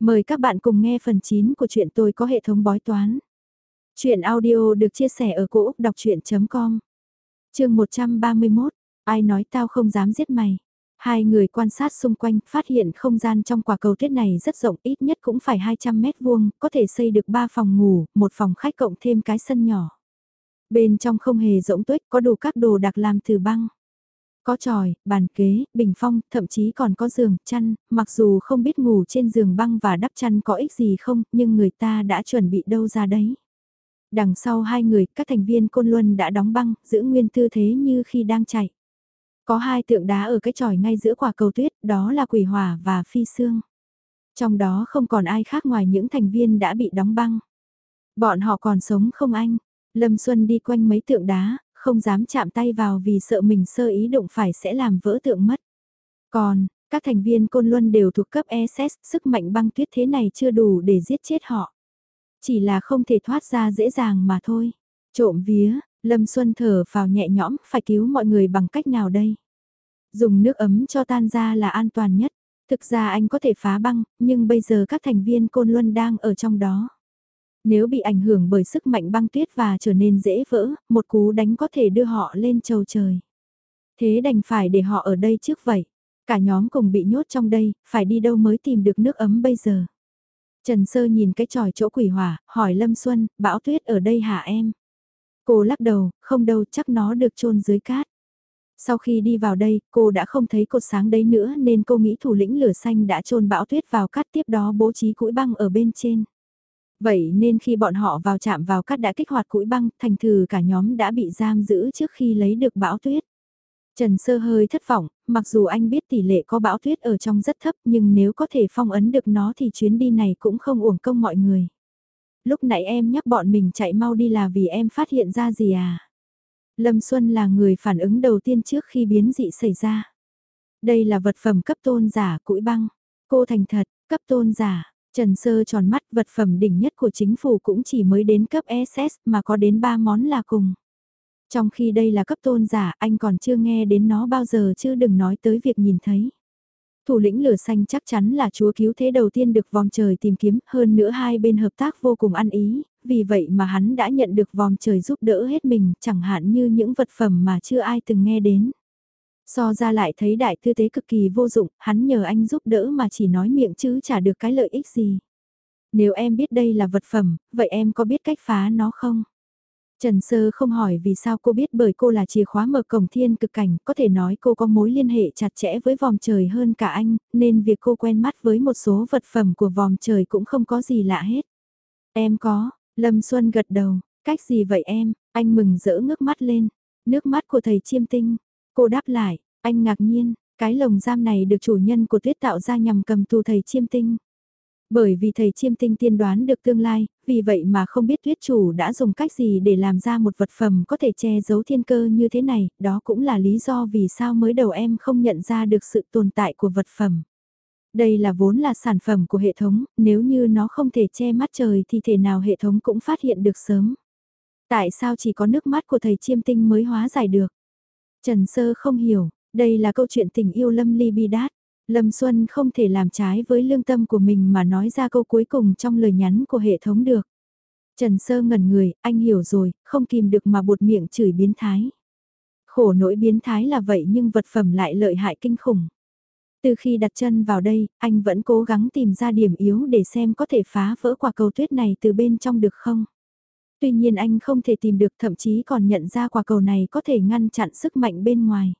Mời các bạn cùng nghe phần 9 của chuyện tôi có hệ thống bói toán. Chuyện audio được chia sẻ ở cỗ đọc chuyện.com Trường 131, ai nói tao không dám giết mày. Hai người quan sát xung quanh phát hiện không gian trong quả cầu tuyết này rất rộng ít nhất cũng phải 200 mét vuông, có thể xây được 3 phòng ngủ, một phòng khách cộng thêm cái sân nhỏ. Bên trong không hề rỗng tuyết có đủ các đồ đặc làm từ băng. Có tròi, bàn kế, bình phong, thậm chí còn có giường, chăn, mặc dù không biết ngủ trên giường băng và đắp chăn có ích gì không, nhưng người ta đã chuẩn bị đâu ra đấy. Đằng sau hai người, các thành viên côn luân đã đóng băng, giữ nguyên tư thế như khi đang chạy. Có hai tượng đá ở cái tròi ngay giữa quả cầu tuyết, đó là quỷ hỏa và phi xương. Trong đó không còn ai khác ngoài những thành viên đã bị đóng băng. Bọn họ còn sống không anh? Lâm Xuân đi quanh mấy tượng đá, không dám chạm tay vào vì sợ mình sơ ý đụng phải sẽ làm vỡ tượng mất. Còn, các thành viên côn luân đều thuộc cấp SS, sức mạnh băng tuyết thế này chưa đủ để giết chết họ. Chỉ là không thể thoát ra dễ dàng mà thôi. Trộm vía, Lâm Xuân thở vào nhẹ nhõm, phải cứu mọi người bằng cách nào đây? Dùng nước ấm cho tan ra là an toàn nhất. Thực ra anh có thể phá băng, nhưng bây giờ các thành viên côn luân đang ở trong đó. Nếu bị ảnh hưởng bởi sức mạnh băng tuyết và trở nên dễ vỡ, một cú đánh có thể đưa họ lên trầu trời. Thế đành phải để họ ở đây trước vậy. Cả nhóm cùng bị nhốt trong đây, phải đi đâu mới tìm được nước ấm bây giờ. Trần Sơ nhìn cái tròi chỗ quỷ hỏa, hỏi Lâm Xuân, bão tuyết ở đây hả em? Cô lắc đầu, không đâu, chắc nó được chôn dưới cát. Sau khi đi vào đây, cô đã không thấy cột sáng đấy nữa nên cô nghĩ thủ lĩnh lửa xanh đã chôn bão tuyết vào cát tiếp đó bố trí củi băng ở bên trên. Vậy nên khi bọn họ vào chạm vào cát đã kích hoạt củi băng, thành thử cả nhóm đã bị giam giữ trước khi lấy được bão tuyết. Trần Sơ hơi thất vọng, mặc dù anh biết tỷ lệ có bão tuyết ở trong rất thấp nhưng nếu có thể phong ấn được nó thì chuyến đi này cũng không uổng công mọi người. Lúc nãy em nhắc bọn mình chạy mau đi là vì em phát hiện ra gì à? Lâm Xuân là người phản ứng đầu tiên trước khi biến dị xảy ra. Đây là vật phẩm cấp tôn giả củi băng. Cô thành thật, cấp tôn giả, Trần Sơ tròn mắt vật phẩm đỉnh nhất của chính phủ cũng chỉ mới đến cấp SS mà có đến 3 món là cùng. Trong khi đây là cấp tôn giả anh còn chưa nghe đến nó bao giờ chứ đừng nói tới việc nhìn thấy. Thủ lĩnh lửa xanh chắc chắn là chúa cứu thế đầu tiên được vòng trời tìm kiếm, hơn nữa hai bên hợp tác vô cùng ăn ý, vì vậy mà hắn đã nhận được vòng trời giúp đỡ hết mình, chẳng hạn như những vật phẩm mà chưa ai từng nghe đến. So ra lại thấy đại tư tế cực kỳ vô dụng, hắn nhờ anh giúp đỡ mà chỉ nói miệng chứ chả được cái lợi ích gì. Nếu em biết đây là vật phẩm, vậy em có biết cách phá nó không? Trần Sơ không hỏi vì sao cô biết bởi cô là chìa khóa mở cổng thiên cực cảnh, có thể nói cô có mối liên hệ chặt chẽ với vòng trời hơn cả anh, nên việc cô quen mắt với một số vật phẩm của vòng trời cũng không có gì lạ hết. Em có, Lâm Xuân gật đầu, cách gì vậy em, anh mừng rỡ ngước mắt lên, nước mắt của thầy chiêm tinh, Cô đáp lại, anh ngạc nhiên, cái lồng giam này được chủ nhân của tuyết tạo ra nhằm cầm tù thầy chiêm tinh. Bởi vì thầy chiêm tinh tiên đoán được tương lai, vì vậy mà không biết tuyết chủ đã dùng cách gì để làm ra một vật phẩm có thể che giấu thiên cơ như thế này, đó cũng là lý do vì sao mới đầu em không nhận ra được sự tồn tại của vật phẩm. Đây là vốn là sản phẩm của hệ thống, nếu như nó không thể che mắt trời thì thể nào hệ thống cũng phát hiện được sớm. Tại sao chỉ có nước mắt của thầy chiêm tinh mới hóa giải được? Trần Sơ không hiểu, đây là câu chuyện tình yêu Lâm Ly Bi Đát. Lâm Xuân không thể làm trái với lương tâm của mình mà nói ra câu cuối cùng trong lời nhắn của hệ thống được. Trần Sơ ngẩn người, anh hiểu rồi, không kìm được mà buột miệng chửi biến thái. Khổ nỗi biến thái là vậy nhưng vật phẩm lại lợi hại kinh khủng. Từ khi đặt chân vào đây, anh vẫn cố gắng tìm ra điểm yếu để xem có thể phá vỡ quả cầu tuyết này từ bên trong được không. Tuy nhiên anh không thể tìm được thậm chí còn nhận ra quả cầu này có thể ngăn chặn sức mạnh bên ngoài.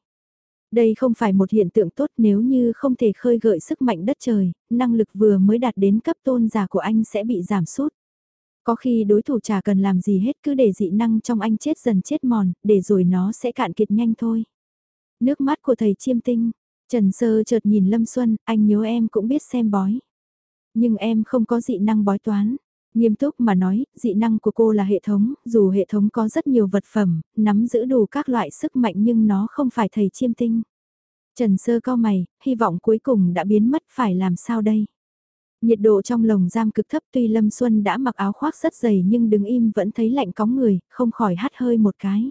Đây không phải một hiện tượng tốt nếu như không thể khơi gợi sức mạnh đất trời, năng lực vừa mới đạt đến cấp tôn giả của anh sẽ bị giảm sút. Có khi đối thủ chả cần làm gì hết cứ để dị năng trong anh chết dần chết mòn, để rồi nó sẽ cạn kiệt nhanh thôi. Nước mắt của thầy chiêm tinh, Trần Sơ chợt nhìn Lâm Xuân, anh nhớ em cũng biết xem bói. Nhưng em không có dị năng bói toán, Nghiêm túc mà nói, dị năng của cô là hệ thống, dù hệ thống có rất nhiều vật phẩm, nắm giữ đủ các loại sức mạnh nhưng nó không phải thầy chiêm tinh. Trần sơ cao mày, hy vọng cuối cùng đã biến mất phải làm sao đây? Nhiệt độ trong lồng giam cực thấp tuy Lâm Xuân đã mặc áo khoác rất dày nhưng đứng im vẫn thấy lạnh cóng người, không khỏi hắt hơi một cái.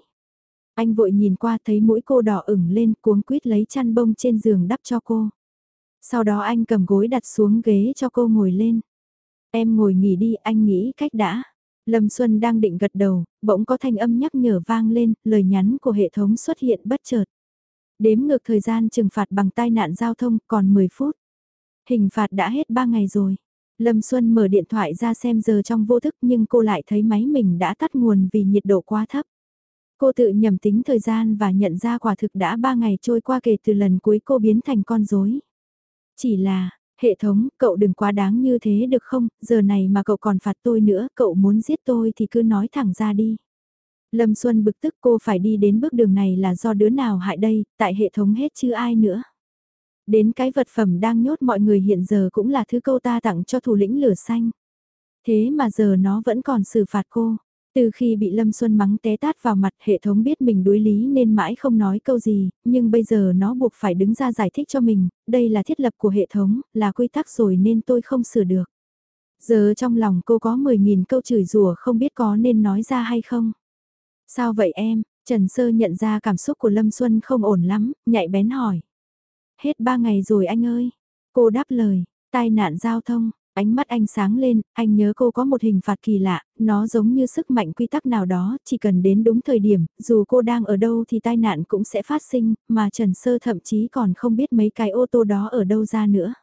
Anh vội nhìn qua thấy mũi cô đỏ ửng lên cuống quýt lấy chăn bông trên giường đắp cho cô. Sau đó anh cầm gối đặt xuống ghế cho cô ngồi lên. Em ngồi nghỉ đi, anh nghĩ cách đã. Lâm Xuân đang định gật đầu, bỗng có thanh âm nhắc nhở vang lên, lời nhắn của hệ thống xuất hiện bất chợt. Đếm ngược thời gian trừng phạt bằng tai nạn giao thông còn 10 phút. Hình phạt đã hết 3 ngày rồi. Lâm Xuân mở điện thoại ra xem giờ trong vô thức nhưng cô lại thấy máy mình đã tắt nguồn vì nhiệt độ quá thấp. Cô tự nhầm tính thời gian và nhận ra quả thực đã 3 ngày trôi qua kể từ lần cuối cô biến thành con rối. Chỉ là, hệ thống, cậu đừng quá đáng như thế được không, giờ này mà cậu còn phạt tôi nữa, cậu muốn giết tôi thì cứ nói thẳng ra đi. Lâm Xuân bực tức cô phải đi đến bước đường này là do đứa nào hại đây, tại hệ thống hết chứ ai nữa. Đến cái vật phẩm đang nhốt mọi người hiện giờ cũng là thứ câu ta tặng cho thủ lĩnh lửa xanh. Thế mà giờ nó vẫn còn xử phạt cô. Từ khi bị Lâm Xuân mắng té tát vào mặt hệ thống biết mình đối lý nên mãi không nói câu gì, nhưng bây giờ nó buộc phải đứng ra giải thích cho mình, đây là thiết lập của hệ thống, là quy tắc rồi nên tôi không sửa được. Giờ trong lòng cô có 10.000 câu chửi rủa không biết có nên nói ra hay không. Sao vậy em? Trần Sơ nhận ra cảm xúc của Lâm Xuân không ổn lắm, nhạy bén hỏi. Hết ba ngày rồi anh ơi. Cô đáp lời, tai nạn giao thông, ánh mắt anh sáng lên, anh nhớ cô có một hình phạt kỳ lạ, nó giống như sức mạnh quy tắc nào đó, chỉ cần đến đúng thời điểm, dù cô đang ở đâu thì tai nạn cũng sẽ phát sinh, mà Trần Sơ thậm chí còn không biết mấy cái ô tô đó ở đâu ra nữa.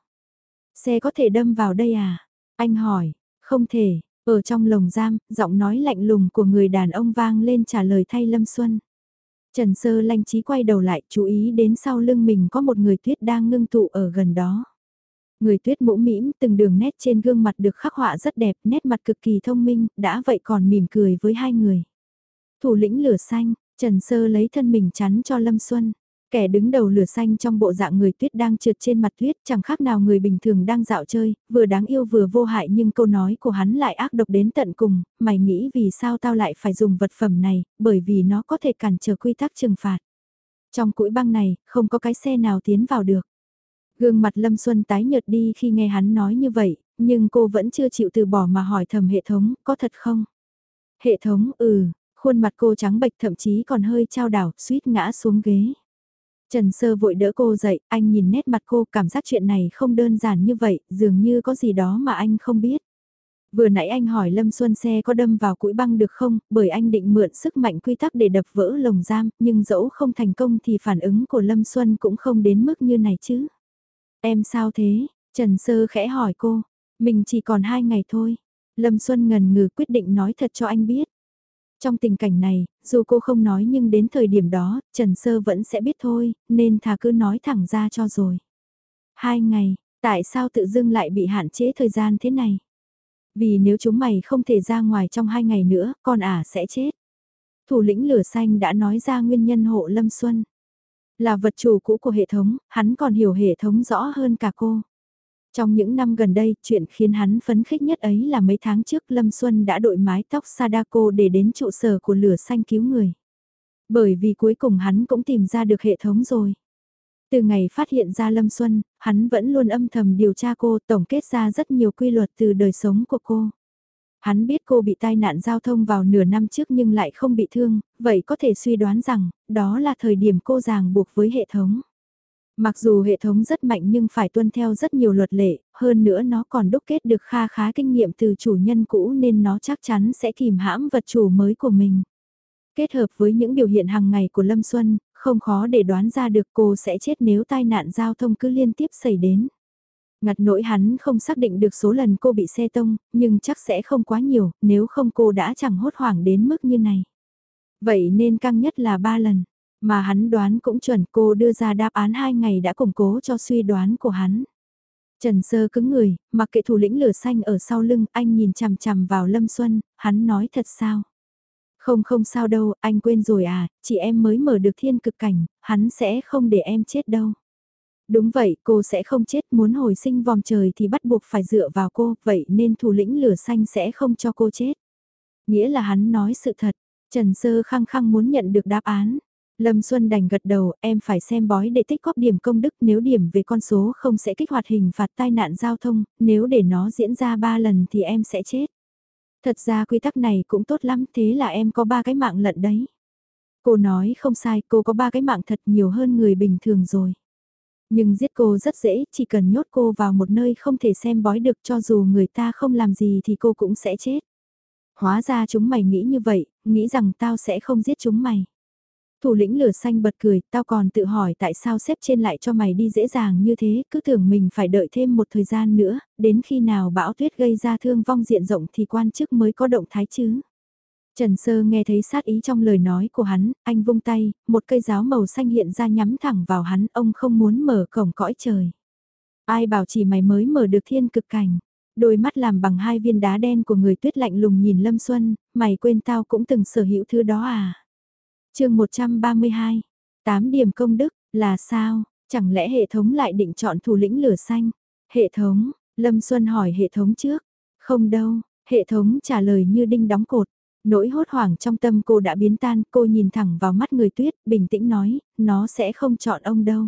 Xe có thể đâm vào đây à? Anh hỏi, không thể, ở trong lồng giam, giọng nói lạnh lùng của người đàn ông vang lên trả lời thay Lâm Xuân. Trần Sơ lanh trí quay đầu lại chú ý đến sau lưng mình có một người tuyết đang ngưng tụ ở gần đó. Người tuyết mũ mĩm từng đường nét trên gương mặt được khắc họa rất đẹp, nét mặt cực kỳ thông minh, đã vậy còn mỉm cười với hai người. Thủ lĩnh lửa xanh, Trần Sơ lấy thân mình chắn cho Lâm Xuân. Kẻ đứng đầu lửa xanh trong bộ dạng người tuyết đang trượt trên mặt tuyết chẳng khác nào người bình thường đang dạo chơi, vừa đáng yêu vừa vô hại nhưng câu nói của hắn lại ác độc đến tận cùng, mày nghĩ vì sao tao lại phải dùng vật phẩm này, bởi vì nó có thể cản trở quy tắc trừng phạt. Trong cũi băng này, không có cái xe nào tiến vào được. Gương mặt Lâm Xuân tái nhợt đi khi nghe hắn nói như vậy, nhưng cô vẫn chưa chịu từ bỏ mà hỏi thầm hệ thống, có thật không? Hệ thống, ừ, khuôn mặt cô trắng bệch thậm chí còn hơi trao đảo, suýt ngã xuống ghế. Trần Sơ vội đỡ cô dậy, anh nhìn nét mặt cô cảm giác chuyện này không đơn giản như vậy, dường như có gì đó mà anh không biết. Vừa nãy anh hỏi Lâm Xuân xe có đâm vào cũi băng được không, bởi anh định mượn sức mạnh quy tắc để đập vỡ lồng giam, nhưng dẫu không thành công thì phản ứng của Lâm Xuân cũng không đến mức như này chứ. Em sao thế? Trần Sơ khẽ hỏi cô. Mình chỉ còn hai ngày thôi. Lâm Xuân ngần ngừ quyết định nói thật cho anh biết. Trong tình cảnh này, dù cô không nói nhưng đến thời điểm đó, Trần Sơ vẫn sẽ biết thôi, nên thà cứ nói thẳng ra cho rồi. Hai ngày, tại sao tự dưng lại bị hạn chế thời gian thế này? Vì nếu chúng mày không thể ra ngoài trong hai ngày nữa, con ả sẽ chết. Thủ lĩnh lửa xanh đã nói ra nguyên nhân hộ Lâm Xuân. Là vật chủ cũ của hệ thống, hắn còn hiểu hệ thống rõ hơn cả cô. Trong những năm gần đây, chuyện khiến hắn phấn khích nhất ấy là mấy tháng trước Lâm Xuân đã đội mái tóc Sadako để đến trụ sở của lửa xanh cứu người. Bởi vì cuối cùng hắn cũng tìm ra được hệ thống rồi. Từ ngày phát hiện ra Lâm Xuân, hắn vẫn luôn âm thầm điều tra cô tổng kết ra rất nhiều quy luật từ đời sống của cô. Hắn biết cô bị tai nạn giao thông vào nửa năm trước nhưng lại không bị thương, vậy có thể suy đoán rằng, đó là thời điểm cô ràng buộc với hệ thống. Mặc dù hệ thống rất mạnh nhưng phải tuân theo rất nhiều luật lệ, hơn nữa nó còn đúc kết được kha khá kinh nghiệm từ chủ nhân cũ nên nó chắc chắn sẽ kìm hãm vật chủ mới của mình. Kết hợp với những biểu hiện hàng ngày của Lâm Xuân, không khó để đoán ra được cô sẽ chết nếu tai nạn giao thông cứ liên tiếp xảy đến. Ngặt nỗi hắn không xác định được số lần cô bị xe tông, nhưng chắc sẽ không quá nhiều, nếu không cô đã chẳng hốt hoảng đến mức như này. Vậy nên căng nhất là ba lần, mà hắn đoán cũng chuẩn cô đưa ra đáp án hai ngày đã củng cố cho suy đoán của hắn. Trần Sơ cứng người, mặc kệ thủ lĩnh lửa xanh ở sau lưng, anh nhìn chằm chằm vào Lâm Xuân, hắn nói thật sao? Không không sao đâu, anh quên rồi à, chị em mới mở được thiên cực cảnh, hắn sẽ không để em chết đâu. Đúng vậy, cô sẽ không chết, muốn hồi sinh vòng trời thì bắt buộc phải dựa vào cô, vậy nên thủ lĩnh lửa xanh sẽ không cho cô chết. Nghĩa là hắn nói sự thật, Trần Sơ khăng khăng muốn nhận được đáp án. Lâm Xuân đành gật đầu, em phải xem bói để tích góp điểm công đức nếu điểm về con số không sẽ kích hoạt hình phạt tai nạn giao thông, nếu để nó diễn ra 3 lần thì em sẽ chết. Thật ra quy tắc này cũng tốt lắm, thế là em có ba cái mạng lận đấy. Cô nói không sai, cô có ba cái mạng thật nhiều hơn người bình thường rồi. Nhưng giết cô rất dễ, chỉ cần nhốt cô vào một nơi không thể xem bói được cho dù người ta không làm gì thì cô cũng sẽ chết. Hóa ra chúng mày nghĩ như vậy, nghĩ rằng tao sẽ không giết chúng mày. Thủ lĩnh lửa xanh bật cười, tao còn tự hỏi tại sao xếp trên lại cho mày đi dễ dàng như thế, cứ tưởng mình phải đợi thêm một thời gian nữa, đến khi nào bão tuyết gây ra thương vong diện rộng thì quan chức mới có động thái chứ. Trần Sơ nghe thấy sát ý trong lời nói của hắn, anh vung tay, một cây giáo màu xanh hiện ra nhắm thẳng vào hắn, ông không muốn mở cổng cõi trời. Ai bảo chỉ mày mới mở được thiên cực cảnh. Đôi mắt làm bằng hai viên đá đen của người tuyết lạnh lùng nhìn Lâm Xuân, mày quên tao cũng từng sở hữu thứ đó à. chương 132, 8 điểm công đức, là sao, chẳng lẽ hệ thống lại định chọn thủ lĩnh lửa xanh? Hệ thống, Lâm Xuân hỏi hệ thống trước. Không đâu, hệ thống trả lời như đinh đóng cột. Nỗi hốt hoảng trong tâm cô đã biến tan, cô nhìn thẳng vào mắt người tuyết, bình tĩnh nói, nó sẽ không chọn ông đâu.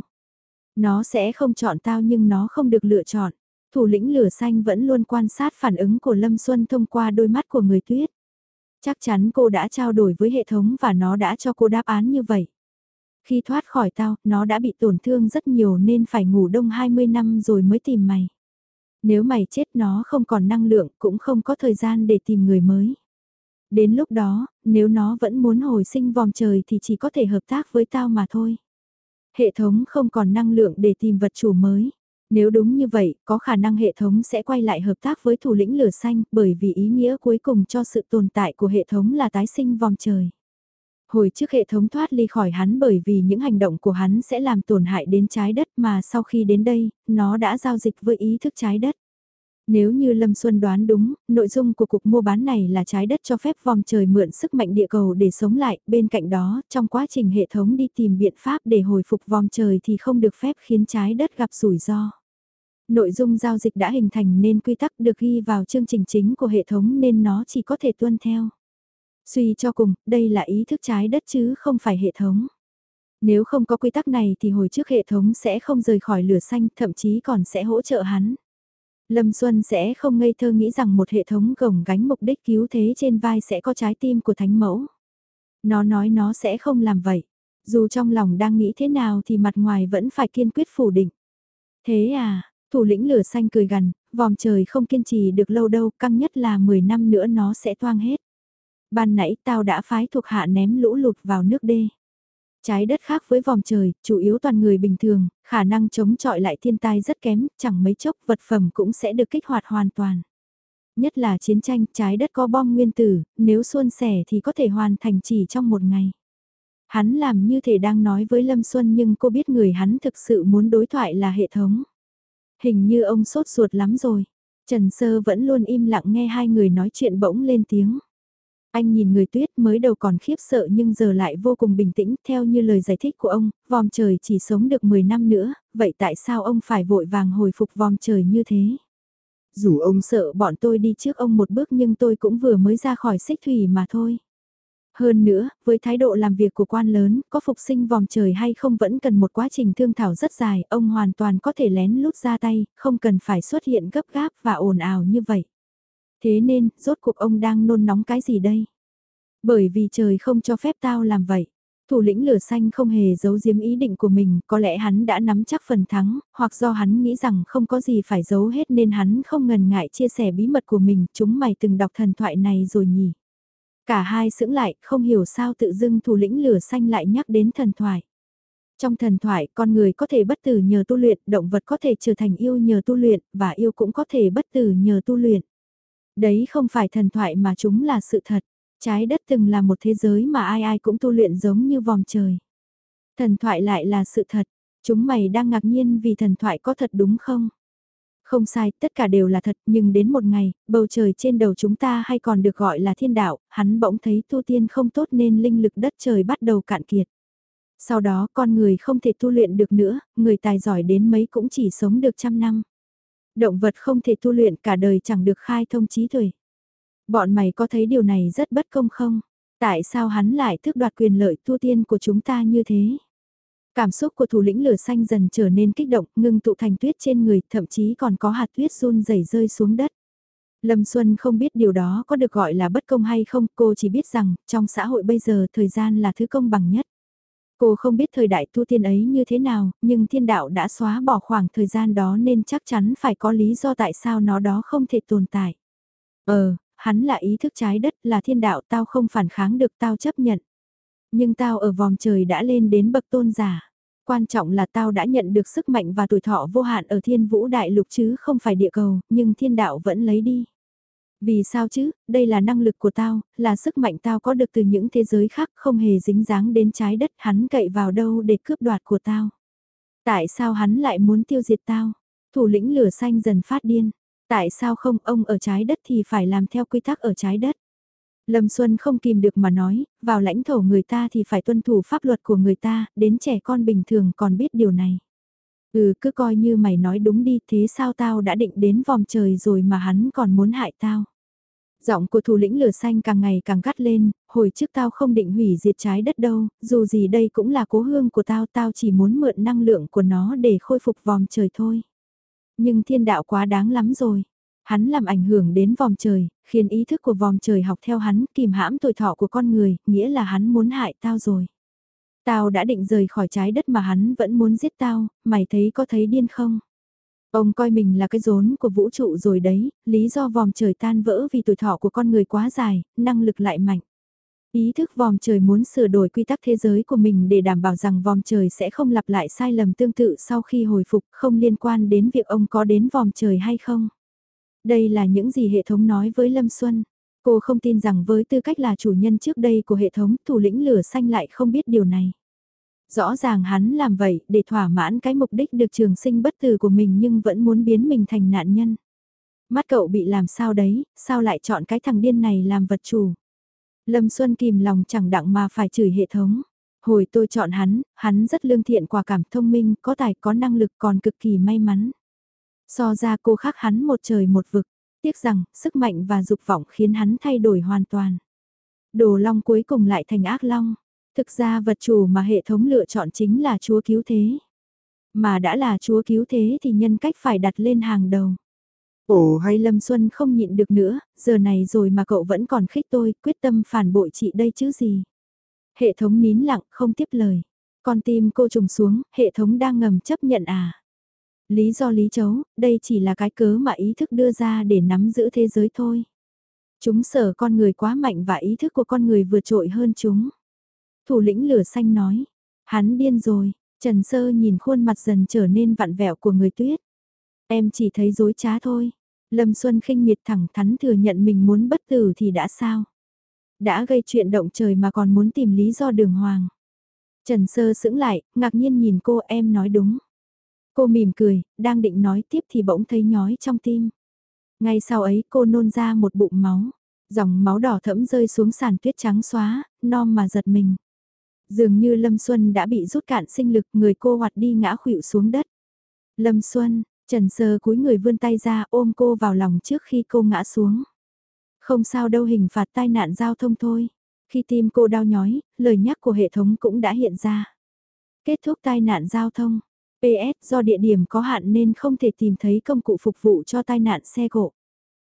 Nó sẽ không chọn tao nhưng nó không được lựa chọn. Thủ lĩnh lửa xanh vẫn luôn quan sát phản ứng của Lâm Xuân thông qua đôi mắt của người tuyết. Chắc chắn cô đã trao đổi với hệ thống và nó đã cho cô đáp án như vậy. Khi thoát khỏi tao, nó đã bị tổn thương rất nhiều nên phải ngủ đông 20 năm rồi mới tìm mày. Nếu mày chết nó không còn năng lượng cũng không có thời gian để tìm người mới. Đến lúc đó, nếu nó vẫn muốn hồi sinh vòng trời thì chỉ có thể hợp tác với tao mà thôi. Hệ thống không còn năng lượng để tìm vật chủ mới. Nếu đúng như vậy, có khả năng hệ thống sẽ quay lại hợp tác với thủ lĩnh lửa xanh bởi vì ý nghĩa cuối cùng cho sự tồn tại của hệ thống là tái sinh vòng trời. Hồi trước hệ thống thoát ly khỏi hắn bởi vì những hành động của hắn sẽ làm tổn hại đến trái đất mà sau khi đến đây, nó đã giao dịch với ý thức trái đất. Nếu như Lâm Xuân đoán đúng, nội dung của cuộc mua bán này là trái đất cho phép vòng trời mượn sức mạnh địa cầu để sống lại, bên cạnh đó, trong quá trình hệ thống đi tìm biện pháp để hồi phục vòng trời thì không được phép khiến trái đất gặp rủi ro. Nội dung giao dịch đã hình thành nên quy tắc được ghi vào chương trình chính của hệ thống nên nó chỉ có thể tuân theo. Suy cho cùng, đây là ý thức trái đất chứ không phải hệ thống. Nếu không có quy tắc này thì hồi trước hệ thống sẽ không rời khỏi lửa xanh, thậm chí còn sẽ hỗ trợ hắn. Lâm Xuân sẽ không ngây thơ nghĩ rằng một hệ thống gồng gánh mục đích cứu thế trên vai sẽ có trái tim của thánh mẫu. Nó nói nó sẽ không làm vậy. Dù trong lòng đang nghĩ thế nào thì mặt ngoài vẫn phải kiên quyết phủ định. Thế à, thủ lĩnh lửa xanh cười gần, vòm trời không kiên trì được lâu đâu, căng nhất là 10 năm nữa nó sẽ toang hết. Ban nãy tao đã phái thuộc hạ ném lũ lụt vào nước đê. Trái đất khác với vòng trời, chủ yếu toàn người bình thường, khả năng chống chọi lại thiên tai rất kém, chẳng mấy chốc vật phẩm cũng sẽ được kích hoạt hoàn toàn. Nhất là chiến tranh, trái đất có bom nguyên tử, nếu xuân sẻ thì có thể hoàn thành chỉ trong một ngày. Hắn làm như thể đang nói với Lâm Xuân nhưng cô biết người hắn thực sự muốn đối thoại là hệ thống. Hình như ông sốt ruột lắm rồi. Trần Sơ vẫn luôn im lặng nghe hai người nói chuyện bỗng lên tiếng. Anh nhìn người tuyết mới đầu còn khiếp sợ nhưng giờ lại vô cùng bình tĩnh theo như lời giải thích của ông, vòm trời chỉ sống được 10 năm nữa, vậy tại sao ông phải vội vàng hồi phục vòm trời như thế? Dù ông sợ bọn tôi đi trước ông một bước nhưng tôi cũng vừa mới ra khỏi xích thủy mà thôi. Hơn nữa, với thái độ làm việc của quan lớn, có phục sinh vòm trời hay không vẫn cần một quá trình thương thảo rất dài, ông hoàn toàn có thể lén lút ra tay, không cần phải xuất hiện gấp gáp và ồn ào như vậy. Thế nên, rốt cuộc ông đang nôn nóng cái gì đây? Bởi vì trời không cho phép tao làm vậy. Thủ lĩnh lửa xanh không hề giấu giếm ý định của mình, có lẽ hắn đã nắm chắc phần thắng, hoặc do hắn nghĩ rằng không có gì phải giấu hết nên hắn không ngần ngại chia sẻ bí mật của mình, chúng mày từng đọc thần thoại này rồi nhỉ. Cả hai sững lại, không hiểu sao tự dưng thủ lĩnh lửa xanh lại nhắc đến thần thoại. Trong thần thoại, con người có thể bất tử nhờ tu luyện, động vật có thể trở thành yêu nhờ tu luyện, và yêu cũng có thể bất tử nhờ tu luyện. Đấy không phải thần thoại mà chúng là sự thật. Trái đất từng là một thế giới mà ai ai cũng tu luyện giống như vòng trời. Thần thoại lại là sự thật. Chúng mày đang ngạc nhiên vì thần thoại có thật đúng không? Không sai, tất cả đều là thật, nhưng đến một ngày, bầu trời trên đầu chúng ta hay còn được gọi là thiên đạo, hắn bỗng thấy tu tiên không tốt nên linh lực đất trời bắt đầu cạn kiệt. Sau đó con người không thể tu luyện được nữa, người tài giỏi đến mấy cũng chỉ sống được trăm năm. Động vật không thể tu luyện cả đời chẳng được khai thông trí tuệ. Bọn mày có thấy điều này rất bất công không? Tại sao hắn lại tước đoạt quyền lợi tu tiên của chúng ta như thế? Cảm xúc của thủ lĩnh lửa xanh dần trở nên kích động, ngưng tụ thành tuyết trên người, thậm chí còn có hạt tuyết run rẩy rơi xuống đất. Lâm Xuân không biết điều đó có được gọi là bất công hay không, cô chỉ biết rằng, trong xã hội bây giờ thời gian là thứ công bằng nhất. Cô không biết thời đại tu tiên ấy như thế nào, nhưng thiên đạo đã xóa bỏ khoảng thời gian đó nên chắc chắn phải có lý do tại sao nó đó không thể tồn tại. Ờ, hắn là ý thức trái đất, là thiên đạo tao không phản kháng được tao chấp nhận. Nhưng tao ở vòng trời đã lên đến bậc tôn giả. Quan trọng là tao đã nhận được sức mạnh và tuổi thọ vô hạn ở thiên vũ đại lục chứ không phải địa cầu, nhưng thiên đạo vẫn lấy đi. Vì sao chứ, đây là năng lực của tao, là sức mạnh tao có được từ những thế giới khác không hề dính dáng đến trái đất hắn cậy vào đâu để cướp đoạt của tao. Tại sao hắn lại muốn tiêu diệt tao? Thủ lĩnh lửa xanh dần phát điên. Tại sao không ông ở trái đất thì phải làm theo quy tắc ở trái đất? Lâm Xuân không kìm được mà nói, vào lãnh thổ người ta thì phải tuân thủ pháp luật của người ta, đến trẻ con bình thường còn biết điều này. Ừ cứ coi như mày nói đúng đi thế sao tao đã định đến vòng trời rồi mà hắn còn muốn hại tao. Giọng của thủ lĩnh lửa xanh càng ngày càng gắt lên, hồi trước tao không định hủy diệt trái đất đâu, dù gì đây cũng là cố hương của tao, tao chỉ muốn mượn năng lượng của nó để khôi phục vòng trời thôi. Nhưng thiên đạo quá đáng lắm rồi. Hắn làm ảnh hưởng đến vòng trời, khiến ý thức của vòng trời học theo hắn, kìm hãm tuổi thọ của con người, nghĩa là hắn muốn hại tao rồi. Tao đã định rời khỏi trái đất mà hắn vẫn muốn giết tao, mày thấy có thấy điên không? Ông coi mình là cái rốn của vũ trụ rồi đấy, lý do vòng trời tan vỡ vì tuổi thọ của con người quá dài, năng lực lại mạnh. Ý thức vòng trời muốn sửa đổi quy tắc thế giới của mình để đảm bảo rằng vòng trời sẽ không lặp lại sai lầm tương tự sau khi hồi phục không liên quan đến việc ông có đến vòng trời hay không. Đây là những gì hệ thống nói với Lâm Xuân. Cô không tin rằng với tư cách là chủ nhân trước đây của hệ thống thủ lĩnh lửa xanh lại không biết điều này. Rõ ràng hắn làm vậy để thỏa mãn cái mục đích được trường sinh bất tử của mình nhưng vẫn muốn biến mình thành nạn nhân. Mắt cậu bị làm sao đấy, sao lại chọn cái thằng điên này làm vật chủ. Lâm Xuân kìm lòng chẳng đặng mà phải chửi hệ thống. Hồi tôi chọn hắn, hắn rất lương thiện quả cảm thông minh, có tài, có năng lực còn cực kỳ may mắn. So ra cô khác hắn một trời một vực, tiếc rằng sức mạnh và dục vọng khiến hắn thay đổi hoàn toàn. Đồ long cuối cùng lại thành ác long. Thực ra vật chủ mà hệ thống lựa chọn chính là chúa cứu thế. Mà đã là chúa cứu thế thì nhân cách phải đặt lên hàng đầu. Ồ hay Lâm Xuân không nhịn được nữa, giờ này rồi mà cậu vẫn còn khích tôi, quyết tâm phản bội chị đây chứ gì. Hệ thống nín lặng, không tiếp lời. Con tim cô trùng xuống, hệ thống đang ngầm chấp nhận à. Lý do lý chấu, đây chỉ là cái cớ mà ý thức đưa ra để nắm giữ thế giới thôi. Chúng sở con người quá mạnh và ý thức của con người vượt trội hơn chúng. Thủ lĩnh lửa xanh nói, hắn điên rồi, Trần Sơ nhìn khuôn mặt dần trở nên vặn vẹo của người tuyết. Em chỉ thấy dối trá thôi. Lâm Xuân khinh miệt thẳng thắn thừa nhận mình muốn bất tử thì đã sao? Đã gây chuyện động trời mà còn muốn tìm lý do đường hoàng. Trần Sơ sững lại, ngạc nhiên nhìn cô em nói đúng. Cô mỉm cười, đang định nói tiếp thì bỗng thấy nhói trong tim. Ngay sau ấy cô nôn ra một bụng máu. Dòng máu đỏ thẫm rơi xuống sàn tuyết trắng xóa, non mà giật mình. Dường như Lâm Xuân đã bị rút cạn sinh lực, người cô hoạt đi ngã khuỵu xuống đất. Lâm Xuân, Trần Sơ cúi người vươn tay ra ôm cô vào lòng trước khi cô ngã xuống. Không sao đâu hình phạt tai nạn giao thông thôi. Khi tim cô đau nhói, lời nhắc của hệ thống cũng đã hiện ra. Kết thúc tai nạn giao thông. PS do địa điểm có hạn nên không thể tìm thấy công cụ phục vụ cho tai nạn xe cộ.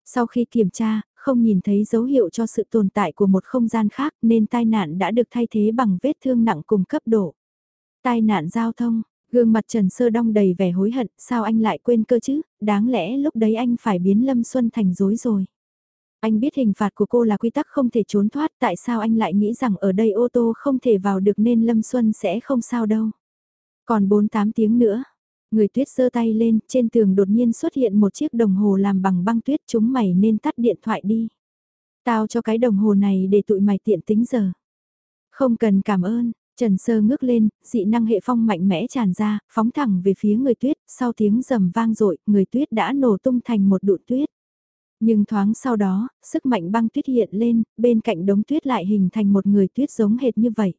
Sau khi kiểm tra, không nhìn thấy dấu hiệu cho sự tồn tại của một không gian khác nên tai nạn đã được thay thế bằng vết thương nặng cùng cấp độ. Tai nạn giao thông, gương mặt Trần Sơ Đong đầy vẻ hối hận, sao anh lại quên cơ chứ, đáng lẽ lúc đấy anh phải biến Lâm Xuân thành dối rồi. Anh biết hình phạt của cô là quy tắc không thể trốn thoát, tại sao anh lại nghĩ rằng ở đây ô tô không thể vào được nên Lâm Xuân sẽ không sao đâu. Còn 4-8 tiếng nữa, người tuyết giơ tay lên, trên tường đột nhiên xuất hiện một chiếc đồng hồ làm bằng băng tuyết chúng mày nên tắt điện thoại đi. Tao cho cái đồng hồ này để tụi mày tiện tính giờ. Không cần cảm ơn, Trần Sơ ngước lên, dị năng hệ phong mạnh mẽ tràn ra, phóng thẳng về phía người tuyết, sau tiếng rầm vang dội người tuyết đã nổ tung thành một đụn tuyết. Nhưng thoáng sau đó, sức mạnh băng tuyết hiện lên, bên cạnh đống tuyết lại hình thành một người tuyết giống hệt như vậy.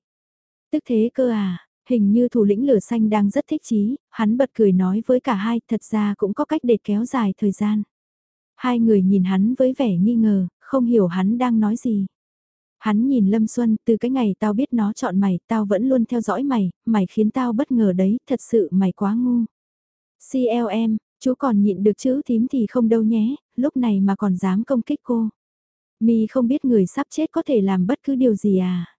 Tức thế cơ à, Hình như thủ lĩnh lửa xanh đang rất thích chí, hắn bật cười nói với cả hai, thật ra cũng có cách để kéo dài thời gian. Hai người nhìn hắn với vẻ nghi ngờ, không hiểu hắn đang nói gì. Hắn nhìn Lâm Xuân, từ cái ngày tao biết nó chọn mày, tao vẫn luôn theo dõi mày, mày khiến tao bất ngờ đấy, thật sự mày quá ngu. CLM, chú còn nhịn được chữ thím thì không đâu nhé, lúc này mà còn dám công kích cô. Mi không biết người sắp chết có thể làm bất cứ điều gì à.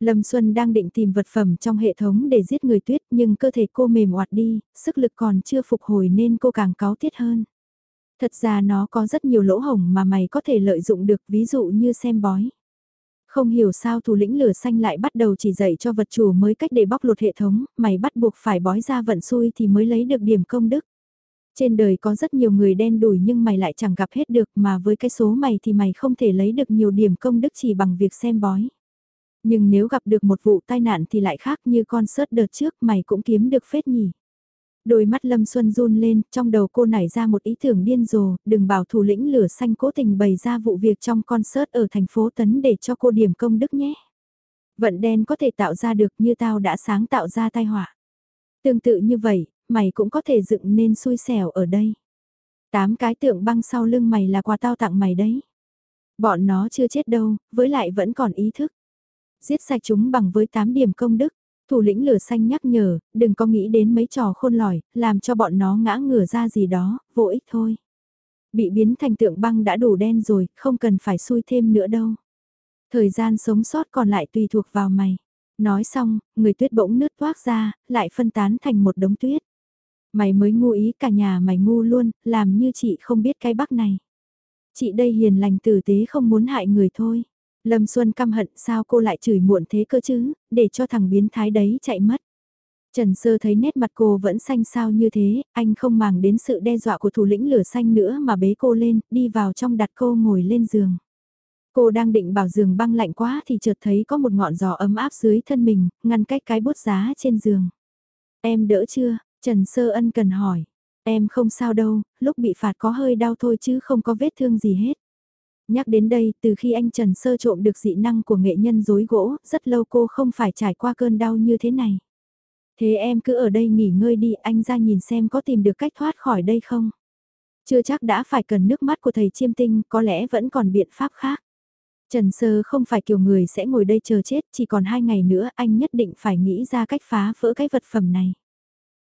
Lâm Xuân đang định tìm vật phẩm trong hệ thống để giết người tuyết nhưng cơ thể cô mềm oạt đi, sức lực còn chưa phục hồi nên cô càng cáo tiết hơn. Thật ra nó có rất nhiều lỗ hổng mà mày có thể lợi dụng được ví dụ như xem bói. Không hiểu sao thủ lĩnh lửa xanh lại bắt đầu chỉ dạy cho vật chủ mới cách để bóc lột hệ thống, mày bắt buộc phải bói ra vận xui thì mới lấy được điểm công đức. Trên đời có rất nhiều người đen đủi nhưng mày lại chẳng gặp hết được mà với cái số mày thì mày không thể lấy được nhiều điểm công đức chỉ bằng việc xem bói. Nhưng nếu gặp được một vụ tai nạn thì lại khác như con sớt đợt trước mày cũng kiếm được phết nhỉ. Đôi mắt Lâm Xuân run lên, trong đầu cô nảy ra một ý tưởng điên rồ, đừng bảo thủ lĩnh lửa xanh cố tình bày ra vụ việc trong concert ở thành phố Tấn để cho cô điểm công đức nhé. Vận đen có thể tạo ra được như tao đã sáng tạo ra tai họa. Tương tự như vậy, mày cũng có thể dựng nên xui xẻo ở đây. Tám cái tượng băng sau lưng mày là quà tao tặng mày đấy. Bọn nó chưa chết đâu, với lại vẫn còn ý thức. Giết sạch chúng bằng với 8 điểm công đức. Thủ lĩnh lửa xanh nhắc nhở, đừng có nghĩ đến mấy trò khôn lỏi, làm cho bọn nó ngã ngửa ra gì đó, vô ích thôi. Bị biến thành tượng băng đã đủ đen rồi, không cần phải xui thêm nữa đâu. Thời gian sống sót còn lại tùy thuộc vào mày. Nói xong, người tuyết bỗng nứt toác ra, lại phân tán thành một đống tuyết. Mày mới ngu ý cả nhà mày ngu luôn, làm như chị không biết cái bắc này. Chị đây hiền lành tử tế không muốn hại người thôi. Lâm Xuân căm hận sao cô lại chửi muộn thế cơ chứ, để cho thằng biến thái đấy chạy mất. Trần Sơ thấy nét mặt cô vẫn xanh sao như thế, anh không màng đến sự đe dọa của thủ lĩnh lửa xanh nữa mà bế cô lên, đi vào trong đặt cô ngồi lên giường. Cô đang định bảo giường băng lạnh quá thì chợt thấy có một ngọn giò ấm áp dưới thân mình, ngăn cách cái bút giá trên giường. Em đỡ chưa? Trần Sơ ân cần hỏi. Em không sao đâu, lúc bị phạt có hơi đau thôi chứ không có vết thương gì hết. Nhắc đến đây, từ khi anh Trần Sơ trộm được dị năng của nghệ nhân dối gỗ, rất lâu cô không phải trải qua cơn đau như thế này. Thế em cứ ở đây nghỉ ngơi đi, anh ra nhìn xem có tìm được cách thoát khỏi đây không? Chưa chắc đã phải cần nước mắt của thầy chiêm tinh, có lẽ vẫn còn biện pháp khác. Trần Sơ không phải kiểu người sẽ ngồi đây chờ chết, chỉ còn hai ngày nữa anh nhất định phải nghĩ ra cách phá vỡ cái vật phẩm này.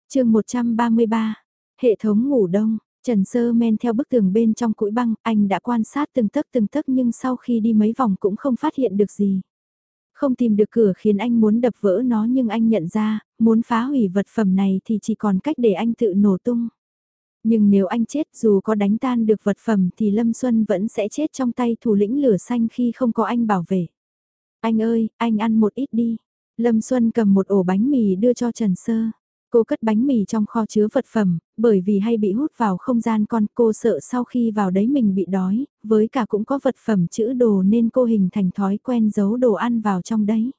chương 133, hệ thống ngủ đông, Trần Sơ men theo bức tường bên trong cũi băng, anh đã quan sát từng tấc từng tấc nhưng sau khi đi mấy vòng cũng không phát hiện được gì. Không tìm được cửa khiến anh muốn đập vỡ nó nhưng anh nhận ra, muốn phá hủy vật phẩm này thì chỉ còn cách để anh tự nổ tung. Nhưng nếu anh chết dù có đánh tan được vật phẩm thì Lâm Xuân vẫn sẽ chết trong tay thủ lĩnh lửa xanh khi không có anh bảo vệ. Anh ơi, anh ăn một ít đi. Lâm Xuân cầm một ổ bánh mì đưa cho Trần Sơ. Cô cất bánh mì trong kho chứa vật phẩm, bởi vì hay bị hút vào không gian con cô sợ sau khi vào đấy mình bị đói, với cả cũng có vật phẩm chữ đồ nên cô hình thành thói quen giấu đồ ăn vào trong đấy.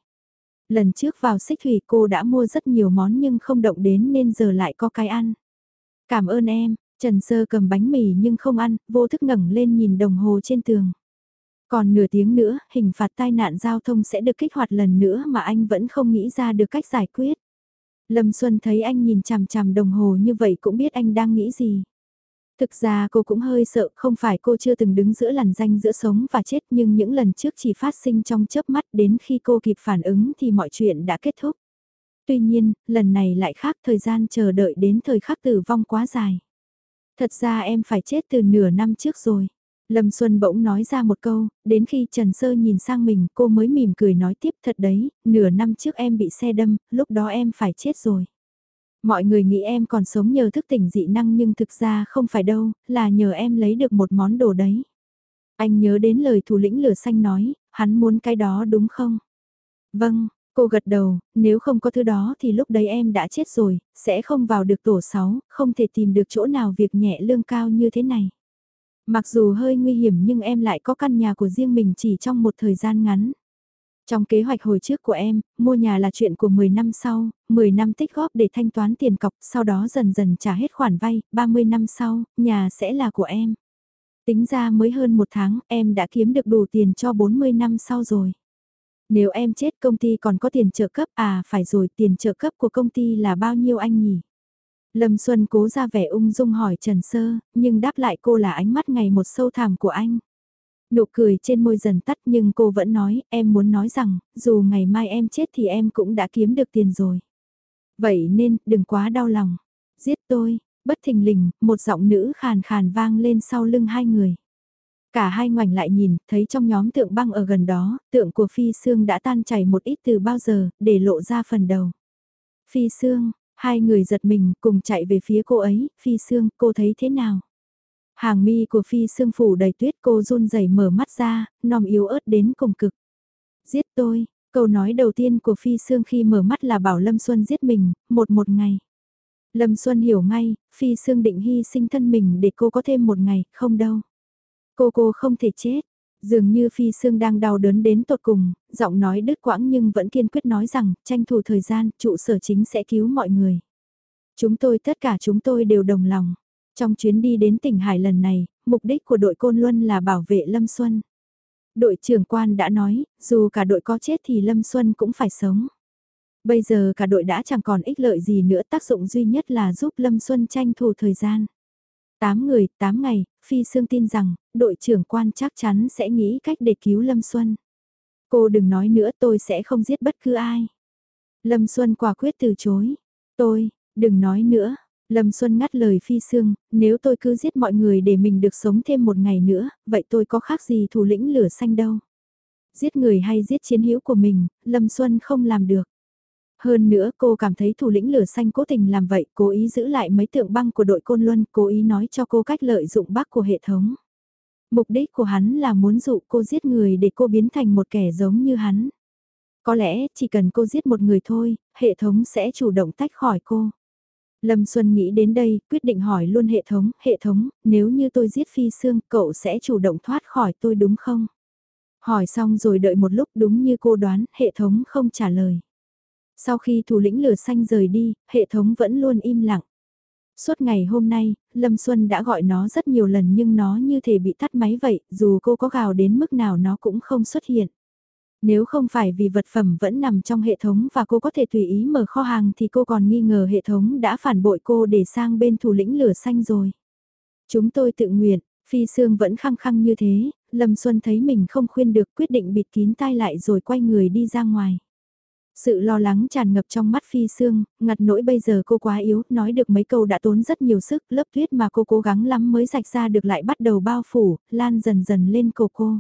Lần trước vào xích thủy cô đã mua rất nhiều món nhưng không động đến nên giờ lại có cái ăn. Cảm ơn em, Trần Sơ cầm bánh mì nhưng không ăn, vô thức ngẩng lên nhìn đồng hồ trên tường. Còn nửa tiếng nữa, hình phạt tai nạn giao thông sẽ được kích hoạt lần nữa mà anh vẫn không nghĩ ra được cách giải quyết. Lâm Xuân thấy anh nhìn chằm chằm đồng hồ như vậy cũng biết anh đang nghĩ gì. Thực ra cô cũng hơi sợ, không phải cô chưa từng đứng giữa làn danh giữa sống và chết nhưng những lần trước chỉ phát sinh trong chớp mắt đến khi cô kịp phản ứng thì mọi chuyện đã kết thúc. Tuy nhiên, lần này lại khác thời gian chờ đợi đến thời khắc tử vong quá dài. Thật ra em phải chết từ nửa năm trước rồi. Lâm Xuân bỗng nói ra một câu, đến khi Trần Sơ nhìn sang mình cô mới mỉm cười nói tiếp thật đấy, nửa năm trước em bị xe đâm, lúc đó em phải chết rồi. Mọi người nghĩ em còn sống nhờ thức tỉnh dị năng nhưng thực ra không phải đâu, là nhờ em lấy được một món đồ đấy. Anh nhớ đến lời thủ lĩnh lửa xanh nói, hắn muốn cái đó đúng không? Vâng, cô gật đầu, nếu không có thứ đó thì lúc đấy em đã chết rồi, sẽ không vào được tổ 6, không thể tìm được chỗ nào việc nhẹ lương cao như thế này. Mặc dù hơi nguy hiểm nhưng em lại có căn nhà của riêng mình chỉ trong một thời gian ngắn. Trong kế hoạch hồi trước của em, mua nhà là chuyện của 10 năm sau, 10 năm tích góp để thanh toán tiền cọc, sau đó dần dần trả hết khoản vay, 30 năm sau, nhà sẽ là của em. Tính ra mới hơn một tháng, em đã kiếm được đủ tiền cho 40 năm sau rồi. Nếu em chết công ty còn có tiền trợ cấp à phải rồi tiền trợ cấp của công ty là bao nhiêu anh nhỉ? Lâm Xuân cố ra vẻ ung dung hỏi Trần Sơ, nhưng đáp lại cô là ánh mắt ngày một sâu thẳm của anh. Nụ cười trên môi dần tắt nhưng cô vẫn nói, em muốn nói rằng, dù ngày mai em chết thì em cũng đã kiếm được tiền rồi. Vậy nên, đừng quá đau lòng. Giết tôi, bất thình lình, một giọng nữ khàn khàn vang lên sau lưng hai người. Cả hai ngoảnh lại nhìn, thấy trong nhóm tượng băng ở gần đó, tượng của Phi Sương đã tan chảy một ít từ bao giờ, để lộ ra phần đầu. Phi Sương, hai người giật mình cùng chạy về phía cô ấy, Phi Sương, cô thấy thế nào? Hàng mi của Phi Sương phủ đầy tuyết cô run rẩy mở mắt ra, nòng yếu ớt đến cùng cực. Giết tôi, câu nói đầu tiên của Phi Sương khi mở mắt là bảo Lâm Xuân giết mình, một một ngày. Lâm Xuân hiểu ngay, Phi Sương định hy sinh thân mình để cô có thêm một ngày, không đâu. Cô cô không thể chết. Dường như Phi Sương đang đau đớn đến tột cùng, giọng nói đứt quãng nhưng vẫn kiên quyết nói rằng, tranh thủ thời gian, trụ sở chính sẽ cứu mọi người. Chúng tôi tất cả chúng tôi đều đồng lòng. Trong chuyến đi đến tỉnh Hải lần này, mục đích của đội Côn Luân là bảo vệ Lâm Xuân. Đội trưởng quan đã nói, dù cả đội có chết thì Lâm Xuân cũng phải sống. Bây giờ cả đội đã chẳng còn ích lợi gì nữa tác dụng duy nhất là giúp Lâm Xuân tranh thủ thời gian. 8 người, 8 ngày, Phi Sương tin rằng, đội trưởng quan chắc chắn sẽ nghĩ cách để cứu Lâm Xuân. Cô đừng nói nữa tôi sẽ không giết bất cứ ai. Lâm Xuân quả quyết từ chối. Tôi, đừng nói nữa. Lâm Xuân ngắt lời Phi Sương, nếu tôi cứ giết mọi người để mình được sống thêm một ngày nữa, vậy tôi có khác gì thủ lĩnh lửa xanh đâu. Giết người hay giết chiến hữu của mình, Lâm Xuân không làm được. Hơn nữa cô cảm thấy thủ lĩnh lửa xanh cố tình làm vậy, cố ý giữ lại mấy tượng băng của đội Côn Luân, cố ý nói cho cô cách lợi dụng bác của hệ thống. Mục đích của hắn là muốn dụ cô giết người để cô biến thành một kẻ giống như hắn. Có lẽ chỉ cần cô giết một người thôi, hệ thống sẽ chủ động tách khỏi cô. Lâm Xuân nghĩ đến đây, quyết định hỏi luôn hệ thống, hệ thống, nếu như tôi giết Phi xương cậu sẽ chủ động thoát khỏi tôi đúng không? Hỏi xong rồi đợi một lúc đúng như cô đoán, hệ thống không trả lời. Sau khi thủ lĩnh lửa xanh rời đi, hệ thống vẫn luôn im lặng. Suốt ngày hôm nay, Lâm Xuân đã gọi nó rất nhiều lần nhưng nó như thể bị tắt máy vậy, dù cô có gào đến mức nào nó cũng không xuất hiện. Nếu không phải vì vật phẩm vẫn nằm trong hệ thống và cô có thể tùy ý mở kho hàng thì cô còn nghi ngờ hệ thống đã phản bội cô để sang bên thủ lĩnh lửa xanh rồi. Chúng tôi tự nguyện, Phi Sương vẫn khăng khăng như thế, Lâm Xuân thấy mình không khuyên được quyết định bịt kín tai lại rồi quay người đi ra ngoài. Sự lo lắng tràn ngập trong mắt phi sương, ngặt nỗi bây giờ cô quá yếu, nói được mấy câu đã tốn rất nhiều sức, lớp tuyết mà cô cố gắng lắm mới rạch ra được lại bắt đầu bao phủ, lan dần dần lên cổ cô.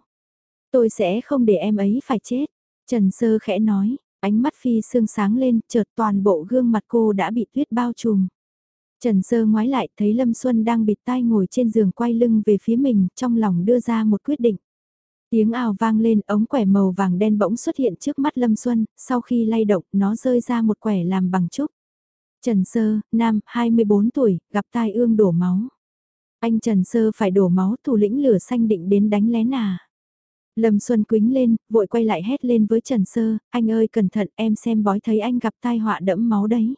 Tôi sẽ không để em ấy phải chết. Trần Sơ khẽ nói, ánh mắt phi sương sáng lên, chợt toàn bộ gương mặt cô đã bị tuyết bao trùm. Trần Sơ ngoái lại thấy Lâm Xuân đang bịt tai ngồi trên giường quay lưng về phía mình, trong lòng đưa ra một quyết định. Tiếng ào vang lên ống quẻ màu vàng đen bỗng xuất hiện trước mắt Lâm Xuân, sau khi lay động nó rơi ra một quẻ làm bằng trúc. Trần Sơ, nam, 24 tuổi, gặp tai ương đổ máu. Anh Trần Sơ phải đổ máu thủ lĩnh lửa xanh định đến đánh lén à. Lâm Xuân quính lên, vội quay lại hét lên với Trần Sơ, anh ơi cẩn thận em xem bói thấy anh gặp tai họa đẫm máu đấy.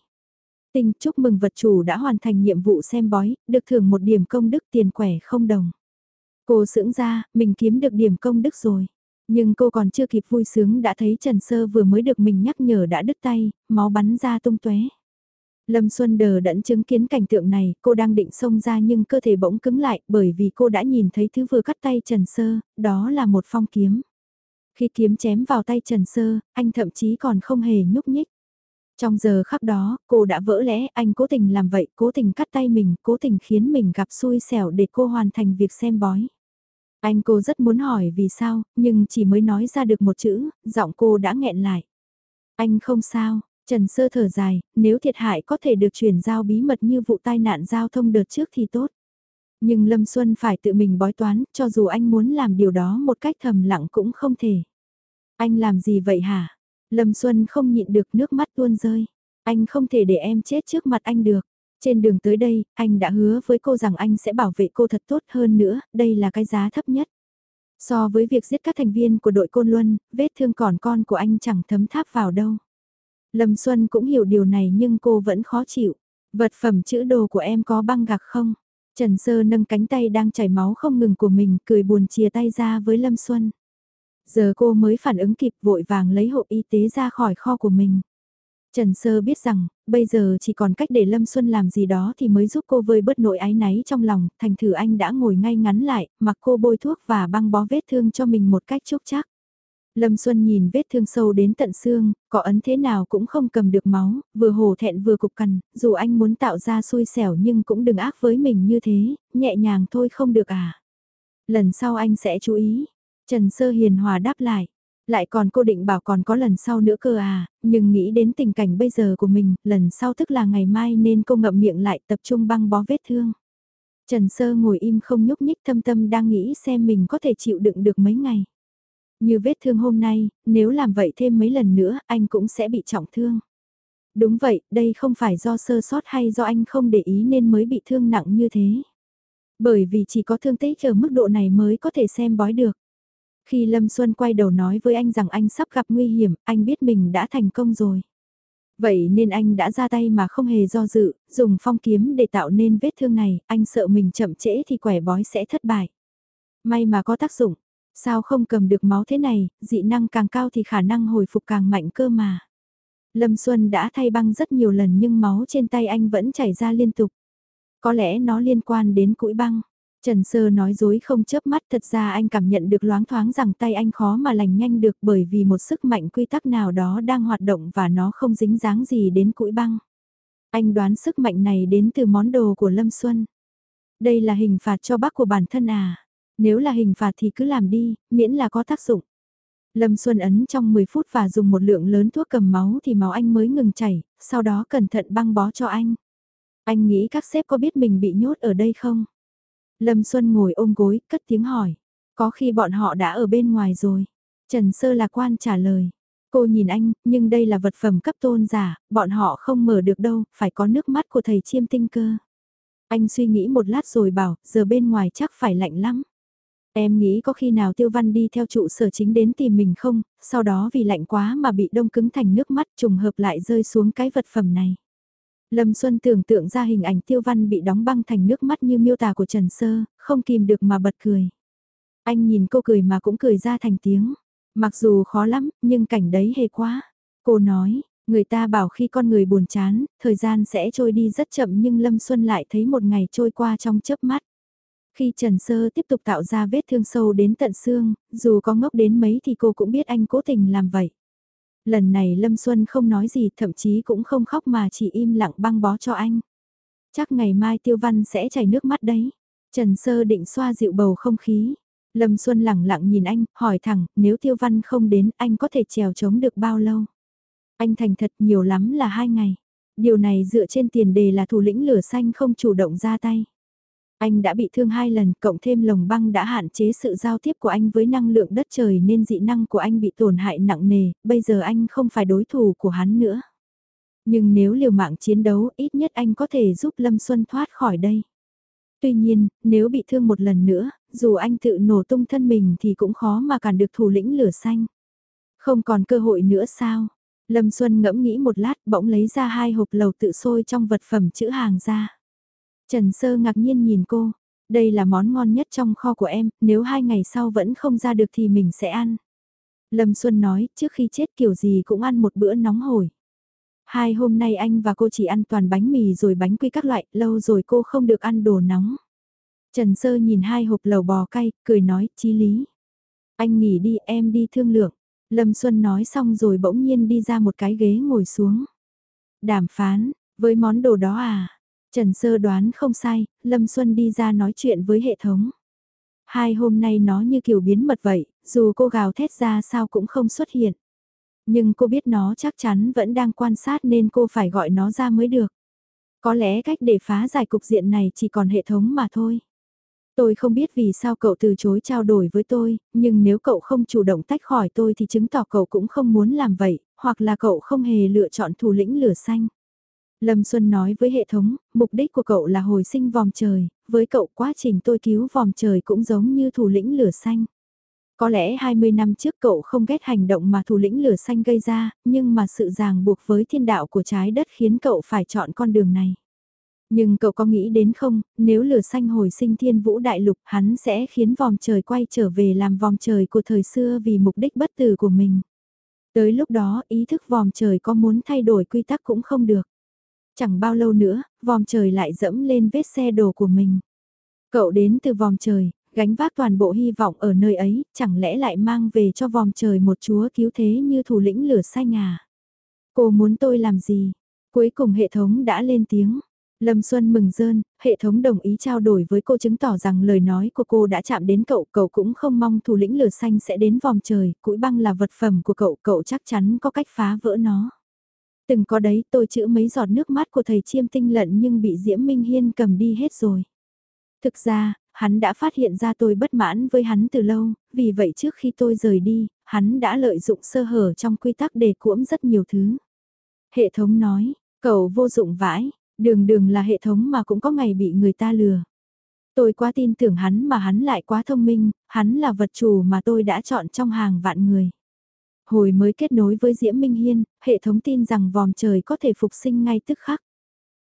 Tình chúc mừng vật chủ đã hoàn thành nhiệm vụ xem bói, được thưởng một điểm công đức tiền quẻ không đồng. Cô sững ra, mình kiếm được điểm công đức rồi. Nhưng cô còn chưa kịp vui sướng đã thấy Trần Sơ vừa mới được mình nhắc nhở đã đứt tay, máu bắn ra tung tóe. Lâm Xuân đờ đẫn chứng kiến cảnh tượng này, cô đang định xông ra nhưng cơ thể bỗng cứng lại bởi vì cô đã nhìn thấy thứ vừa cắt tay Trần Sơ, đó là một phong kiếm. Khi kiếm chém vào tay Trần Sơ, anh thậm chí còn không hề nhúc nhích. Trong giờ khắc đó, cô đã vỡ lẽ anh cố tình làm vậy, cố tình cắt tay mình, cố tình khiến mình gặp xui xẻo để cô hoàn thành việc xem bói. Anh cô rất muốn hỏi vì sao, nhưng chỉ mới nói ra được một chữ, giọng cô đã nghẹn lại. Anh không sao, Trần Sơ thở dài, nếu thiệt hại có thể được chuyển giao bí mật như vụ tai nạn giao thông đợt trước thì tốt. Nhưng Lâm Xuân phải tự mình bói toán, cho dù anh muốn làm điều đó một cách thầm lặng cũng không thể. Anh làm gì vậy hả? Lâm Xuân không nhịn được nước mắt tuôn rơi. Anh không thể để em chết trước mặt anh được. Trên đường tới đây, anh đã hứa với cô rằng anh sẽ bảo vệ cô thật tốt hơn nữa, đây là cái giá thấp nhất. So với việc giết các thành viên của đội Côn Luân, vết thương còn con của anh chẳng thấm tháp vào đâu. Lâm Xuân cũng hiểu điều này nhưng cô vẫn khó chịu. Vật phẩm chữ đồ của em có băng gạc không? Trần Sơ nâng cánh tay đang chảy máu không ngừng của mình, cười buồn chia tay ra với Lâm Xuân. Giờ cô mới phản ứng kịp vội vàng lấy hộp y tế ra khỏi kho của mình. Trần Sơ biết rằng, bây giờ chỉ còn cách để Lâm Xuân làm gì đó thì mới giúp cô vơi bớt nỗi ái náy trong lòng, thành thử anh đã ngồi ngay ngắn lại, mặc cô bôi thuốc và băng bó vết thương cho mình một cách chúc chắc. Lâm Xuân nhìn vết thương sâu đến tận xương, có ấn thế nào cũng không cầm được máu, vừa hổ thẹn vừa cục cằn, dù anh muốn tạo ra xui xẻo nhưng cũng đừng ác với mình như thế, nhẹ nhàng thôi không được à. Lần sau anh sẽ chú ý. Trần Sơ Hiền hòa đáp lại. Lại còn cô định bảo còn có lần sau nữa cơ à, nhưng nghĩ đến tình cảnh bây giờ của mình, lần sau tức là ngày mai nên cô ngậm miệng lại tập trung băng bó vết thương. Trần Sơ ngồi im không nhúc nhích thâm tâm đang nghĩ xem mình có thể chịu đựng được mấy ngày. Như vết thương hôm nay, nếu làm vậy thêm mấy lần nữa, anh cũng sẽ bị trọng thương. Đúng vậy, đây không phải do sơ sót hay do anh không để ý nên mới bị thương nặng như thế. Bởi vì chỉ có thương tích ở mức độ này mới có thể xem bói được. Khi Lâm Xuân quay đầu nói với anh rằng anh sắp gặp nguy hiểm, anh biết mình đã thành công rồi. Vậy nên anh đã ra tay mà không hề do dự, dùng phong kiếm để tạo nên vết thương này, anh sợ mình chậm trễ thì quẻ bói sẽ thất bại. May mà có tác dụng, sao không cầm được máu thế này, dị năng càng cao thì khả năng hồi phục càng mạnh cơ mà. Lâm Xuân đã thay băng rất nhiều lần nhưng máu trên tay anh vẫn chảy ra liên tục. Có lẽ nó liên quan đến cũi băng. Trần Sơ nói dối không chớp mắt thật ra anh cảm nhận được loáng thoáng rằng tay anh khó mà lành nhanh được bởi vì một sức mạnh quy tắc nào đó đang hoạt động và nó không dính dáng gì đến cũi băng. Anh đoán sức mạnh này đến từ món đồ của Lâm Xuân. Đây là hình phạt cho bác của bản thân à? Nếu là hình phạt thì cứ làm đi, miễn là có tác dụng. Lâm Xuân ấn trong 10 phút và dùng một lượng lớn thuốc cầm máu thì máu anh mới ngừng chảy, sau đó cẩn thận băng bó cho anh. Anh nghĩ các sếp có biết mình bị nhốt ở đây không? Lâm Xuân ngồi ôm gối, cất tiếng hỏi. Có khi bọn họ đã ở bên ngoài rồi. Trần Sơ lạc quan trả lời. Cô nhìn anh, nhưng đây là vật phẩm cấp tôn giả, bọn họ không mở được đâu, phải có nước mắt của thầy chiêm tinh cơ. Anh suy nghĩ một lát rồi bảo, giờ bên ngoài chắc phải lạnh lắm. Em nghĩ có khi nào Tiêu Văn đi theo trụ sở chính đến tìm mình không, sau đó vì lạnh quá mà bị đông cứng thành nước mắt trùng hợp lại rơi xuống cái vật phẩm này. Lâm Xuân tưởng tượng ra hình ảnh Tiêu Văn bị đóng băng thành nước mắt như miêu tả của Trần Sơ, không kìm được mà bật cười. Anh nhìn cô cười mà cũng cười ra thành tiếng. Mặc dù khó lắm, nhưng cảnh đấy hề quá. Cô nói, người ta bảo khi con người buồn chán, thời gian sẽ trôi đi rất chậm nhưng Lâm Xuân lại thấy một ngày trôi qua trong chớp mắt. Khi Trần Sơ tiếp tục tạo ra vết thương sâu đến tận xương, dù có ngốc đến mấy thì cô cũng biết anh cố tình làm vậy. Lần này Lâm Xuân không nói gì thậm chí cũng không khóc mà chỉ im lặng băng bó cho anh. Chắc ngày mai Tiêu Văn sẽ chảy nước mắt đấy. Trần Sơ định xoa dịu bầu không khí. Lâm Xuân lẳng lặng nhìn anh, hỏi thẳng, nếu Tiêu Văn không đến anh có thể trèo chống được bao lâu? Anh thành thật nhiều lắm là hai ngày. Điều này dựa trên tiền đề là thủ lĩnh lửa xanh không chủ động ra tay. Anh đã bị thương hai lần, cộng thêm lồng băng đã hạn chế sự giao tiếp của anh với năng lượng đất trời nên dị năng của anh bị tổn hại nặng nề, bây giờ anh không phải đối thủ của hắn nữa. Nhưng nếu liều mạng chiến đấu, ít nhất anh có thể giúp Lâm Xuân thoát khỏi đây. Tuy nhiên, nếu bị thương một lần nữa, dù anh tự nổ tung thân mình thì cũng khó mà cản được thủ lĩnh lửa xanh. Không còn cơ hội nữa sao? Lâm Xuân ngẫm nghĩ một lát bỗng lấy ra hai hộp lầu tự sôi trong vật phẩm chữ hàng ra. Trần Sơ ngạc nhiên nhìn cô, đây là món ngon nhất trong kho của em, nếu hai ngày sau vẫn không ra được thì mình sẽ ăn. Lâm Xuân nói, trước khi chết kiểu gì cũng ăn một bữa nóng hổi. Hai hôm nay anh và cô chỉ ăn toàn bánh mì rồi bánh quy các loại, lâu rồi cô không được ăn đồ nóng. Trần Sơ nhìn hai hộp lẩu bò cay, cười nói, chí lý. Anh nghỉ đi, em đi thương lượng. Lâm Xuân nói xong rồi bỗng nhiên đi ra một cái ghế ngồi xuống. Đàm phán, với món đồ đó à, Trần Sơ đoán không sai, Lâm Xuân đi ra nói chuyện với hệ thống. Hai hôm nay nó như kiểu biến mật vậy, dù cô gào thét ra sao cũng không xuất hiện. Nhưng cô biết nó chắc chắn vẫn đang quan sát nên cô phải gọi nó ra mới được. Có lẽ cách để phá giải cục diện này chỉ còn hệ thống mà thôi. Tôi không biết vì sao cậu từ chối trao đổi với tôi, nhưng nếu cậu không chủ động tách khỏi tôi thì chứng tỏ cậu cũng không muốn làm vậy, hoặc là cậu không hề lựa chọn thủ lĩnh lửa xanh. Lâm Xuân nói với hệ thống, mục đích của cậu là hồi sinh vòng trời, với cậu quá trình tôi cứu vòng trời cũng giống như thủ lĩnh lửa xanh. Có lẽ 20 năm trước cậu không ghét hành động mà thủ lĩnh lửa xanh gây ra, nhưng mà sự ràng buộc với thiên đạo của trái đất khiến cậu phải chọn con đường này. Nhưng cậu có nghĩ đến không, nếu lửa xanh hồi sinh thiên vũ đại lục hắn sẽ khiến vòng trời quay trở về làm vòng trời của thời xưa vì mục đích bất tử của mình. Tới lúc đó ý thức vòng trời có muốn thay đổi quy tắc cũng không được. Chẳng bao lâu nữa, vòm trời lại dẫm lên vết xe đồ của mình. Cậu đến từ vòm trời, gánh vác toàn bộ hy vọng ở nơi ấy, chẳng lẽ lại mang về cho vòm trời một chúa cứu thế như thủ lĩnh lửa xanh à? Cô muốn tôi làm gì? Cuối cùng hệ thống đã lên tiếng. Lâm Xuân mừng rơn, hệ thống đồng ý trao đổi với cô chứng tỏ rằng lời nói của cô đã chạm đến cậu, cậu cũng không mong thủ lĩnh lửa xanh sẽ đến vòng trời, cũi băng là vật phẩm của cậu, cậu chắc chắn có cách phá vỡ nó. Từng có đấy tôi chữ mấy giọt nước mắt của thầy chiêm tinh lận nhưng bị Diễm Minh Hiên cầm đi hết rồi. Thực ra, hắn đã phát hiện ra tôi bất mãn với hắn từ lâu, vì vậy trước khi tôi rời đi, hắn đã lợi dụng sơ hở trong quy tắc để cuỗm rất nhiều thứ. Hệ thống nói, cậu vô dụng vãi, đường đường là hệ thống mà cũng có ngày bị người ta lừa. Tôi quá tin tưởng hắn mà hắn lại quá thông minh, hắn là vật chủ mà tôi đã chọn trong hàng vạn người. Hồi mới kết nối với Diễm Minh Hiên, hệ thống tin rằng vòm trời có thể phục sinh ngay tức khắc.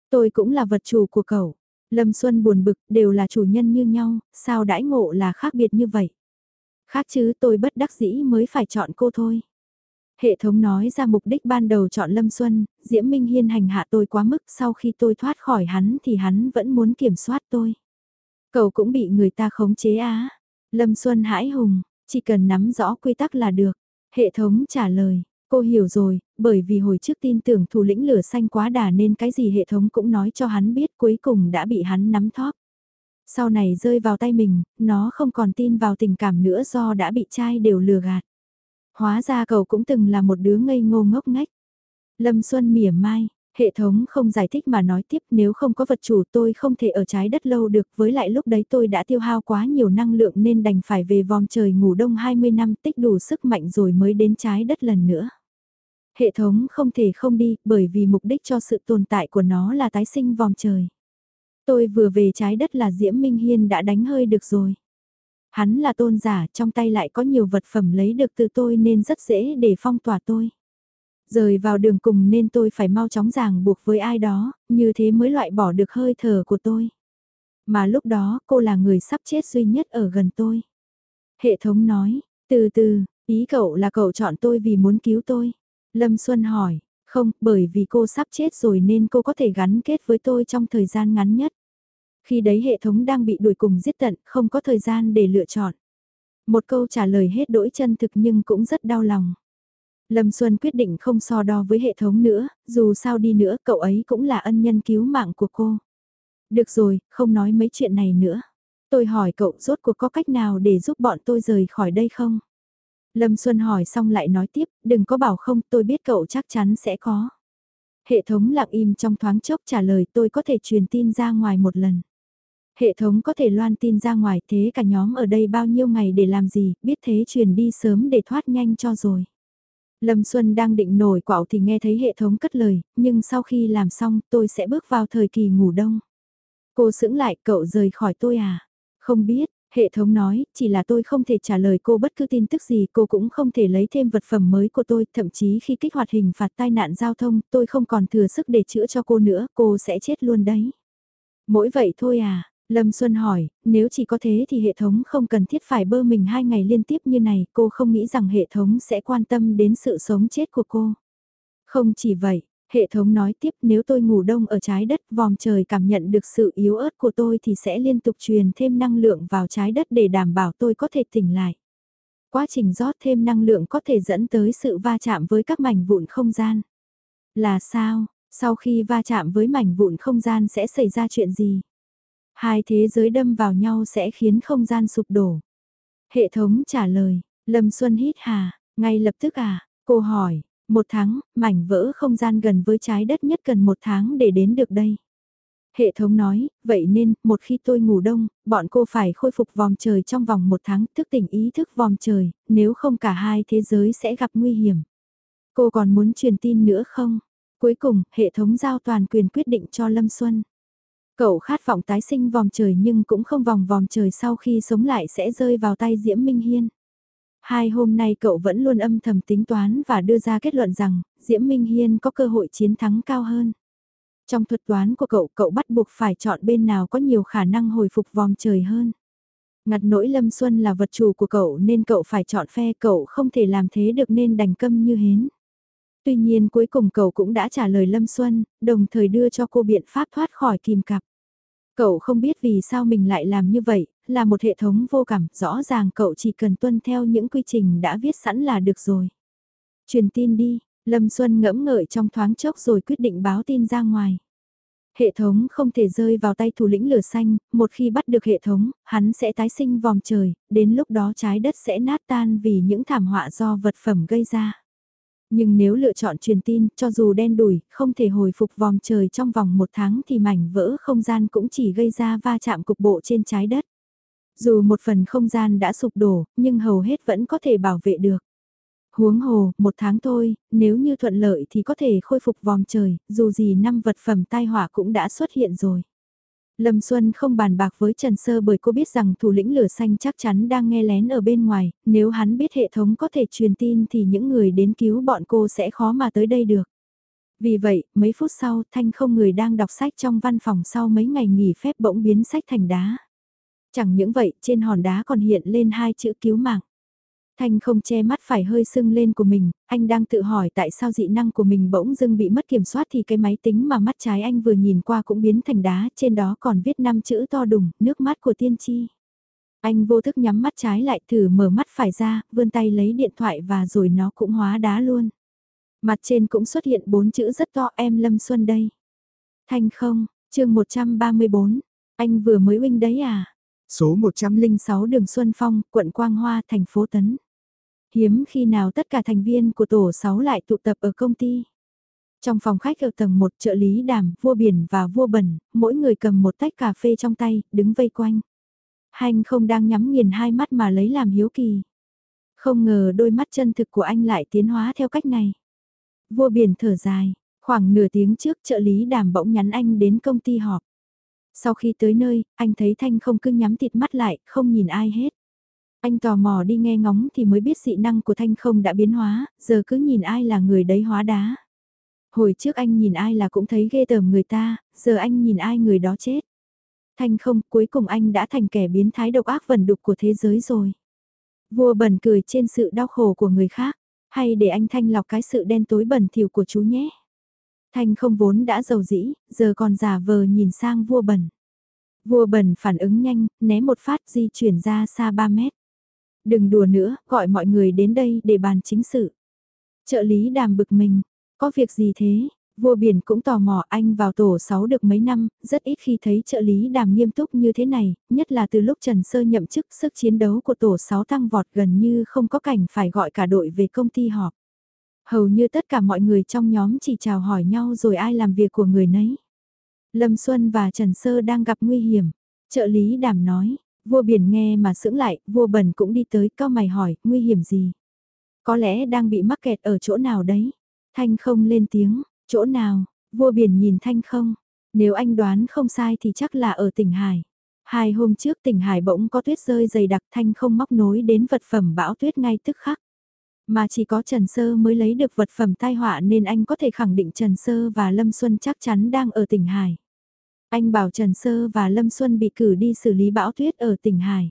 Tôi cũng là vật chủ của cậu. Lâm Xuân buồn bực, đều là chủ nhân như nhau, sao đãi ngộ là khác biệt như vậy? Khác chứ tôi bất đắc dĩ mới phải chọn cô thôi. Hệ thống nói ra mục đích ban đầu chọn Lâm Xuân, Diễm Minh Hiên hành hạ tôi quá mức sau khi tôi thoát khỏi hắn thì hắn vẫn muốn kiểm soát tôi. Cậu cũng bị người ta khống chế á. Lâm Xuân hãi hùng, chỉ cần nắm rõ quy tắc là được. Hệ thống trả lời, cô hiểu rồi, bởi vì hồi trước tin tưởng thủ lĩnh lửa xanh quá đà nên cái gì hệ thống cũng nói cho hắn biết cuối cùng đã bị hắn nắm thóp. Sau này rơi vào tay mình, nó không còn tin vào tình cảm nữa do đã bị trai đều lừa gạt. Hóa ra cậu cũng từng là một đứa ngây ngô ngốc ngách. Lâm Xuân mỉa mai, hệ thống không giải thích mà nói tiếp nếu không có vật chủ tôi không thể ở trái đất lâu được với lại lúc đấy tôi đã tiêu hao quá nhiều năng lượng nên đành phải về vòng trời ngủ đông 20 năm tích đủ sức mạnh rồi mới đến trái đất lần nữa. Hệ thống không thể không đi bởi vì mục đích cho sự tồn tại của nó là tái sinh vòng trời. Tôi vừa về trái đất là Diễm Minh Hiên đã đánh hơi được rồi. Hắn là tôn giả, trong tay lại có nhiều vật phẩm lấy được từ tôi nên rất dễ để phong tỏa tôi. Rời vào đường cùng nên tôi phải mau chóng ràng buộc với ai đó, như thế mới loại bỏ được hơi thở của tôi. Mà lúc đó cô là người sắp chết duy nhất ở gần tôi. Hệ thống nói, từ từ, ý cậu là cậu chọn tôi vì muốn cứu tôi. Lâm Xuân hỏi, không, bởi vì cô sắp chết rồi nên cô có thể gắn kết với tôi trong thời gian ngắn nhất. Khi đấy hệ thống đang bị đuổi cùng giết tận, không có thời gian để lựa chọn. Một câu trả lời hết đỗi chân thực nhưng cũng rất đau lòng. Lâm Xuân quyết định không so đo với hệ thống nữa, dù sao đi nữa cậu ấy cũng là ân nhân cứu mạng của cô. Được rồi, không nói mấy chuyện này nữa. Tôi hỏi cậu rốt cuộc có cách nào để giúp bọn tôi rời khỏi đây không? Lâm Xuân hỏi xong lại nói tiếp, đừng có bảo không, tôi biết cậu chắc chắn sẽ có. Hệ thống lặng im trong thoáng chốc trả lời tôi có thể truyền tin ra ngoài một lần. Hệ thống có thể loan tin ra ngoài thế cả nhóm ở đây bao nhiêu ngày để làm gì, biết thế truyền đi sớm để thoát nhanh cho rồi. Lâm Xuân đang định nổi quạo thì nghe thấy hệ thống cất lời, nhưng sau khi làm xong tôi sẽ bước vào thời kỳ ngủ đông. Cô sững lại cậu rời khỏi tôi à? Không biết, hệ thống nói, chỉ là tôi không thể trả lời cô bất cứ tin tức gì, cô cũng không thể lấy thêm vật phẩm mới của tôi, thậm chí khi kích hoạt hình phạt tai nạn giao thông, tôi không còn thừa sức để chữa cho cô nữa, cô sẽ chết luôn đấy. Mỗi vậy thôi à, Lâm Xuân hỏi, nếu chỉ có thế thì hệ thống không cần thiết phải bơ mình hai ngày liên tiếp như này, cô không nghĩ rằng hệ thống sẽ quan tâm đến sự sống chết của cô. Không chỉ vậy, hệ thống nói tiếp nếu tôi ngủ đông ở trái đất vòm trời cảm nhận được sự yếu ớt của tôi thì sẽ liên tục truyền thêm năng lượng vào trái đất để đảm bảo tôi có thể tỉnh lại. Quá trình rót thêm năng lượng có thể dẫn tới sự va chạm với các mảnh vụn không gian. Là sao, sau khi va chạm với mảnh vụn không gian sẽ xảy ra chuyện gì? Hai thế giới đâm vào nhau sẽ khiến không gian sụp đổ. Hệ thống trả lời, Lâm Xuân hít hà, ngay lập tức à, cô hỏi, một tháng, mảnh vỡ không gian gần với trái đất nhất cần một tháng để đến được đây. Hệ thống nói, vậy nên, một khi tôi ngủ đông, bọn cô phải khôi phục vòng trời trong vòng một tháng, thức tỉnh ý thức vòng trời, nếu không cả hai thế giới sẽ gặp nguy hiểm. Cô còn muốn truyền tin nữa không? Cuối cùng, hệ thống giao toàn quyền quyết định cho Lâm Xuân. Cậu khát vọng tái sinh vòng trời nhưng cũng không vòng vòng trời sau khi sống lại sẽ rơi vào tay Diễm Minh Hiên. Hai hôm nay cậu vẫn luôn âm thầm tính toán và đưa ra kết luận rằng Diễm Minh Hiên có cơ hội chiến thắng cao hơn. Trong thuật toán của cậu, cậu bắt buộc phải chọn bên nào có nhiều khả năng hồi phục vòng trời hơn. Ngặt nỗi Lâm Xuân là vật chủ của cậu nên cậu phải chọn phe cậu không thể làm thế được nên đành câm như hến. Tuy nhiên cuối cùng cậu cũng đã trả lời Lâm Xuân, đồng thời đưa cho cô biện pháp thoát khỏi kìm cặp. Cậu không biết vì sao mình lại làm như vậy, là một hệ thống vô cảm, rõ ràng cậu chỉ cần tuân theo những quy trình đã viết sẵn là được rồi. Truyền tin đi, Lâm Xuân ngẫm ngợi trong thoáng chốc rồi quyết định báo tin ra ngoài. Hệ thống không thể rơi vào tay thủ lĩnh lửa xanh, một khi bắt được hệ thống, hắn sẽ tái sinh vòng trời, đến lúc đó trái đất sẽ nát tan vì những thảm họa do vật phẩm gây ra. Nhưng nếu lựa chọn truyền tin, cho dù đen đủi, không thể hồi phục vòng trời trong vòng một tháng thì mảnh vỡ không gian cũng chỉ gây ra va chạm cục bộ trên trái đất. Dù một phần không gian đã sụp đổ, nhưng hầu hết vẫn có thể bảo vệ được. Huống hồ, một tháng thôi, nếu như thuận lợi thì có thể khôi phục vòng trời, dù gì năm vật phẩm tai họa cũng đã xuất hiện rồi. Lâm Xuân không bàn bạc với Trần Sơ bởi cô biết rằng thủ lĩnh lửa xanh chắc chắn đang nghe lén ở bên ngoài, nếu hắn biết hệ thống có thể truyền tin thì những người đến cứu bọn cô sẽ khó mà tới đây được. Vì vậy, mấy phút sau, Thanh không người đang đọc sách trong văn phòng sau mấy ngày nghỉ phép bỗng biến sách thành đá. Chẳng những vậy, trên hòn đá còn hiện lên hai chữ cứu mạng. Thanh không che mắt phải hơi sưng lên của mình, anh đang tự hỏi tại sao dị năng của mình bỗng dưng bị mất kiểm soát thì cái máy tính mà mắt trái anh vừa nhìn qua cũng biến thành đá, trên đó còn viết năm chữ to đùng, nước mắt của tiên tri. Anh vô thức nhắm mắt trái lại thử mở mắt phải ra, vươn tay lấy điện thoại và rồi nó cũng hóa đá luôn. Mặt trên cũng xuất hiện bốn chữ rất to em Lâm Xuân đây. Thanh không, chương 134, anh vừa mới win đấy à? Số 106 đường Xuân Phong, quận Quang Hoa, thành phố Tấn. Hiếm khi nào tất cả thành viên của tổ 6 lại tụ tập ở công ty. Trong phòng khách ở tầng 1 trợ lý đàm, vua biển và vua bẩn, mỗi người cầm một tách cà phê trong tay, đứng vây quanh. Hành không đang nhắm nghiền hai mắt mà lấy làm hiếu kỳ. Không ngờ đôi mắt chân thực của anh lại tiến hóa theo cách này. Vua biển thở dài, khoảng nửa tiếng trước trợ lý đàm bỗng nhắn anh đến công ty họp. Sau khi tới nơi, anh thấy Thanh không cứ nhắm tịt mắt lại, không nhìn ai hết. Anh tò mò đi nghe ngóng thì mới biết dị năng của Thanh không đã biến hóa, giờ cứ nhìn ai là người đấy hóa đá. Hồi trước anh nhìn ai là cũng thấy ghê tởm người ta, giờ anh nhìn ai người đó chết. Thanh không, cuối cùng anh đã thành kẻ biến thái độc ác vần đục của thế giới rồi. Vua bẩn cười trên sự đau khổ của người khác, hay để anh thanh lọc cái sự đen tối bẩn thỉu của chú nhé. Thanh không vốn đã giàu dĩ, giờ còn giả vờ nhìn sang vua bẩn. Vua bẩn phản ứng nhanh, né một phát di chuyển ra xa 3 mét. Đừng đùa nữa, gọi mọi người đến đây để bàn chính sự. Trợ lý đàm bực mình, có việc gì thế? Vua biển cũng tò mò anh vào tổ 6 được mấy năm, rất ít khi thấy trợ lý đàm nghiêm túc như thế này, nhất là từ lúc Trần Sơ nhậm chức sức chiến đấu của tổ 6 tăng vọt gần như không có cảnh phải gọi cả đội về công ty họp. Hầu như tất cả mọi người trong nhóm chỉ chào hỏi nhau rồi ai làm việc của người nấy. Lâm Xuân và Trần Sơ đang gặp nguy hiểm. Trợ lý đảm nói, vua biển nghe mà sững lại, vua bẩn cũng đi tới cao mày hỏi, nguy hiểm gì? Có lẽ đang bị mắc kẹt ở chỗ nào đấy? Thanh không lên tiếng, chỗ nào? Vua biển nhìn Thanh không? Nếu anh đoán không sai thì chắc là ở tỉnh Hải. Hai hôm trước tỉnh Hải bỗng có tuyết rơi dày đặc Thanh không móc nối đến vật phẩm bão tuyết ngay tức khắc. Mà chỉ có Trần Sơ mới lấy được vật phẩm tai họa nên anh có thể khẳng định Trần Sơ và Lâm Xuân chắc chắn đang ở tỉnh Hải. Anh bảo Trần Sơ và Lâm Xuân bị cử đi xử lý bão tuyết ở tỉnh Hải.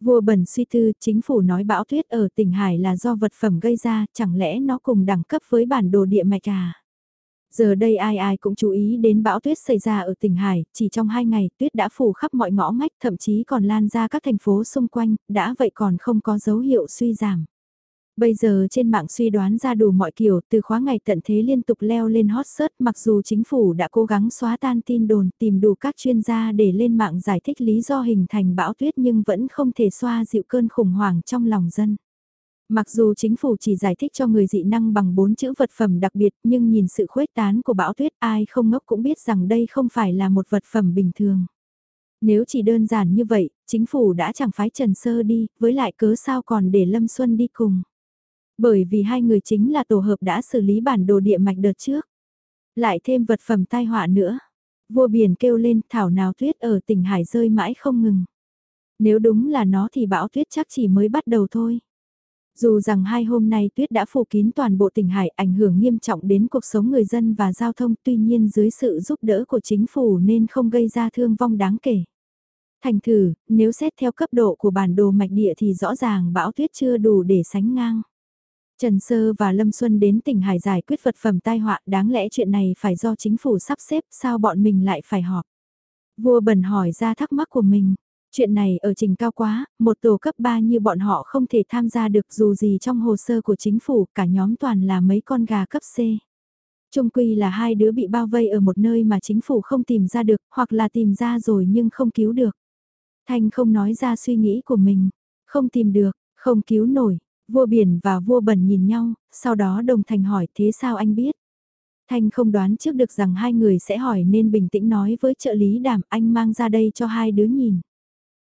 Vua Bẩn suy tư, chính phủ nói bão tuyết ở tỉnh Hải là do vật phẩm gây ra, chẳng lẽ nó cùng đẳng cấp với bản đồ địa mạch à? Giờ đây ai ai cũng chú ý đến bão tuyết xảy ra ở tỉnh Hải, chỉ trong hai ngày tuyết đã phủ khắp mọi ngõ ngách thậm chí còn lan ra các thành phố xung quanh, đã vậy còn không có dấu hiệu suy giảm. Bây giờ trên mạng suy đoán ra đủ mọi kiểu, từ khóa ngày tận thế liên tục leo lên hot search mặc dù chính phủ đã cố gắng xóa tan tin đồn tìm đủ các chuyên gia để lên mạng giải thích lý do hình thành bão tuyết nhưng vẫn không thể xoa dịu cơn khủng hoảng trong lòng dân. Mặc dù chính phủ chỉ giải thích cho người dị năng bằng bốn chữ vật phẩm đặc biệt nhưng nhìn sự khuếch tán của bão tuyết ai không ngốc cũng biết rằng đây không phải là một vật phẩm bình thường. Nếu chỉ đơn giản như vậy, chính phủ đã chẳng phái Trần Sơ đi, với lại cớ sao còn để Lâm Xuân đi cùng. Bởi vì hai người chính là tổ hợp đã xử lý bản đồ địa mạch đợt trước. Lại thêm vật phẩm tai họa nữa. Vua biển kêu lên thảo nào tuyết ở tỉnh Hải rơi mãi không ngừng. Nếu đúng là nó thì bão tuyết chắc chỉ mới bắt đầu thôi. Dù rằng hai hôm nay tuyết đã phủ kín toàn bộ tỉnh Hải ảnh hưởng nghiêm trọng đến cuộc sống người dân và giao thông tuy nhiên dưới sự giúp đỡ của chính phủ nên không gây ra thương vong đáng kể. Thành thử, nếu xét theo cấp độ của bản đồ mạch địa thì rõ ràng bão tuyết chưa đủ để sánh ngang. Trần Sơ và Lâm Xuân đến tỉnh Hải giải quyết vật phẩm tai họa đáng lẽ chuyện này phải do chính phủ sắp xếp sao bọn mình lại phải họp. Vua bẩn hỏi ra thắc mắc của mình. Chuyện này ở trình cao quá, một tổ cấp 3 như bọn họ không thể tham gia được dù gì trong hồ sơ của chính phủ cả nhóm toàn là mấy con gà cấp C. Trung quy là hai đứa bị bao vây ở một nơi mà chính phủ không tìm ra được, hoặc là tìm ra rồi nhưng không cứu được. Thanh không nói ra suy nghĩ của mình, không tìm được, không cứu nổi, vua biển và vua bẩn nhìn nhau, sau đó đồng thành hỏi thế sao anh biết? Thanh không đoán trước được rằng hai người sẽ hỏi nên bình tĩnh nói với trợ lý đảm anh mang ra đây cho hai đứa nhìn.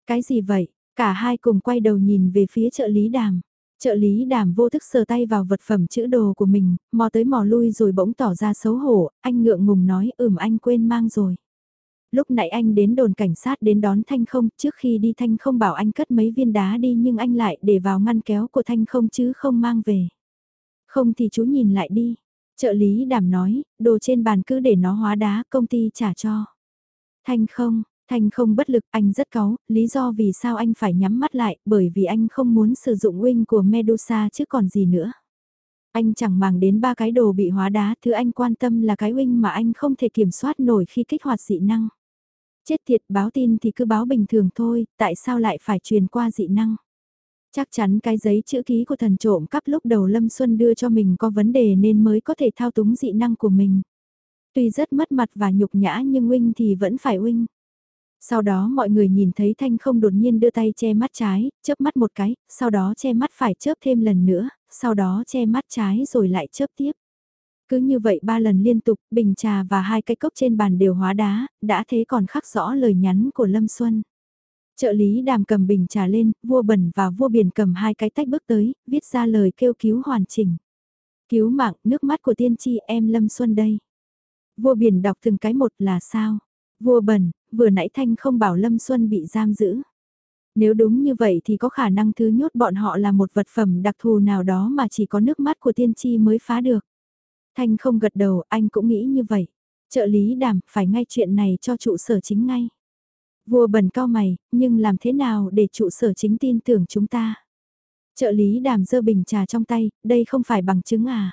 Cái gì vậy? Cả hai cùng quay đầu nhìn về phía trợ lý đàm. Trợ lý đàm vô thức sờ tay vào vật phẩm chữ đồ của mình, mò tới mò lui rồi bỗng tỏ ra xấu hổ, anh ngượng ngùng nói ừm anh quên mang rồi. Lúc nãy anh đến đồn cảnh sát đến đón Thanh không, trước khi đi Thanh không bảo anh cất mấy viên đá đi nhưng anh lại để vào ngăn kéo của Thanh không chứ không mang về. Không thì chú nhìn lại đi. Trợ lý đảm nói, đồ trên bàn cứ để nó hóa đá, công ty trả cho. Thanh không, Thanh không bất lực, anh rất cáu, lý do vì sao anh phải nhắm mắt lại, bởi vì anh không muốn sử dụng wing của Medusa chứ còn gì nữa. Anh chẳng màng đến ba cái đồ bị hóa đá, thứ anh quan tâm là cái huynh mà anh không thể kiểm soát nổi khi kích hoạt dị năng. Chết thiệt báo tin thì cứ báo bình thường thôi, tại sao lại phải truyền qua dị năng? Chắc chắn cái giấy chữ ký của thần trộm cắp lúc đầu Lâm Xuân đưa cho mình có vấn đề nên mới có thể thao túng dị năng của mình. Tuy rất mất mặt và nhục nhã nhưng huynh thì vẫn phải huynh Sau đó mọi người nhìn thấy Thanh không đột nhiên đưa tay che mắt trái, chớp mắt một cái, sau đó che mắt phải chớp thêm lần nữa, sau đó che mắt trái rồi lại chớp tiếp. Cứ như vậy ba lần liên tục, bình trà và hai cái cốc trên bàn đều hóa đá, đã thế còn khắc rõ lời nhắn của Lâm Xuân. Trợ lý đàm cầm bình trà lên, vua bẩn và vua biển cầm hai cái tách bước tới, viết ra lời kêu cứu hoàn chỉnh. Cứu mạng, nước mắt của tiên tri em Lâm Xuân đây. Vua biển đọc từng cái một là sao? Vua bẩn, vừa nãy Thanh không bảo Lâm Xuân bị giam giữ. Nếu đúng như vậy thì có khả năng thứ nhốt bọn họ là một vật phẩm đặc thù nào đó mà chỉ có nước mắt của tiên tri mới phá được. Thanh không gật đầu, anh cũng nghĩ như vậy. Trợ lý đảm, phải ngay chuyện này cho trụ sở chính ngay. Vua bẩn cao mày, nhưng làm thế nào để trụ sở chính tin tưởng chúng ta? Trợ lý đàm dơ bình trà trong tay, đây không phải bằng chứng à?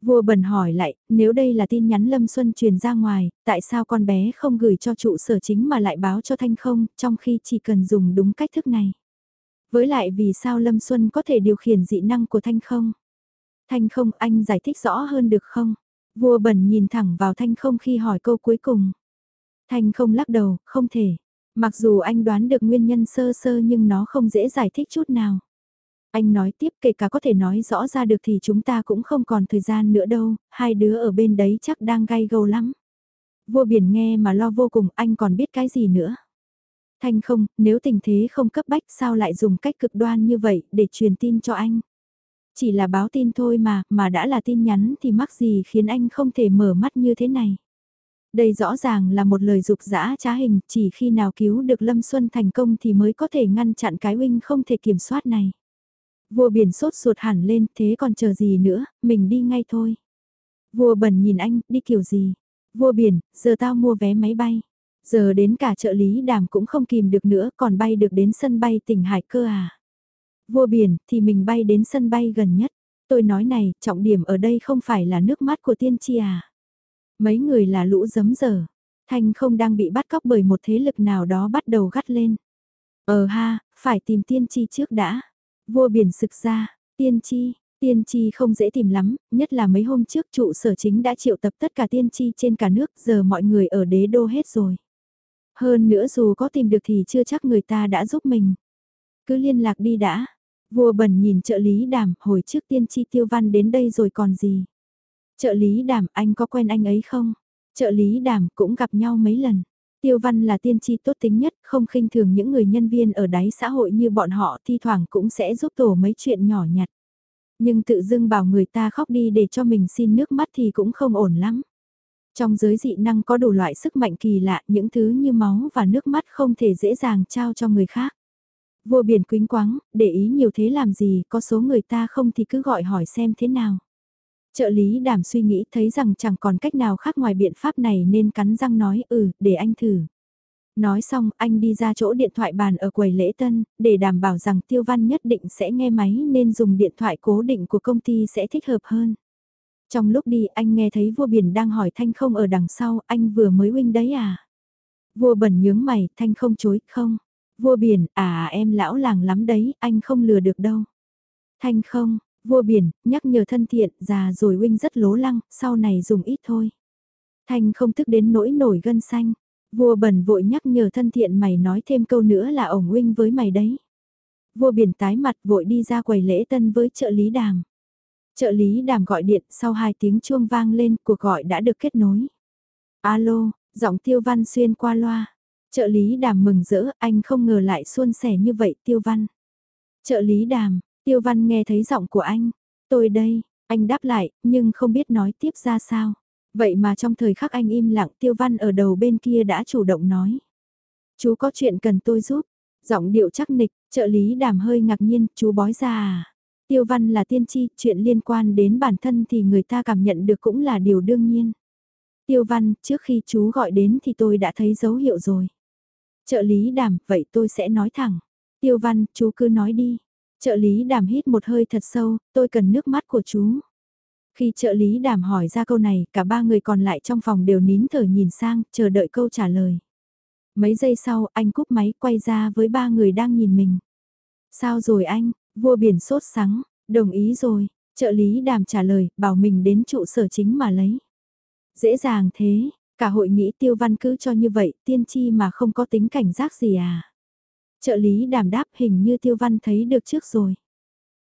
Vua bẩn hỏi lại, nếu đây là tin nhắn Lâm Xuân truyền ra ngoài, tại sao con bé không gửi cho trụ sở chính mà lại báo cho Thanh không, trong khi chỉ cần dùng đúng cách thức này? Với lại vì sao Lâm Xuân có thể điều khiển dị năng của Thanh không? Thanh không, anh giải thích rõ hơn được không? Vua bẩn nhìn thẳng vào Thanh không khi hỏi câu cuối cùng. Thanh không lắc đầu, không thể. Mặc dù anh đoán được nguyên nhân sơ sơ nhưng nó không dễ giải thích chút nào. Anh nói tiếp kể cả có thể nói rõ ra được thì chúng ta cũng không còn thời gian nữa đâu, hai đứa ở bên đấy chắc đang gay gâu lắm. Vua biển nghe mà lo vô cùng anh còn biết cái gì nữa. Thanh không, nếu tình thế không cấp bách sao lại dùng cách cực đoan như vậy để truyền tin cho anh. Chỉ là báo tin thôi mà, mà đã là tin nhắn thì mắc gì khiến anh không thể mở mắt như thế này. Đây rõ ràng là một lời dục dã trá hình, chỉ khi nào cứu được Lâm Xuân thành công thì mới có thể ngăn chặn cái huynh không thể kiểm soát này. Vua biển sốt ruột hẳn lên, thế còn chờ gì nữa, mình đi ngay thôi. Vua bẩn nhìn anh, đi kiểu gì? Vua biển, giờ tao mua vé máy bay. Giờ đến cả trợ lý đàm cũng không kìm được nữa, còn bay được đến sân bay tỉnh Hải cơ à? Vua biển, thì mình bay đến sân bay gần nhất. Tôi nói này, trọng điểm ở đây không phải là nước mắt của tiên tri à? Mấy người là lũ giấm dở. Thanh không đang bị bắt cóc bởi một thế lực nào đó bắt đầu gắt lên. Ờ ha, phải tìm tiên tri trước đã. Vua biển sực ra, tiên tri, tiên tri không dễ tìm lắm, nhất là mấy hôm trước trụ sở chính đã triệu tập tất cả tiên tri trên cả nước, giờ mọi người ở đế đô hết rồi. Hơn nữa dù có tìm được thì chưa chắc người ta đã giúp mình. Cứ liên lạc đi đã. Vua bẩn nhìn trợ lý đàm, hồi trước tiên tri tiêu văn đến đây rồi còn gì. Trợ lý đàm, anh có quen anh ấy không? Trợ lý đàm cũng gặp nhau mấy lần. Tiêu văn là tiên tri tốt tính nhất, không khinh thường những người nhân viên ở đáy xã hội như bọn họ thi thoảng cũng sẽ giúp tổ mấy chuyện nhỏ nhặt. Nhưng tự dưng bảo người ta khóc đi để cho mình xin nước mắt thì cũng không ổn lắm. Trong giới dị năng có đủ loại sức mạnh kỳ lạ, những thứ như máu và nước mắt không thể dễ dàng trao cho người khác. Vua biển quính quáng, để ý nhiều thế làm gì, có số người ta không thì cứ gọi hỏi xem thế nào. Trợ lý đảm suy nghĩ thấy rằng chẳng còn cách nào khác ngoài biện pháp này nên cắn răng nói ừ, để anh thử. Nói xong, anh đi ra chỗ điện thoại bàn ở quầy lễ tân, để đảm bảo rằng Tiêu Văn nhất định sẽ nghe máy nên dùng điện thoại cố định của công ty sẽ thích hợp hơn. Trong lúc đi anh nghe thấy vua biển đang hỏi Thanh không ở đằng sau, anh vừa mới huynh đấy à? Vua bẩn nhướng mày, Thanh không chối, không. Vua biển, à, à em lão làng lắm đấy, anh không lừa được đâu. Thanh không, Vua biển, nhắc nhở thân thiện, già rồi huynh rất lố lăng, sau này dùng ít thôi. Thanh không tức đến nỗi nổi gân xanh. Vua bẩn vội nhắc nhở thân thiện mày nói thêm câu nữa là ổng huynh với mày đấy. Vua biển tái mặt vội đi ra quầy lễ tân với trợ lý đàm. Trợ lý đàm gọi điện sau hai tiếng chuông vang lên cuộc gọi đã được kết nối. Alo, giọng tiêu văn xuyên qua loa. Trợ lý đàm mừng rỡ anh không ngờ lại suôn sẻ như vậy tiêu văn. Trợ lý đàm, tiêu văn nghe thấy giọng của anh. Tôi đây, anh đáp lại nhưng không biết nói tiếp ra sao. Vậy mà trong thời khắc anh im lặng tiêu văn ở đầu bên kia đã chủ động nói. Chú có chuyện cần tôi giúp. Giọng điệu chắc nịch, trợ lý đàm hơi ngạc nhiên, chú bói ra à. Tiêu văn là tiên tri, chuyện liên quan đến bản thân thì người ta cảm nhận được cũng là điều đương nhiên. Tiêu văn, trước khi chú gọi đến thì tôi đã thấy dấu hiệu rồi. Trợ lý đàm, vậy tôi sẽ nói thẳng. Tiêu văn, chú cứ nói đi. Trợ lý đàm hít một hơi thật sâu, tôi cần nước mắt của chú. Khi trợ lý đàm hỏi ra câu này, cả ba người còn lại trong phòng đều nín thở nhìn sang, chờ đợi câu trả lời. Mấy giây sau, anh cúp máy quay ra với ba người đang nhìn mình. Sao rồi anh, vua biển sốt sắng, đồng ý rồi, trợ lý đàm trả lời, bảo mình đến trụ sở chính mà lấy. Dễ dàng thế, cả hội nghĩ tiêu văn cứ cho như vậy, tiên tri mà không có tính cảnh giác gì à. Trợ lý đàm đáp hình như tiêu văn thấy được trước rồi.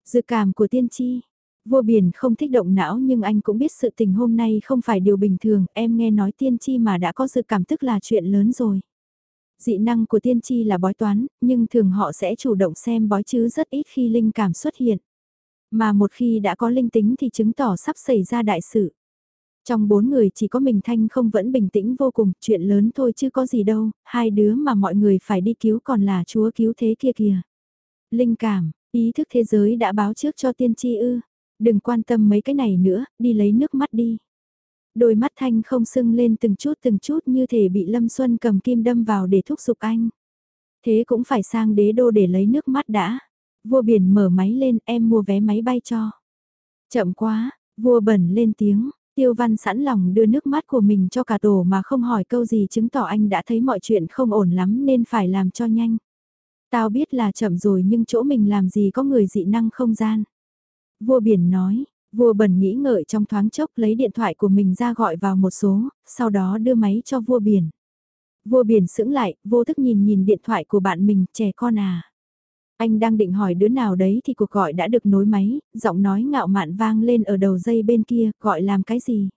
Dự cảm của tiên tri, Vua biển không thích động não nhưng anh cũng biết sự tình hôm nay không phải điều bình thường, em nghe nói tiên tri mà đã có dự cảm tức là chuyện lớn rồi. Dị năng của tiên tri là bói toán, nhưng thường họ sẽ chủ động xem bói chứ rất ít khi linh cảm xuất hiện. Mà một khi đã có linh tính thì chứng tỏ sắp xảy ra đại sự. Trong bốn người chỉ có mình Thanh không vẫn bình tĩnh vô cùng, chuyện lớn thôi chứ có gì đâu, hai đứa mà mọi người phải đi cứu còn là chúa cứu thế kia kìa. Linh cảm, ý thức thế giới đã báo trước cho tiên tri ư, đừng quan tâm mấy cái này nữa, đi lấy nước mắt đi. Đôi mắt Thanh không sưng lên từng chút từng chút như thể bị Lâm Xuân cầm kim đâm vào để thúc giục anh. Thế cũng phải sang đế đô để lấy nước mắt đã. Vua biển mở máy lên em mua vé máy bay cho. Chậm quá, vua bẩn lên tiếng, tiêu văn sẵn lòng đưa nước mắt của mình cho cả tổ mà không hỏi câu gì chứng tỏ anh đã thấy mọi chuyện không ổn lắm nên phải làm cho nhanh. Tao biết là chậm rồi nhưng chỗ mình làm gì có người dị năng không gian. Vua biển nói, vua bẩn nghĩ ngợi trong thoáng chốc lấy điện thoại của mình ra gọi vào một số, sau đó đưa máy cho vua biển. Vua biển sững lại, vô thức nhìn nhìn điện thoại của bạn mình, trẻ con à. Anh đang định hỏi đứa nào đấy thì cuộc gọi đã được nối máy, giọng nói ngạo mạn vang lên ở đầu dây bên kia, gọi làm cái gì.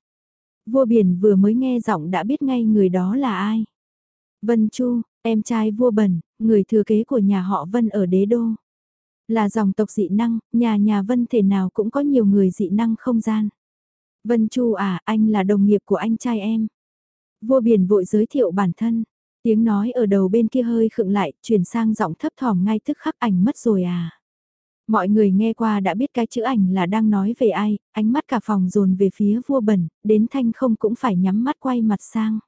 Vua biển vừa mới nghe giọng đã biết ngay người đó là ai. Vân Chu, em trai vua bẩn, người thừa kế của nhà họ Vân ở đế đô. Là dòng tộc dị năng, nhà nhà Vân thể nào cũng có nhiều người dị năng không gian. Vân Chu à, anh là đồng nghiệp của anh trai em. Vua biển vội giới thiệu bản thân. Tiếng nói ở đầu bên kia hơi khựng lại, chuyển sang giọng thấp thỏm ngay tức khắc ảnh mất rồi à. Mọi người nghe qua đã biết cái chữ ảnh là đang nói về ai, ánh mắt cả phòng dồn về phía vua bẩn, đến thanh không cũng phải nhắm mắt quay mặt sang.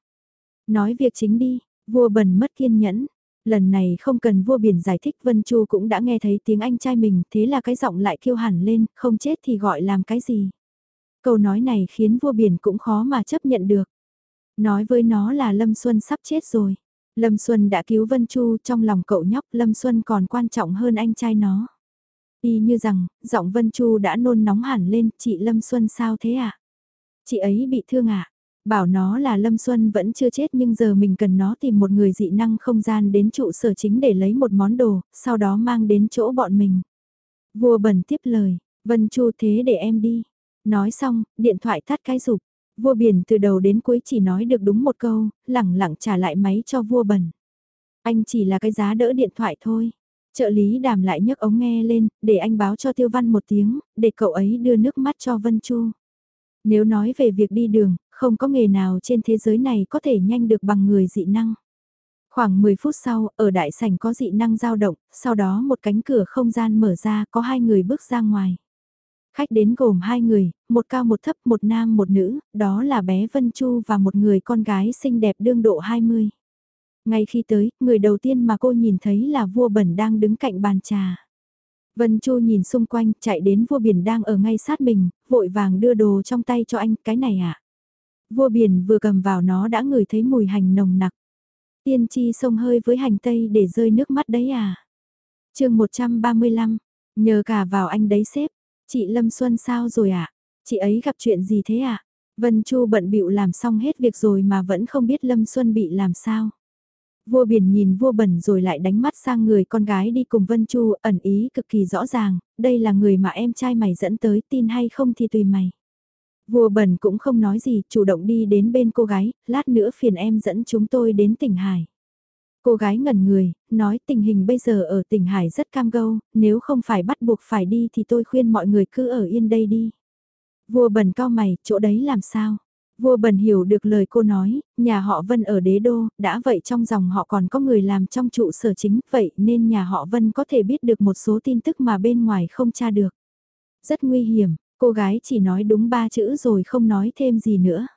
Nói việc chính đi, vua bẩn mất kiên nhẫn, Lần này không cần vua biển giải thích Vân Chu cũng đã nghe thấy tiếng anh trai mình, thế là cái giọng lại kêu hẳn lên, không chết thì gọi làm cái gì. Câu nói này khiến vua biển cũng khó mà chấp nhận được. Nói với nó là Lâm Xuân sắp chết rồi. Lâm Xuân đã cứu Vân Chu trong lòng cậu nhóc Lâm Xuân còn quan trọng hơn anh trai nó. Y như rằng, giọng Vân Chu đã nôn nóng hẳn lên, chị Lâm Xuân sao thế ạ? À? Chị ấy bị thương ạ? À? Bảo nó là Lâm Xuân vẫn chưa chết nhưng giờ mình cần nó tìm một người dị năng không gian đến trụ sở chính để lấy một món đồ, sau đó mang đến chỗ bọn mình. Vua bẩn tiếp lời, Vân Chu thế để em đi. Nói xong, điện thoại tắt cái rục. Vua biển từ đầu đến cuối chỉ nói được đúng một câu, lẳng lặng trả lại máy cho vua bẩn. Anh chỉ là cái giá đỡ điện thoại thôi. Trợ lý đàm lại nhấc ống nghe lên, để anh báo cho Tiêu Văn một tiếng, để cậu ấy đưa nước mắt cho Vân Chu. Nếu nói về việc đi đường, không có nghề nào trên thế giới này có thể nhanh được bằng người dị năng. Khoảng 10 phút sau, ở đại sảnh có dị năng dao động, sau đó một cánh cửa không gian mở ra, có hai người bước ra ngoài. Khách đến gồm hai người, một cao một thấp, một nam một nữ, đó là bé Vân Chu và một người con gái xinh đẹp đương độ 20. Ngay khi tới, người đầu tiên mà cô nhìn thấy là vua bẩn đang đứng cạnh bàn trà. Vân Chu nhìn xung quanh, chạy đến vua biển đang ở ngay sát mình, vội vàng đưa đồ trong tay cho anh, cái này ạ. À? Vua biển vừa cầm vào nó đã ngửi thấy mùi hành nồng nặc. Tiên tri sông hơi với hành tây để rơi nước mắt đấy à. chương 135, nhờ cả vào anh đấy xếp. Chị Lâm Xuân sao rồi ạ? À? Chị ấy gặp chuyện gì thế ạ? À? Vân Chu bận bịu làm xong hết việc rồi mà vẫn không biết Lâm Xuân bị làm sao. Vua biển nhìn vua bẩn rồi lại đánh mắt sang người con gái đi cùng Vân Chu, ẩn ý cực kỳ rõ ràng, đây là người mà em trai mày dẫn tới, tin hay không thì tùy mày. Vua bẩn cũng không nói gì, chủ động đi đến bên cô gái, lát nữa phiền em dẫn chúng tôi đến tỉnh Hải. Cô gái ngẩn người, nói tình hình bây giờ ở tỉnh Hải rất cam go, nếu không phải bắt buộc phải đi thì tôi khuyên mọi người cứ ở yên đây đi. Vua bần cao mày, chỗ đấy làm sao? Vua bần hiểu được lời cô nói, nhà họ Vân ở đế đô, đã vậy trong dòng họ còn có người làm trong trụ sở chính, vậy nên nhà họ Vân có thể biết được một số tin tức mà bên ngoài không tra được. Rất nguy hiểm, cô gái chỉ nói đúng ba chữ rồi không nói thêm gì nữa.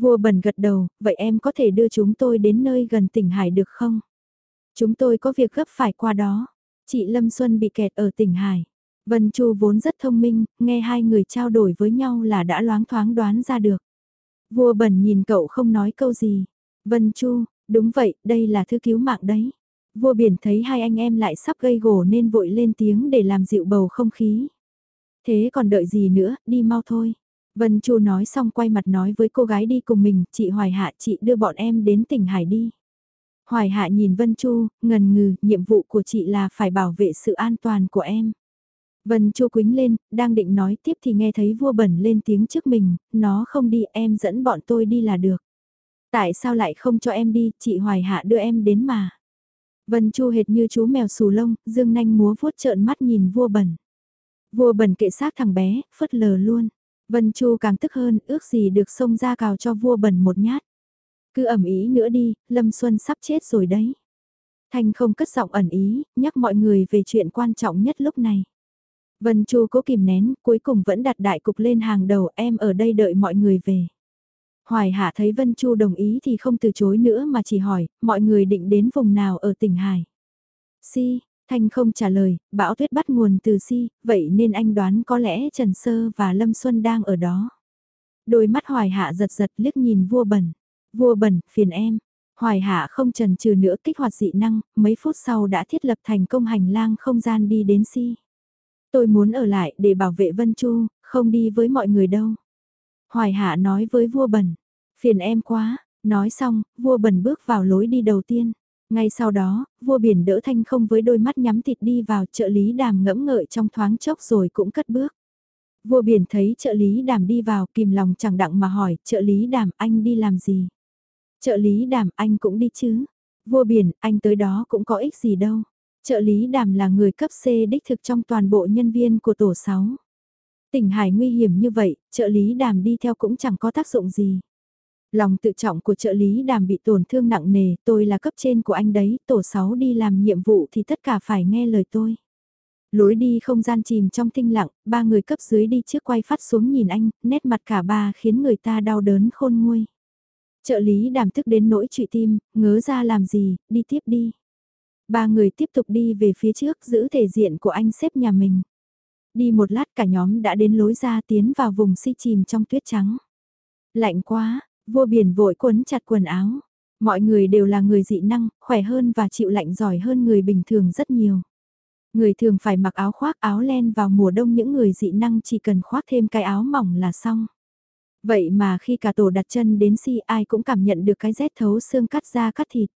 Vua bần gật đầu, vậy em có thể đưa chúng tôi đến nơi gần tỉnh Hải được không? Chúng tôi có việc gấp phải qua đó. Chị Lâm Xuân bị kẹt ở tỉnh Hải. Vân Chu vốn rất thông minh, nghe hai người trao đổi với nhau là đã loáng thoáng đoán ra được. Vua bẩn nhìn cậu không nói câu gì. Vân Chu, đúng vậy, đây là thư cứu mạng đấy. Vua biển thấy hai anh em lại sắp gây gổ nên vội lên tiếng để làm dịu bầu không khí. Thế còn đợi gì nữa, đi mau thôi. Vân Chu nói xong quay mặt nói với cô gái đi cùng mình, chị Hoài Hạ chị đưa bọn em đến tỉnh Hải đi. Hoài Hạ nhìn Vân Chu, ngần ngừ, nhiệm vụ của chị là phải bảo vệ sự an toàn của em. Vân Chu quính lên, đang định nói tiếp thì nghe thấy vua bẩn lên tiếng trước mình, nó không đi em dẫn bọn tôi đi là được. Tại sao lại không cho em đi, chị Hoài Hạ đưa em đến mà. Vân Chu hệt như chú mèo xù lông, dương nanh múa vuốt trợn mắt nhìn vua bẩn. Vua bẩn kệ xác thằng bé, phất lờ luôn. Vân Chu càng tức hơn, ước gì được xông ra cào cho vua bẩn một nhát. Cứ ẩm ý nữa đi, Lâm Xuân sắp chết rồi đấy. Thanh không cất giọng ẩn ý, nhắc mọi người về chuyện quan trọng nhất lúc này. Vân Chu cố kìm nén, cuối cùng vẫn đặt đại cục lên hàng đầu em ở đây đợi mọi người về. Hoài Hạ thấy Vân Chu đồng ý thì không từ chối nữa mà chỉ hỏi, mọi người định đến vùng nào ở tỉnh Hải. Si, Thanh không trả lời, bão tuyết bắt nguồn từ Si, vậy nên anh đoán có lẽ Trần Sơ và Lâm Xuân đang ở đó. Đôi mắt Hoài Hạ giật giật liếc nhìn vua bẩn. Vua bẩn, phiền em. Hoài Hạ không trần trừ nữa kích hoạt dị năng, mấy phút sau đã thiết lập thành công hành lang không gian đi đến Si. Tôi muốn ở lại để bảo vệ Vân Chu, không đi với mọi người đâu. Hoài Hạ nói với vua bẩn, phiền em quá, nói xong, vua bẩn bước vào lối đi đầu tiên. Ngay sau đó, vua biển đỡ thanh không với đôi mắt nhắm thịt đi vào trợ lý đàm ngẫm ngợi trong thoáng chốc rồi cũng cất bước. Vua biển thấy trợ lý đàm đi vào kìm lòng chẳng đặng mà hỏi trợ lý đàm anh đi làm gì. Trợ lý đàm anh cũng đi chứ. Vua biển anh tới đó cũng có ích gì đâu. Trợ lý đàm là người cấp C đích thực trong toàn bộ nhân viên của tổ 6. Tỉnh Hải nguy hiểm như vậy, trợ lý đàm đi theo cũng chẳng có tác dụng gì. Lòng tự trọng của trợ lý đàm bị tổn thương nặng nề, tôi là cấp trên của anh đấy, tổ 6 đi làm nhiệm vụ thì tất cả phải nghe lời tôi. Lối đi không gian chìm trong tinh lặng, ba người cấp dưới đi trước quay phát xuống nhìn anh, nét mặt cả ba khiến người ta đau đớn khôn nguôi. Trợ lý đàm tức đến nỗi trụy tim, ngớ ra làm gì, đi tiếp đi. Ba người tiếp tục đi về phía trước giữ thể diện của anh xếp nhà mình. Đi một lát cả nhóm đã đến lối ra tiến vào vùng si chìm trong tuyết trắng. Lạnh quá, vua biển vội quấn chặt quần áo. Mọi người đều là người dị năng, khỏe hơn và chịu lạnh giỏi hơn người bình thường rất nhiều. Người thường phải mặc áo khoác áo len vào mùa đông những người dị năng chỉ cần khoác thêm cái áo mỏng là xong. Vậy mà khi cả tổ đặt chân đến si ai cũng cảm nhận được cái rét thấu xương cắt da cắt thịt.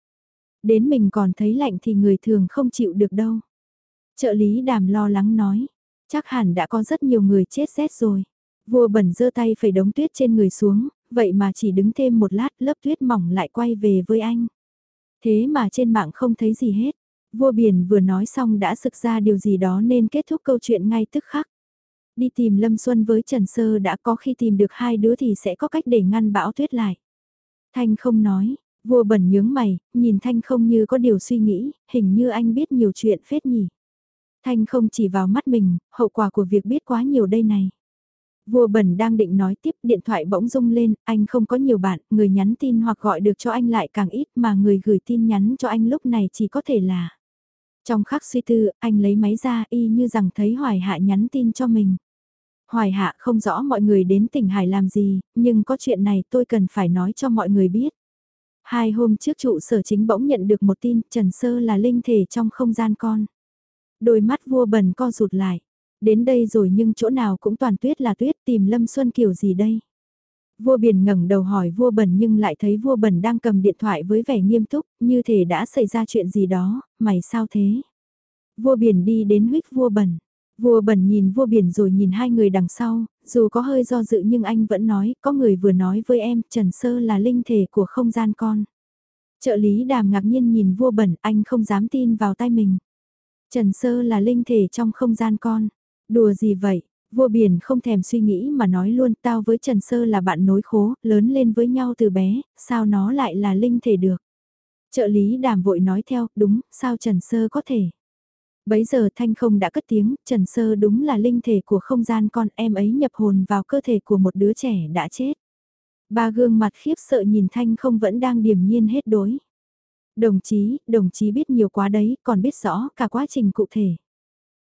Đến mình còn thấy lạnh thì người thường không chịu được đâu. Trợ lý đàm lo lắng nói, chắc hẳn đã có rất nhiều người chết rét rồi. Vua bẩn giơ tay phẩy đống tuyết trên người xuống, vậy mà chỉ đứng thêm một lát lớp tuyết mỏng lại quay về với anh. Thế mà trên mạng không thấy gì hết. Vua biển vừa nói xong đã sực ra điều gì đó nên kết thúc câu chuyện ngay tức khắc. Đi tìm Lâm Xuân với Trần Sơ đã có khi tìm được hai đứa thì sẽ có cách để ngăn bão tuyết lại. Thanh không nói, Vua bẩn nhướng mày, nhìn Thanh không như có điều suy nghĩ, hình như anh biết nhiều chuyện phết nhỉ. Thanh không chỉ vào mắt mình, hậu quả của việc biết quá nhiều đây này. Vua bẩn đang định nói tiếp điện thoại bỗng rung lên, anh không có nhiều bạn, người nhắn tin hoặc gọi được cho anh lại càng ít mà người gửi tin nhắn cho anh lúc này chỉ có thể là. Trong khắc suy tư, anh lấy máy ra y như rằng thấy Hoài Hạ nhắn tin cho mình. Hoài Hạ không rõ mọi người đến tỉnh Hải làm gì, nhưng có chuyện này tôi cần phải nói cho mọi người biết. Hai hôm trước trụ sở chính bỗng nhận được một tin Trần Sơ là linh thể trong không gian con. Đôi mắt vua bần co rụt lại. Đến đây rồi nhưng chỗ nào cũng toàn tuyết là tuyết tìm Lâm Xuân kiểu gì đây? Vua biển ngẩng đầu hỏi vua bẩn nhưng lại thấy vua bẩn đang cầm điện thoại với vẻ nghiêm túc, như thể đã xảy ra chuyện gì đó, mày sao thế? Vua biển đi đến huyết vua bẩn. Vua bẩn nhìn vua biển rồi nhìn hai người đằng sau, dù có hơi do dự nhưng anh vẫn nói, có người vừa nói với em, Trần Sơ là linh thể của không gian con. Trợ lý đàm ngạc nhiên nhìn vua bẩn, anh không dám tin vào tay mình. Trần Sơ là linh thể trong không gian con. Đùa gì vậy? Vua biển không thèm suy nghĩ mà nói luôn tao với Trần Sơ là bạn nối khố, lớn lên với nhau từ bé, sao nó lại là linh thể được? Trợ lý đàm vội nói theo, đúng, sao Trần Sơ có thể? Bấy giờ Thanh không đã cất tiếng, Trần Sơ đúng là linh thể của không gian con em ấy nhập hồn vào cơ thể của một đứa trẻ đã chết. Ba gương mặt khiếp sợ nhìn Thanh không vẫn đang điềm nhiên hết đối. Đồng chí, đồng chí biết nhiều quá đấy, còn biết rõ cả quá trình cụ thể.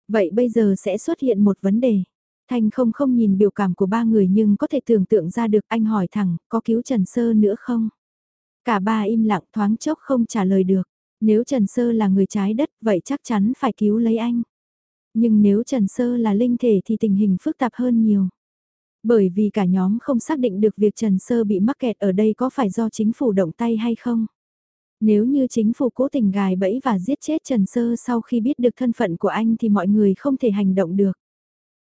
Vậy bây giờ sẽ xuất hiện một vấn đề. Thanh không không nhìn biểu cảm của ba người nhưng có thể tưởng tượng ra được anh hỏi thẳng, có cứu Trần Sơ nữa không? Cả ba im lặng thoáng chốc không trả lời được. Nếu Trần Sơ là người trái đất, vậy chắc chắn phải cứu lấy anh. Nhưng nếu Trần Sơ là linh thể thì tình hình phức tạp hơn nhiều. Bởi vì cả nhóm không xác định được việc Trần Sơ bị mắc kẹt ở đây có phải do chính phủ động tay hay không. Nếu như chính phủ cố tình gài bẫy và giết chết Trần Sơ sau khi biết được thân phận của anh thì mọi người không thể hành động được.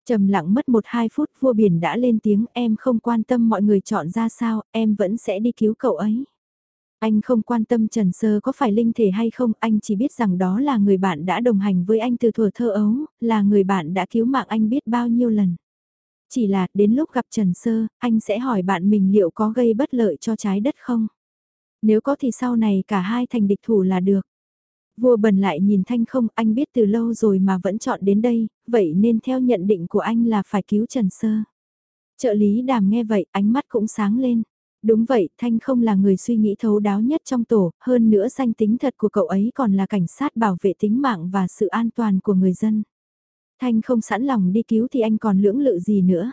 Trầm lặng mất một hai phút vua biển đã lên tiếng em không quan tâm mọi người chọn ra sao, em vẫn sẽ đi cứu cậu ấy. Anh không quan tâm Trần Sơ có phải linh thể hay không, anh chỉ biết rằng đó là người bạn đã đồng hành với anh từ thuở thơ ấu, là người bạn đã cứu mạng anh biết bao nhiêu lần. Chỉ là, đến lúc gặp Trần Sơ, anh sẽ hỏi bạn mình liệu có gây bất lợi cho trái đất không? Nếu có thì sau này cả hai thành địch thủ là được. Vua bần lại nhìn Thanh không, anh biết từ lâu rồi mà vẫn chọn đến đây, vậy nên theo nhận định của anh là phải cứu Trần Sơ. Trợ lý đàm nghe vậy, ánh mắt cũng sáng lên. Đúng vậy, Thanh không là người suy nghĩ thấu đáo nhất trong tổ, hơn nữa danh tính thật của cậu ấy còn là cảnh sát bảo vệ tính mạng và sự an toàn của người dân. Thanh không sẵn lòng đi cứu thì anh còn lưỡng lự gì nữa.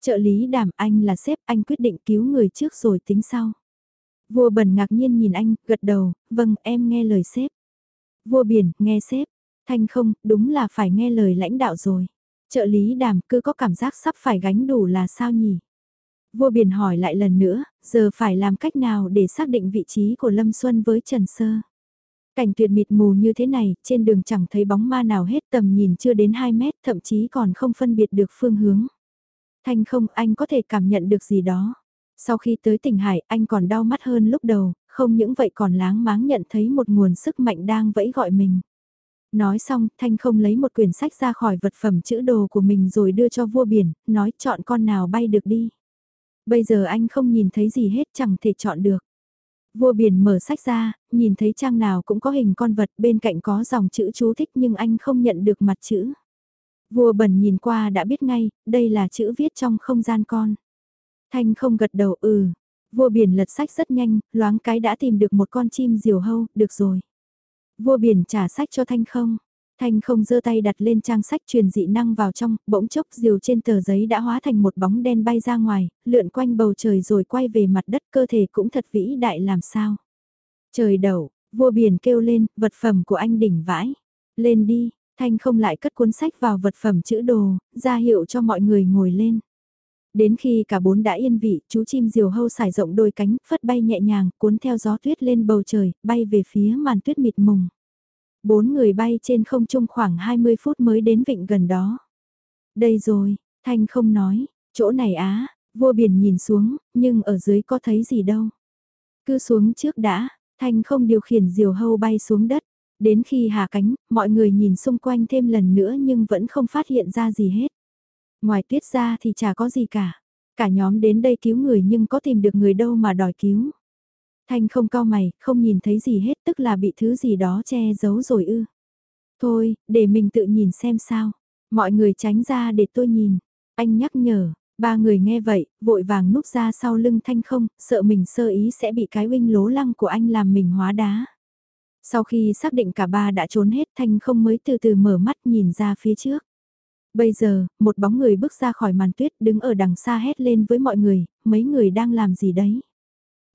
Trợ lý đảm anh là sếp anh quyết định cứu người trước rồi tính sau. Vua bẩn ngạc nhiên nhìn anh, gật đầu, vâng em nghe lời sếp. Vua biển, nghe sếp. Thanh không, đúng là phải nghe lời lãnh đạo rồi. Trợ lý đàm cứ có cảm giác sắp phải gánh đủ là sao nhỉ? Vua biển hỏi lại lần nữa, giờ phải làm cách nào để xác định vị trí của Lâm Xuân với Trần Sơ? Cảnh tuyệt mịt mù như thế này, trên đường chẳng thấy bóng ma nào hết tầm nhìn chưa đến 2 mét, thậm chí còn không phân biệt được phương hướng. Thanh không, anh có thể cảm nhận được gì đó. Sau khi tới tỉnh Hải, anh còn đau mắt hơn lúc đầu, không những vậy còn láng máng nhận thấy một nguồn sức mạnh đang vẫy gọi mình. Nói xong, Thanh không lấy một quyển sách ra khỏi vật phẩm chữ đồ của mình rồi đưa cho vua biển, nói chọn con nào bay được đi. Bây giờ anh không nhìn thấy gì hết chẳng thể chọn được. Vua biển mở sách ra, nhìn thấy trang nào cũng có hình con vật bên cạnh có dòng chữ chú thích nhưng anh không nhận được mặt chữ. Vua bẩn nhìn qua đã biết ngay, đây là chữ viết trong không gian con. Thanh không gật đầu ừ. Vua biển lật sách rất nhanh, loáng cái đã tìm được một con chim diều hâu, được rồi. Vua biển trả sách cho Thanh không. Thanh không giơ tay đặt lên trang sách truyền dị năng vào trong, bỗng chốc diều trên tờ giấy đã hóa thành một bóng đen bay ra ngoài, lượn quanh bầu trời rồi quay về mặt đất cơ thể cũng thật vĩ đại làm sao. Trời đậu, vua biển kêu lên, vật phẩm của anh đỉnh vãi. Lên đi, Thanh không lại cất cuốn sách vào vật phẩm chữ đồ, ra hiệu cho mọi người ngồi lên. Đến khi cả bốn đã yên vị, chú chim diều hâu xải rộng đôi cánh, phất bay nhẹ nhàng, cuốn theo gió tuyết lên bầu trời, bay về phía màn tuyết mịt mùng. Bốn người bay trên không trung khoảng 20 phút mới đến vịnh gần đó. Đây rồi, Thanh không nói, chỗ này á, vua biển nhìn xuống, nhưng ở dưới có thấy gì đâu. Cứ xuống trước đã, Thanh không điều khiển diều hâu bay xuống đất. Đến khi hạ cánh, mọi người nhìn xung quanh thêm lần nữa nhưng vẫn không phát hiện ra gì hết. Ngoài tuyết ra thì chả có gì cả. Cả nhóm đến đây cứu người nhưng có tìm được người đâu mà đòi cứu. Thanh không cao mày, không nhìn thấy gì hết tức là bị thứ gì đó che giấu rồi ư. Thôi, để mình tự nhìn xem sao. Mọi người tránh ra để tôi nhìn. Anh nhắc nhở, ba người nghe vậy, vội vàng núp ra sau lưng Thanh không, sợ mình sơ ý sẽ bị cái huynh lố lăng của anh làm mình hóa đá. Sau khi xác định cả ba đã trốn hết Thanh không mới từ từ mở mắt nhìn ra phía trước. Bây giờ, một bóng người bước ra khỏi màn tuyết đứng ở đằng xa hét lên với mọi người, mấy người đang làm gì đấy.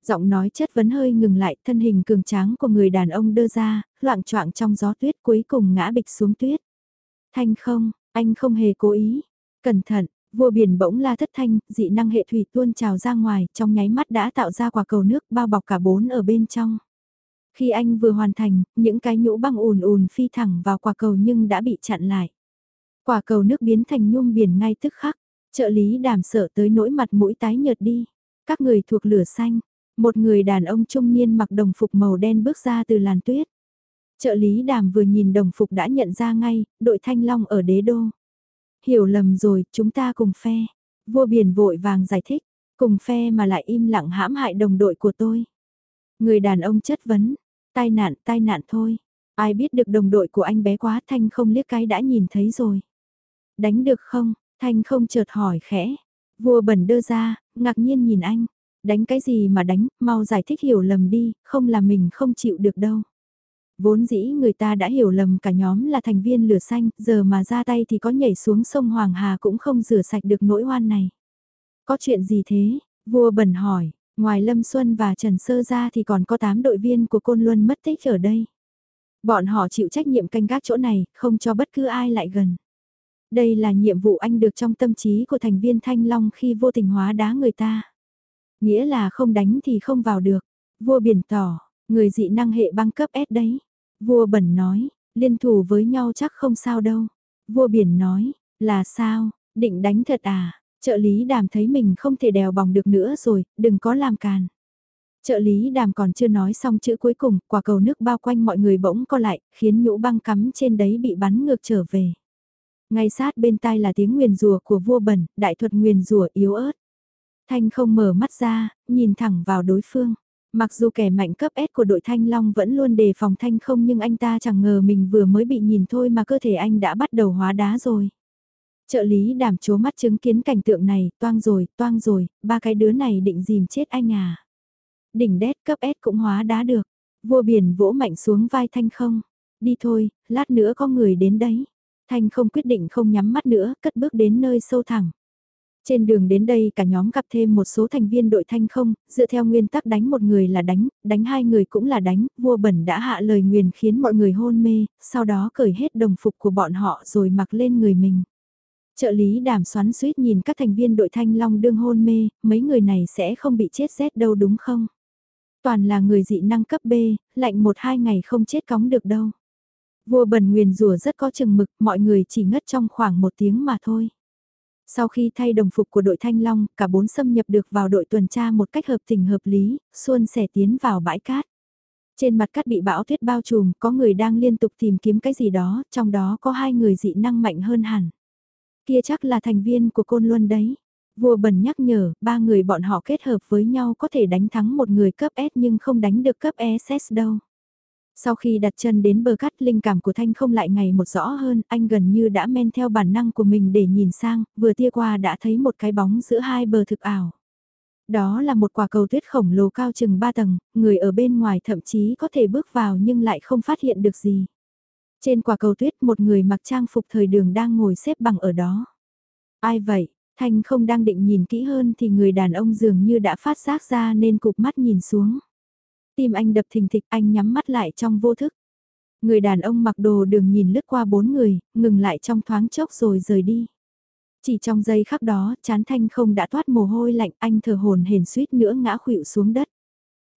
Giọng nói chất vấn hơi ngừng lại, thân hình cường tráng của người đàn ông đưa ra, loạn choạng trong gió tuyết cuối cùng ngã bịch xuống tuyết. Thanh không, Anh không hề cố ý. Cẩn thận, vua biển bỗng la thất thanh, dị năng hệ thủy tuôn trào ra ngoài, trong nháy mắt đã tạo ra quả cầu nước bao bọc cả bốn ở bên trong. Khi anh vừa hoàn thành, những cái nhũ băng ùn ùn phi thẳng vào quả cầu nhưng đã bị chặn lại. Quả cầu nước biến thành nhung biển ngay tức khắc, trợ lý đảm sợ tới nỗi mặt mũi tái nhợt đi. Các người thuộc lửa xanh, một người đàn ông trung niên mặc đồng phục màu đen bước ra từ làn tuyết. Trợ lý đàm vừa nhìn đồng phục đã nhận ra ngay, đội thanh long ở đế đô. Hiểu lầm rồi, chúng ta cùng phe. Vua biển vội vàng giải thích, cùng phe mà lại im lặng hãm hại đồng đội của tôi. Người đàn ông chất vấn, tai nạn, tai nạn thôi. Ai biết được đồng đội của anh bé quá Thanh không liếc cái đã nhìn thấy rồi. Đánh được không? Thanh không chợt hỏi khẽ. Vua bẩn đưa ra, ngạc nhiên nhìn anh. Đánh cái gì mà đánh, mau giải thích hiểu lầm đi, không là mình không chịu được đâu. Vốn dĩ người ta đã hiểu lầm cả nhóm là thành viên lửa xanh, giờ mà ra tay thì có nhảy xuống sông Hoàng Hà cũng không rửa sạch được nỗi oan này. Có chuyện gì thế? Vua bẩn hỏi, ngoài Lâm Xuân và Trần Sơ ra thì còn có 8 đội viên của Côn Luân mất tích ở đây. Bọn họ chịu trách nhiệm canh gác chỗ này, không cho bất cứ ai lại gần. Đây là nhiệm vụ anh được trong tâm trí của thành viên Thanh Long khi vô tình hóa đá người ta. Nghĩa là không đánh thì không vào được. Vua biển tỏ, người dị năng hệ băng cấp S đấy. Vua bẩn nói, liên thủ với nhau chắc không sao đâu. Vua biển nói, là sao, định đánh thật à, trợ lý đàm thấy mình không thể đèo bòng được nữa rồi, đừng có làm càn. Trợ lý đàm còn chưa nói xong chữ cuối cùng, quả cầu nước bao quanh mọi người bỗng co lại, khiến nhũ băng cắm trên đấy bị bắn ngược trở về. Ngay sát bên tai là tiếng nguyền rùa của vua bẩn, đại thuật nguyền rùa yếu ớt. Thanh không mở mắt ra, nhìn thẳng vào đối phương. Mặc dù kẻ mạnh cấp S của đội Thanh Long vẫn luôn đề phòng Thanh không nhưng anh ta chẳng ngờ mình vừa mới bị nhìn thôi mà cơ thể anh đã bắt đầu hóa đá rồi. Trợ lý đảm chố mắt chứng kiến cảnh tượng này, toang rồi, toang rồi, ba cái đứa này định dìm chết anh à. Đỉnh đét cấp S cũng hóa đá được. Vua biển vỗ mạnh xuống vai Thanh không. Đi thôi, lát nữa có người đến đấy. Thanh không quyết định không nhắm mắt nữa, cất bước đến nơi sâu thẳng. Trên đường đến đây cả nhóm gặp thêm một số thành viên đội thanh không, dựa theo nguyên tắc đánh một người là đánh, đánh hai người cũng là đánh, vua bẩn đã hạ lời nguyền khiến mọi người hôn mê, sau đó cởi hết đồng phục của bọn họ rồi mặc lên người mình. Trợ lý đảm xoắn suýt nhìn các thành viên đội thanh long đương hôn mê, mấy người này sẽ không bị chết rét đâu đúng không? Toàn là người dị năng cấp B, lạnh một hai ngày không chết cóng được đâu. Vua bần nguyền rủa rất có chừng mực, mọi người chỉ ngất trong khoảng một tiếng mà thôi. Sau khi thay đồng phục của đội Thanh Long, cả bốn xâm nhập được vào đội tuần tra một cách hợp tình hợp lý, xuân sẻ tiến vào bãi cát. Trên mặt cát bị bão tuyết bao trùm, có người đang liên tục tìm kiếm cái gì đó, trong đó có hai người dị năng mạnh hơn hẳn. Kia chắc là thành viên của Côn Luân đấy. Vua Bần nhắc nhở, ba người bọn họ kết hợp với nhau có thể đánh thắng một người cấp S nhưng không đánh được cấp SS đâu. Sau khi đặt chân đến bờ cát linh cảm của Thanh không lại ngày một rõ hơn, anh gần như đã men theo bản năng của mình để nhìn sang, vừa tia qua đã thấy một cái bóng giữa hai bờ thực ảo. Đó là một quả cầu tuyết khổng lồ cao chừng 3 tầng, người ở bên ngoài thậm chí có thể bước vào nhưng lại không phát hiện được gì. Trên quả cầu tuyết một người mặc trang phục thời đường đang ngồi xếp bằng ở đó. Ai vậy? Thanh không đang định nhìn kỹ hơn thì người đàn ông dường như đã phát giác ra nên cục mắt nhìn xuống. Tim anh đập thình thịch anh nhắm mắt lại trong vô thức. Người đàn ông mặc đồ đường nhìn lướt qua bốn người, ngừng lại trong thoáng chốc rồi rời đi. Chỉ trong giây khắc đó, chán thanh không đã toát mồ hôi lạnh anh thở hồn hển suýt nữa ngã khuỵu xuống đất.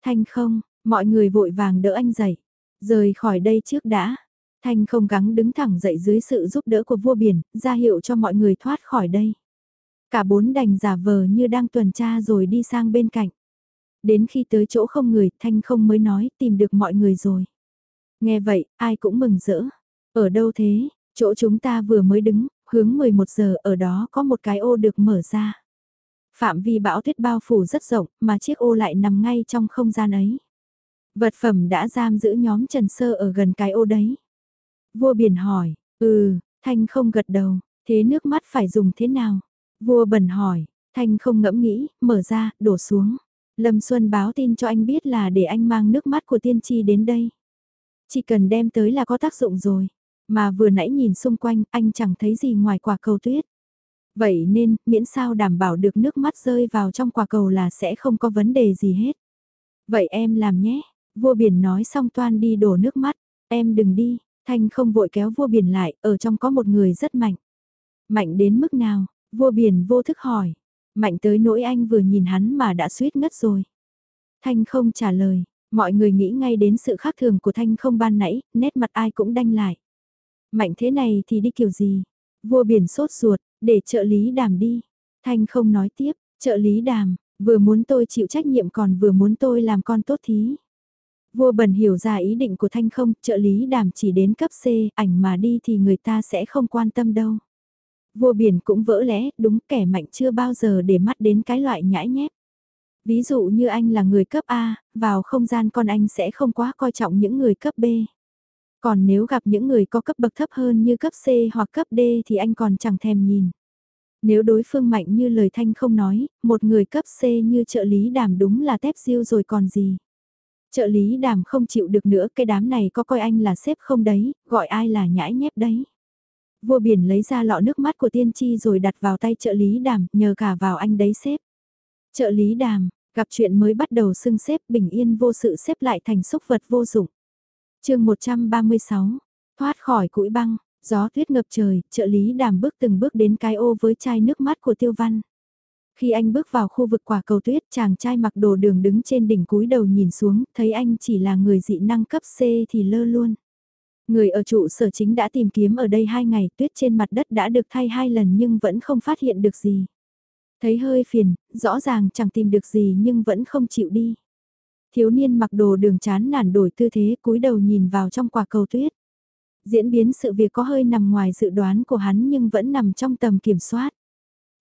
Thanh không, mọi người vội vàng đỡ anh dậy. Rời khỏi đây trước đã. Thanh không gắng đứng thẳng dậy dưới sự giúp đỡ của vua biển, ra hiệu cho mọi người thoát khỏi đây. Cả bốn đành giả vờ như đang tuần tra rồi đi sang bên cạnh. Đến khi tới chỗ không người, Thanh không mới nói tìm được mọi người rồi. Nghe vậy, ai cũng mừng rỡ. Ở đâu thế, chỗ chúng ta vừa mới đứng, hướng 11 giờ ở đó có một cái ô được mở ra. Phạm vi bão tuyết bao phủ rất rộng, mà chiếc ô lại nằm ngay trong không gian ấy. Vật phẩm đã giam giữ nhóm Trần Sơ ở gần cái ô đấy. Vua biển hỏi, ừ, Thanh không gật đầu, thế nước mắt phải dùng thế nào? Vua bẩn hỏi, Thanh không ngẫm nghĩ, mở ra, đổ xuống. Lâm Xuân báo tin cho anh biết là để anh mang nước mắt của tiên tri đến đây. Chỉ cần đem tới là có tác dụng rồi. Mà vừa nãy nhìn xung quanh anh chẳng thấy gì ngoài quả cầu tuyết. Vậy nên, miễn sao đảm bảo được nước mắt rơi vào trong quả cầu là sẽ không có vấn đề gì hết. Vậy em làm nhé. Vua biển nói xong toan đi đổ nước mắt. Em đừng đi. Thanh không vội kéo vua biển lại, ở trong có một người rất mạnh. Mạnh đến mức nào? Vua biển vô thức hỏi. Mạnh tới nỗi anh vừa nhìn hắn mà đã suýt ngất rồi. Thanh không trả lời, mọi người nghĩ ngay đến sự khác thường của Thanh không ban nãy, nét mặt ai cũng đanh lại. Mạnh thế này thì đi kiểu gì? Vua biển sốt ruột, để trợ lý đàm đi. Thanh không nói tiếp, trợ lý đàm, vừa muốn tôi chịu trách nhiệm còn vừa muốn tôi làm con tốt thí. Vua bần hiểu ra ý định của Thanh không, trợ lý đàm chỉ đến cấp C, ảnh mà đi thì người ta sẽ không quan tâm đâu. Vua biển cũng vỡ lẽ, đúng kẻ mạnh chưa bao giờ để mắt đến cái loại nhãi nhép. Ví dụ như anh là người cấp A, vào không gian con anh sẽ không quá coi trọng những người cấp B. Còn nếu gặp những người có cấp bậc thấp hơn như cấp C hoặc cấp D thì anh còn chẳng thèm nhìn. Nếu đối phương mạnh như lời Thanh không nói, một người cấp C như trợ lý đảm đúng là tép diêu rồi còn gì. Trợ lý đàm không chịu được nữa cái đám này có coi anh là sếp không đấy, gọi ai là nhãi nhép đấy. Vua biển lấy ra lọ nước mắt của tiên tri rồi đặt vào tay trợ lý đàm, nhờ cả vào anh đấy xếp Trợ lý đàm, gặp chuyện mới bắt đầu xưng xếp bình yên vô sự xếp lại thành xúc vật vô dụng. chương 136, thoát khỏi cũi băng, gió tuyết ngập trời, trợ lý đàm bước từng bước đến cái ô với chai nước mắt của tiêu văn. Khi anh bước vào khu vực quả cầu tuyết, chàng trai mặc đồ đường đứng trên đỉnh cúi đầu nhìn xuống, thấy anh chỉ là người dị năng cấp C thì lơ luôn. Người ở trụ sở chính đã tìm kiếm ở đây hai ngày, tuyết trên mặt đất đã được thay hai lần nhưng vẫn không phát hiện được gì. Thấy hơi phiền, rõ ràng chẳng tìm được gì nhưng vẫn không chịu đi. Thiếu niên mặc đồ đường chán nản đổi tư thế cúi đầu nhìn vào trong quả cầu tuyết. Diễn biến sự việc có hơi nằm ngoài dự đoán của hắn nhưng vẫn nằm trong tầm kiểm soát.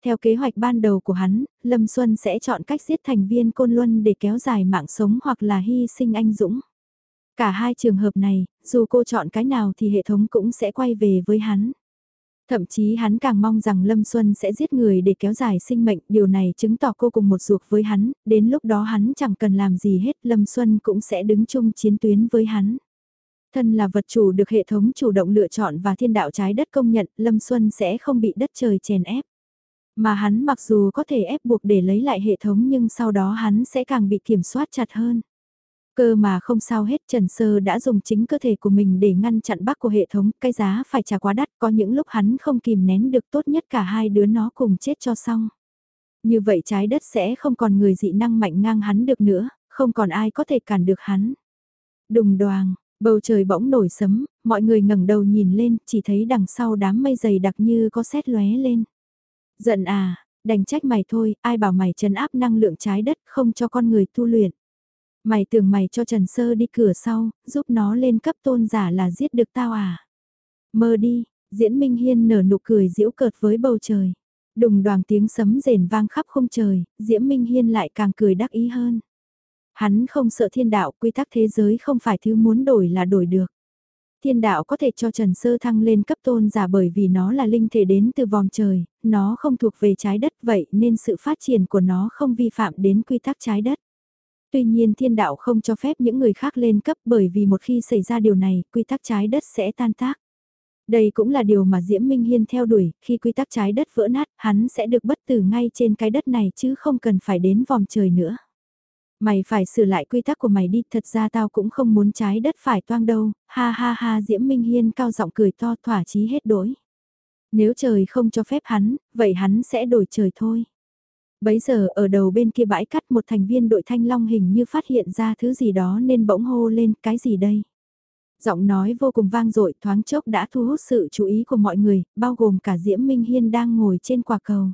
Theo kế hoạch ban đầu của hắn, Lâm Xuân sẽ chọn cách giết thành viên Côn Luân để kéo dài mạng sống hoặc là hy sinh anh Dũng. Cả hai trường hợp này, dù cô chọn cái nào thì hệ thống cũng sẽ quay về với hắn. Thậm chí hắn càng mong rằng Lâm Xuân sẽ giết người để kéo dài sinh mệnh, điều này chứng tỏ cô cùng một ruột với hắn, đến lúc đó hắn chẳng cần làm gì hết, Lâm Xuân cũng sẽ đứng chung chiến tuyến với hắn. Thân là vật chủ được hệ thống chủ động lựa chọn và thiên đạo trái đất công nhận, Lâm Xuân sẽ không bị đất trời chèn ép. Mà hắn mặc dù có thể ép buộc để lấy lại hệ thống nhưng sau đó hắn sẽ càng bị kiểm soát chặt hơn. Cơ mà không sao hết Trần Sơ đã dùng chính cơ thể của mình để ngăn chặn bắc của hệ thống, cái giá phải trả quá đắt, có những lúc hắn không kìm nén được tốt nhất cả hai đứa nó cùng chết cho xong. Như vậy trái đất sẽ không còn người dị năng mạnh ngang hắn được nữa, không còn ai có thể cản được hắn. Đùng đoàng, bầu trời bỗng nổi sấm, mọi người ngẩng đầu nhìn lên, chỉ thấy đằng sau đám mây dày đặc như có sét lóe lên. Giận à, đành trách mày thôi, ai bảo mày chấn áp năng lượng trái đất không cho con người tu luyện. Mày tưởng mày cho Trần Sơ đi cửa sau, giúp nó lên cấp tôn giả là giết được tao à? Mơ đi, diễn Minh Hiên nở nụ cười giễu cợt với bầu trời. Đùng đoàn tiếng sấm rền vang khắp không trời, Diễm Minh Hiên lại càng cười đắc ý hơn. Hắn không sợ thiên đạo, quy tắc thế giới không phải thứ muốn đổi là đổi được. Thiên đạo có thể cho Trần Sơ thăng lên cấp tôn giả bởi vì nó là linh thể đến từ vòng trời, nó không thuộc về trái đất vậy nên sự phát triển của nó không vi phạm đến quy tắc trái đất. Tuy nhiên thiên đạo không cho phép những người khác lên cấp bởi vì một khi xảy ra điều này, quy tắc trái đất sẽ tan tác. Đây cũng là điều mà Diễm Minh Hiên theo đuổi, khi quy tắc trái đất vỡ nát, hắn sẽ được bất tử ngay trên cái đất này chứ không cần phải đến vòng trời nữa. Mày phải sửa lại quy tắc của mày đi, thật ra tao cũng không muốn trái đất phải toang đâu, ha ha ha Diễm Minh Hiên cao giọng cười to thỏa chí hết đổi. Nếu trời không cho phép hắn, vậy hắn sẽ đổi trời thôi. Bấy giờ ở đầu bên kia bãi cắt một thành viên đội thanh long hình như phát hiện ra thứ gì đó nên bỗng hô lên cái gì đây. Giọng nói vô cùng vang dội thoáng chốc đã thu hút sự chú ý của mọi người, bao gồm cả Diễm Minh Hiên đang ngồi trên quả cầu.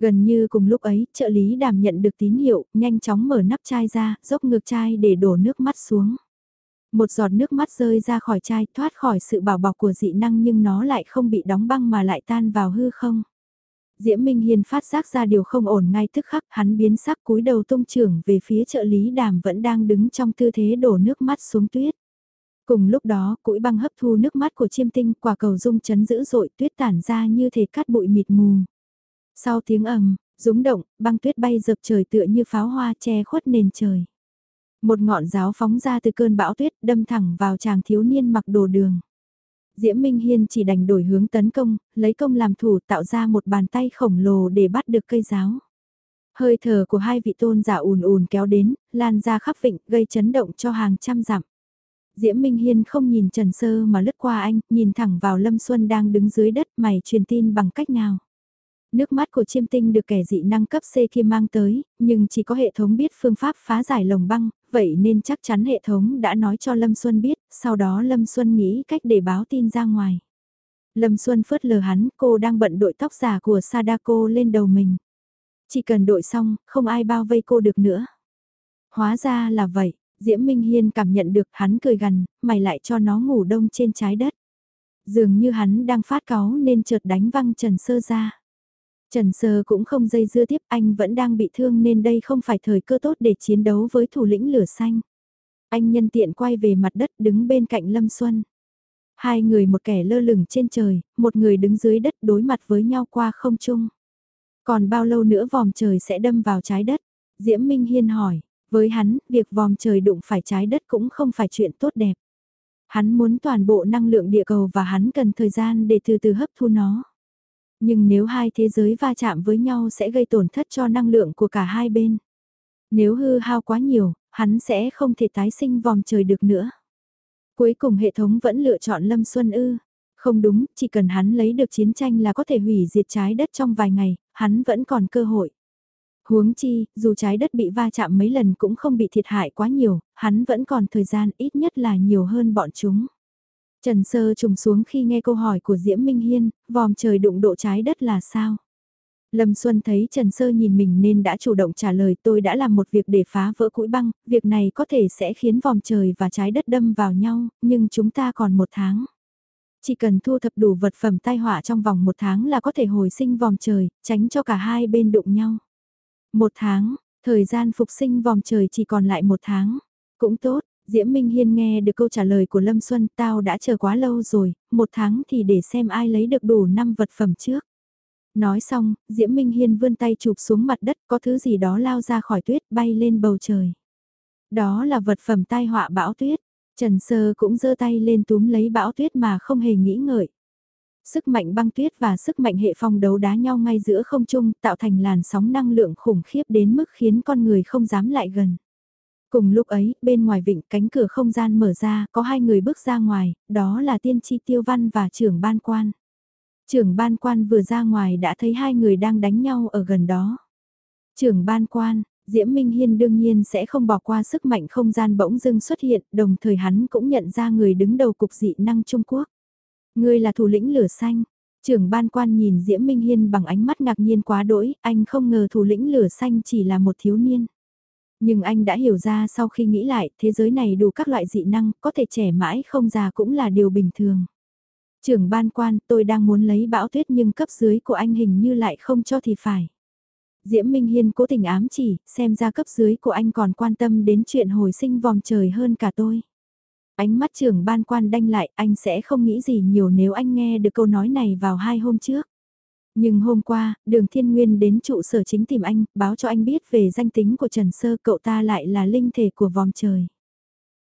Gần như cùng lúc ấy, trợ lý đàm nhận được tín hiệu, nhanh chóng mở nắp chai ra, dốc ngược chai để đổ nước mắt xuống. Một giọt nước mắt rơi ra khỏi chai, thoát khỏi sự bảo bọc của dị năng nhưng nó lại không bị đóng băng mà lại tan vào hư không. Diễm Minh Hiên phát giác ra điều không ổn ngay tức khắc hắn biến sắc cúi đầu tung trưởng về phía trợ lý đàm vẫn đang đứng trong tư thế đổ nước mắt xuống tuyết. Cùng lúc đó, cũi băng hấp thu nước mắt của chiêm tinh quả cầu rung chấn dữ dội tuyết tản ra như thể cát bụi mịt mù. Sau tiếng ầm, rúng động, băng tuyết bay dập trời tựa như pháo hoa che khuất nền trời. Một ngọn giáo phóng ra từ cơn bão tuyết đâm thẳng vào chàng thiếu niên mặc đồ đường. Diễm Minh Hiên chỉ đành đổi hướng tấn công, lấy công làm thủ tạo ra một bàn tay khổng lồ để bắt được cây giáo. Hơi thở của hai vị tôn giả ùn ùn kéo đến, lan ra khắp vịnh, gây chấn động cho hàng trăm dặm. Diễm Minh Hiên không nhìn Trần Sơ mà lướt qua anh, nhìn thẳng vào Lâm Xuân đang đứng dưới đất mày truyền tin bằng cách nào. Nước mắt của chiêm tinh được kẻ dị năng cấp C kia mang tới, nhưng chỉ có hệ thống biết phương pháp phá giải lồng băng, vậy nên chắc chắn hệ thống đã nói cho Lâm Xuân biết, sau đó Lâm Xuân nghĩ cách để báo tin ra ngoài. Lâm Xuân phớt lờ hắn, cô đang bận đội tóc giả của Sadako lên đầu mình. Chỉ cần đội xong, không ai bao vây cô được nữa. Hóa ra là vậy, Diễm Minh Hiên cảm nhận được hắn cười gằn, mày lại cho nó ngủ đông trên trái đất. Dường như hắn đang phát cáu nên chợt đánh văng Trần Sơ ra. Trần Sơ cũng không dây dưa tiếp anh vẫn đang bị thương nên đây không phải thời cơ tốt để chiến đấu với thủ lĩnh lửa xanh. Anh nhân tiện quay về mặt đất đứng bên cạnh Lâm Xuân. Hai người một kẻ lơ lửng trên trời, một người đứng dưới đất đối mặt với nhau qua không trung. Còn bao lâu nữa vòm trời sẽ đâm vào trái đất? Diễm Minh Hiên hỏi, với hắn, việc vòm trời đụng phải trái đất cũng không phải chuyện tốt đẹp. Hắn muốn toàn bộ năng lượng địa cầu và hắn cần thời gian để từ từ hấp thu nó. Nhưng nếu hai thế giới va chạm với nhau sẽ gây tổn thất cho năng lượng của cả hai bên. Nếu hư hao quá nhiều, hắn sẽ không thể tái sinh vòm trời được nữa. Cuối cùng hệ thống vẫn lựa chọn Lâm Xuân Ư. Không đúng, chỉ cần hắn lấy được chiến tranh là có thể hủy diệt trái đất trong vài ngày, hắn vẫn còn cơ hội. Huống chi, dù trái đất bị va chạm mấy lần cũng không bị thiệt hại quá nhiều, hắn vẫn còn thời gian ít nhất là nhiều hơn bọn chúng. Trần Sơ trùng xuống khi nghe câu hỏi của Diễm Minh Hiên, vòm trời đụng độ trái đất là sao? Lâm Xuân thấy Trần Sơ nhìn mình nên đã chủ động trả lời tôi đã làm một việc để phá vỡ cũi băng, việc này có thể sẽ khiến vòm trời và trái đất đâm vào nhau, nhưng chúng ta còn một tháng. Chỉ cần thu thập đủ vật phẩm tai họa trong vòng một tháng là có thể hồi sinh vòm trời, tránh cho cả hai bên đụng nhau. Một tháng, thời gian phục sinh vòm trời chỉ còn lại một tháng. Cũng tốt, Diễm Minh Hiên nghe được câu trả lời của Lâm Xuân, tao đã chờ quá lâu rồi, một tháng thì để xem ai lấy được đủ 5 vật phẩm trước. Nói xong, Diễm Minh Hiên vươn tay chụp xuống mặt đất có thứ gì đó lao ra khỏi tuyết bay lên bầu trời. Đó là vật phẩm tai họa bão tuyết. Trần Sơ cũng giơ tay lên túm lấy bão tuyết mà không hề nghĩ ngợi. Sức mạnh băng tuyết và sức mạnh hệ phong đấu đá nhau ngay giữa không trung tạo thành làn sóng năng lượng khủng khiếp đến mức khiến con người không dám lại gần. Cùng lúc ấy, bên ngoài vịnh cánh cửa không gian mở ra, có hai người bước ra ngoài, đó là tiên tri tiêu văn và trưởng ban quan. Trưởng ban quan vừa ra ngoài đã thấy hai người đang đánh nhau ở gần đó. Trưởng ban quan, Diễm Minh Hiên đương nhiên sẽ không bỏ qua sức mạnh không gian bỗng dưng xuất hiện, đồng thời hắn cũng nhận ra người đứng đầu cục dị năng Trung Quốc. Người là thủ lĩnh lửa xanh. Trưởng ban quan nhìn Diễm Minh Hiên bằng ánh mắt ngạc nhiên quá đỗi, anh không ngờ thủ lĩnh lửa xanh chỉ là một thiếu niên. Nhưng anh đã hiểu ra sau khi nghĩ lại, thế giới này đủ các loại dị năng, có thể trẻ mãi không già cũng là điều bình thường. Trưởng ban quan, tôi đang muốn lấy bão tuyết nhưng cấp dưới của anh hình như lại không cho thì phải. Diễm Minh Hiên cố tình ám chỉ, xem ra cấp dưới của anh còn quan tâm đến chuyện hồi sinh vòng trời hơn cả tôi. Ánh mắt trưởng ban quan đanh lại, anh sẽ không nghĩ gì nhiều nếu anh nghe được câu nói này vào hai hôm trước. Nhưng hôm qua, đường thiên nguyên đến trụ sở chính tìm anh, báo cho anh biết về danh tính của Trần Sơ cậu ta lại là linh thể của vòng trời.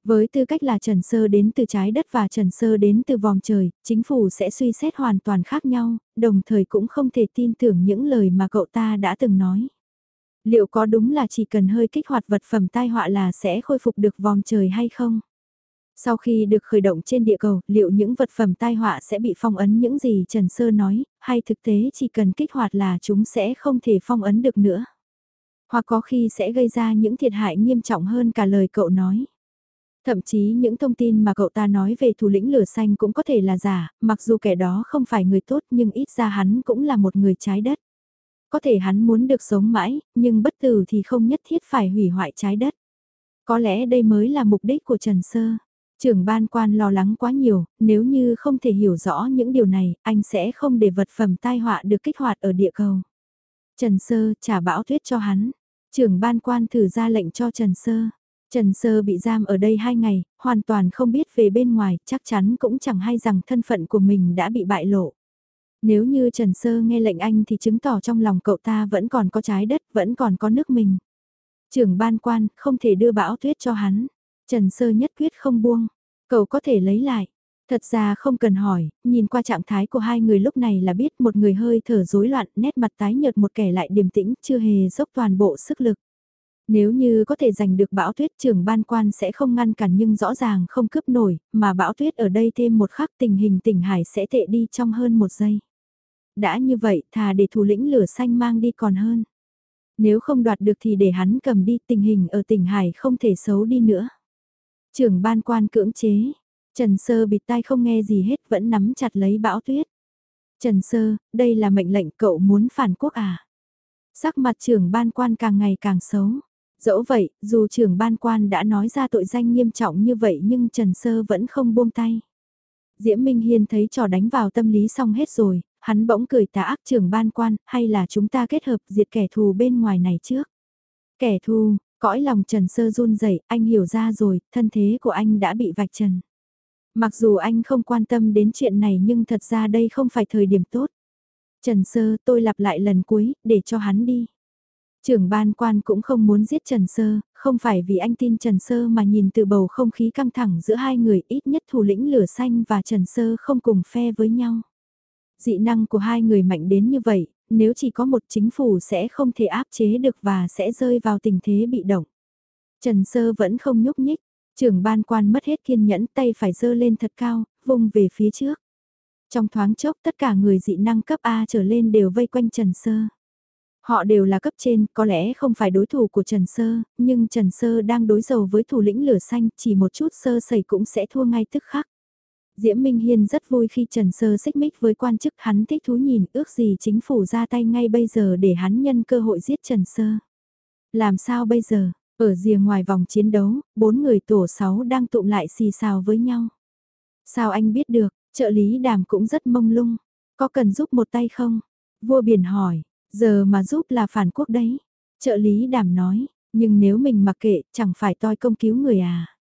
Với tư cách là Trần Sơ đến từ trái đất và Trần Sơ đến từ vòng trời, chính phủ sẽ suy xét hoàn toàn khác nhau, đồng thời cũng không thể tin tưởng những lời mà cậu ta đã từng nói. Liệu có đúng là chỉ cần hơi kích hoạt vật phẩm tai họa là sẽ khôi phục được vòng trời hay không? Sau khi được khởi động trên địa cầu, liệu những vật phẩm tai họa sẽ bị phong ấn những gì Trần Sơ nói, hay thực tế chỉ cần kích hoạt là chúng sẽ không thể phong ấn được nữa? Hoặc có khi sẽ gây ra những thiệt hại nghiêm trọng hơn cả lời cậu nói. Thậm chí những thông tin mà cậu ta nói về thủ lĩnh lửa xanh cũng có thể là giả, mặc dù kẻ đó không phải người tốt nhưng ít ra hắn cũng là một người trái đất. Có thể hắn muốn được sống mãi, nhưng bất tử thì không nhất thiết phải hủy hoại trái đất. Có lẽ đây mới là mục đích của Trần Sơ. Trưởng ban quan lo lắng quá nhiều, nếu như không thể hiểu rõ những điều này, anh sẽ không để vật phẩm tai họa được kích hoạt ở địa cầu. Trần Sơ trả bão tuyết cho hắn. Trưởng ban quan thử ra lệnh cho Trần Sơ. Trần Sơ bị giam ở đây hai ngày, hoàn toàn không biết về bên ngoài, chắc chắn cũng chẳng hay rằng thân phận của mình đã bị bại lộ. Nếu như Trần Sơ nghe lệnh anh thì chứng tỏ trong lòng cậu ta vẫn còn có trái đất, vẫn còn có nước mình. Trưởng ban quan không thể đưa bão tuyết cho hắn. Trần Sơ nhất quyết không buông. Cậu có thể lấy lại. Thật ra không cần hỏi, nhìn qua trạng thái của hai người lúc này là biết một người hơi thở rối loạn, nét mặt tái nhợt một kẻ lại điềm tĩnh, chưa hề dốc toàn bộ sức lực. Nếu như có thể giành được bão tuyết trưởng ban quan sẽ không ngăn cản nhưng rõ ràng không cướp nổi, mà bão tuyết ở đây thêm một khắc tình hình tỉnh Hải sẽ tệ đi trong hơn một giây. Đã như vậy thà để thủ lĩnh lửa xanh mang đi còn hơn. Nếu không đoạt được thì để hắn cầm đi tình hình ở tỉnh Hải không thể xấu đi nữa. Trưởng ban quan cưỡng chế, Trần Sơ bịt tai không nghe gì hết vẫn nắm chặt lấy bão tuyết. Trần Sơ, đây là mệnh lệnh cậu muốn phản quốc à? Sắc mặt trưởng ban quan càng ngày càng xấu. Dẫu vậy, dù trưởng ban quan đã nói ra tội danh nghiêm trọng như vậy nhưng Trần Sơ vẫn không buông tay. Diễm Minh Hiên thấy trò đánh vào tâm lý xong hết rồi, hắn bỗng cười tà ác trưởng ban quan, hay là chúng ta kết hợp diệt kẻ thù bên ngoài này trước. Kẻ thù, cõi lòng Trần Sơ run rẩy anh hiểu ra rồi, thân thế của anh đã bị vạch trần. Mặc dù anh không quan tâm đến chuyện này nhưng thật ra đây không phải thời điểm tốt. Trần Sơ tôi lặp lại lần cuối, để cho hắn đi. Trưởng ban quan cũng không muốn giết Trần Sơ, không phải vì anh tin Trần Sơ mà nhìn từ bầu không khí căng thẳng giữa hai người ít nhất thủ lĩnh lửa xanh và Trần Sơ không cùng phe với nhau. Dị năng của hai người mạnh đến như vậy, nếu chỉ có một chính phủ sẽ không thể áp chế được và sẽ rơi vào tình thế bị động. Trần Sơ vẫn không nhúc nhích, trưởng ban quan mất hết kiên nhẫn tay phải dơ lên thật cao, vùng về phía trước. Trong thoáng chốc tất cả người dị năng cấp A trở lên đều vây quanh Trần Sơ. Họ đều là cấp trên, có lẽ không phải đối thủ của Trần Sơ, nhưng Trần Sơ đang đối đầu với thủ lĩnh lửa xanh, chỉ một chút sơ sẩy cũng sẽ thua ngay tức khắc. Diễm Minh Hiên rất vui khi Trần Sơ xích mích với quan chức hắn thích thú nhìn ước gì chính phủ ra tay ngay bây giờ để hắn nhân cơ hội giết Trần Sơ. Làm sao bây giờ, ở rìa ngoài vòng chiến đấu, bốn người tổ sáu đang tụm lại xì xào với nhau. Sao anh biết được, trợ lý đàm cũng rất mông lung, có cần giúp một tay không? Vua biển hỏi, giờ mà giúp là phản quốc đấy. Trợ lý đàm nói, nhưng nếu mình mặc kệ chẳng phải toi công cứu người à.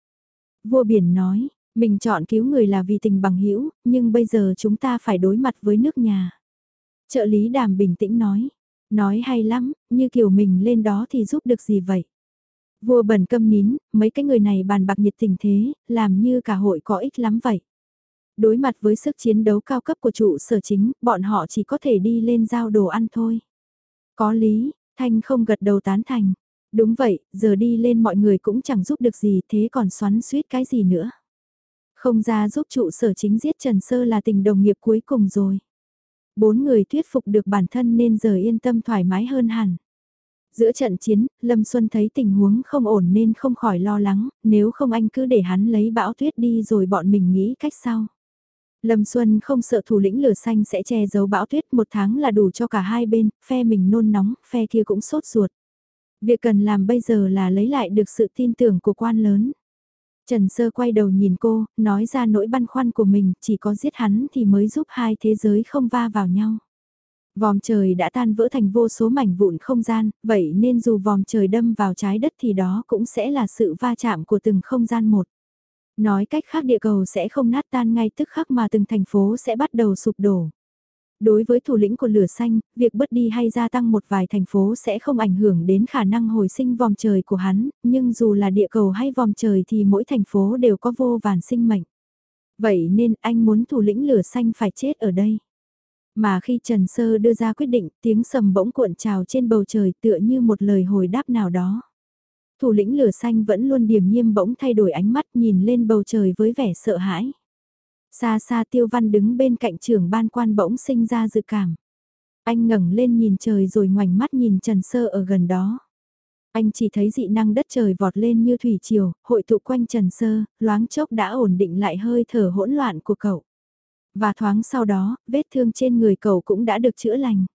Vua biển nói, mình chọn cứu người là vì tình bằng hữu nhưng bây giờ chúng ta phải đối mặt với nước nhà. Trợ lý đàm bình tĩnh nói, nói hay lắm, như kiểu mình lên đó thì giúp được gì vậy? Vua bẩn câm nín, mấy cái người này bàn bạc nhiệt tình thế, làm như cả hội có ích lắm vậy. Đối mặt với sức chiến đấu cao cấp của trụ sở chính, bọn họ chỉ có thể đi lên giao đồ ăn thôi. Có lý, Thanh không gật đầu tán thành. Đúng vậy, giờ đi lên mọi người cũng chẳng giúp được gì thế còn xoắn suýt cái gì nữa. Không ra giúp trụ sở chính giết Trần Sơ là tình đồng nghiệp cuối cùng rồi. Bốn người thuyết phục được bản thân nên giờ yên tâm thoải mái hơn hẳn. Giữa trận chiến, Lâm Xuân thấy tình huống không ổn nên không khỏi lo lắng, nếu không anh cứ để hắn lấy bão tuyết đi rồi bọn mình nghĩ cách sau. Lâm Xuân không sợ thủ lĩnh lửa xanh sẽ che giấu bão tuyết một tháng là đủ cho cả hai bên, phe mình nôn nóng, phe kia cũng sốt ruột. Việc cần làm bây giờ là lấy lại được sự tin tưởng của quan lớn. Trần Sơ quay đầu nhìn cô, nói ra nỗi băn khoăn của mình, chỉ có giết hắn thì mới giúp hai thế giới không va vào nhau. Vòm trời đã tan vỡ thành vô số mảnh vụn không gian, vậy nên dù vòm trời đâm vào trái đất thì đó cũng sẽ là sự va chạm của từng không gian một. Nói cách khác địa cầu sẽ không nát tan ngay tức khắc mà từng thành phố sẽ bắt đầu sụp đổ. Đối với thủ lĩnh của lửa xanh, việc bớt đi hay gia tăng một vài thành phố sẽ không ảnh hưởng đến khả năng hồi sinh vòng trời của hắn, nhưng dù là địa cầu hay vòng trời thì mỗi thành phố đều có vô vàn sinh mệnh. Vậy nên anh muốn thủ lĩnh lửa xanh phải chết ở đây. Mà khi Trần Sơ đưa ra quyết định, tiếng sầm bỗng cuộn trào trên bầu trời tựa như một lời hồi đáp nào đó. Thủ lĩnh lửa xanh vẫn luôn điềm nhiên bỗng thay đổi ánh mắt nhìn lên bầu trời với vẻ sợ hãi. Xa xa tiêu văn đứng bên cạnh trưởng ban quan bỗng sinh ra dự cảm. Anh ngẩng lên nhìn trời rồi ngoảnh mắt nhìn Trần Sơ ở gần đó. Anh chỉ thấy dị năng đất trời vọt lên như thủy triều, hội tụ quanh Trần Sơ, loáng chốc đã ổn định lại hơi thở hỗn loạn của cậu. Và thoáng sau đó, vết thương trên người cậu cũng đã được chữa lành.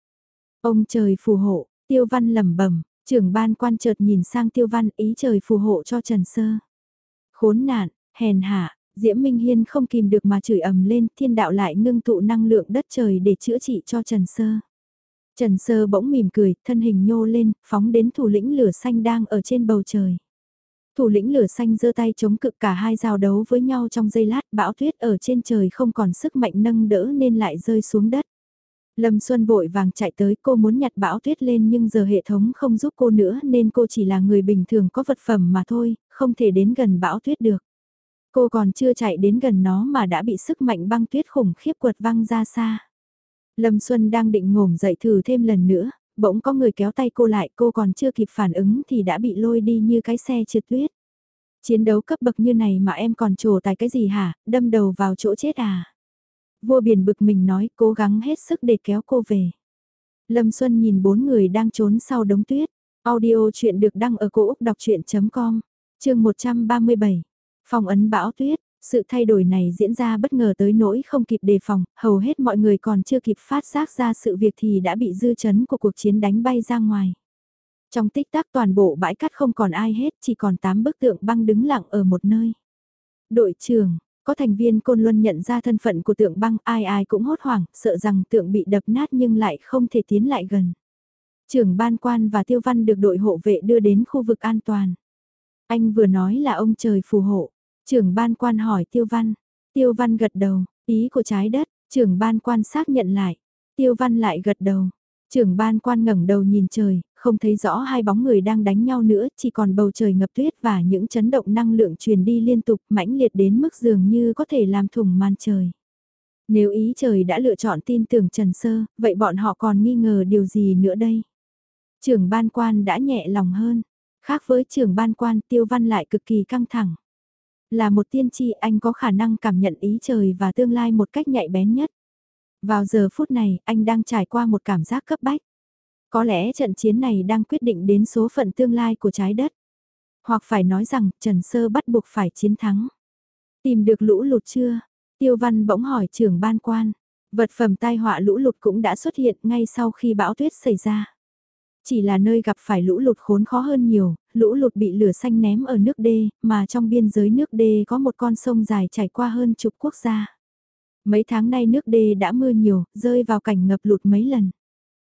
Ông trời phù hộ, tiêu văn lẩm bẩm trưởng ban quan chợt nhìn sang tiêu văn ý trời phù hộ cho Trần Sơ. Khốn nạn, hèn hạ, Diễm Minh Hiên không kìm được mà chửi ầm lên thiên đạo lại ngưng tụ năng lượng đất trời để chữa trị cho Trần Sơ. Trần Sơ bỗng mỉm cười, thân hình nhô lên, phóng đến thủ lĩnh lửa xanh đang ở trên bầu trời. Thủ lĩnh lửa xanh giơ tay chống cự cả hai giao đấu với nhau trong giây lát bão tuyết ở trên trời không còn sức mạnh nâng đỡ nên lại rơi xuống đất. Lâm Xuân vội vàng chạy tới cô muốn nhặt bão tuyết lên nhưng giờ hệ thống không giúp cô nữa nên cô chỉ là người bình thường có vật phẩm mà thôi, không thể đến gần bão tuyết được. Cô còn chưa chạy đến gần nó mà đã bị sức mạnh băng tuyết khủng khiếp quật văng ra xa. Lâm Xuân đang định ngổm dậy thử thêm lần nữa, bỗng có người kéo tay cô lại cô còn chưa kịp phản ứng thì đã bị lôi đi như cái xe trượt tuyết. Chiến đấu cấp bậc như này mà em còn trồ tài cái gì hả, đâm đầu vào chỗ chết à? Vua biển bực mình nói cố gắng hết sức để kéo cô về. Lâm Xuân nhìn bốn người đang trốn sau đống tuyết. Audio chuyện được đăng ở cổ Úc đọc chuyện.com, chương 137 phong ấn bão tuyết, sự thay đổi này diễn ra bất ngờ tới nỗi không kịp đề phòng, hầu hết mọi người còn chưa kịp phát giác ra sự việc thì đã bị dư chấn của cuộc chiến đánh bay ra ngoài. Trong tích tắc toàn bộ bãi cát không còn ai hết, chỉ còn 8 bức tượng băng đứng lặng ở một nơi. Đội trưởng, có thành viên Côn Luân nhận ra thân phận của tượng băng, ai ai cũng hốt hoảng, sợ rằng tượng bị đập nát nhưng lại không thể tiến lại gần. Trưởng ban quan và tiêu văn được đội hộ vệ đưa đến khu vực an toàn. Anh vừa nói là ông trời phù hộ. Trưởng ban quan hỏi tiêu văn. Tiêu văn gật đầu, ý của trái đất, trưởng ban quan xác nhận lại. Tiêu văn lại gật đầu. Trưởng ban quan ngẩng đầu nhìn trời, không thấy rõ hai bóng người đang đánh nhau nữa, chỉ còn bầu trời ngập tuyết và những chấn động năng lượng truyền đi liên tục mãnh liệt đến mức dường như có thể làm thủng màn trời. Nếu ý trời đã lựa chọn tin tưởng Trần Sơ, vậy bọn họ còn nghi ngờ điều gì nữa đây? Trưởng ban quan đã nhẹ lòng hơn, khác với trưởng ban quan tiêu văn lại cực kỳ căng thẳng. Là một tiên tri anh có khả năng cảm nhận ý trời và tương lai một cách nhạy bén nhất. Vào giờ phút này, anh đang trải qua một cảm giác cấp bách. Có lẽ trận chiến này đang quyết định đến số phận tương lai của trái đất. Hoặc phải nói rằng, Trần Sơ bắt buộc phải chiến thắng. Tìm được lũ lụt chưa? Tiêu Văn bỗng hỏi trưởng ban quan. Vật phẩm tai họa lũ lụt cũng đã xuất hiện ngay sau khi bão tuyết xảy ra. Chỉ là nơi gặp phải lũ lụt khốn khó hơn nhiều, lũ lụt bị lửa xanh ném ở nước đê, mà trong biên giới nước đê có một con sông dài chảy qua hơn chục quốc gia. Mấy tháng nay nước đê đã mưa nhiều, rơi vào cảnh ngập lụt mấy lần.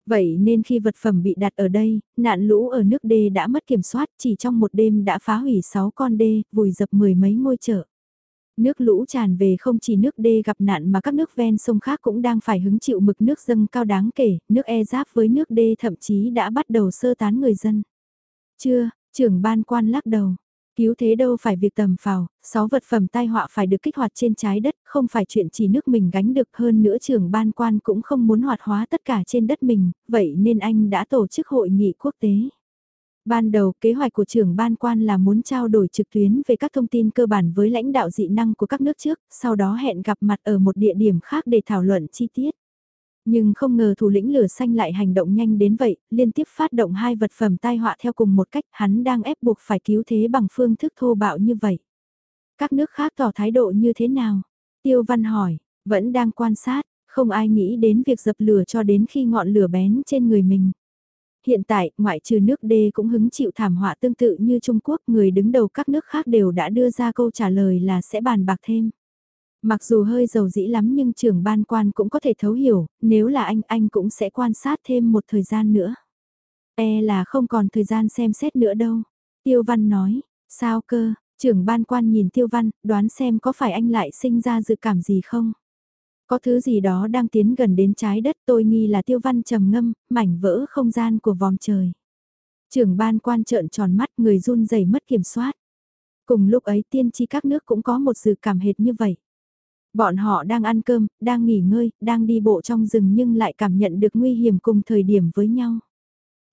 Vậy nên khi vật phẩm bị đặt ở đây, nạn lũ ở nước đê đã mất kiểm soát chỉ trong một đêm đã phá hủy 6 con đê, vùi dập mười mấy ngôi chợ. Nước lũ tràn về không chỉ nước đê gặp nạn mà các nước ven sông khác cũng đang phải hứng chịu mực nước dâng cao đáng kể, nước e giáp với nước đê thậm chí đã bắt đầu sơ tán người dân. Chưa, trưởng ban quan lắc đầu. Cứu thế đâu phải việc tầm phào, sáu vật phẩm tai họa phải được kích hoạt trên trái đất, không phải chuyện chỉ nước mình gánh được hơn nữa trưởng ban quan cũng không muốn hoạt hóa tất cả trên đất mình, vậy nên anh đã tổ chức hội nghị quốc tế. Ban đầu kế hoạch của trưởng ban quan là muốn trao đổi trực tuyến về các thông tin cơ bản với lãnh đạo dị năng của các nước trước, sau đó hẹn gặp mặt ở một địa điểm khác để thảo luận chi tiết. Nhưng không ngờ thủ lĩnh lửa xanh lại hành động nhanh đến vậy, liên tiếp phát động hai vật phẩm tai họa theo cùng một cách hắn đang ép buộc phải cứu thế bằng phương thức thô bạo như vậy. Các nước khác tỏ thái độ như thế nào? Tiêu Văn hỏi, vẫn đang quan sát, không ai nghĩ đến việc dập lửa cho đến khi ngọn lửa bén trên người mình. Hiện tại, ngoại trừ nước D cũng hứng chịu thảm họa tương tự như Trung Quốc, người đứng đầu các nước khác đều đã đưa ra câu trả lời là sẽ bàn bạc thêm. Mặc dù hơi dầu dĩ lắm nhưng trưởng ban quan cũng có thể thấu hiểu, nếu là anh, anh cũng sẽ quan sát thêm một thời gian nữa. E là không còn thời gian xem xét nữa đâu. Tiêu Văn nói, sao cơ, trưởng ban quan nhìn Tiêu Văn, đoán xem có phải anh lại sinh ra dự cảm gì không? Có thứ gì đó đang tiến gần đến trái đất tôi nghi là tiêu văn trầm ngâm, mảnh vỡ không gian của vòng trời. Trưởng ban quan trợn tròn mắt người run rẩy mất kiểm soát. Cùng lúc ấy tiên tri các nước cũng có một sự cảm hệt như vậy. Bọn họ đang ăn cơm, đang nghỉ ngơi, đang đi bộ trong rừng nhưng lại cảm nhận được nguy hiểm cùng thời điểm với nhau.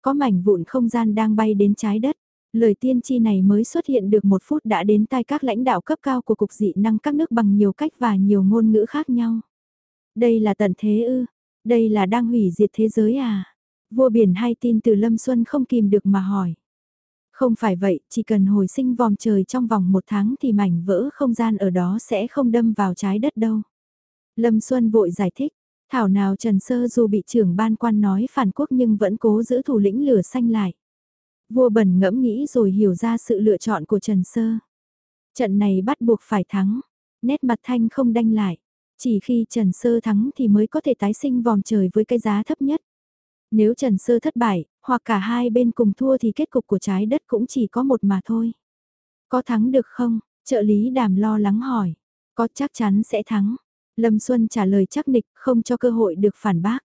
Có mảnh vụn không gian đang bay đến trái đất. Lời tiên tri này mới xuất hiện được một phút đã đến tai các lãnh đạo cấp cao của cục dị năng các nước bằng nhiều cách và nhiều ngôn ngữ khác nhau. Đây là tận thế ư, đây là đang hủy diệt thế giới à? Vua biển hay tin từ Lâm Xuân không kìm được mà hỏi. Không phải vậy, chỉ cần hồi sinh vòm trời trong vòng một tháng thì mảnh vỡ không gian ở đó sẽ không đâm vào trái đất đâu. Lâm Xuân vội giải thích, thảo nào Trần Sơ dù bị trưởng ban quan nói phản quốc nhưng vẫn cố giữ thủ lĩnh lửa xanh lại. Vua bẩn ngẫm nghĩ rồi hiểu ra sự lựa chọn của Trần Sơ. Trận này bắt buộc phải thắng, nét mặt thanh không đanh lại. Chỉ khi Trần Sơ thắng thì mới có thể tái sinh vòng trời với cái giá thấp nhất. Nếu Trần Sơ thất bại, hoặc cả hai bên cùng thua thì kết cục của trái đất cũng chỉ có một mà thôi. Có thắng được không? Trợ lý đàm lo lắng hỏi. Có chắc chắn sẽ thắng. Lâm Xuân trả lời chắc nịch không cho cơ hội được phản bác.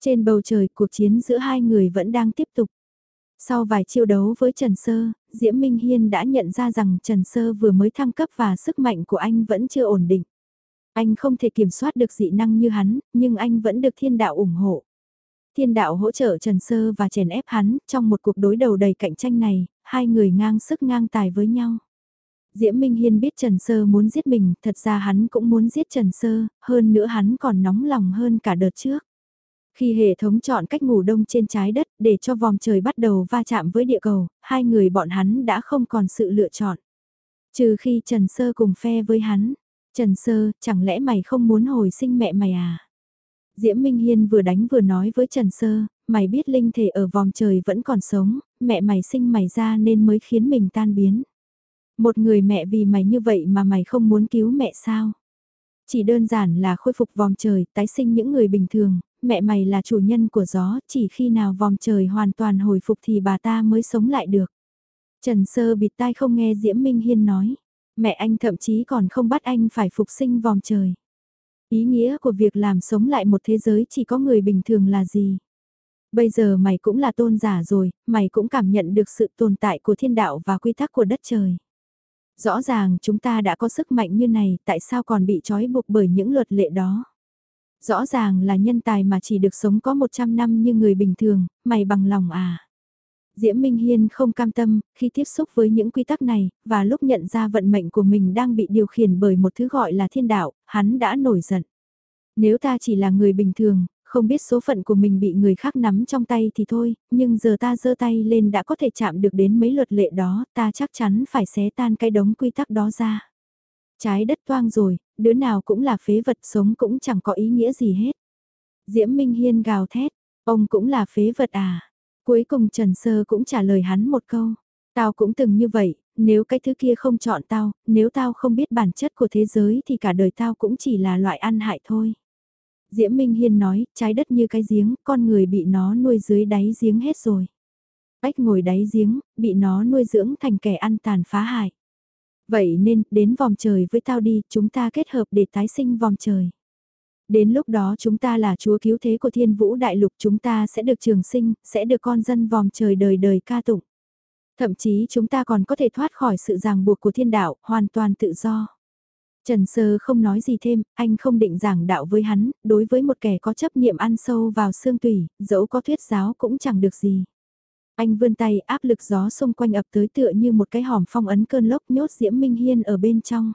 Trên bầu trời cuộc chiến giữa hai người vẫn đang tiếp tục. Sau vài chiêu đấu với Trần Sơ, Diễm Minh Hiên đã nhận ra rằng Trần Sơ vừa mới thăng cấp và sức mạnh của anh vẫn chưa ổn định. Anh không thể kiểm soát được dị năng như hắn, nhưng anh vẫn được thiên đạo ủng hộ. Thiên đạo hỗ trợ Trần Sơ và chèn ép hắn, trong một cuộc đối đầu đầy cạnh tranh này, hai người ngang sức ngang tài với nhau. Diễm Minh Hiên biết Trần Sơ muốn giết mình, thật ra hắn cũng muốn giết Trần Sơ, hơn nữa hắn còn nóng lòng hơn cả đợt trước. Khi hệ thống chọn cách ngủ đông trên trái đất để cho vòng trời bắt đầu va chạm với địa cầu, hai người bọn hắn đã không còn sự lựa chọn. Trừ khi Trần Sơ cùng phe với hắn. Trần Sơ, chẳng lẽ mày không muốn hồi sinh mẹ mày à? Diễm Minh Hiên vừa đánh vừa nói với Trần Sơ, mày biết linh thể ở vòng trời vẫn còn sống, mẹ mày sinh mày ra nên mới khiến mình tan biến. Một người mẹ vì mày như vậy mà mày không muốn cứu mẹ sao? Chỉ đơn giản là khôi phục vòng trời, tái sinh những người bình thường, mẹ mày là chủ nhân của gió, chỉ khi nào vòng trời hoàn toàn hồi phục thì bà ta mới sống lại được. Trần Sơ bịt tai không nghe Diễm Minh Hiên nói, mẹ anh thậm chí còn không bắt anh phải phục sinh vòng trời. Ý nghĩa của việc làm sống lại một thế giới chỉ có người bình thường là gì? Bây giờ mày cũng là tôn giả rồi, mày cũng cảm nhận được sự tồn tại của thiên đạo và quy tắc của đất trời. Rõ ràng chúng ta đã có sức mạnh như này, tại sao còn bị trói buộc bởi những luật lệ đó? Rõ ràng là nhân tài mà chỉ được sống có 100 năm như người bình thường, mày bằng lòng à? Diễm Minh Hiên không cam tâm, khi tiếp xúc với những quy tắc này, và lúc nhận ra vận mệnh của mình đang bị điều khiển bởi một thứ gọi là thiên đạo, hắn đã nổi giận. Nếu ta chỉ là người bình thường, không biết số phận của mình bị người khác nắm trong tay thì thôi, nhưng giờ ta giơ tay lên đã có thể chạm được đến mấy luật lệ đó, ta chắc chắn phải xé tan cái đống quy tắc đó ra. Trái đất toang rồi, đứa nào cũng là phế vật sống cũng chẳng có ý nghĩa gì hết. Diễm Minh Hiên gào thét, ông cũng là phế vật à. Cuối cùng Trần Sơ cũng trả lời hắn một câu. Tao cũng từng như vậy, nếu cái thứ kia không chọn tao, nếu tao không biết bản chất của thế giới thì cả đời tao cũng chỉ là loại ăn hại thôi. Diễm Minh Hiên nói, trái đất như cái giếng, con người bị nó nuôi dưới đáy giếng hết rồi. Ếch ngồi đáy giếng, bị nó nuôi dưỡng thành kẻ ăn tàn phá hại. Vậy nên, đến vòng trời với tao đi, chúng ta kết hợp để tái sinh vòng trời. Đến lúc đó chúng ta là chúa cứu thế của thiên vũ đại lục chúng ta sẽ được trường sinh, sẽ được con dân vòng trời đời đời ca tụng. Thậm chí chúng ta còn có thể thoát khỏi sự ràng buộc của thiên đạo, hoàn toàn tự do. Trần Sơ không nói gì thêm, anh không định giảng đạo với hắn, đối với một kẻ có chấp niệm ăn sâu vào xương tủy, dẫu có thuyết giáo cũng chẳng được gì. Anh vươn tay áp lực gió xung quanh ập tới tựa như một cái hòm phong ấn cơn lốc nhốt Diễm Minh Hiên ở bên trong.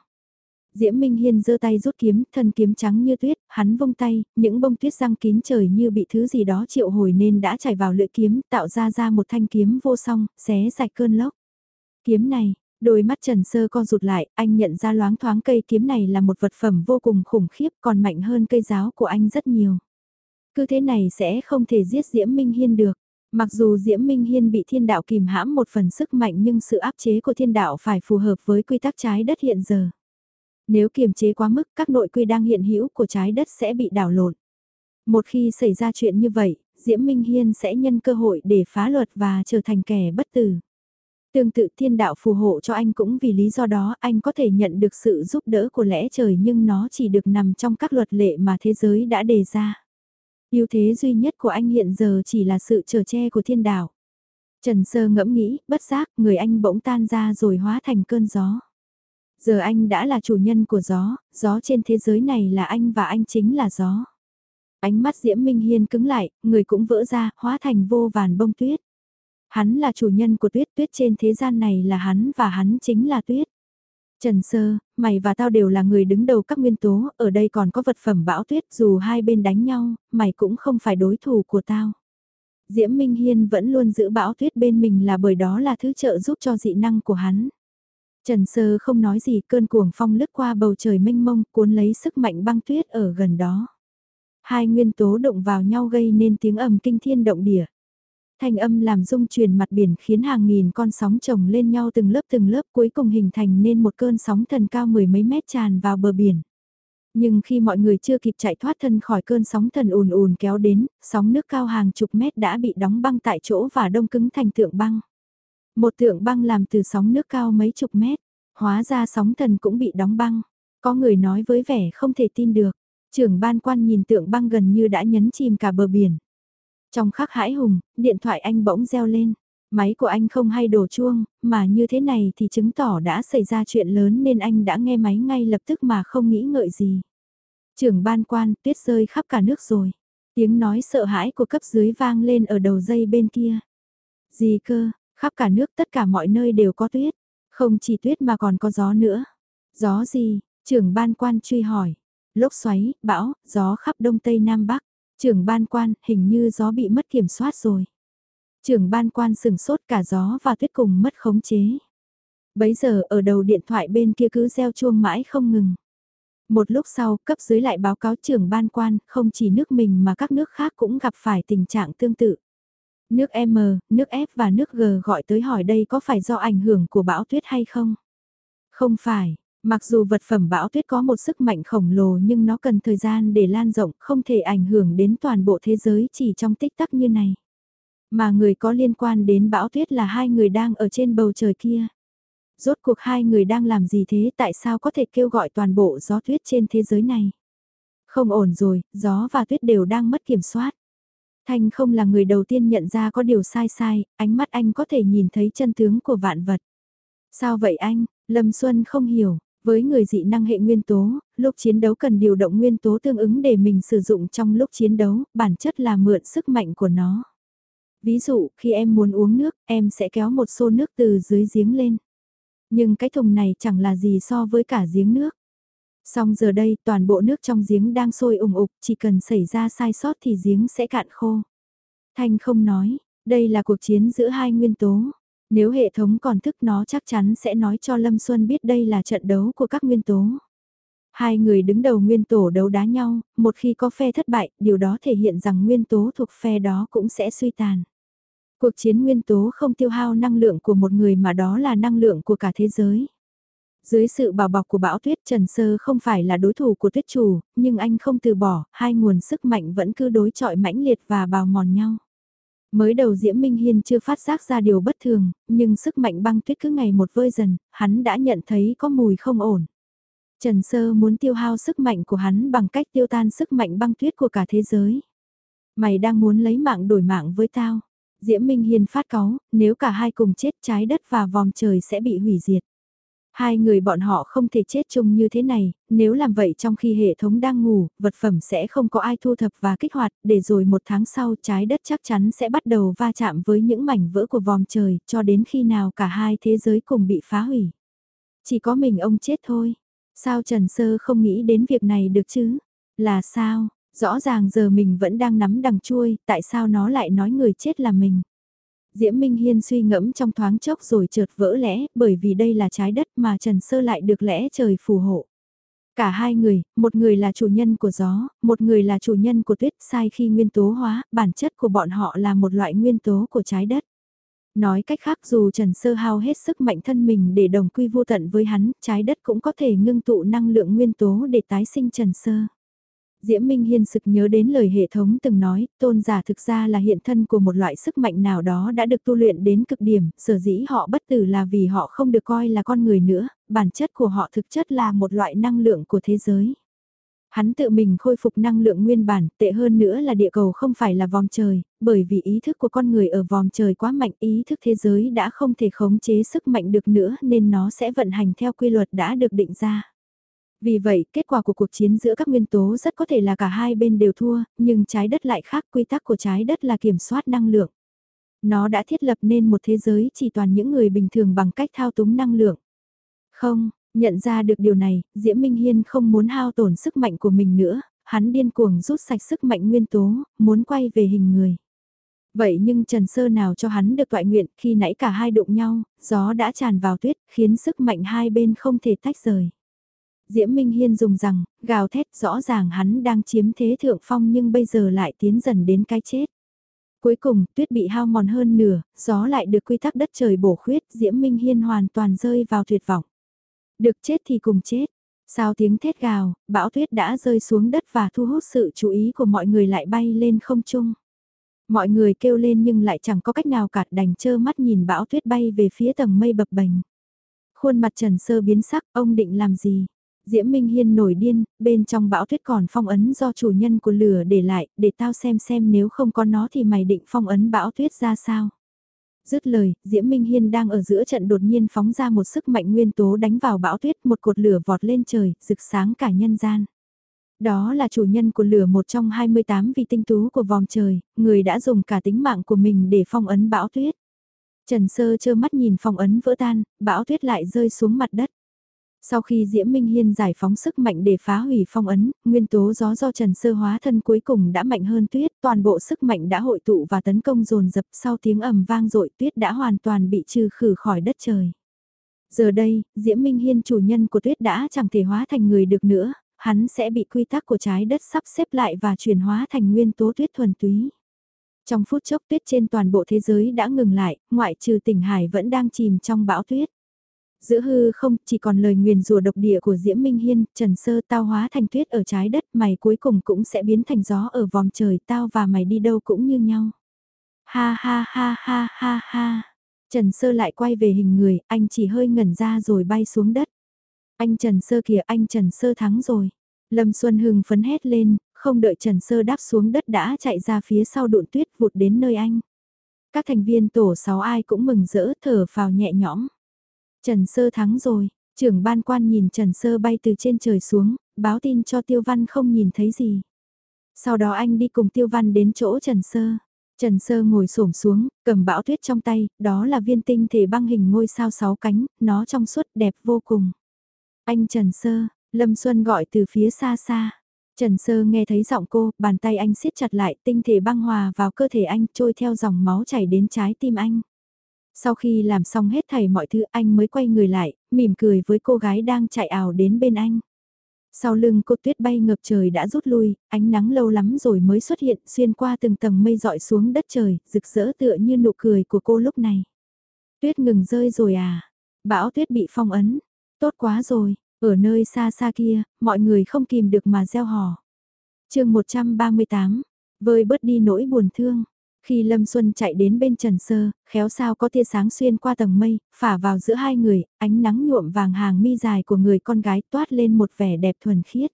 Diễm Minh Hiên giơ tay rút kiếm, thân kiếm trắng như tuyết, hắn vung tay, những bông tuyết răng kín trời như bị thứ gì đó triệu hồi nên đã chảy vào lưỡi kiếm, tạo ra ra một thanh kiếm vô song, xé sạch cơn lốc. Kiếm này, đôi mắt Trần Sơ co rụt lại, anh nhận ra loáng thoáng cây kiếm này là một vật phẩm vô cùng khủng khiếp còn mạnh hơn cây giáo của anh rất nhiều. Cứ thế này sẽ không thể giết Diễm Minh Hiên được. Mặc dù Diễm Minh Hiên bị thiên đạo kìm hãm một phần sức mạnh nhưng sự áp chế của thiên đạo phải phù hợp với quy tắc trái đất hiện giờ. Nếu kiềm chế quá mức các nội quy đang hiện hữu của trái đất sẽ bị đảo lộn. Một khi xảy ra chuyện như vậy, Diễm Minh Hiên sẽ nhân cơ hội để phá luật và trở thành kẻ bất tử. Tương tự thiên đạo phù hộ cho anh cũng vì lý do đó anh có thể nhận được sự giúp đỡ của lẽ trời nhưng nó chỉ được nằm trong các luật lệ mà thế giới đã đề ra. ưu thế duy nhất của anh hiện giờ chỉ là sự trở che của thiên đạo. Trần Sơ ngẫm nghĩ, bất giác, người anh bỗng tan ra rồi hóa thành cơn gió. Giờ anh đã là chủ nhân của gió, gió trên thế giới này là anh và anh chính là gió. Ánh mắt Diễm Minh Hiên cứng lại, người cũng vỡ ra, hóa thành vô vàn bông tuyết. Hắn là chủ nhân của tuyết, tuyết trên thế gian này là hắn và hắn chính là tuyết. Trần Sơ, mày và tao đều là người đứng đầu các nguyên tố, ở đây còn có vật phẩm bão tuyết, dù hai bên đánh nhau, mày cũng không phải đối thủ của tao. Diễm Minh Hiên vẫn luôn giữ bão tuyết bên mình là bởi đó là thứ trợ giúp cho dị năng của hắn. Trần Sơ không nói gì cơn cuồng phong lướt qua bầu trời mênh mông cuốn lấy sức mạnh băng tuyết ở gần đó. Hai nguyên tố động vào nhau gây nên tiếng ầm kinh thiên động địa. Thanh âm làm rung truyền mặt biển khiến hàng nghìn con sóng chồng lên nhau từng lớp từng lớp cuối cùng hình thành nên một cơn sóng thần cao mười mấy mét tràn vào bờ biển. Nhưng khi mọi người chưa kịp chạy thoát thân khỏi cơn sóng thần ùn ùn kéo đến, sóng nước cao hàng chục mét đã bị đóng băng tại chỗ và đông cứng thành tượng băng. Một tượng băng làm từ sóng nước cao mấy chục mét, hóa ra sóng thần cũng bị đóng băng. Có người nói với vẻ không thể tin được, trưởng ban quan nhìn tượng băng gần như đã nhấn chìm cả bờ biển. Trong khắc hãi hùng, điện thoại anh bỗng reo lên. Máy của anh không hay đổ chuông, mà như thế này thì chứng tỏ đã xảy ra chuyện lớn nên anh đã nghe máy ngay lập tức mà không nghĩ ngợi gì. Trưởng ban quan, tuyết rơi khắp cả nước rồi. Tiếng nói sợ hãi của cấp dưới vang lên ở đầu dây bên kia. Gì cơ, khắp cả nước tất cả mọi nơi đều có tuyết. Không chỉ tuyết mà còn có gió nữa. Gió gì? Trưởng ban quan truy hỏi. Lốc xoáy, bão, gió khắp đông tây nam bắc. Trưởng ban quan, hình như gió bị mất kiểm soát rồi. Trưởng ban quan sừng sốt cả gió và tuyết cùng mất khống chế. Bấy giờ ở đầu điện thoại bên kia cứ reo chuông mãi không ngừng. Một lúc sau, cấp dưới lại báo cáo trưởng ban quan, không chỉ nước mình mà các nước khác cũng gặp phải tình trạng tương tự. Nước M, nước F và nước G gọi tới hỏi đây có phải do ảnh hưởng của bão tuyết hay không? Không phải, mặc dù vật phẩm bão tuyết có một sức mạnh khổng lồ nhưng nó cần thời gian để lan rộng, không thể ảnh hưởng đến toàn bộ thế giới chỉ trong tích tắc như này. Mà người có liên quan đến bão tuyết là hai người đang ở trên bầu trời kia. Rốt cuộc hai người đang làm gì thế tại sao có thể kêu gọi toàn bộ gió tuyết trên thế giới này? Không ổn rồi, gió và tuyết đều đang mất kiểm soát. Thanh không là người đầu tiên nhận ra có điều sai sai, ánh mắt anh có thể nhìn thấy chân tướng của vạn vật. Sao vậy anh? Lâm Xuân không hiểu, với người dị năng hệ nguyên tố, lúc chiến đấu cần điều động nguyên tố tương ứng để mình sử dụng trong lúc chiến đấu, bản chất là mượn sức mạnh của nó. Ví dụ, khi em muốn uống nước, em sẽ kéo một xô nước từ dưới giếng lên. Nhưng cái thùng này chẳng là gì so với cả giếng nước. Xong giờ đây toàn bộ nước trong giếng đang sôi ủng ục, chỉ cần xảy ra sai sót thì giếng sẽ cạn khô. Thanh không nói, đây là cuộc chiến giữa hai nguyên tố. Nếu hệ thống còn thức nó chắc chắn sẽ nói cho Lâm Xuân biết đây là trận đấu của các nguyên tố. Hai người đứng đầu nguyên tổ đấu đá nhau, một khi có phe thất bại, điều đó thể hiện rằng nguyên tố thuộc phe đó cũng sẽ suy tàn. Cuộc chiến nguyên tố không tiêu hao năng lượng của một người mà đó là năng lượng của cả thế giới. Dưới sự bảo bọc của bão tuyết Trần Sơ không phải là đối thủ của tuyết chủ, nhưng anh không từ bỏ, hai nguồn sức mạnh vẫn cứ đối chọi mãnh liệt và bào mòn nhau. Mới đầu Diễm Minh Hiên chưa phát giác ra điều bất thường, nhưng sức mạnh băng tuyết cứ ngày một vơi dần, hắn đã nhận thấy có mùi không ổn. Trần Sơ muốn tiêu hao sức mạnh của hắn bằng cách tiêu tan sức mạnh băng tuyết của cả thế giới. Mày đang muốn lấy mạng đổi mạng với tao. Diễm Minh Hiên phát cáu, nếu cả hai cùng chết trái đất và vòng trời sẽ bị hủy diệt. Hai người bọn họ không thể chết chung như thế này, nếu làm vậy trong khi hệ thống đang ngủ, vật phẩm sẽ không có ai thu thập và kích hoạt, để rồi một tháng sau trái đất chắc chắn sẽ bắt đầu va chạm với những mảnh vỡ của vòm trời, cho đến khi nào cả hai thế giới cùng bị phá hủy. Chỉ có mình ông chết thôi. Sao Trần Sơ không nghĩ đến việc này được chứ? Là sao? Rõ ràng giờ mình vẫn đang nắm đằng chui, tại sao nó lại nói người chết là mình? Diễm Minh Hiên suy ngẫm trong thoáng chốc rồi chợt vỡ lẽ, bởi vì đây là trái đất mà Trần Sơ lại được lẽ trời phù hộ. Cả hai người, một người là chủ nhân của gió, một người là chủ nhân của tuyết sai khi nguyên tố hóa, bản chất của bọn họ là một loại nguyên tố của trái đất. Nói cách khác dù Trần Sơ hao hết sức mạnh thân mình để đồng quy vô tận với hắn, trái đất cũng có thể ngưng tụ năng lượng nguyên tố để tái sinh Trần Sơ. Diễm Minh Hiên sực nhớ đến lời hệ thống từng nói, tôn giả thực ra là hiện thân của một loại sức mạnh nào đó đã được tu luyện đến cực điểm, sở dĩ họ bất tử là vì họ không được coi là con người nữa, bản chất của họ thực chất là một loại năng lượng của thế giới. Hắn tự mình khôi phục năng lượng nguyên bản, tệ hơn nữa là địa cầu không phải là vòng trời, bởi vì ý thức của con người ở vòng trời quá mạnh, ý thức thế giới đã không thể khống chế sức mạnh được nữa nên nó sẽ vận hành theo quy luật đã được định ra. Vì vậy, kết quả của cuộc chiến giữa các nguyên tố rất có thể là cả hai bên đều thua, nhưng trái đất lại khác quy tắc của trái đất là kiểm soát năng lượng. Nó đã thiết lập nên một thế giới chỉ toàn những người bình thường bằng cách thao túng năng lượng. Không, nhận ra được điều này, Diễm Minh Hiên không muốn hao tổn sức mạnh của mình nữa, hắn điên cuồng rút sạch sức mạnh nguyên tố, muốn quay về hình người. Vậy nhưng Trần Sơ nào cho hắn được tọa nguyện khi nãy cả hai đụng nhau, gió đã tràn vào tuyết, khiến sức mạnh hai bên không thể tách rời. Diễm Minh Hiên dùng rằng, gào thét rõ ràng hắn đang chiếm thế thượng phong nhưng bây giờ lại tiến dần đến cái chết. Cuối cùng, tuyết bị hao mòn hơn nửa, gió lại được quy tắc đất trời bổ khuyết, Diễm Minh Hiên hoàn toàn rơi vào tuyệt vọng. Được chết thì cùng chết. Sao tiếng thét gào, bão tuyết đã rơi xuống đất và thu hút sự chú ý của mọi người lại bay lên không trung. Mọi người kêu lên nhưng lại chẳng có cách nào cả đành chơ mắt nhìn bão tuyết bay về phía tầng mây bập bềnh. Khuôn mặt Trần Sơ biến sắc, ông định làm gì? Diễm Minh Hiên nổi điên, bên trong bão tuyết còn phong ấn do chủ nhân của lửa để lại, để tao xem xem nếu không có nó thì mày định phong ấn bão tuyết ra sao. Dứt lời, Diễm Minh Hiên đang ở giữa trận đột nhiên phóng ra một sức mạnh nguyên tố đánh vào bão tuyết, một cột lửa vọt lên trời, rực sáng cả nhân gian. Đó là chủ nhân của lửa một trong 28 vị tinh tú của vòng trời, người đã dùng cả tính mạng của mình để phong ấn bão tuyết. Trần Sơ chơ mắt nhìn phong ấn vỡ tan, bão tuyết lại rơi xuống mặt đất. Sau khi Diễm Minh Hiên giải phóng sức mạnh để phá hủy phong ấn, nguyên tố gió do Trần Sơ hóa thân cuối cùng đã mạnh hơn tuyết, toàn bộ sức mạnh đã hội tụ và tấn công dồn dập sau tiếng ầm vang dội tuyết đã hoàn toàn bị trừ khử khỏi đất trời. Giờ đây, Diễm Minh Hiên chủ nhân của tuyết đã chẳng thể hóa thành người được nữa, hắn sẽ bị quy tắc của trái đất sắp xếp lại và chuyển hóa thành nguyên tố tuyết thuần túy. Trong phút chốc tuyết trên toàn bộ thế giới đã ngừng lại, ngoại trừ tỉnh Hải vẫn đang chìm trong bão tuyết. Giữa hư không chỉ còn lời nguyền rùa độc địa của Diễm Minh Hiên, Trần Sơ tao hóa thành tuyết ở trái đất, mày cuối cùng cũng sẽ biến thành gió ở vòng trời, tao và mày đi đâu cũng như nhau. Ha ha ha ha ha ha. Trần Sơ lại quay về hình người, anh chỉ hơi ngẩn ra rồi bay xuống đất. Anh Trần Sơ kìa, anh Trần Sơ thắng rồi. Lâm Xuân Hưng phấn hét lên, không đợi Trần Sơ đáp xuống đất đã chạy ra phía sau đụn tuyết vụt đến nơi anh. Các thành viên tổ 6 ai cũng mừng rỡ thở phào nhẹ nhõm. Trần Sơ thắng rồi, trưởng ban quan nhìn Trần Sơ bay từ trên trời xuống, báo tin cho Tiêu Văn không nhìn thấy gì. Sau đó anh đi cùng Tiêu Văn đến chỗ Trần Sơ. Trần Sơ ngồi xổm xuống, cầm bão tuyết trong tay, đó là viên tinh thể băng hình ngôi sao sáu cánh, nó trong suốt đẹp vô cùng. Anh Trần Sơ, Lâm Xuân gọi từ phía xa xa. Trần Sơ nghe thấy giọng cô, bàn tay anh siết chặt lại, tinh thể băng hòa vào cơ thể anh, trôi theo dòng máu chảy đến trái tim anh. Sau khi làm xong hết thảy mọi thứ anh mới quay người lại, mỉm cười với cô gái đang chạy ảo đến bên anh. Sau lưng cô tuyết bay ngập trời đã rút lui, ánh nắng lâu lắm rồi mới xuất hiện xuyên qua từng tầng mây dọi xuống đất trời, rực rỡ tựa như nụ cười của cô lúc này. Tuyết ngừng rơi rồi à? Bão tuyết bị phong ấn. Tốt quá rồi, ở nơi xa xa kia, mọi người không kìm được mà gieo hò. chương 138, vơi bớt đi nỗi buồn thương. Khi Lâm Xuân chạy đến bên Trần Sơ, khéo sao có tia sáng xuyên qua tầng mây, phả vào giữa hai người, ánh nắng nhuộm vàng hàng mi dài của người con gái toát lên một vẻ đẹp thuần khiết.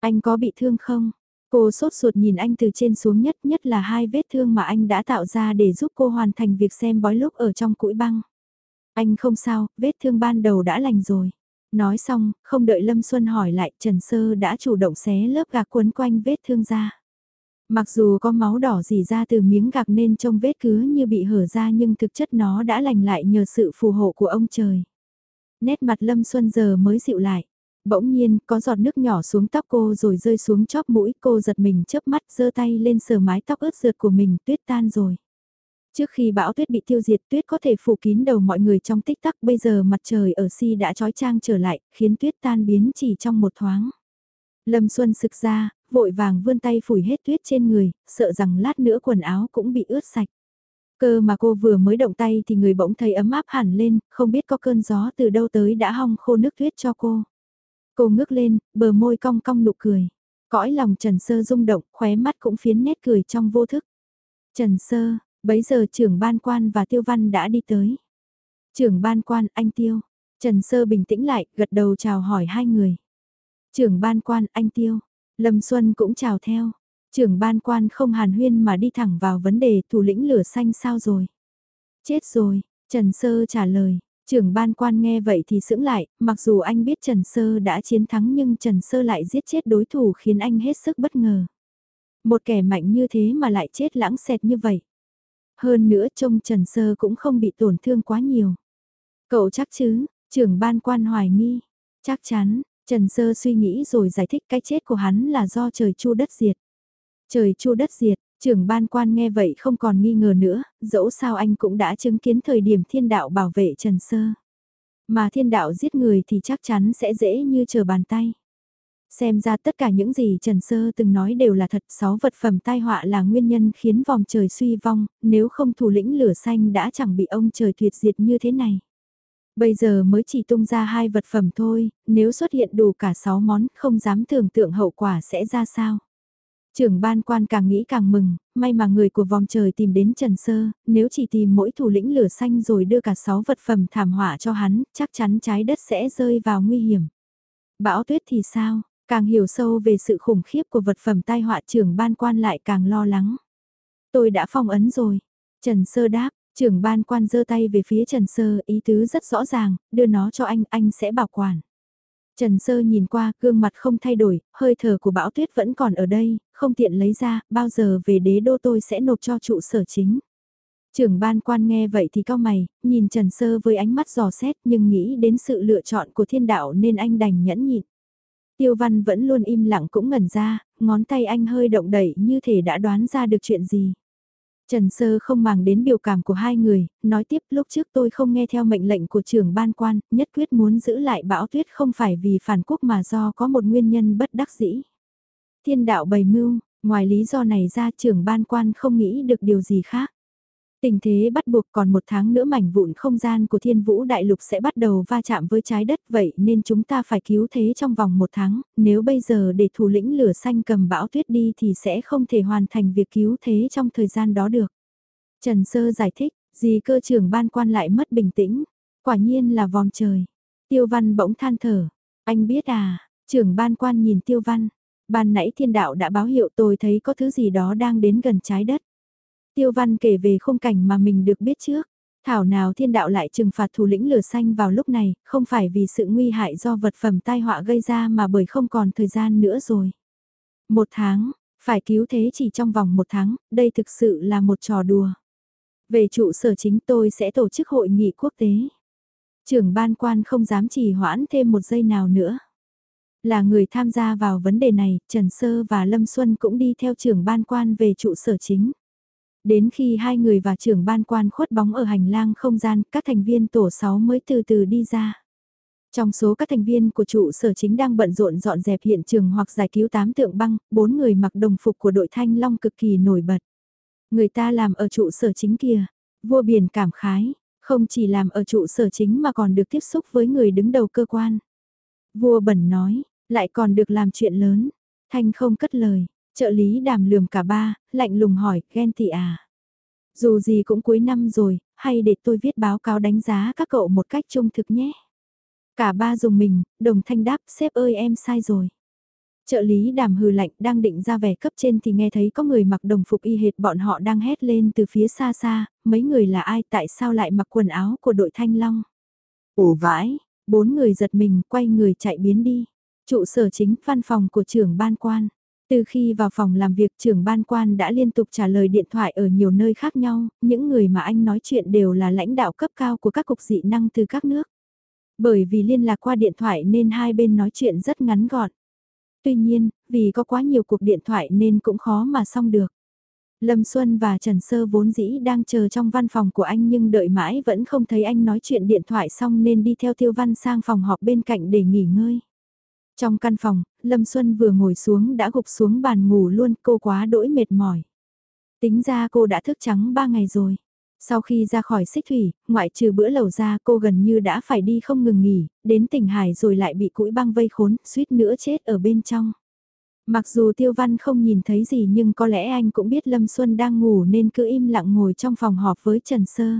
Anh có bị thương không? Cô sốt ruột nhìn anh từ trên xuống nhất nhất là hai vết thương mà anh đã tạo ra để giúp cô hoàn thành việc xem bói lúc ở trong cũi băng. Anh không sao, vết thương ban đầu đã lành rồi. Nói xong, không đợi Lâm Xuân hỏi lại, Trần Sơ đã chủ động xé lớp gạc quấn quanh vết thương ra. Mặc dù có máu đỏ dì ra từ miếng gạc nên trông vết cứ như bị hở ra nhưng thực chất nó đã lành lại nhờ sự phù hộ của ông trời. Nét mặt Lâm Xuân giờ mới dịu lại. Bỗng nhiên, có giọt nước nhỏ xuống tóc cô rồi rơi xuống chóp mũi cô giật mình chớp mắt giơ tay lên sờ mái tóc ướt rượt của mình tuyết tan rồi. Trước khi bão tuyết bị tiêu diệt tuyết có thể phủ kín đầu mọi người trong tích tắc bây giờ mặt trời ở si đã trói trang trở lại, khiến tuyết tan biến chỉ trong một thoáng. Lâm Xuân sực ra, vội vàng vươn tay phủi hết tuyết trên người, sợ rằng lát nữa quần áo cũng bị ướt sạch. Cơ mà cô vừa mới động tay thì người bỗng thấy ấm áp hẳn lên, không biết có cơn gió từ đâu tới đã hong khô nước tuyết cho cô. Cô ngước lên, bờ môi cong cong nụ cười. Cõi lòng Trần Sơ rung động, khóe mắt cũng phiến nét cười trong vô thức. Trần Sơ, bấy giờ trưởng ban quan và tiêu văn đã đi tới. Trưởng ban quan, anh Tiêu. Trần Sơ bình tĩnh lại, gật đầu chào hỏi hai người. Trưởng ban quan, anh Tiêu. Lâm Xuân cũng chào theo. Trưởng ban quan không hàn huyên mà đi thẳng vào vấn đề thủ lĩnh lửa xanh sao rồi. Chết rồi, Trần Sơ trả lời. Trưởng ban quan nghe vậy thì sững lại, mặc dù anh biết Trần Sơ đã chiến thắng nhưng Trần Sơ lại giết chết đối thủ khiến anh hết sức bất ngờ. Một kẻ mạnh như thế mà lại chết lãng xẹt như vậy. Hơn nữa trông Trần Sơ cũng không bị tổn thương quá nhiều. Cậu chắc chứ, trưởng ban quan hoài nghi. Chắc chắn, Trần Sơ suy nghĩ rồi giải thích cái chết của hắn là do trời chu đất diệt. Trời chu đất diệt, trưởng ban quan nghe vậy không còn nghi ngờ nữa, dẫu sao anh cũng đã chứng kiến thời điểm thiên đạo bảo vệ Trần Sơ. Mà thiên đạo giết người thì chắc chắn sẽ dễ như chờ bàn tay. Xem ra tất cả những gì Trần Sơ từng nói đều là thật, sáu vật phẩm tai họa là nguyên nhân khiến vòng trời suy vong, nếu không thủ lĩnh lửa xanh đã chẳng bị ông trời tuyệt diệt như thế này. Bây giờ mới chỉ tung ra hai vật phẩm thôi, nếu xuất hiện đủ cả sáu món, không dám tưởng tượng hậu quả sẽ ra sao. Trưởng ban quan càng nghĩ càng mừng, may mà người của vòng trời tìm đến Trần Sơ, nếu chỉ tìm mỗi thủ lĩnh lửa xanh rồi đưa cả sáu vật phẩm thảm họa cho hắn, chắc chắn trái đất sẽ rơi vào nguy hiểm. Bão tuyết thì sao, càng hiểu sâu về sự khủng khiếp của vật phẩm tai họa trưởng ban quan lại càng lo lắng. Tôi đã phong ấn rồi. Trần Sơ đáp, Trưởng ban quan giơ tay về phía Trần Sơ, ý tứ rất rõ ràng, đưa nó cho anh, anh sẽ bảo quản. Trần Sơ nhìn qua, gương mặt không thay đổi, hơi thở của bão tuyết vẫn còn ở đây, không tiện lấy ra, bao giờ về đế đô tôi sẽ nộp cho trụ sở chính. Trưởng ban quan nghe vậy thì cao mày, nhìn Trần Sơ với ánh mắt giò xét nhưng nghĩ đến sự lựa chọn của thiên đạo nên anh đành nhẫn nhịn. Tiêu văn vẫn luôn im lặng cũng ngẩn ra, ngón tay anh hơi động đẩy như thể đã đoán ra được chuyện gì. Trần Sơ không màng đến biểu cảm của hai người, nói tiếp lúc trước tôi không nghe theo mệnh lệnh của trưởng ban quan, nhất quyết muốn giữ lại bão tuyết không phải vì phản quốc mà do có một nguyên nhân bất đắc dĩ. Thiên đạo bày mưu, ngoài lý do này ra trưởng ban quan không nghĩ được điều gì khác. Tình thế bắt buộc còn một tháng nữa mảnh vụn không gian của thiên vũ đại lục sẽ bắt đầu va chạm với trái đất vậy nên chúng ta phải cứu thế trong vòng một tháng, nếu bây giờ để thủ lĩnh lửa xanh cầm bão tuyết đi thì sẽ không thể hoàn thành việc cứu thế trong thời gian đó được. Trần Sơ giải thích, gì cơ trưởng ban quan lại mất bình tĩnh, quả nhiên là vòng trời. Tiêu văn bỗng than thở, anh biết à, trưởng ban quan nhìn tiêu văn, ban nãy thiên đạo đã báo hiệu tôi thấy có thứ gì đó đang đến gần trái đất. Tiêu Văn kể về khung cảnh mà mình được biết trước. Thảo nào thiên đạo lại trừng phạt thủ lĩnh lửa xanh vào lúc này, không phải vì sự nguy hại do vật phẩm tai họa gây ra mà bởi không còn thời gian nữa rồi. Một tháng, phải cứu thế chỉ trong vòng một tháng, đây thực sự là một trò đùa. Về trụ sở chính tôi sẽ tổ chức hội nghị quốc tế. Trưởng ban quan không dám trì hoãn thêm một giây nào nữa. Là người tham gia vào vấn đề này, Trần Sơ và Lâm Xuân cũng đi theo trưởng ban quan về trụ sở chính. Đến khi hai người và trưởng ban quan khuất bóng ở hành lang không gian, các thành viên tổ 6 mới từ từ đi ra. Trong số các thành viên của trụ sở chính đang bận rộn dọn dẹp hiện trường hoặc giải cứu tám tượng băng, bốn người mặc đồng phục của đội thanh long cực kỳ nổi bật. Người ta làm ở trụ sở chính kia, vua biển cảm khái, không chỉ làm ở trụ sở chính mà còn được tiếp xúc với người đứng đầu cơ quan. Vua bẩn nói, lại còn được làm chuyện lớn, thanh không cất lời, Trợ lý đàm lườm cả ba, lạnh lùng hỏi, ghen tị à? Dù gì cũng cuối năm rồi, hay để tôi viết báo cáo đánh giá các cậu một cách trung thực nhé. Cả ba dùng mình, đồng thanh đáp, sếp ơi em sai rồi. Trợ lý đàm hừ lạnh đang định ra vẻ cấp trên thì nghe thấy có người mặc đồng phục y hệt bọn họ đang hét lên từ phía xa xa, mấy người là ai tại sao lại mặc quần áo của đội thanh long. Ồ vãi, bốn người giật mình quay người chạy biến đi. Trụ sở chính văn phòng của trưởng ban quan. Từ khi vào phòng làm việc trưởng ban quan đã liên tục trả lời điện thoại ở nhiều nơi khác nhau, những người mà anh nói chuyện đều là lãnh đạo cấp cao của các cục dị năng từ các nước. Bởi vì liên lạc qua điện thoại nên hai bên nói chuyện rất ngắn gọn. Tuy nhiên, vì có quá nhiều cuộc điện thoại nên cũng khó mà xong được. Lâm Xuân và Trần Sơ vốn dĩ đang chờ trong văn phòng của anh nhưng đợi mãi vẫn không thấy anh nói chuyện điện thoại xong nên đi theo Tiêu Văn sang phòng họp bên cạnh để nghỉ ngơi. Trong căn phòng, Lâm Xuân vừa ngồi xuống đã gục xuống bàn ngủ luôn, cô quá đỗi mệt mỏi. Tính ra cô đã thức trắng 3 ngày rồi. Sau khi ra khỏi xích thủy, ngoại trừ bữa lầu ra cô gần như đã phải đi không ngừng nghỉ, đến tỉnh Hải rồi lại bị cũi băng vây khốn, suýt nữa chết ở bên trong. Mặc dù Tiêu Văn không nhìn thấy gì nhưng có lẽ anh cũng biết Lâm Xuân đang ngủ nên cứ im lặng ngồi trong phòng họp với Trần Sơ.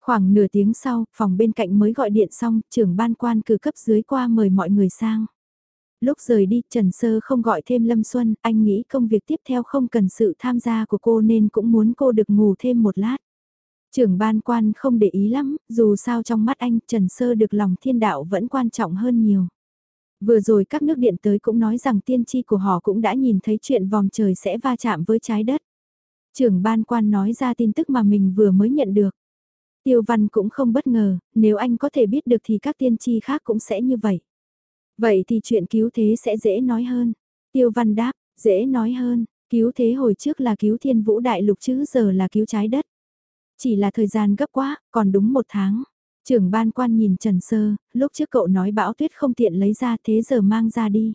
Khoảng nửa tiếng sau, phòng bên cạnh mới gọi điện xong, trưởng ban quan cử cấp dưới qua mời mọi người sang. Lúc rời đi, Trần Sơ không gọi thêm Lâm Xuân, anh nghĩ công việc tiếp theo không cần sự tham gia của cô nên cũng muốn cô được ngủ thêm một lát. Trưởng ban quan không để ý lắm, dù sao trong mắt anh Trần Sơ được lòng thiên đạo vẫn quan trọng hơn nhiều. Vừa rồi các nước điện tới cũng nói rằng tiên tri của họ cũng đã nhìn thấy chuyện vòng trời sẽ va chạm với trái đất. Trưởng ban quan nói ra tin tức mà mình vừa mới nhận được. Tiêu văn cũng không bất ngờ, nếu anh có thể biết được thì các tiên tri khác cũng sẽ như vậy. Vậy thì chuyện cứu thế sẽ dễ nói hơn. Tiêu văn đáp, dễ nói hơn, cứu thế hồi trước là cứu thiên vũ đại lục chứ giờ là cứu trái đất. Chỉ là thời gian gấp quá, còn đúng một tháng. Trưởng ban quan nhìn Trần Sơ, lúc trước cậu nói bão tuyết không tiện lấy ra thế giờ mang ra đi.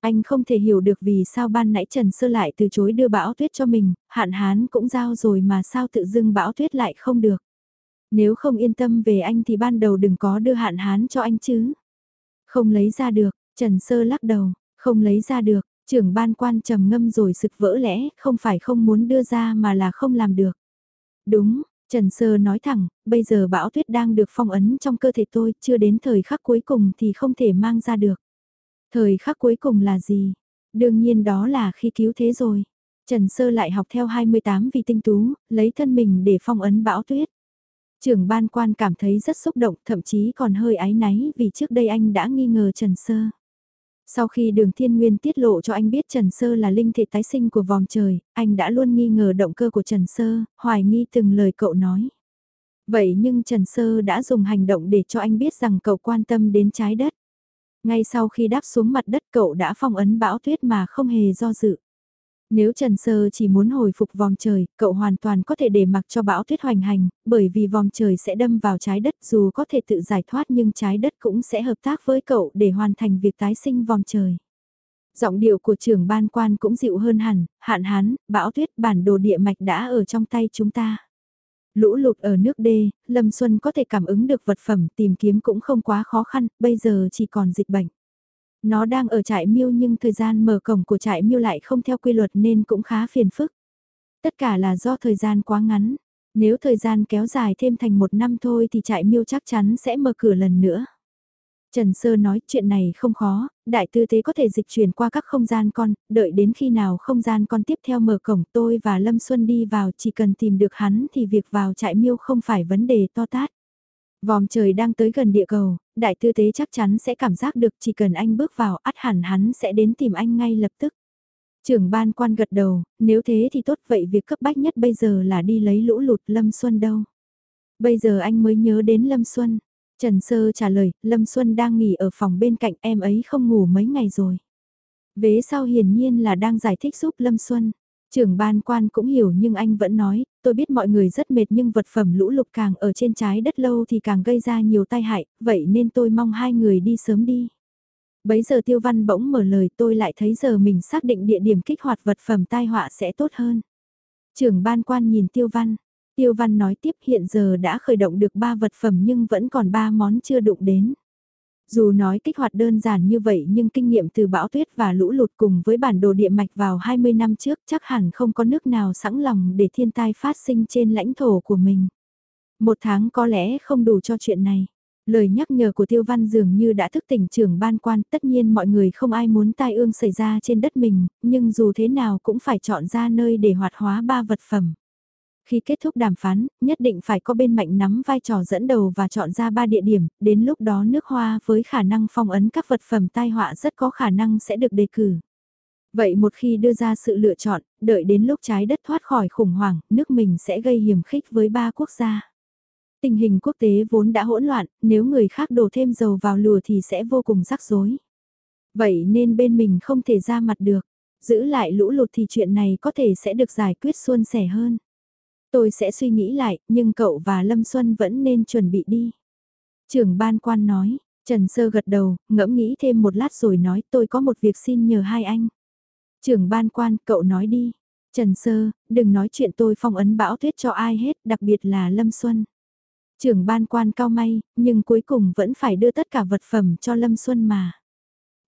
Anh không thể hiểu được vì sao ban nãy Trần Sơ lại từ chối đưa bão tuyết cho mình, hạn hán cũng giao rồi mà sao tự dưng bão tuyết lại không được. Nếu không yên tâm về anh thì ban đầu đừng có đưa hạn hán cho anh chứ. Không lấy ra được, Trần Sơ lắc đầu, không lấy ra được, trưởng ban quan trầm ngâm rồi sực vỡ lẽ, không phải không muốn đưa ra mà là không làm được. Đúng, Trần Sơ nói thẳng, bây giờ bão tuyết đang được phong ấn trong cơ thể tôi, chưa đến thời khắc cuối cùng thì không thể mang ra được. Thời khắc cuối cùng là gì? Đương nhiên đó là khi cứu thế rồi. Trần Sơ lại học theo 28 vị tinh tú, lấy thân mình để phong ấn bão tuyết. Trưởng ban quan cảm thấy rất xúc động, thậm chí còn hơi áy náy vì trước đây anh đã nghi ngờ Trần Sơ. Sau khi đường thiên nguyên tiết lộ cho anh biết Trần Sơ là linh thể tái sinh của vòng trời, anh đã luôn nghi ngờ động cơ của Trần Sơ, hoài nghi từng lời cậu nói. Vậy nhưng Trần Sơ đã dùng hành động để cho anh biết rằng cậu quan tâm đến trái đất. Ngay sau khi đáp xuống mặt đất cậu đã phong ấn bão tuyết mà không hề do dự. Nếu Trần Sơ chỉ muốn hồi phục vòng trời, cậu hoàn toàn có thể để mặc cho bão tuyết hoành hành, bởi vì vòng trời sẽ đâm vào trái đất dù có thể tự giải thoát nhưng trái đất cũng sẽ hợp tác với cậu để hoàn thành việc tái sinh vòng trời. Giọng điệu của trưởng ban quan cũng dịu hơn hẳn, hạn hán, bão tuyết bản đồ địa mạch đã ở trong tay chúng ta. Lũ lụt ở nước đê, Lâm Xuân có thể cảm ứng được vật phẩm tìm kiếm cũng không quá khó khăn, bây giờ chỉ còn dịch bệnh. Nó đang ở trại miêu nhưng thời gian mở cổng của trại miêu lại không theo quy luật nên cũng khá phiền phức. Tất cả là do thời gian quá ngắn. Nếu thời gian kéo dài thêm thành một năm thôi thì trại miêu chắc chắn sẽ mở cửa lần nữa. Trần Sơ nói chuyện này không khó, đại tư tế có thể dịch chuyển qua các không gian con, đợi đến khi nào không gian con tiếp theo mở cổng tôi và Lâm Xuân đi vào chỉ cần tìm được hắn thì việc vào trại miêu không phải vấn đề to tát. Vòm trời đang tới gần địa cầu, đại tư tế chắc chắn sẽ cảm giác được chỉ cần anh bước vào ắt hẳn hắn sẽ đến tìm anh ngay lập tức. Trưởng ban quan gật đầu, nếu thế thì tốt vậy việc cấp bách nhất bây giờ là đi lấy lũ lụt Lâm Xuân đâu. Bây giờ anh mới nhớ đến Lâm Xuân. Trần Sơ trả lời, Lâm Xuân đang nghỉ ở phòng bên cạnh em ấy không ngủ mấy ngày rồi. Vế sau hiển nhiên là đang giải thích giúp Lâm Xuân. Trưởng ban quan cũng hiểu nhưng anh vẫn nói, tôi biết mọi người rất mệt nhưng vật phẩm lũ lụt càng ở trên trái đất lâu thì càng gây ra nhiều tai hại, vậy nên tôi mong hai người đi sớm đi. Bấy giờ tiêu văn bỗng mở lời tôi lại thấy giờ mình xác định địa điểm kích hoạt vật phẩm tai họa sẽ tốt hơn. Trưởng ban quan nhìn tiêu văn, tiêu văn nói tiếp hiện giờ đã khởi động được ba vật phẩm nhưng vẫn còn ba món chưa đụng đến. Dù nói kích hoạt đơn giản như vậy nhưng kinh nghiệm từ bão tuyết và lũ lụt cùng với bản đồ địa mạch vào 20 năm trước chắc hẳn không có nước nào sẵn lòng để thiên tai phát sinh trên lãnh thổ của mình. Một tháng có lẽ không đủ cho chuyện này. Lời nhắc nhở của Tiêu Văn dường như đã thức tỉnh trưởng ban quan, tất nhiên mọi người không ai muốn tai ương xảy ra trên đất mình, nhưng dù thế nào cũng phải chọn ra nơi để hoạt hóa ba vật phẩm. Khi kết thúc đàm phán, nhất định phải có bên mạnh nắm vai trò dẫn đầu và chọn ra ba địa điểm, đến lúc đó nước hoa với khả năng phong ấn các vật phẩm tai họa rất có khả năng sẽ được đề cử. Vậy một khi đưa ra sự lựa chọn, đợi đến lúc trái đất thoát khỏi khủng hoảng, nước mình sẽ gây hiểm khích với ba quốc gia. Tình hình quốc tế vốn đã hỗn loạn, nếu người khác đổ thêm dầu vào lùa thì sẽ vô cùng rắc rối. Vậy nên bên mình không thể ra mặt được, giữ lại lũ lụt thì chuyện này có thể sẽ được giải quyết suôn sẻ hơn. Tôi sẽ suy nghĩ lại, nhưng cậu và Lâm Xuân vẫn nên chuẩn bị đi. Trưởng ban quan nói, Trần Sơ gật đầu, ngẫm nghĩ thêm một lát rồi nói tôi có một việc xin nhờ hai anh. Trưởng ban quan, cậu nói đi. Trần Sơ, đừng nói chuyện tôi phong ấn bão tuyết cho ai hết, đặc biệt là Lâm Xuân. Trưởng ban quan cao may, nhưng cuối cùng vẫn phải đưa tất cả vật phẩm cho Lâm Xuân mà.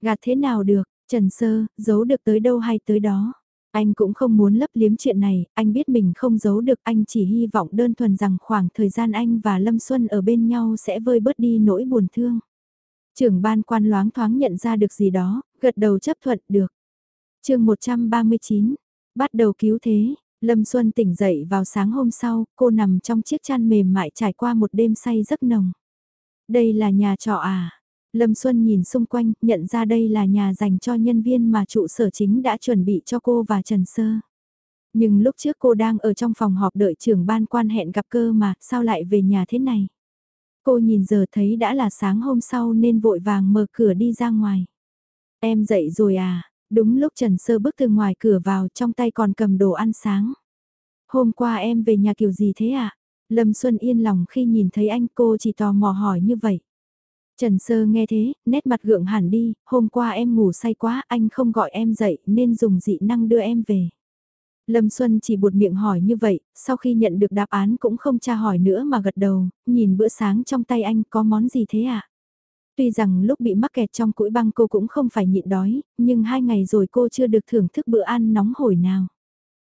Gạt thế nào được, Trần Sơ, giấu được tới đâu hay tới đó. Anh cũng không muốn lấp liếm chuyện này, anh biết mình không giấu được, anh chỉ hy vọng đơn thuần rằng khoảng thời gian anh và Lâm Xuân ở bên nhau sẽ vơi bớt đi nỗi buồn thương. Trưởng ban quan loáng thoáng nhận ra được gì đó, gật đầu chấp thuận được. chương 139, bắt đầu cứu thế, Lâm Xuân tỉnh dậy vào sáng hôm sau, cô nằm trong chiếc chăn mềm mại trải qua một đêm say giấc nồng. Đây là nhà trọ à? Lâm Xuân nhìn xung quanh, nhận ra đây là nhà dành cho nhân viên mà trụ sở chính đã chuẩn bị cho cô và Trần Sơ. Nhưng lúc trước cô đang ở trong phòng họp đợi trưởng ban quan hẹn gặp cơ mà, sao lại về nhà thế này? Cô nhìn giờ thấy đã là sáng hôm sau nên vội vàng mở cửa đi ra ngoài. Em dậy rồi à? Đúng lúc Trần Sơ bước từ ngoài cửa vào trong tay còn cầm đồ ăn sáng. Hôm qua em về nhà kiểu gì thế ạ? À? Lâm Xuân yên lòng khi nhìn thấy anh cô chỉ tò mò hỏi như vậy. Trần Sơ nghe thế, nét mặt gượng hẳn đi, hôm qua em ngủ say quá, anh không gọi em dậy nên dùng dị năng đưa em về. Lâm Xuân chỉ buột miệng hỏi như vậy, sau khi nhận được đáp án cũng không tra hỏi nữa mà gật đầu, nhìn bữa sáng trong tay anh có món gì thế ạ? À? Tuy rằng lúc bị mắc kẹt trong củi băng cô cũng không phải nhịn đói, nhưng hai ngày rồi cô chưa được thưởng thức bữa ăn nóng hổi nào.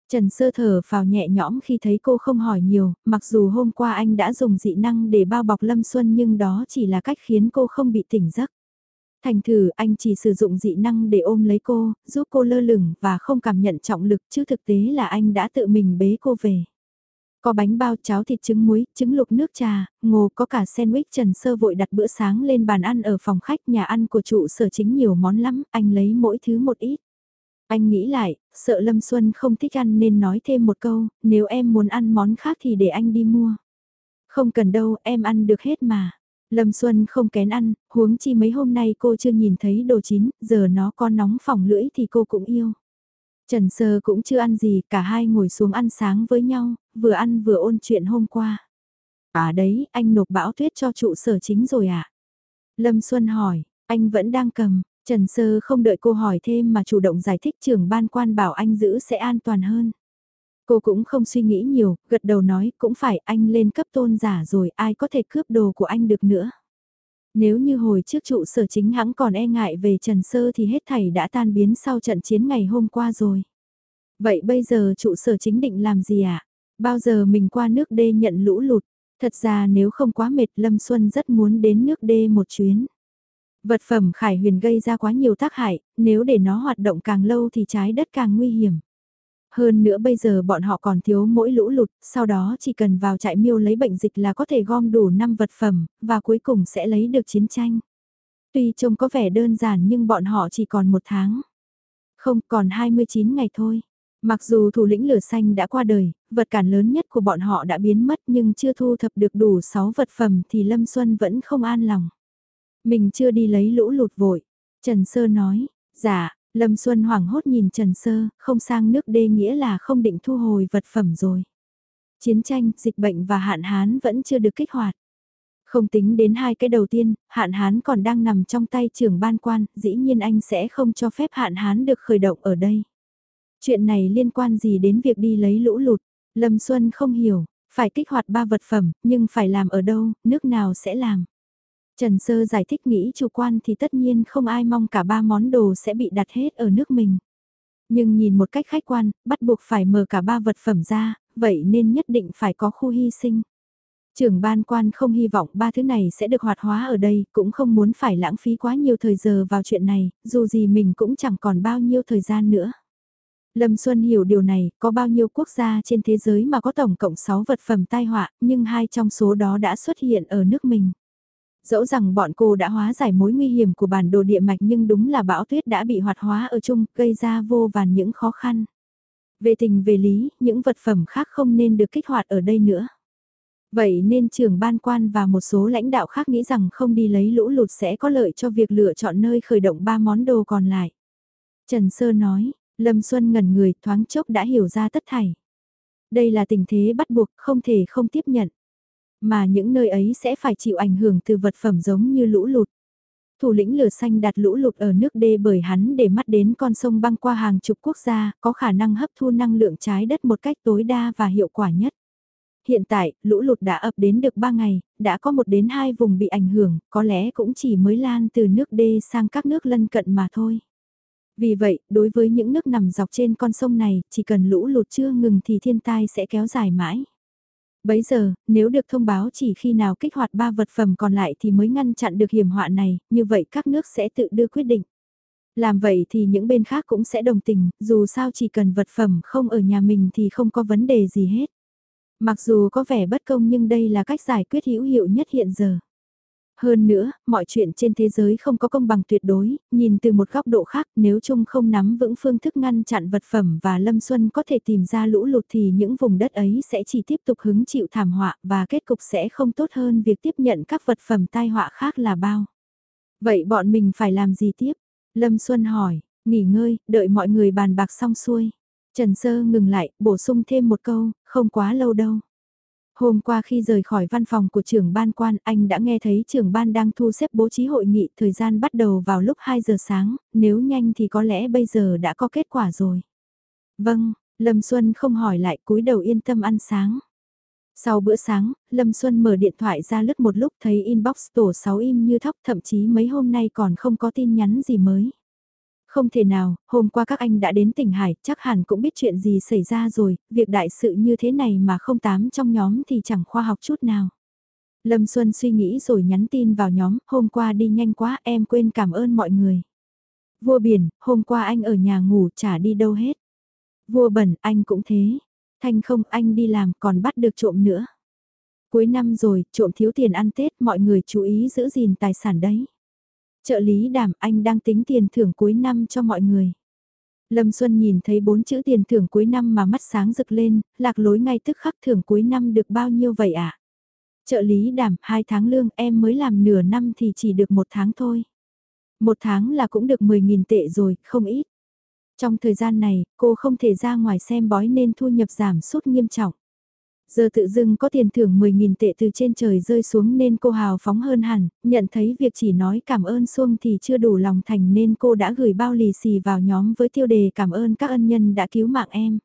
Trần sơ thở vào nhẹ nhõm khi thấy cô không hỏi nhiều, mặc dù hôm qua anh đã dùng dị năng để bao bọc Lâm Xuân nhưng đó chỉ là cách khiến cô không bị tỉnh giấc. Thành thử anh chỉ sử dụng dị năng để ôm lấy cô, giúp cô lơ lửng và không cảm nhận trọng lực chứ thực tế là anh đã tự mình bế cô về. Có bánh bao cháo thịt trứng muối, trứng luộc nước trà, ngô có cả sandwich Trần Sơ vội đặt bữa sáng lên bàn ăn ở phòng khách nhà ăn của trụ sở chính nhiều món lắm, anh lấy mỗi thứ một ít. Anh nghĩ lại, sợ Lâm Xuân không thích ăn nên nói thêm một câu, nếu em muốn ăn món khác thì để anh đi mua. Không cần đâu, em ăn được hết mà. Lâm Xuân không kén ăn, huống chi mấy hôm nay cô chưa nhìn thấy đồ chín, giờ nó có nóng phỏng lưỡi thì cô cũng yêu. Trần Sơ cũng chưa ăn gì, cả hai ngồi xuống ăn sáng với nhau, vừa ăn vừa ôn chuyện hôm qua. À đấy, anh nộp bão tuyết cho trụ sở chính rồi à? Lâm Xuân hỏi, anh vẫn đang cầm, Trần Sơ không đợi cô hỏi thêm mà chủ động giải thích trưởng ban quan bảo anh giữ sẽ an toàn hơn. Cô cũng không suy nghĩ nhiều, gật đầu nói cũng phải anh lên cấp tôn giả rồi ai có thể cướp đồ của anh được nữa. Nếu như hồi trước trụ sở chính hãng còn e ngại về Trần Sơ thì hết thảy đã tan biến sau trận chiến ngày hôm qua rồi. Vậy bây giờ trụ sở chính định làm gì ạ? À? Bao giờ mình qua nước đê nhận lũ lụt? Thật ra nếu không quá mệt Lâm Xuân rất muốn đến nước đê một chuyến. Vật phẩm khải huyền gây ra quá nhiều tác hại, nếu để nó hoạt động càng lâu thì trái đất càng nguy hiểm. Hơn nữa bây giờ bọn họ còn thiếu mỗi lũ lụt, sau đó chỉ cần vào trại miêu lấy bệnh dịch là có thể gom đủ 5 vật phẩm, và cuối cùng sẽ lấy được chiến tranh. Tuy trông có vẻ đơn giản nhưng bọn họ chỉ còn một tháng. Không còn 29 ngày thôi. Mặc dù thủ lĩnh lửa xanh đã qua đời, vật cản lớn nhất của bọn họ đã biến mất nhưng chưa thu thập được đủ 6 vật phẩm thì Lâm Xuân vẫn không an lòng. Mình chưa đi lấy lũ lụt vội. Trần Sơ nói, dạ, Lâm Xuân hoảng hốt nhìn Trần Sơ, không sang nước đê nghĩa là không định thu hồi vật phẩm rồi. Chiến tranh, dịch bệnh và hạn hán vẫn chưa được kích hoạt. Không tính đến hai cái đầu tiên, hạn hán còn đang nằm trong tay trưởng ban quan, dĩ nhiên anh sẽ không cho phép hạn hán được khởi động ở đây. Chuyện này liên quan gì đến việc đi lấy lũ lụt? Lâm Xuân không hiểu, phải kích hoạt ba vật phẩm, nhưng phải làm ở đâu, nước nào sẽ làm? Trần Sơ giải thích nghĩ chủ quan thì tất nhiên không ai mong cả ba món đồ sẽ bị đặt hết ở nước mình. Nhưng nhìn một cách khách quan, bắt buộc phải mở cả ba vật phẩm ra, vậy nên nhất định phải có khu hy sinh. Trưởng ban quan không hy vọng ba thứ này sẽ được hoạt hóa ở đây, cũng không muốn phải lãng phí quá nhiều thời giờ vào chuyện này, dù gì mình cũng chẳng còn bao nhiêu thời gian nữa. Lâm Xuân hiểu điều này, có bao nhiêu quốc gia trên thế giới mà có tổng cộng 6 vật phẩm tai họa, nhưng hai trong số đó đã xuất hiện ở nước mình. Dẫu rằng bọn cô đã hóa giải mối nguy hiểm của bản đồ địa mạch nhưng đúng là bão tuyết đã bị hoạt hóa ở chung, gây ra vô vàn những khó khăn. Về tình về lý, những vật phẩm khác không nên được kích hoạt ở đây nữa. Vậy nên trưởng ban quan và một số lãnh đạo khác nghĩ rằng không đi lấy lũ lụt sẽ có lợi cho việc lựa chọn nơi khởi động ba món đồ còn lại. Trần Sơ nói, Lâm Xuân ngẩn người thoáng chốc đã hiểu ra tất thảy. Đây là tình thế bắt buộc không thể không tiếp nhận. Mà những nơi ấy sẽ phải chịu ảnh hưởng từ vật phẩm giống như lũ lụt. Thủ lĩnh lửa xanh đặt lũ lụt ở nước đê bởi hắn để mắt đến con sông băng qua hàng chục quốc gia, có khả năng hấp thu năng lượng trái đất một cách tối đa và hiệu quả nhất. Hiện tại, lũ lụt đã ập đến được 3 ngày, đã có một đến hai vùng bị ảnh hưởng, có lẽ cũng chỉ mới lan từ nước đê sang các nước lân cận mà thôi. Vì vậy, đối với những nước nằm dọc trên con sông này, chỉ cần lũ lụt chưa ngừng thì thiên tai sẽ kéo dài mãi. Bấy giờ, nếu được thông báo chỉ khi nào kích hoạt ba vật phẩm còn lại thì mới ngăn chặn được hiểm họa này, như vậy các nước sẽ tự đưa quyết định. Làm vậy thì những bên khác cũng sẽ đồng tình, dù sao chỉ cần vật phẩm không ở nhà mình thì không có vấn đề gì hết. Mặc dù có vẻ bất công nhưng đây là cách giải quyết hữu hiệu nhất hiện giờ. Hơn nữa, mọi chuyện trên thế giới không có công bằng tuyệt đối, nhìn từ một góc độ khác nếu Trung không nắm vững phương thức ngăn chặn vật phẩm và Lâm Xuân có thể tìm ra lũ lụt thì những vùng đất ấy sẽ chỉ tiếp tục hứng chịu thảm họa và kết cục sẽ không tốt hơn việc tiếp nhận các vật phẩm tai họa khác là bao. Vậy bọn mình phải làm gì tiếp? Lâm Xuân hỏi, nghỉ ngơi, đợi mọi người bàn bạc xong xuôi. Trần Sơ ngừng lại, bổ sung thêm một câu, không quá lâu đâu. Hôm qua khi rời khỏi văn phòng của trưởng ban quan, anh đã nghe thấy trưởng ban đang thu xếp bố trí hội nghị, thời gian bắt đầu vào lúc 2 giờ sáng, nếu nhanh thì có lẽ bây giờ đã có kết quả rồi. Vâng, Lâm Xuân không hỏi lại cúi đầu yên tâm ăn sáng. Sau bữa sáng, Lâm Xuân mở điện thoại ra lướt một lúc thấy inbox tổ 6 im như thóc thậm chí mấy hôm nay còn không có tin nhắn gì mới. Không thể nào, hôm qua các anh đã đến tỉnh Hải, chắc hẳn cũng biết chuyện gì xảy ra rồi, việc đại sự như thế này mà không tám trong nhóm thì chẳng khoa học chút nào. Lâm Xuân suy nghĩ rồi nhắn tin vào nhóm, hôm qua đi nhanh quá em quên cảm ơn mọi người. Vua biển, hôm qua anh ở nhà ngủ chả đi đâu hết. Vua bẩn, anh cũng thế. Thanh không anh đi làm còn bắt được trộm nữa. Cuối năm rồi, trộm thiếu tiền ăn Tết, mọi người chú ý giữ gìn tài sản đấy. Trợ lý đảm anh đang tính tiền thưởng cuối năm cho mọi người. Lâm Xuân nhìn thấy bốn chữ tiền thưởng cuối năm mà mắt sáng rực lên, lạc lối ngay tức khắc thưởng cuối năm được bao nhiêu vậy ạ? À? Trợ lý đảm, hai tháng lương em mới làm nửa năm thì chỉ được một tháng thôi. Một tháng là cũng được 10.000 tệ rồi, không ít. Trong thời gian này, cô không thể ra ngoài xem bói nên thu nhập giảm sút nghiêm trọng. Giờ tự dưng có tiền thưởng 10.000 tệ từ trên trời rơi xuống nên cô hào phóng hơn hẳn, nhận thấy việc chỉ nói cảm ơn Xuông thì chưa đủ lòng thành nên cô đã gửi bao lì xì vào nhóm với tiêu đề cảm ơn các ân nhân đã cứu mạng em.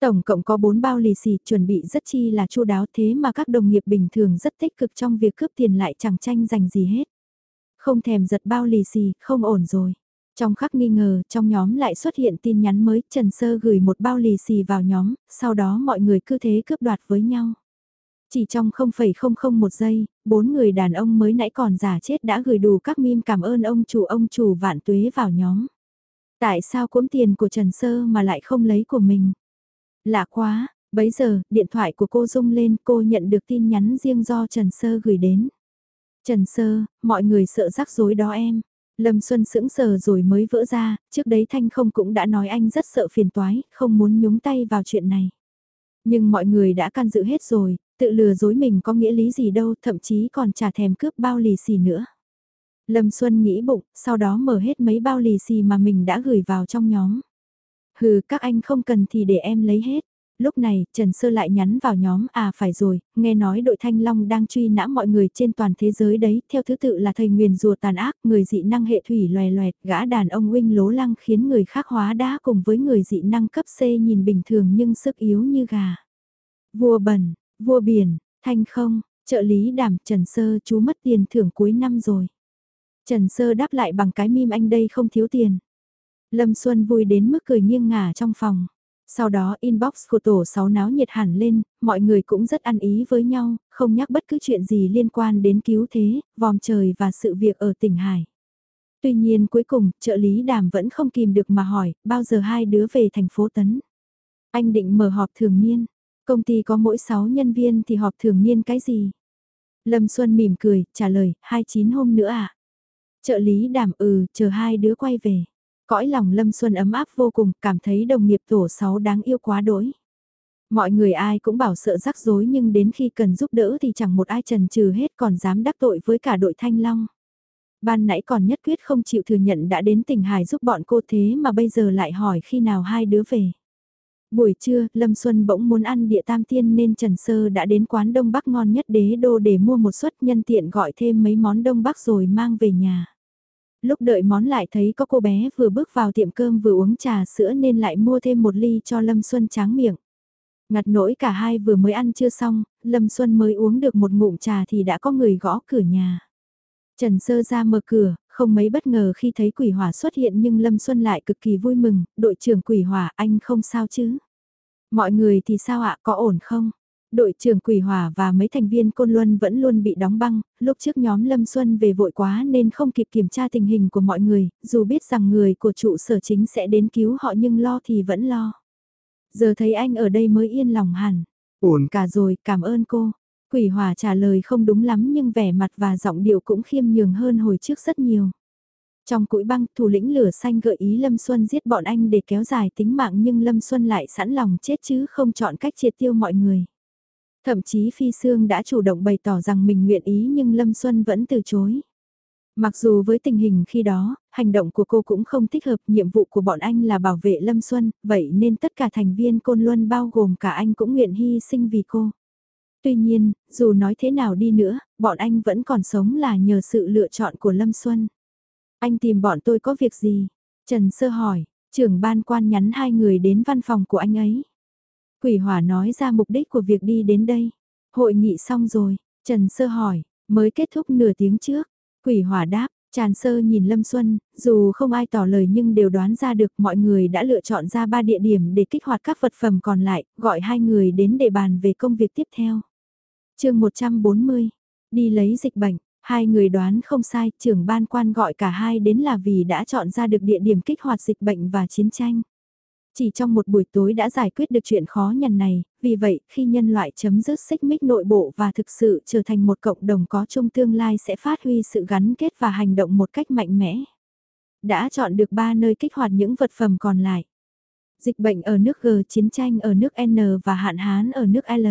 Tổng cộng có 4 bao lì xì chuẩn bị rất chi là chu đáo thế mà các đồng nghiệp bình thường rất tích cực trong việc cướp tiền lại chẳng tranh giành gì hết. Không thèm giật bao lì xì, không ổn rồi. Trong khắc nghi ngờ, trong nhóm lại xuất hiện tin nhắn mới, Trần Sơ gửi một bao lì xì vào nhóm, sau đó mọi người cứ thế cướp đoạt với nhau. Chỉ trong 0,001 giây, bốn người đàn ông mới nãy còn giả chết đã gửi đủ các meme cảm ơn ông chủ ông chủ vạn tuế vào nhóm. Tại sao cuốn tiền của Trần Sơ mà lại không lấy của mình? Lạ quá, bấy giờ, điện thoại của cô rung lên cô nhận được tin nhắn riêng do Trần Sơ gửi đến. Trần Sơ, mọi người sợ rắc rối đó em. Lâm Xuân sững sờ rồi mới vỡ ra, trước đấy Thanh không cũng đã nói anh rất sợ phiền toái, không muốn nhúng tay vào chuyện này. Nhưng mọi người đã can dự hết rồi, tự lừa dối mình có nghĩa lý gì đâu, thậm chí còn trả thèm cướp bao lì xì nữa. Lâm Xuân nghĩ bụng, sau đó mở hết mấy bao lì xì mà mình đã gửi vào trong nhóm. Hừ, các anh không cần thì để em lấy hết. Lúc này, Trần Sơ lại nhắn vào nhóm, à phải rồi, nghe nói đội Thanh Long đang truy nã mọi người trên toàn thế giới đấy, theo thứ tự là thầy nguyền rùa tàn ác, người dị năng hệ thủy loè loẹt, gã đàn ông huynh lố lăng khiến người khác hóa đá cùng với người dị năng cấp C nhìn bình thường nhưng sức yếu như gà. Vua bẩn, vua biển, Thanh không, trợ lý đảm Trần Sơ chú mất tiền thưởng cuối năm rồi. Trần Sơ đáp lại bằng cái mim anh đây không thiếu tiền. Lâm Xuân vui đến mức cười nghiêng ngả trong phòng. Sau đó inbox của tổ 6 náo nhiệt hẳn lên, mọi người cũng rất ăn ý với nhau, không nhắc bất cứ chuyện gì liên quan đến cứu thế, vòm trời và sự việc ở tỉnh Hải. Tuy nhiên cuối cùng, trợ lý đàm vẫn không kìm được mà hỏi, bao giờ hai đứa về thành phố Tấn? Anh định mở họp thường niên, công ty có mỗi 6 nhân viên thì họp thường niên cái gì? Lâm Xuân mỉm cười, trả lời, 29 hôm nữa à? Trợ lý đàm ừ, chờ hai đứa quay về. Cõi lòng Lâm Xuân ấm áp vô cùng, cảm thấy đồng nghiệp tổ 6 đáng yêu quá đỗi. Mọi người ai cũng bảo sợ rắc rối nhưng đến khi cần giúp đỡ thì chẳng một ai trần trừ hết còn dám đắc tội với cả đội Thanh Long. Ban nãy còn nhất quyết không chịu thừa nhận đã đến tỉnh Hải giúp bọn cô thế mà bây giờ lại hỏi khi nào hai đứa về. Buổi trưa, Lâm Xuân bỗng muốn ăn địa tam tiên nên Trần Sơ đã đến quán Đông Bắc ngon nhất đế đô để mua một suất nhân tiện gọi thêm mấy món Đông Bắc rồi mang về nhà lúc đợi món lại thấy có cô bé vừa bước vào tiệm cơm vừa uống trà sữa nên lại mua thêm một ly cho Lâm Xuân tráng miệng. Ngặt nỗi cả hai vừa mới ăn chưa xong, Lâm Xuân mới uống được một ngụm trà thì đã có người gõ cửa nhà. Trần Sơ ra mở cửa, không mấy bất ngờ khi thấy quỷ hỏa xuất hiện nhưng Lâm Xuân lại cực kỳ vui mừng, đội trưởng quỷ hỏa anh không sao chứ. Mọi người thì sao ạ, có ổn không? Đội trưởng Quỷ Hỏa và mấy thành viên Côn Luân vẫn luôn bị đóng băng, lúc trước nhóm Lâm Xuân về vội quá nên không kịp kiểm tra tình hình của mọi người, dù biết rằng người của trụ sở chính sẽ đến cứu họ nhưng lo thì vẫn lo. Giờ thấy anh ở đây mới yên lòng hẳn. Ổn cả rồi, cảm ơn cô. Quỷ Hỏa trả lời không đúng lắm nhưng vẻ mặt và giọng điệu cũng khiêm nhường hơn hồi trước rất nhiều. Trong cụi băng, thủ lĩnh lửa xanh gợi ý Lâm Xuân giết bọn anh để kéo dài tính mạng nhưng Lâm Xuân lại sẵn lòng chết chứ không chọn cách triệt tiêu mọi người. Thậm chí Phi Sương đã chủ động bày tỏ rằng mình nguyện ý nhưng Lâm Xuân vẫn từ chối. Mặc dù với tình hình khi đó, hành động của cô cũng không thích hợp, nhiệm vụ của bọn anh là bảo vệ Lâm Xuân, vậy nên tất cả thành viên Côn Luân bao gồm cả anh cũng nguyện hy sinh vì cô. Tuy nhiên, dù nói thế nào đi nữa, bọn anh vẫn còn sống là nhờ sự lựa chọn của Lâm Xuân. Anh tìm bọn tôi có việc gì? Trần Sơ hỏi, trưởng ban quan nhắn hai người đến văn phòng của anh ấy. Quỷ hỏa nói ra mục đích của việc đi đến đây. Hội nghị xong rồi, Trần Sơ hỏi, mới kết thúc nửa tiếng trước. Quỷ hỏa đáp, Tràn sơ nhìn Lâm Xuân, dù không ai tỏ lời nhưng đều đoán ra được mọi người đã lựa chọn ra ba địa điểm để kích hoạt các vật phẩm còn lại, gọi hai người đến để bàn về công việc tiếp theo. chương 140, đi lấy dịch bệnh, hai người đoán không sai, trưởng ban quan gọi cả hai đến là vì đã chọn ra được địa điểm kích hoạt dịch bệnh và chiến tranh. Chỉ trong một buổi tối đã giải quyết được chuyện khó nhằn này, vì vậy khi nhân loại chấm dứt xích mích nội bộ và thực sự trở thành một cộng đồng có chung tương lai sẽ phát huy sự gắn kết và hành động một cách mạnh mẽ. Đã chọn được 3 nơi kích hoạt những vật phẩm còn lại. Dịch bệnh ở nước G, chiến tranh ở nước N và hạn hán ở nước L.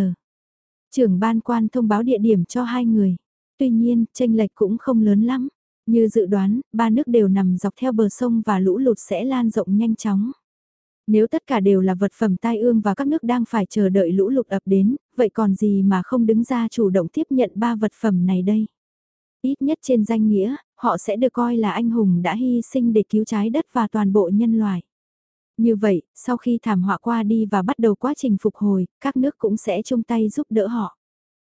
Trưởng ban quan thông báo địa điểm cho hai người. Tuy nhiên, tranh lệch cũng không lớn lắm. Như dự đoán, ba nước đều nằm dọc theo bờ sông và lũ lụt sẽ lan rộng nhanh chóng. Nếu tất cả đều là vật phẩm tai ương và các nước đang phải chờ đợi lũ lụt ập đến, vậy còn gì mà không đứng ra chủ động tiếp nhận ba vật phẩm này đây? Ít nhất trên danh nghĩa, họ sẽ được coi là anh hùng đã hy sinh để cứu trái đất và toàn bộ nhân loại. Như vậy, sau khi thảm họa qua đi và bắt đầu quá trình phục hồi, các nước cũng sẽ chung tay giúp đỡ họ.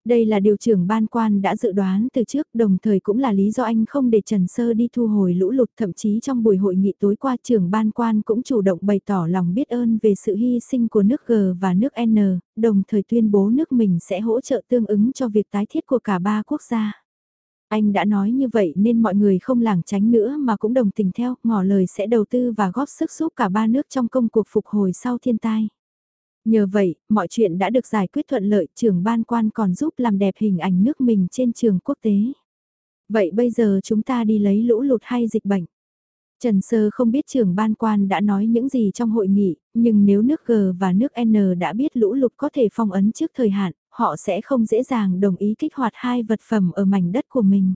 Đây là điều trưởng ban quan đã dự đoán từ trước đồng thời cũng là lý do anh không để Trần Sơ đi thu hồi lũ lụt thậm chí trong buổi hội nghị tối qua trưởng ban quan cũng chủ động bày tỏ lòng biết ơn về sự hy sinh của nước G và nước N, đồng thời tuyên bố nước mình sẽ hỗ trợ tương ứng cho việc tái thiết của cả ba quốc gia. Anh đã nói như vậy nên mọi người không lảng tránh nữa mà cũng đồng tình theo, ngỏ lời sẽ đầu tư và góp sức giúp cả ba nước trong công cuộc phục hồi sau thiên tai. Nhờ vậy, mọi chuyện đã được giải quyết thuận lợi, trưởng ban quan còn giúp làm đẹp hình ảnh nước mình trên trường quốc tế. Vậy bây giờ chúng ta đi lấy lũ lụt hay dịch bệnh? Trần Sơ không biết trưởng ban quan đã nói những gì trong hội nghị, nhưng nếu nước G và nước N đã biết lũ lụt có thể phong ấn trước thời hạn, họ sẽ không dễ dàng đồng ý kích hoạt hai vật phẩm ở mảnh đất của mình.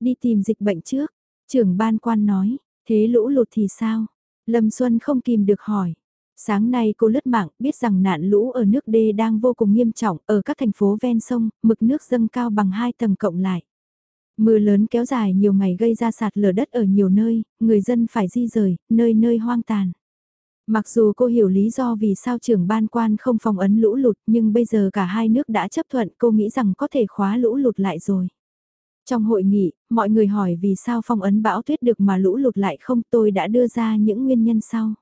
Đi tìm dịch bệnh trước, trưởng ban quan nói, thế lũ lụt thì sao? Lâm Xuân không kìm được hỏi. Sáng nay cô lướt mạng biết rằng nạn lũ ở nước đê đang vô cùng nghiêm trọng ở các thành phố ven sông, mực nước dâng cao bằng hai tầng cộng lại. Mưa lớn kéo dài nhiều ngày gây ra sạt lở đất ở nhiều nơi, người dân phải di rời, nơi nơi hoang tàn. Mặc dù cô hiểu lý do vì sao trưởng ban quan không phòng ấn lũ lụt nhưng bây giờ cả hai nước đã chấp thuận cô nghĩ rằng có thể khóa lũ lụt lại rồi. Trong hội nghị, mọi người hỏi vì sao phong ấn bão tuyết được mà lũ lụt lại không tôi đã đưa ra những nguyên nhân sau.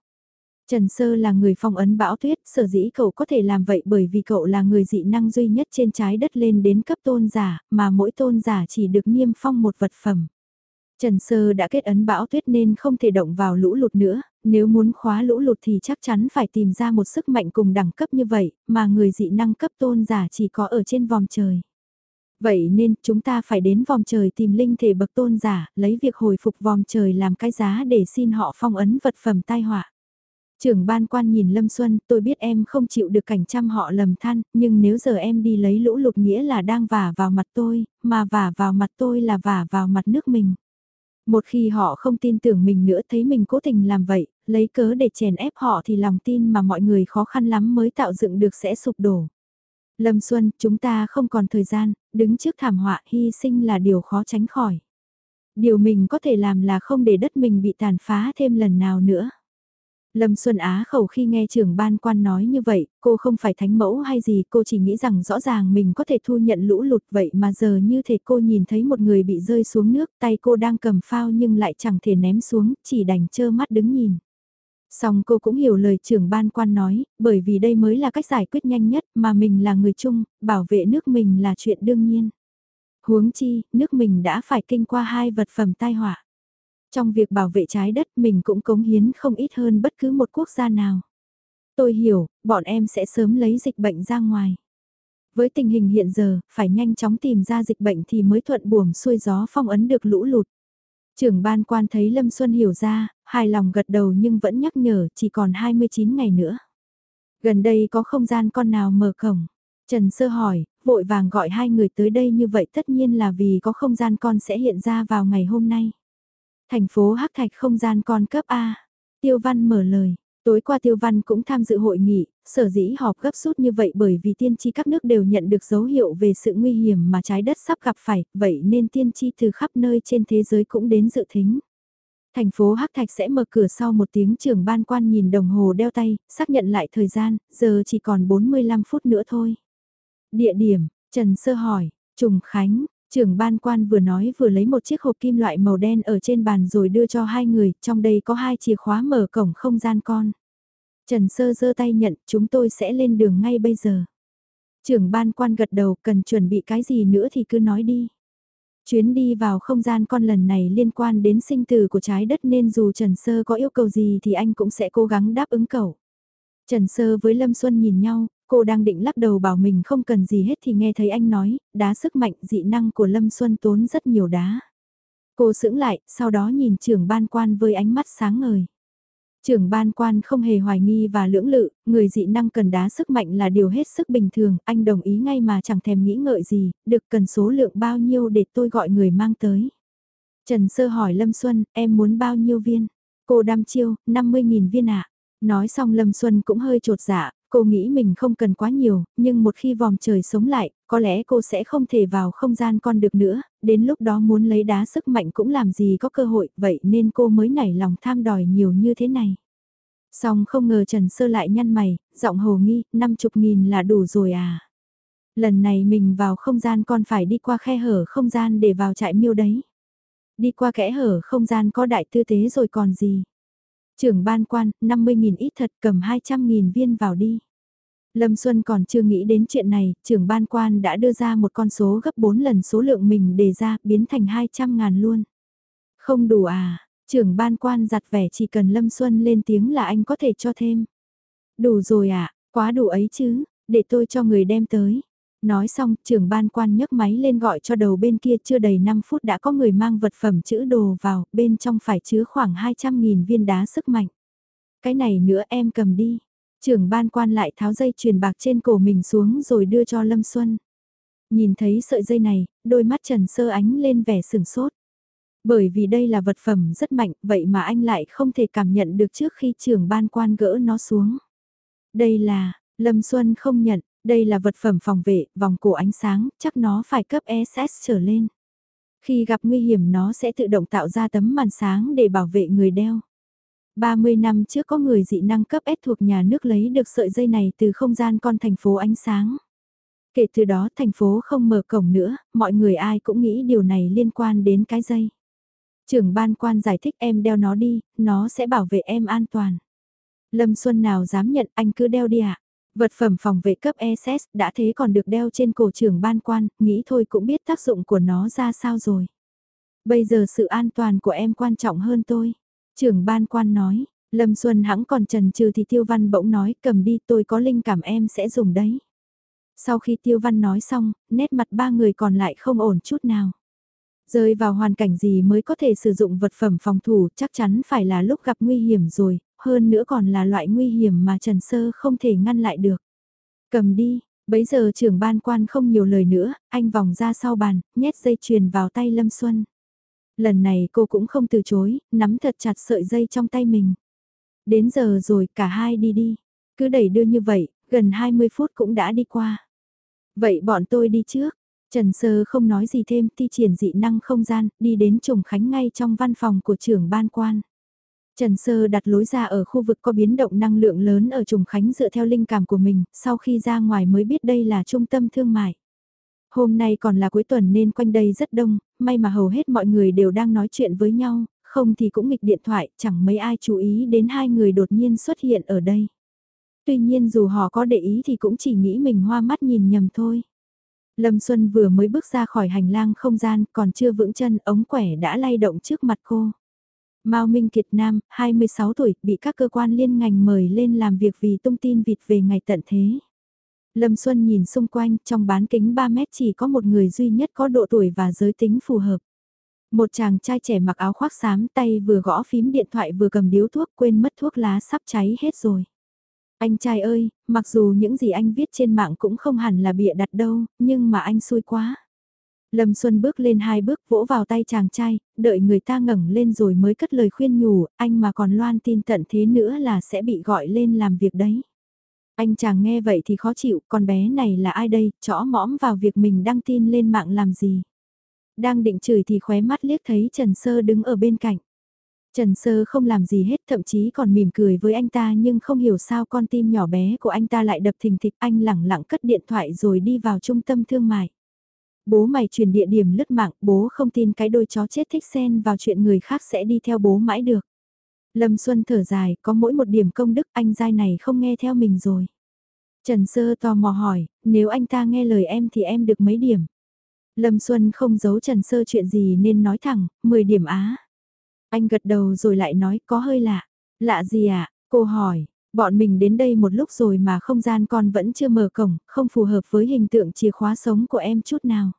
Trần Sơ là người phong ấn bão tuyết, sở dĩ cậu có thể làm vậy bởi vì cậu là người dị năng duy nhất trên trái đất lên đến cấp tôn giả, mà mỗi tôn giả chỉ được niêm phong một vật phẩm. Trần Sơ đã kết ấn bão tuyết nên không thể động vào lũ lụt nữa, nếu muốn khóa lũ lụt thì chắc chắn phải tìm ra một sức mạnh cùng đẳng cấp như vậy, mà người dị năng cấp tôn giả chỉ có ở trên vòng trời. Vậy nên chúng ta phải đến vòng trời tìm linh thể bậc tôn giả, lấy việc hồi phục vòng trời làm cái giá để xin họ phong ấn vật phẩm tai họa. Trưởng ban quan nhìn Lâm Xuân, tôi biết em không chịu được cảnh trăm họ lầm than, nhưng nếu giờ em đi lấy lũ lụt nghĩa là đang vả vào mặt tôi, mà vả vào mặt tôi là vả vào mặt nước mình. Một khi họ không tin tưởng mình nữa thấy mình cố tình làm vậy, lấy cớ để chèn ép họ thì lòng tin mà mọi người khó khăn lắm mới tạo dựng được sẽ sụp đổ. Lâm Xuân, chúng ta không còn thời gian, đứng trước thảm họa hy sinh là điều khó tránh khỏi. Điều mình có thể làm là không để đất mình bị tàn phá thêm lần nào nữa. Lâm Xuân Á khẩu khi nghe trưởng ban quan nói như vậy, cô không phải thánh mẫu hay gì, cô chỉ nghĩ rằng rõ ràng mình có thể thu nhận lũ lụt vậy mà giờ như thể cô nhìn thấy một người bị rơi xuống nước, tay cô đang cầm phao nhưng lại chẳng thể ném xuống, chỉ đành trơ mắt đứng nhìn. Xong cô cũng hiểu lời trưởng ban quan nói, bởi vì đây mới là cách giải quyết nhanh nhất mà mình là người chung, bảo vệ nước mình là chuyện đương nhiên. Huống chi, nước mình đã phải kinh qua hai vật phẩm tai họa. Trong việc bảo vệ trái đất mình cũng cống hiến không ít hơn bất cứ một quốc gia nào. Tôi hiểu, bọn em sẽ sớm lấy dịch bệnh ra ngoài. Với tình hình hiện giờ, phải nhanh chóng tìm ra dịch bệnh thì mới thuận buồm xuôi gió phong ấn được lũ lụt. Trưởng ban quan thấy Lâm Xuân hiểu ra, hài lòng gật đầu nhưng vẫn nhắc nhở chỉ còn 29 ngày nữa. Gần đây có không gian con nào mở cổng? Trần Sơ hỏi, vội vàng gọi hai người tới đây như vậy tất nhiên là vì có không gian con sẽ hiện ra vào ngày hôm nay. Thành phố Hắc Thạch không gian con cấp A. Tiêu Văn mở lời. Tối qua Tiêu Văn cũng tham dự hội nghị, sở dĩ họp gấp rút như vậy bởi vì tiên tri các nước đều nhận được dấu hiệu về sự nguy hiểm mà trái đất sắp gặp phải, vậy nên tiên tri từ khắp nơi trên thế giới cũng đến dự thính. Thành phố Hắc Thạch sẽ mở cửa sau một tiếng trưởng ban quan nhìn đồng hồ đeo tay, xác nhận lại thời gian, giờ chỉ còn 45 phút nữa thôi. Địa điểm, Trần Sơ hỏi, Trùng Khánh, Trưởng ban quan vừa nói vừa lấy một chiếc hộp kim loại màu đen ở trên bàn rồi đưa cho hai người, trong đây có hai chìa khóa mở cổng không gian con. Trần Sơ giơ tay nhận, chúng tôi sẽ lên đường ngay bây giờ. Trưởng ban quan gật đầu, cần chuẩn bị cái gì nữa thì cứ nói đi. Chuyến đi vào không gian con lần này liên quan đến sinh tử của trái đất nên dù Trần Sơ có yêu cầu gì thì anh cũng sẽ cố gắng đáp ứng cậu. Trần Sơ với Lâm Xuân nhìn nhau, cô đang định lắc đầu bảo mình không cần gì hết thì nghe thấy anh nói, đá sức mạnh dị năng của Lâm Xuân tốn rất nhiều đá. Cô sững lại, sau đó nhìn trưởng ban quan với ánh mắt sáng ngời. Trưởng ban quan không hề hoài nghi và lưỡng lự, người dị năng cần đá sức mạnh là điều hết sức bình thường, anh đồng ý ngay mà chẳng thèm nghĩ ngợi gì, được cần số lượng bao nhiêu để tôi gọi người mang tới. Trần Sơ hỏi Lâm Xuân, em muốn bao nhiêu viên? Cô đam chiêu, 50.000 viên ạ. Nói xong Lâm Xuân cũng hơi trột dạ, cô nghĩ mình không cần quá nhiều, nhưng một khi vòm trời sống lại, có lẽ cô sẽ không thể vào không gian con được nữa, đến lúc đó muốn lấy đá sức mạnh cũng làm gì có cơ hội, vậy nên cô mới nảy lòng tham đòi nhiều như thế này. Xong không ngờ Trần Sơ lại nhăn mày, giọng hồ nghi, năm chục nghìn là đủ rồi à. Lần này mình vào không gian con phải đi qua khe hở không gian để vào trại miêu đấy. Đi qua kẽ hở không gian có đại tư tế rồi còn gì. Trưởng ban quan, 50.000 ít thật cầm 200.000 viên vào đi. Lâm Xuân còn chưa nghĩ đến chuyện này, trưởng ban quan đã đưa ra một con số gấp 4 lần số lượng mình đề ra, biến thành 200.000 luôn. Không đủ à, trưởng ban quan giặt vẻ chỉ cần Lâm Xuân lên tiếng là anh có thể cho thêm. Đủ rồi à, quá đủ ấy chứ, để tôi cho người đem tới. Nói xong, trưởng ban quan nhấc máy lên gọi cho đầu bên kia chưa đầy 5 phút đã có người mang vật phẩm chữ đồ vào, bên trong phải chứa khoảng 200.000 viên đá sức mạnh. Cái này nữa em cầm đi. Trưởng ban quan lại tháo dây truyền bạc trên cổ mình xuống rồi đưa cho Lâm Xuân. Nhìn thấy sợi dây này, đôi mắt Trần Sơ ánh lên vẻ sửng sốt. Bởi vì đây là vật phẩm rất mạnh, vậy mà anh lại không thể cảm nhận được trước khi trưởng ban quan gỡ nó xuống. Đây là, Lâm Xuân không nhận, đây là vật phẩm phòng vệ, vòng cổ ánh sáng, chắc nó phải cấp SS trở lên. Khi gặp nguy hiểm nó sẽ tự động tạo ra tấm màn sáng để bảo vệ người đeo. 30 năm trước có người dị năng cấp S thuộc nhà nước lấy được sợi dây này từ không gian con thành phố ánh sáng. Kể từ đó thành phố không mở cổng nữa, mọi người ai cũng nghĩ điều này liên quan đến cái dây. Trưởng ban quan giải thích em đeo nó đi, nó sẽ bảo vệ em an toàn. Lâm Xuân nào dám nhận anh cứ đeo đi ạ. À? Vật phẩm phòng vệ cấp SS đã thế còn được đeo trên cổ trưởng ban quan, nghĩ thôi cũng biết tác dụng của nó ra sao rồi. Bây giờ sự an toàn của em quan trọng hơn tôi. Trưởng ban quan nói, Lâm Xuân hãng còn trần trừ thì Tiêu Văn bỗng nói cầm đi tôi có linh cảm em sẽ dùng đấy. Sau khi Tiêu Văn nói xong, nét mặt ba người còn lại không ổn chút nào. Rơi vào hoàn cảnh gì mới có thể sử dụng vật phẩm phòng thủ chắc chắn phải là lúc gặp nguy hiểm rồi, hơn nữa còn là loại nguy hiểm mà Trần Sơ không thể ngăn lại được. Cầm đi, bấy giờ trưởng ban quan không nhiều lời nữa, anh vòng ra sau bàn, nhét dây chuyền vào tay Lâm Xuân. Lần này cô cũng không từ chối, nắm thật chặt sợi dây trong tay mình. Đến giờ rồi cả hai đi đi. Cứ đẩy đưa như vậy, gần 20 phút cũng đã đi qua. Vậy bọn tôi đi trước. Trần Sơ không nói gì thêm, thi triển dị năng không gian, đi đến Trùng Khánh ngay trong văn phòng của trưởng ban quan. Trần Sơ đặt lối ra ở khu vực có biến động năng lượng lớn ở Trùng Khánh dựa theo linh cảm của mình, sau khi ra ngoài mới biết đây là trung tâm thương mại. Hôm nay còn là cuối tuần nên quanh đây rất đông, may mà hầu hết mọi người đều đang nói chuyện với nhau, không thì cũng nghịch điện thoại, chẳng mấy ai chú ý đến hai người đột nhiên xuất hiện ở đây. Tuy nhiên dù họ có để ý thì cũng chỉ nghĩ mình hoa mắt nhìn nhầm thôi. Lâm Xuân vừa mới bước ra khỏi hành lang không gian còn chưa vững chân ống quẻ đã lay động trước mặt cô. Mao Minh Kiệt Nam, 26 tuổi, bị các cơ quan liên ngành mời lên làm việc vì tung tin vịt về ngày tận thế. Lâm Xuân nhìn xung quanh, trong bán kính 3 mét chỉ có một người duy nhất có độ tuổi và giới tính phù hợp. Một chàng trai trẻ mặc áo khoác xám tay vừa gõ phím điện thoại vừa cầm điếu thuốc quên mất thuốc lá sắp cháy hết rồi. Anh trai ơi, mặc dù những gì anh viết trên mạng cũng không hẳn là bịa đặt đâu, nhưng mà anh xui quá. Lâm Xuân bước lên hai bước vỗ vào tay chàng trai, đợi người ta ngẩng lên rồi mới cất lời khuyên nhủ, anh mà còn loan tin tận thế nữa là sẽ bị gọi lên làm việc đấy. Anh chàng nghe vậy thì khó chịu, con bé này là ai đây, chõ mõm vào việc mình đăng tin lên mạng làm gì. Đang định chửi thì khóe mắt liếc thấy Trần Sơ đứng ở bên cạnh. Trần Sơ không làm gì hết thậm chí còn mỉm cười với anh ta nhưng không hiểu sao con tim nhỏ bé của anh ta lại đập thình thịch anh lẳng lặng cất điện thoại rồi đi vào trung tâm thương mại. Bố mày truyền địa điểm lướt mạng, bố không tin cái đôi chó chết thích xen vào chuyện người khác sẽ đi theo bố mãi được. Lâm Xuân thở dài, có mỗi một điểm công đức anh giai này không nghe theo mình rồi. Trần Sơ tò mò hỏi, nếu anh ta nghe lời em thì em được mấy điểm? Lâm Xuân không giấu Trần Sơ chuyện gì nên nói thẳng, 10 điểm á. Anh gật đầu rồi lại nói có hơi lạ. Lạ gì ạ? À? Cô hỏi, Bọn mình đến đây một lúc rồi mà không gian con vẫn chưa mở cổng, không phù hợp với hình tượng chìa khóa sống của em chút nào.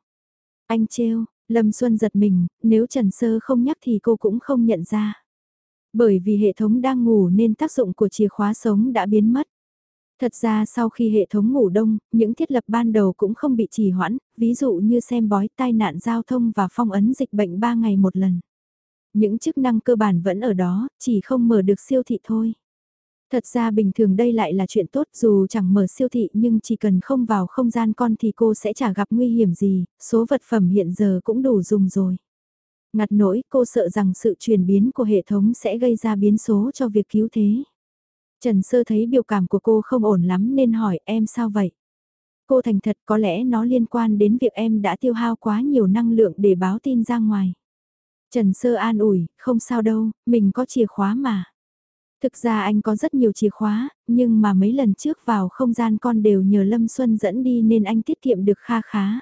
Anh trêu, Lâm Xuân giật mình, nếu Trần Sơ không nhắc thì cô cũng không nhận ra. Bởi vì hệ thống đang ngủ nên tác dụng của chìa khóa sống đã biến mất. Thật ra sau khi hệ thống ngủ đông, những thiết lập ban đầu cũng không bị trì hoãn, ví dụ như xem bói tai nạn giao thông và phong ấn dịch bệnh 3 ngày một lần. Những chức năng cơ bản vẫn ở đó, chỉ không mở được siêu thị thôi. Thật ra bình thường đây lại là chuyện tốt dù chẳng mở siêu thị nhưng chỉ cần không vào không gian con thì cô sẽ chả gặp nguy hiểm gì, số vật phẩm hiện giờ cũng đủ dùng rồi. Ngặt nỗi cô sợ rằng sự chuyển biến của hệ thống sẽ gây ra biến số cho việc cứu thế. Trần Sơ thấy biểu cảm của cô không ổn lắm nên hỏi em sao vậy? Cô thành thật có lẽ nó liên quan đến việc em đã tiêu hao quá nhiều năng lượng để báo tin ra ngoài. Trần Sơ an ủi, không sao đâu, mình có chìa khóa mà. Thực ra anh có rất nhiều chìa khóa, nhưng mà mấy lần trước vào không gian con đều nhờ Lâm Xuân dẫn đi nên anh tiết kiệm được kha khá.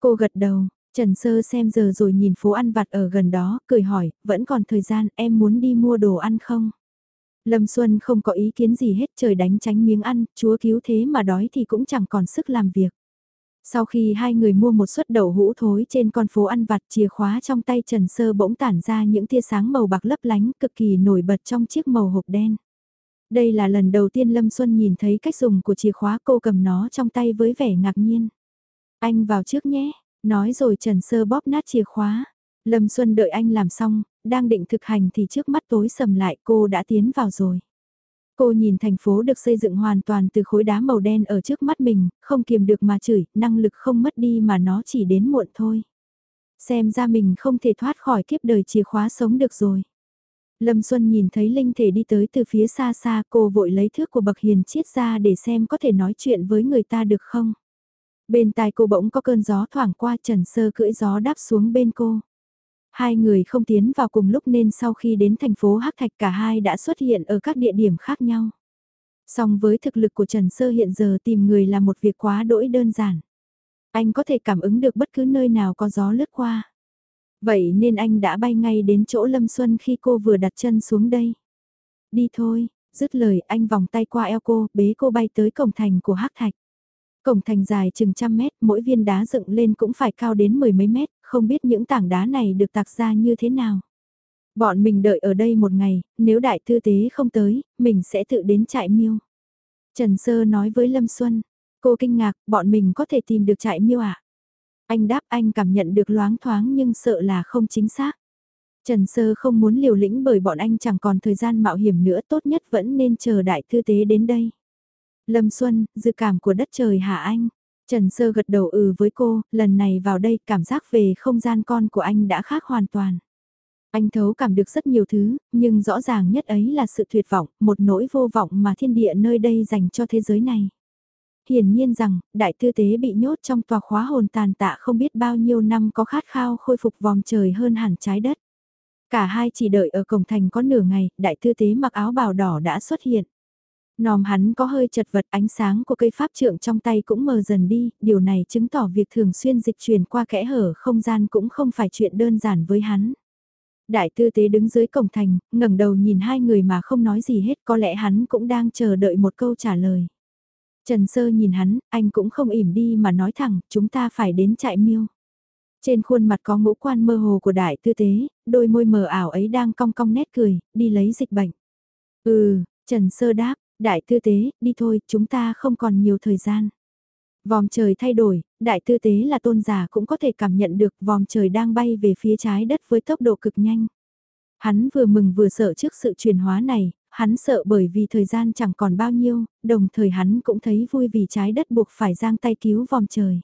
Cô gật đầu, Trần Sơ xem giờ rồi nhìn phố ăn vặt ở gần đó, cười hỏi, vẫn còn thời gian em muốn đi mua đồ ăn không? Lâm Xuân không có ý kiến gì hết trời đánh tránh miếng ăn, chúa cứu thế mà đói thì cũng chẳng còn sức làm việc. Sau khi hai người mua một suất đậu hũ thối trên con phố ăn vặt chìa khóa trong tay Trần Sơ bỗng tản ra những tia sáng màu bạc lấp lánh cực kỳ nổi bật trong chiếc màu hộp đen. Đây là lần đầu tiên Lâm Xuân nhìn thấy cách dùng của chìa khóa cô cầm nó trong tay với vẻ ngạc nhiên. Anh vào trước nhé, nói rồi Trần Sơ bóp nát chìa khóa. Lâm Xuân đợi anh làm xong, đang định thực hành thì trước mắt tối sầm lại cô đã tiến vào rồi. Cô nhìn thành phố được xây dựng hoàn toàn từ khối đá màu đen ở trước mắt mình, không kiềm được mà chửi, năng lực không mất đi mà nó chỉ đến muộn thôi. Xem ra mình không thể thoát khỏi kiếp đời chìa khóa sống được rồi. Lâm Xuân nhìn thấy Linh Thể đi tới từ phía xa xa cô vội lấy thước của bậc hiền chiết ra để xem có thể nói chuyện với người ta được không. Bên tai cô bỗng có cơn gió thoảng qua trần sơ cưỡi gió đáp xuống bên cô. Hai người không tiến vào cùng lúc nên sau khi đến thành phố Hắc Thạch cả hai đã xuất hiện ở các địa điểm khác nhau. Song với thực lực của Trần Sơ hiện giờ tìm người là một việc quá đỗi đơn giản. Anh có thể cảm ứng được bất cứ nơi nào có gió lướt qua. Vậy nên anh đã bay ngay đến chỗ Lâm Xuân khi cô vừa đặt chân xuống đây. Đi thôi, dứt lời anh vòng tay qua eo cô, bế cô bay tới cổng thành của Hắc Thạch. Cổng thành dài chừng trăm mét, mỗi viên đá dựng lên cũng phải cao đến mười mấy mét, không biết những tảng đá này được tạc ra như thế nào. Bọn mình đợi ở đây một ngày, nếu đại tư tế không tới, mình sẽ tự đến trại miêu. Trần Sơ nói với Lâm Xuân, cô kinh ngạc, bọn mình có thể tìm được trại miêu à? Anh đáp anh cảm nhận được loáng thoáng nhưng sợ là không chính xác. Trần Sơ không muốn liều lĩnh bởi bọn anh chẳng còn thời gian mạo hiểm nữa tốt nhất vẫn nên chờ đại thư tế đến đây. Lâm Xuân, dự cảm của đất trời hả anh? Trần Sơ gật đầu ừ với cô, lần này vào đây cảm giác về không gian con của anh đã khác hoàn toàn. Anh thấu cảm được rất nhiều thứ, nhưng rõ ràng nhất ấy là sự tuyệt vọng, một nỗi vô vọng mà thiên địa nơi đây dành cho thế giới này. Hiển nhiên rằng, đại tư tế bị nhốt trong tòa khóa hồn tàn tạ không biết bao nhiêu năm có khát khao khôi phục vòng trời hơn hẳn trái đất. Cả hai chỉ đợi ở cổng thành có nửa ngày, đại tư tế mặc áo bào đỏ đã xuất hiện. Nòm hắn có hơi chật vật ánh sáng của cây pháp trượng trong tay cũng mờ dần đi, điều này chứng tỏ việc thường xuyên dịch chuyển qua kẽ hở không gian cũng không phải chuyện đơn giản với hắn. Đại tư tế đứng dưới cổng thành, ngẩng đầu nhìn hai người mà không nói gì hết có lẽ hắn cũng đang chờ đợi một câu trả lời. Trần Sơ nhìn hắn, anh cũng không ỉm đi mà nói thẳng, chúng ta phải đến trại miêu. Trên khuôn mặt có ngũ quan mơ hồ của đại tư tế, đôi môi mờ ảo ấy đang cong cong nét cười, đi lấy dịch bệnh. Ừ, Trần Sơ đáp, đại tư tế, đi thôi, chúng ta không còn nhiều thời gian. Vòm trời thay đổi, đại tư tế là tôn giả cũng có thể cảm nhận được vòm trời đang bay về phía trái đất với tốc độ cực nhanh. Hắn vừa mừng vừa sợ trước sự chuyển hóa này, hắn sợ bởi vì thời gian chẳng còn bao nhiêu, đồng thời hắn cũng thấy vui vì trái đất buộc phải giang tay cứu vòm trời.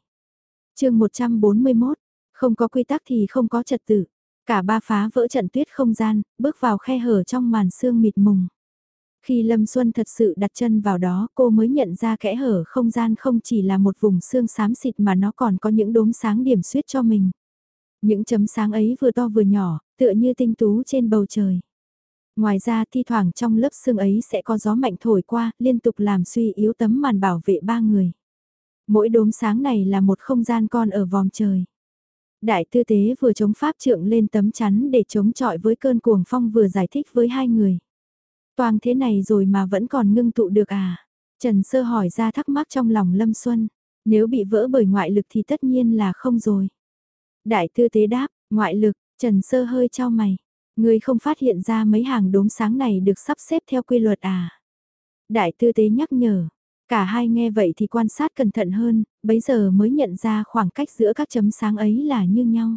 chương 141, không có quy tắc thì không có trật tự. Cả ba phá vỡ trận tuyết không gian, bước vào khe hở trong màn sương mịt mùng. Khi Lâm Xuân thật sự đặt chân vào đó cô mới nhận ra kẽ hở không gian không chỉ là một vùng xương xám xịt mà nó còn có những đốm sáng điểm xuyết cho mình. Những chấm sáng ấy vừa to vừa nhỏ, tựa như tinh tú trên bầu trời. Ngoài ra thi thoảng trong lớp xương ấy sẽ có gió mạnh thổi qua, liên tục làm suy yếu tấm màn bảo vệ ba người. Mỗi đốm sáng này là một không gian con ở vòng trời. Đại tư tế vừa chống pháp trượng lên tấm chắn để chống chọi với cơn cuồng phong vừa giải thích với hai người. Toàn thế này rồi mà vẫn còn ngưng tụ được à? Trần Sơ hỏi ra thắc mắc trong lòng Lâm Xuân. Nếu bị vỡ bởi ngoại lực thì tất nhiên là không rồi. Đại tư tế đáp, ngoại lực, Trần Sơ hơi trao mày. Người không phát hiện ra mấy hàng đốm sáng này được sắp xếp theo quy luật à? Đại tư tế nhắc nhở. Cả hai nghe vậy thì quan sát cẩn thận hơn, bấy giờ mới nhận ra khoảng cách giữa các chấm sáng ấy là như nhau.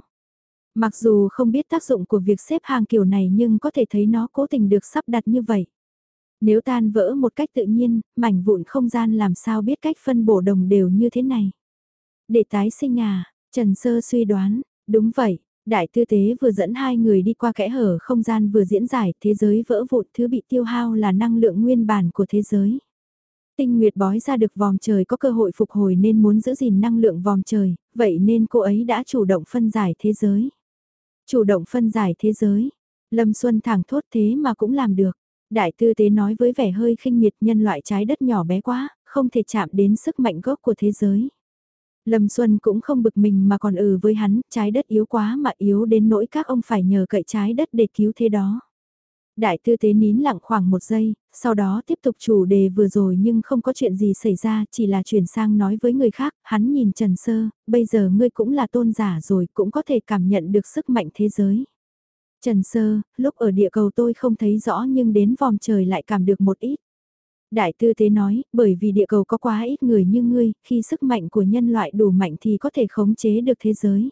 Mặc dù không biết tác dụng của việc xếp hàng kiểu này nhưng có thể thấy nó cố tình được sắp đặt như vậy. Nếu tan vỡ một cách tự nhiên, mảnh vụn không gian làm sao biết cách phân bổ đồng đều như thế này. Để tái sinh à, Trần Sơ suy đoán, đúng vậy, đại tư tế vừa dẫn hai người đi qua kẽ hở không gian vừa diễn giải thế giới vỡ vụn thứ bị tiêu hao là năng lượng nguyên bản của thế giới. Tinh Nguyệt bói ra được vòng trời có cơ hội phục hồi nên muốn giữ gìn năng lượng vòng trời, vậy nên cô ấy đã chủ động phân giải thế giới. Chủ động phân giải thế giới. Lâm Xuân thẳng thốt thế mà cũng làm được. Đại tư tế nói với vẻ hơi khinh miệt nhân loại trái đất nhỏ bé quá, không thể chạm đến sức mạnh gốc của thế giới. Lâm Xuân cũng không bực mình mà còn ừ với hắn, trái đất yếu quá mà yếu đến nỗi các ông phải nhờ cậy trái đất để cứu thế đó. Đại tư tế nín lặng khoảng một giây, sau đó tiếp tục chủ đề vừa rồi nhưng không có chuyện gì xảy ra, chỉ là chuyển sang nói với người khác, hắn nhìn Trần Sơ, bây giờ ngươi cũng là tôn giả rồi, cũng có thể cảm nhận được sức mạnh thế giới. Trần Sơ, lúc ở địa cầu tôi không thấy rõ nhưng đến vòng trời lại cảm được một ít. Đại tư tế nói, bởi vì địa cầu có quá ít người như ngươi, khi sức mạnh của nhân loại đủ mạnh thì có thể khống chế được thế giới.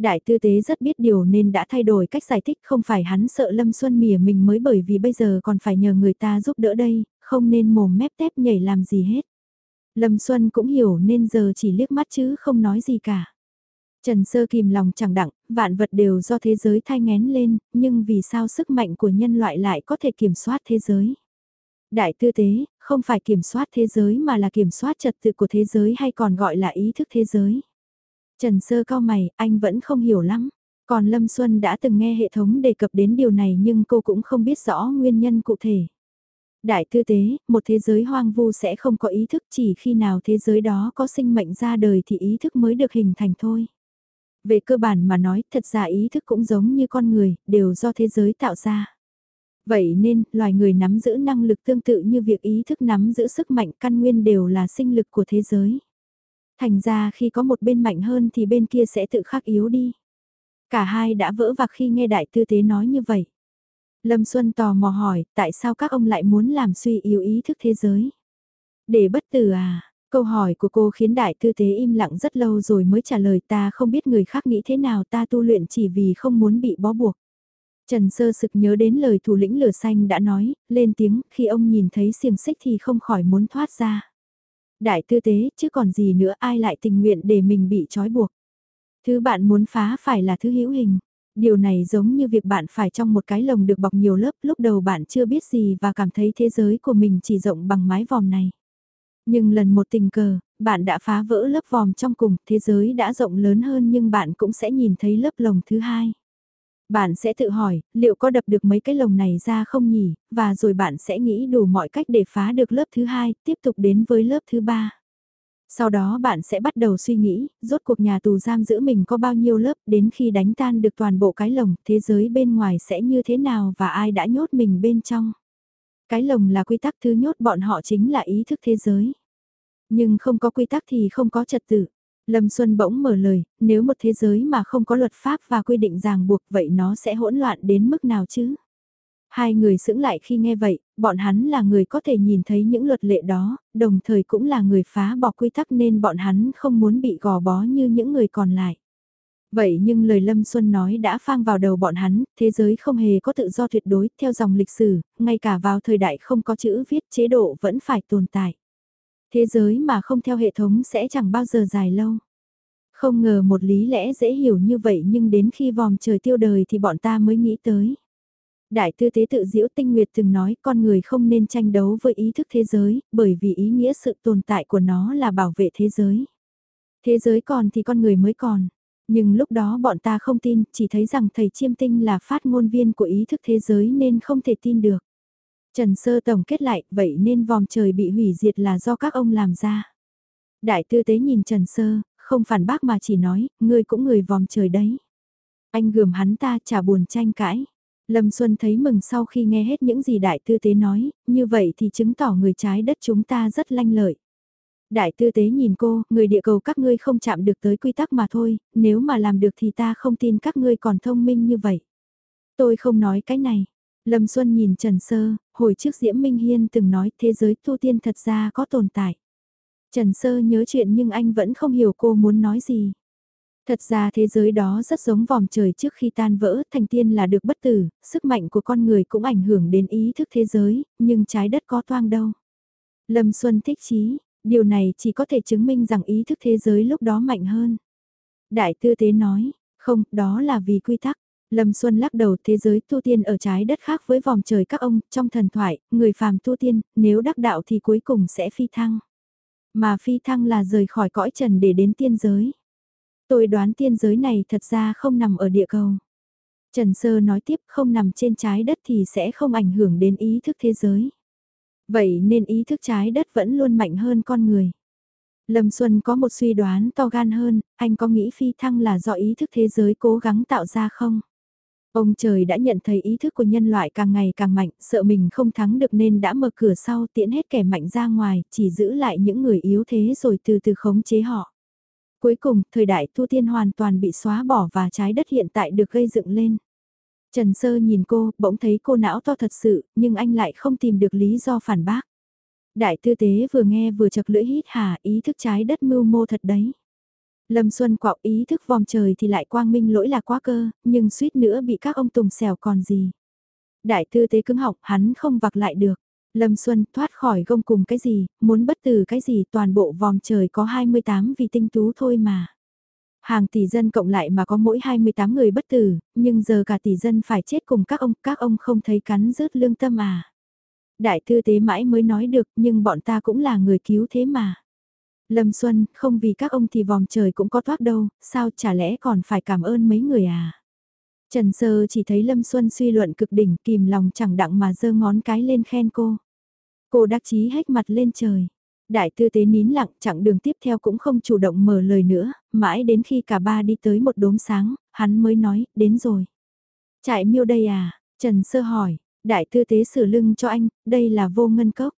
Đại tư tế rất biết điều nên đã thay đổi cách giải thích không phải hắn sợ Lâm Xuân mỉa mình mới bởi vì bây giờ còn phải nhờ người ta giúp đỡ đây, không nên mồm mép tép nhảy làm gì hết. Lâm Xuân cũng hiểu nên giờ chỉ liếc mắt chứ không nói gì cả. Trần Sơ kìm lòng chẳng đặng, vạn vật đều do thế giới thai ngén lên, nhưng vì sao sức mạnh của nhân loại lại có thể kiểm soát thế giới? Đại tư tế, không phải kiểm soát thế giới mà là kiểm soát trật tự của thế giới hay còn gọi là ý thức thế giới. Trần Sơ cao mày, anh vẫn không hiểu lắm. Còn Lâm Xuân đã từng nghe hệ thống đề cập đến điều này nhưng cô cũng không biết rõ nguyên nhân cụ thể. Đại tư tế, một thế giới hoang vu sẽ không có ý thức chỉ khi nào thế giới đó có sinh mệnh ra đời thì ý thức mới được hình thành thôi. Về cơ bản mà nói, thật ra ý thức cũng giống như con người, đều do thế giới tạo ra. Vậy nên, loài người nắm giữ năng lực tương tự như việc ý thức nắm giữ sức mạnh căn nguyên đều là sinh lực của thế giới. Thành ra khi có một bên mạnh hơn thì bên kia sẽ tự khắc yếu đi. Cả hai đã vỡ vạc khi nghe đại tư tế nói như vậy. Lâm Xuân tò mò hỏi, tại sao các ông lại muốn làm suy yếu ý thức thế giới? Để bất tử à? Câu hỏi của cô khiến đại tư tế im lặng rất lâu rồi mới trả lời ta không biết người khác nghĩ thế nào ta tu luyện chỉ vì không muốn bị bó buộc. Trần Sơ Sực nhớ đến lời thủ lĩnh lửa xanh đã nói, lên tiếng, khi ông nhìn thấy xiềng xích thì không khỏi muốn thoát ra. Đại tư tế, chứ còn gì nữa ai lại tình nguyện để mình bị trói buộc. Thứ bạn muốn phá phải là thứ hữu hình. Điều này giống như việc bạn phải trong một cái lồng được bọc nhiều lớp, lúc đầu bạn chưa biết gì và cảm thấy thế giới của mình chỉ rộng bằng mái vòm này. Nhưng lần một tình cờ, bạn đã phá vỡ lớp vòm trong cùng, thế giới đã rộng lớn hơn nhưng bạn cũng sẽ nhìn thấy lớp lồng thứ hai. Bạn sẽ tự hỏi, liệu có đập được mấy cái lồng này ra không nhỉ, và rồi bạn sẽ nghĩ đủ mọi cách để phá được lớp thứ hai, tiếp tục đến với lớp thứ ba. Sau đó bạn sẽ bắt đầu suy nghĩ, rốt cuộc nhà tù giam giữ mình có bao nhiêu lớp đến khi đánh tan được toàn bộ cái lồng, thế giới bên ngoài sẽ như thế nào và ai đã nhốt mình bên trong. Cái lồng là quy tắc thứ nhốt bọn họ chính là ý thức thế giới. Nhưng không có quy tắc thì không có trật tự. Lâm Xuân bỗng mở lời, nếu một thế giới mà không có luật pháp và quy định ràng buộc vậy nó sẽ hỗn loạn đến mức nào chứ? Hai người sững lại khi nghe vậy, bọn hắn là người có thể nhìn thấy những luật lệ đó, đồng thời cũng là người phá bỏ quy tắc nên bọn hắn không muốn bị gò bó như những người còn lại. Vậy nhưng lời Lâm Xuân nói đã phang vào đầu bọn hắn, thế giới không hề có tự do tuyệt đối, theo dòng lịch sử, ngay cả vào thời đại không có chữ viết chế độ vẫn phải tồn tại. Thế giới mà không theo hệ thống sẽ chẳng bao giờ dài lâu. Không ngờ một lý lẽ dễ hiểu như vậy nhưng đến khi vòm trời tiêu đời thì bọn ta mới nghĩ tới. Đại tư tế tự diễu tinh nguyệt từng nói con người không nên tranh đấu với ý thức thế giới, bởi vì ý nghĩa sự tồn tại của nó là bảo vệ thế giới. Thế giới còn thì con người mới còn. Nhưng lúc đó bọn ta không tin, chỉ thấy rằng thầy chiêm tinh là phát ngôn viên của ý thức thế giới nên không thể tin được. Trần Sơ tổng kết lại, vậy nên vòm trời bị hủy diệt là do các ông làm ra. Đại tư tế nhìn Trần Sơ, không phản bác mà chỉ nói, ngươi cũng người vòm trời đấy. Anh gườm hắn ta chả buồn tranh cãi. Lâm Xuân thấy mừng sau khi nghe hết những gì đại tư tế nói, như vậy thì chứng tỏ người trái đất chúng ta rất lanh lợi. Đại tư tế nhìn cô, người địa cầu các ngươi không chạm được tới quy tắc mà thôi, nếu mà làm được thì ta không tin các ngươi còn thông minh như vậy. Tôi không nói cái này. Lâm Xuân nhìn Trần Sơ, hồi trước Diễm Minh Hiên từng nói thế giới tu tiên thật ra có tồn tại. Trần Sơ nhớ chuyện nhưng anh vẫn không hiểu cô muốn nói gì. Thật ra thế giới đó rất giống vòm trời trước khi tan vỡ, thành tiên là được bất tử, sức mạnh của con người cũng ảnh hưởng đến ý thức thế giới, nhưng trái đất có toang đâu. Lâm Xuân thích chí, điều này chỉ có thể chứng minh rằng ý thức thế giới lúc đó mạnh hơn. Đại tư tế nói, không, đó là vì quy tắc. Lâm Xuân lắc đầu thế giới tu tiên ở trái đất khác với vòng trời các ông, trong thần thoại, người phàm tu tiên, nếu đắc đạo thì cuối cùng sẽ phi thăng. Mà phi thăng là rời khỏi cõi trần để đến tiên giới. Tôi đoán tiên giới này thật ra không nằm ở địa cầu. Trần Sơ nói tiếp không nằm trên trái đất thì sẽ không ảnh hưởng đến ý thức thế giới. Vậy nên ý thức trái đất vẫn luôn mạnh hơn con người. Lâm Xuân có một suy đoán to gan hơn, anh có nghĩ phi thăng là do ý thức thế giới cố gắng tạo ra không? Ông trời đã nhận thấy ý thức của nhân loại càng ngày càng mạnh, sợ mình không thắng được nên đã mở cửa sau tiễn hết kẻ mạnh ra ngoài, chỉ giữ lại những người yếu thế rồi từ từ khống chế họ. Cuối cùng, thời đại tu tiên hoàn toàn bị xóa bỏ và trái đất hiện tại được gây dựng lên. Trần Sơ nhìn cô, bỗng thấy cô não to thật sự, nhưng anh lại không tìm được lý do phản bác. Đại tư tế vừa nghe vừa chật lưỡi hít hà ý thức trái đất mưu mô thật đấy. Lâm Xuân quạo ý thức vòm trời thì lại quang minh lỗi là quá cơ, nhưng suýt nữa bị các ông tùng xèo còn gì. Đại tư tế cứng học hắn không vặc lại được. Lâm Xuân thoát khỏi gông cùng cái gì, muốn bất tử cái gì toàn bộ vòm trời có 28 vì tinh tú thôi mà. Hàng tỷ dân cộng lại mà có mỗi 28 người bất tử, nhưng giờ cả tỷ dân phải chết cùng các ông, các ông không thấy cắn rứt lương tâm à. Đại tư tế mãi mới nói được nhưng bọn ta cũng là người cứu thế mà. Lâm Xuân, không vì các ông thì vòng trời cũng có thoát đâu, sao chả lẽ còn phải cảm ơn mấy người à? Trần Sơ chỉ thấy Lâm Xuân suy luận cực đỉnh kìm lòng chẳng đặng mà giơ ngón cái lên khen cô. Cô đắc chí hách mặt lên trời. Đại tư tế nín lặng chặng đường tiếp theo cũng không chủ động mở lời nữa, mãi đến khi cả ba đi tới một đốm sáng, hắn mới nói, đến rồi. Trại miêu đây à? Trần Sơ hỏi, đại tư tế sửa lưng cho anh, đây là vô ngân cốc.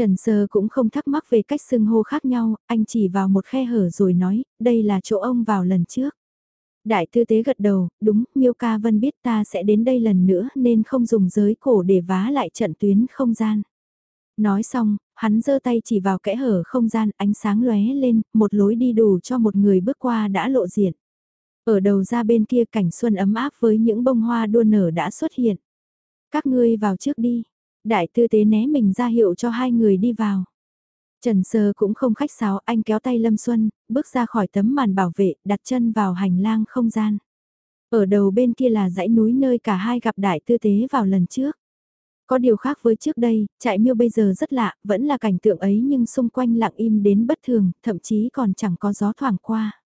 Trần Sơ cũng không thắc mắc về cách xưng hô khác nhau, anh chỉ vào một khe hở rồi nói, đây là chỗ ông vào lần trước. Đại tư tế gật đầu, đúng, Miêu Ca Vân biết ta sẽ đến đây lần nữa nên không dùng giới cổ để vá lại trận tuyến không gian. Nói xong, hắn giơ tay chỉ vào kẽ hở không gian, ánh sáng lóe lên, một lối đi đủ cho một người bước qua đã lộ diện. Ở đầu ra bên kia cảnh xuân ấm áp với những bông hoa đua nở đã xuất hiện. Các ngươi vào trước đi. Đại tư tế né mình ra hiệu cho hai người đi vào. Trần Sơ cũng không khách sáo, anh kéo tay Lâm Xuân, bước ra khỏi tấm màn bảo vệ, đặt chân vào hành lang không gian. Ở đầu bên kia là dãy núi nơi cả hai gặp đại tư tế vào lần trước. Có điều khác với trước đây, trại miêu bây giờ rất lạ, vẫn là cảnh tượng ấy nhưng xung quanh lặng im đến bất thường, thậm chí còn chẳng có gió thoảng qua.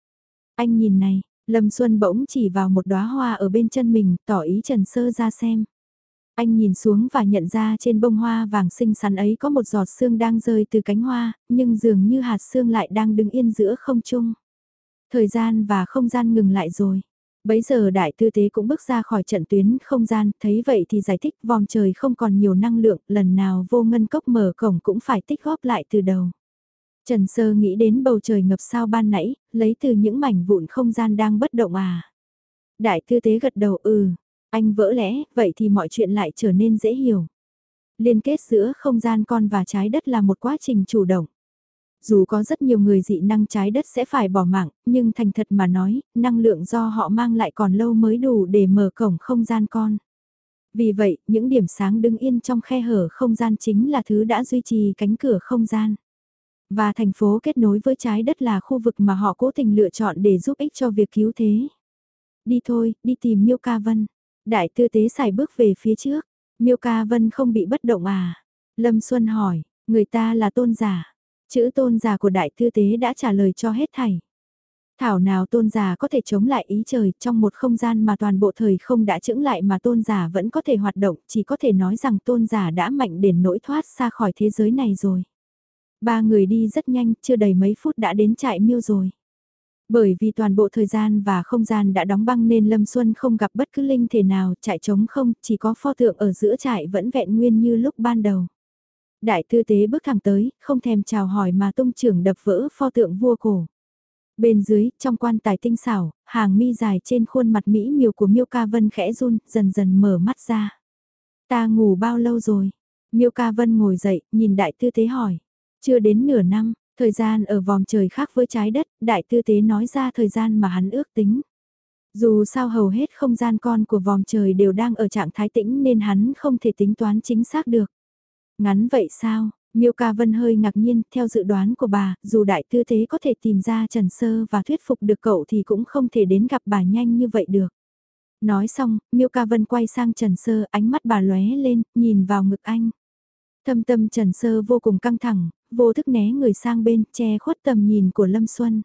Anh nhìn này, Lâm Xuân bỗng chỉ vào một đóa hoa ở bên chân mình, tỏ ý Trần Sơ ra xem. Anh nhìn xuống và nhận ra trên bông hoa vàng xinh xắn ấy có một giọt sương đang rơi từ cánh hoa, nhưng dường như hạt sương lại đang đứng yên giữa không trung. Thời gian và không gian ngừng lại rồi. Bấy giờ đại tư tế cũng bước ra khỏi trận tuyến không gian, thấy vậy thì giải thích vòng trời không còn nhiều năng lượng, lần nào vô ngân cốc mở cổng cũng phải tích góp lại từ đầu. Trần Sơ nghĩ đến bầu trời ngập sao ban nãy, lấy từ những mảnh vụn không gian đang bất động à. Đại tư tế gật đầu ừ, anh vỡ lẽ, vậy thì mọi chuyện lại trở nên dễ hiểu. Liên kết giữa không gian con và trái đất là một quá trình chủ động. Dù có rất nhiều người dị năng trái đất sẽ phải bỏ mạng, nhưng thành thật mà nói, năng lượng do họ mang lại còn lâu mới đủ để mở cổng không gian con. Vì vậy, những điểm sáng đứng yên trong khe hở không gian chính là thứ đã duy trì cánh cửa không gian. Và thành phố kết nối với trái đất là khu vực mà họ cố tình lựa chọn để giúp ích cho việc cứu thế. Đi thôi, đi tìm Miêu Ca Vân. Đại tư tế xài bước về phía trước. Miêu Ca Vân không bị bất động à? Lâm Xuân hỏi, người ta là tôn giả. Chữ tôn giả của đại tư tế đã trả lời cho hết thảy. Thảo nào tôn giả có thể chống lại ý trời trong một không gian mà toàn bộ thời không đã chững lại mà tôn giả vẫn có thể hoạt động, chỉ có thể nói rằng tôn giả đã mạnh đến nỗi thoát xa khỏi thế giới này rồi. Ba người đi rất nhanh, chưa đầy mấy phút đã đến trại miêu rồi. Bởi vì toàn bộ thời gian và không gian đã đóng băng nên Lâm Xuân không gặp bất cứ linh thể nào chạy trống không, chỉ có pho tượng ở giữa trại vẫn vẹn nguyên như lúc ban đầu. Đại tư tế bước thẳng tới, không thèm chào hỏi mà tung trưởng đập vỡ pho tượng vua cổ. Bên dưới, trong quan tài tinh xảo, hàng mi dài trên khuôn mặt mỹ miều của Miêu Ca Vân khẽ run, dần dần mở mắt ra. Ta ngủ bao lâu rồi? Miêu Ca Vân ngồi dậy, nhìn đại tư tế hỏi. Chưa đến nửa năm, thời gian ở vòng trời khác với trái đất, đại tư tế nói ra thời gian mà hắn ước tính. Dù sao hầu hết không gian con của vòng trời đều đang ở trạng thái tĩnh nên hắn không thể tính toán chính xác được. Ngắn vậy sao? Miêu Ca Vân hơi ngạc nhiên, theo dự đoán của bà, dù đại tư thế có thể tìm ra Trần Sơ và thuyết phục được cậu thì cũng không thể đến gặp bà nhanh như vậy được. Nói xong, Miêu Ca Vân quay sang Trần Sơ, ánh mắt bà lóe lên, nhìn vào ngực anh. Thâm tâm Trần Sơ vô cùng căng thẳng, vô thức né người sang bên, che khuất tầm nhìn của Lâm Xuân.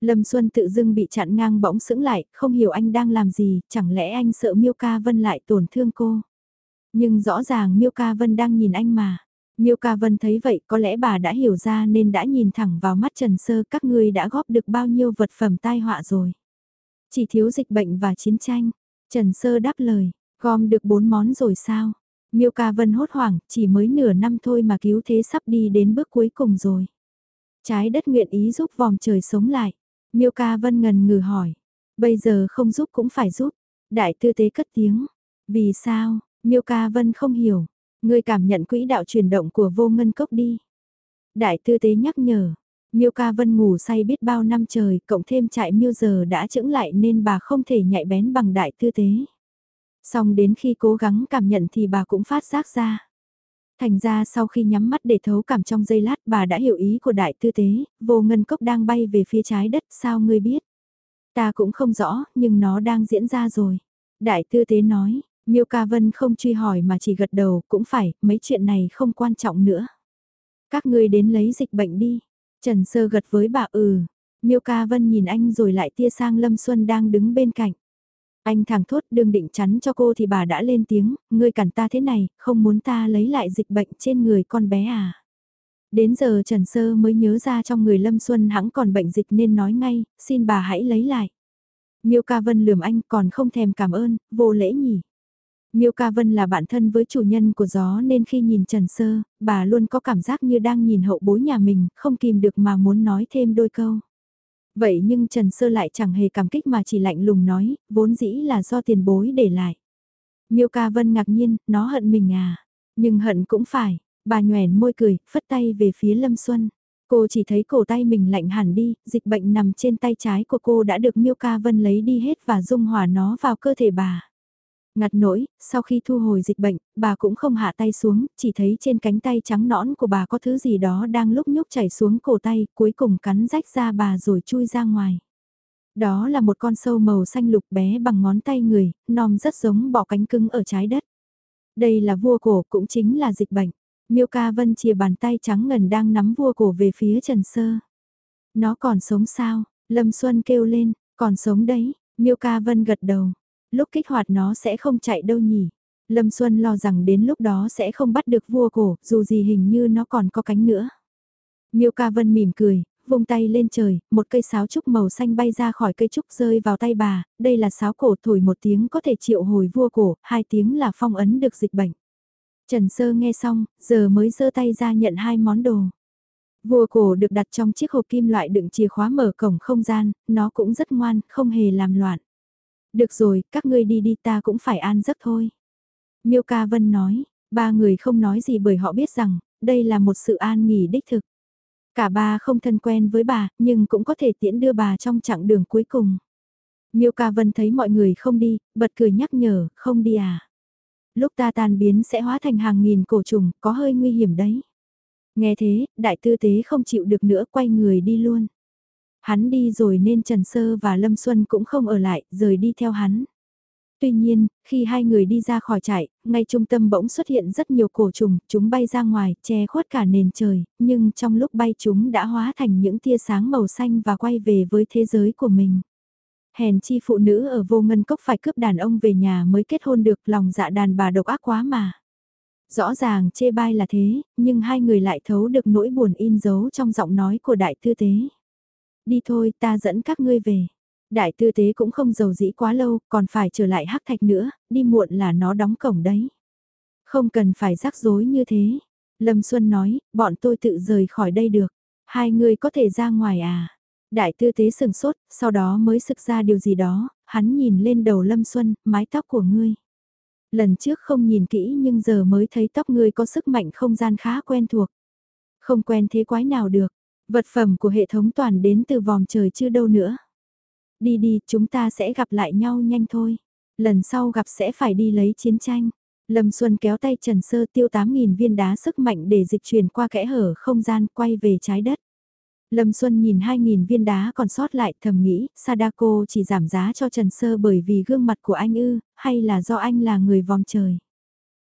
Lâm Xuân tự dưng bị chặn ngang bỗng sững lại, không hiểu anh đang làm gì, chẳng lẽ anh sợ Miêu Ca Vân lại tổn thương cô. Nhưng rõ ràng Miêu Ca Vân đang nhìn anh mà. Miêu Ca Vân thấy vậy có lẽ bà đã hiểu ra nên đã nhìn thẳng vào mắt Trần Sơ các ngươi đã góp được bao nhiêu vật phẩm tai họa rồi. Chỉ thiếu dịch bệnh và chiến tranh. Trần Sơ đáp lời, gom được bốn món rồi sao? Miêu Ca Vân hốt hoảng, chỉ mới nửa năm thôi mà cứu thế sắp đi đến bước cuối cùng rồi. Trái đất nguyện ý giúp vòng trời sống lại. Miêu Ca Vân ngần ngừ hỏi, bây giờ không giúp cũng phải giúp. Đại tư tế cất tiếng, vì sao, Miêu Ca Vân không hiểu, Ngươi cảm nhận quỹ đạo chuyển động của vô ngân cốc đi. Đại tư tế nhắc nhở, Miêu Ca Vân ngủ say biết bao năm trời, cộng thêm trại miêu giờ đã chững lại nên bà không thể nhạy bén bằng đại tư tế. Xong đến khi cố gắng cảm nhận thì bà cũng phát giác ra. Thành ra sau khi nhắm mắt để thấu cảm trong giây lát bà đã hiểu ý của đại tư tế, vô ngân cốc đang bay về phía trái đất sao ngươi biết. Ta cũng không rõ, nhưng nó đang diễn ra rồi. Đại tư tế nói, Miêu Ca Vân không truy hỏi mà chỉ gật đầu, cũng phải, mấy chuyện này không quan trọng nữa. Các ngươi đến lấy dịch bệnh đi. Trần Sơ gật với bà ừ. Miêu Ca Vân nhìn anh rồi lại tia sang Lâm Xuân đang đứng bên cạnh. Anh thẳng thốt đừng định chắn cho cô thì bà đã lên tiếng, ngươi cản ta thế này, không muốn ta lấy lại dịch bệnh trên người con bé à. Đến giờ Trần Sơ mới nhớ ra trong người Lâm Xuân hãng còn bệnh dịch nên nói ngay, xin bà hãy lấy lại. Miêu Ca Vân lườm anh còn không thèm cảm ơn, vô lễ nhỉ. Miêu Ca Vân là bạn thân với chủ nhân của gió nên khi nhìn Trần Sơ, bà luôn có cảm giác như đang nhìn hậu bối nhà mình, không kìm được mà muốn nói thêm đôi câu. Vậy nhưng Trần Sơ lại chẳng hề cảm kích mà chỉ lạnh lùng nói, vốn dĩ là do tiền bối để lại. Miêu Ca Vân ngạc nhiên, nó hận mình à? Nhưng hận cũng phải, bà nhoèn môi cười, phất tay về phía Lâm Xuân. Cô chỉ thấy cổ tay mình lạnh hẳn đi, dịch bệnh nằm trên tay trái của cô đã được Miêu Ca Vân lấy đi hết và dung hòa nó vào cơ thể bà. Ngặt nỗi, sau khi thu hồi dịch bệnh, bà cũng không hạ tay xuống, chỉ thấy trên cánh tay trắng nõn của bà có thứ gì đó đang lúc nhúc chảy xuống cổ tay, cuối cùng cắn rách ra bà rồi chui ra ngoài. Đó là một con sâu màu xanh lục bé bằng ngón tay người, nom rất giống bọ cánh cứng ở trái đất. Đây là vua cổ cũng chính là dịch bệnh. Miêu Ca Vân chìa bàn tay trắng ngần đang nắm vua cổ về phía Trần Sơ. Nó còn sống sao? Lâm Xuân kêu lên, còn sống đấy. Miêu Ca Vân gật đầu lúc kích hoạt nó sẽ không chạy đâu nhỉ. Lâm Xuân lo rằng đến lúc đó sẽ không bắt được vua cổ, dù gì hình như nó còn có cánh nữa. Miêu Ca Vân mỉm cười, vung tay lên trời, một cây sáo trúc màu xanh bay ra khỏi cây trúc rơi vào tay bà, đây là sáo cổ thổi một tiếng có thể triệu hồi vua cổ, hai tiếng là phong ấn được dịch bệnh. Trần Sơ nghe xong, giờ mới giơ tay ra nhận hai món đồ. Vua cổ được đặt trong chiếc hộp kim loại đựng chìa khóa mở cổng không gian, nó cũng rất ngoan, không hề làm loạn. Được rồi, các ngươi đi đi ta cũng phải an giấc thôi. Miêu Ca Vân nói, ba người không nói gì bởi họ biết rằng, đây là một sự an nghỉ đích thực. Cả ba không thân quen với bà, nhưng cũng có thể tiễn đưa bà trong chặng đường cuối cùng. Miêu Ca Vân thấy mọi người không đi, bật cười nhắc nhở, không đi à. Lúc ta tan biến sẽ hóa thành hàng nghìn cổ trùng, có hơi nguy hiểm đấy. Nghe thế, đại tư tế không chịu được nữa quay người đi luôn. Hắn đi rồi nên Trần Sơ và Lâm Xuân cũng không ở lại, rời đi theo hắn. Tuy nhiên, khi hai người đi ra khỏi trại, ngay trung tâm bỗng xuất hiện rất nhiều cổ trùng, chúng bay ra ngoài, che khuất cả nền trời, nhưng trong lúc bay chúng đã hóa thành những tia sáng màu xanh và quay về với thế giới của mình. Hèn chi phụ nữ ở vô ngân cốc phải cướp đàn ông về nhà mới kết hôn được lòng dạ đàn bà độc ác quá mà. Rõ ràng chê bai là thế, nhưng hai người lại thấu được nỗi buồn in dấu trong giọng nói của đại tư tế. Đi thôi ta dẫn các ngươi về. Đại tư tế cũng không giàu dĩ quá lâu, còn phải trở lại hắc thạch nữa, đi muộn là nó đóng cổng đấy. Không cần phải rắc rối như thế. Lâm Xuân nói, bọn tôi tự rời khỏi đây được. Hai người có thể ra ngoài à? Đại tư tế sừng sốt, sau đó mới sực ra điều gì đó, hắn nhìn lên đầu Lâm Xuân, mái tóc của ngươi. Lần trước không nhìn kỹ nhưng giờ mới thấy tóc ngươi có sức mạnh không gian khá quen thuộc. Không quen thế quái nào được, vật phẩm của hệ thống toàn đến từ vòng trời chưa đâu nữa. Đi đi, chúng ta sẽ gặp lại nhau nhanh thôi. Lần sau gặp sẽ phải đi lấy chiến tranh. Lâm Xuân kéo tay Trần Sơ tiêu 8.000 viên đá sức mạnh để dịch chuyển qua kẽ hở không gian quay về trái đất. Lâm Xuân nhìn 2.000 viên đá còn sót lại thầm nghĩ, Sadako chỉ giảm giá cho Trần Sơ bởi vì gương mặt của anh ư, hay là do anh là người vòng trời.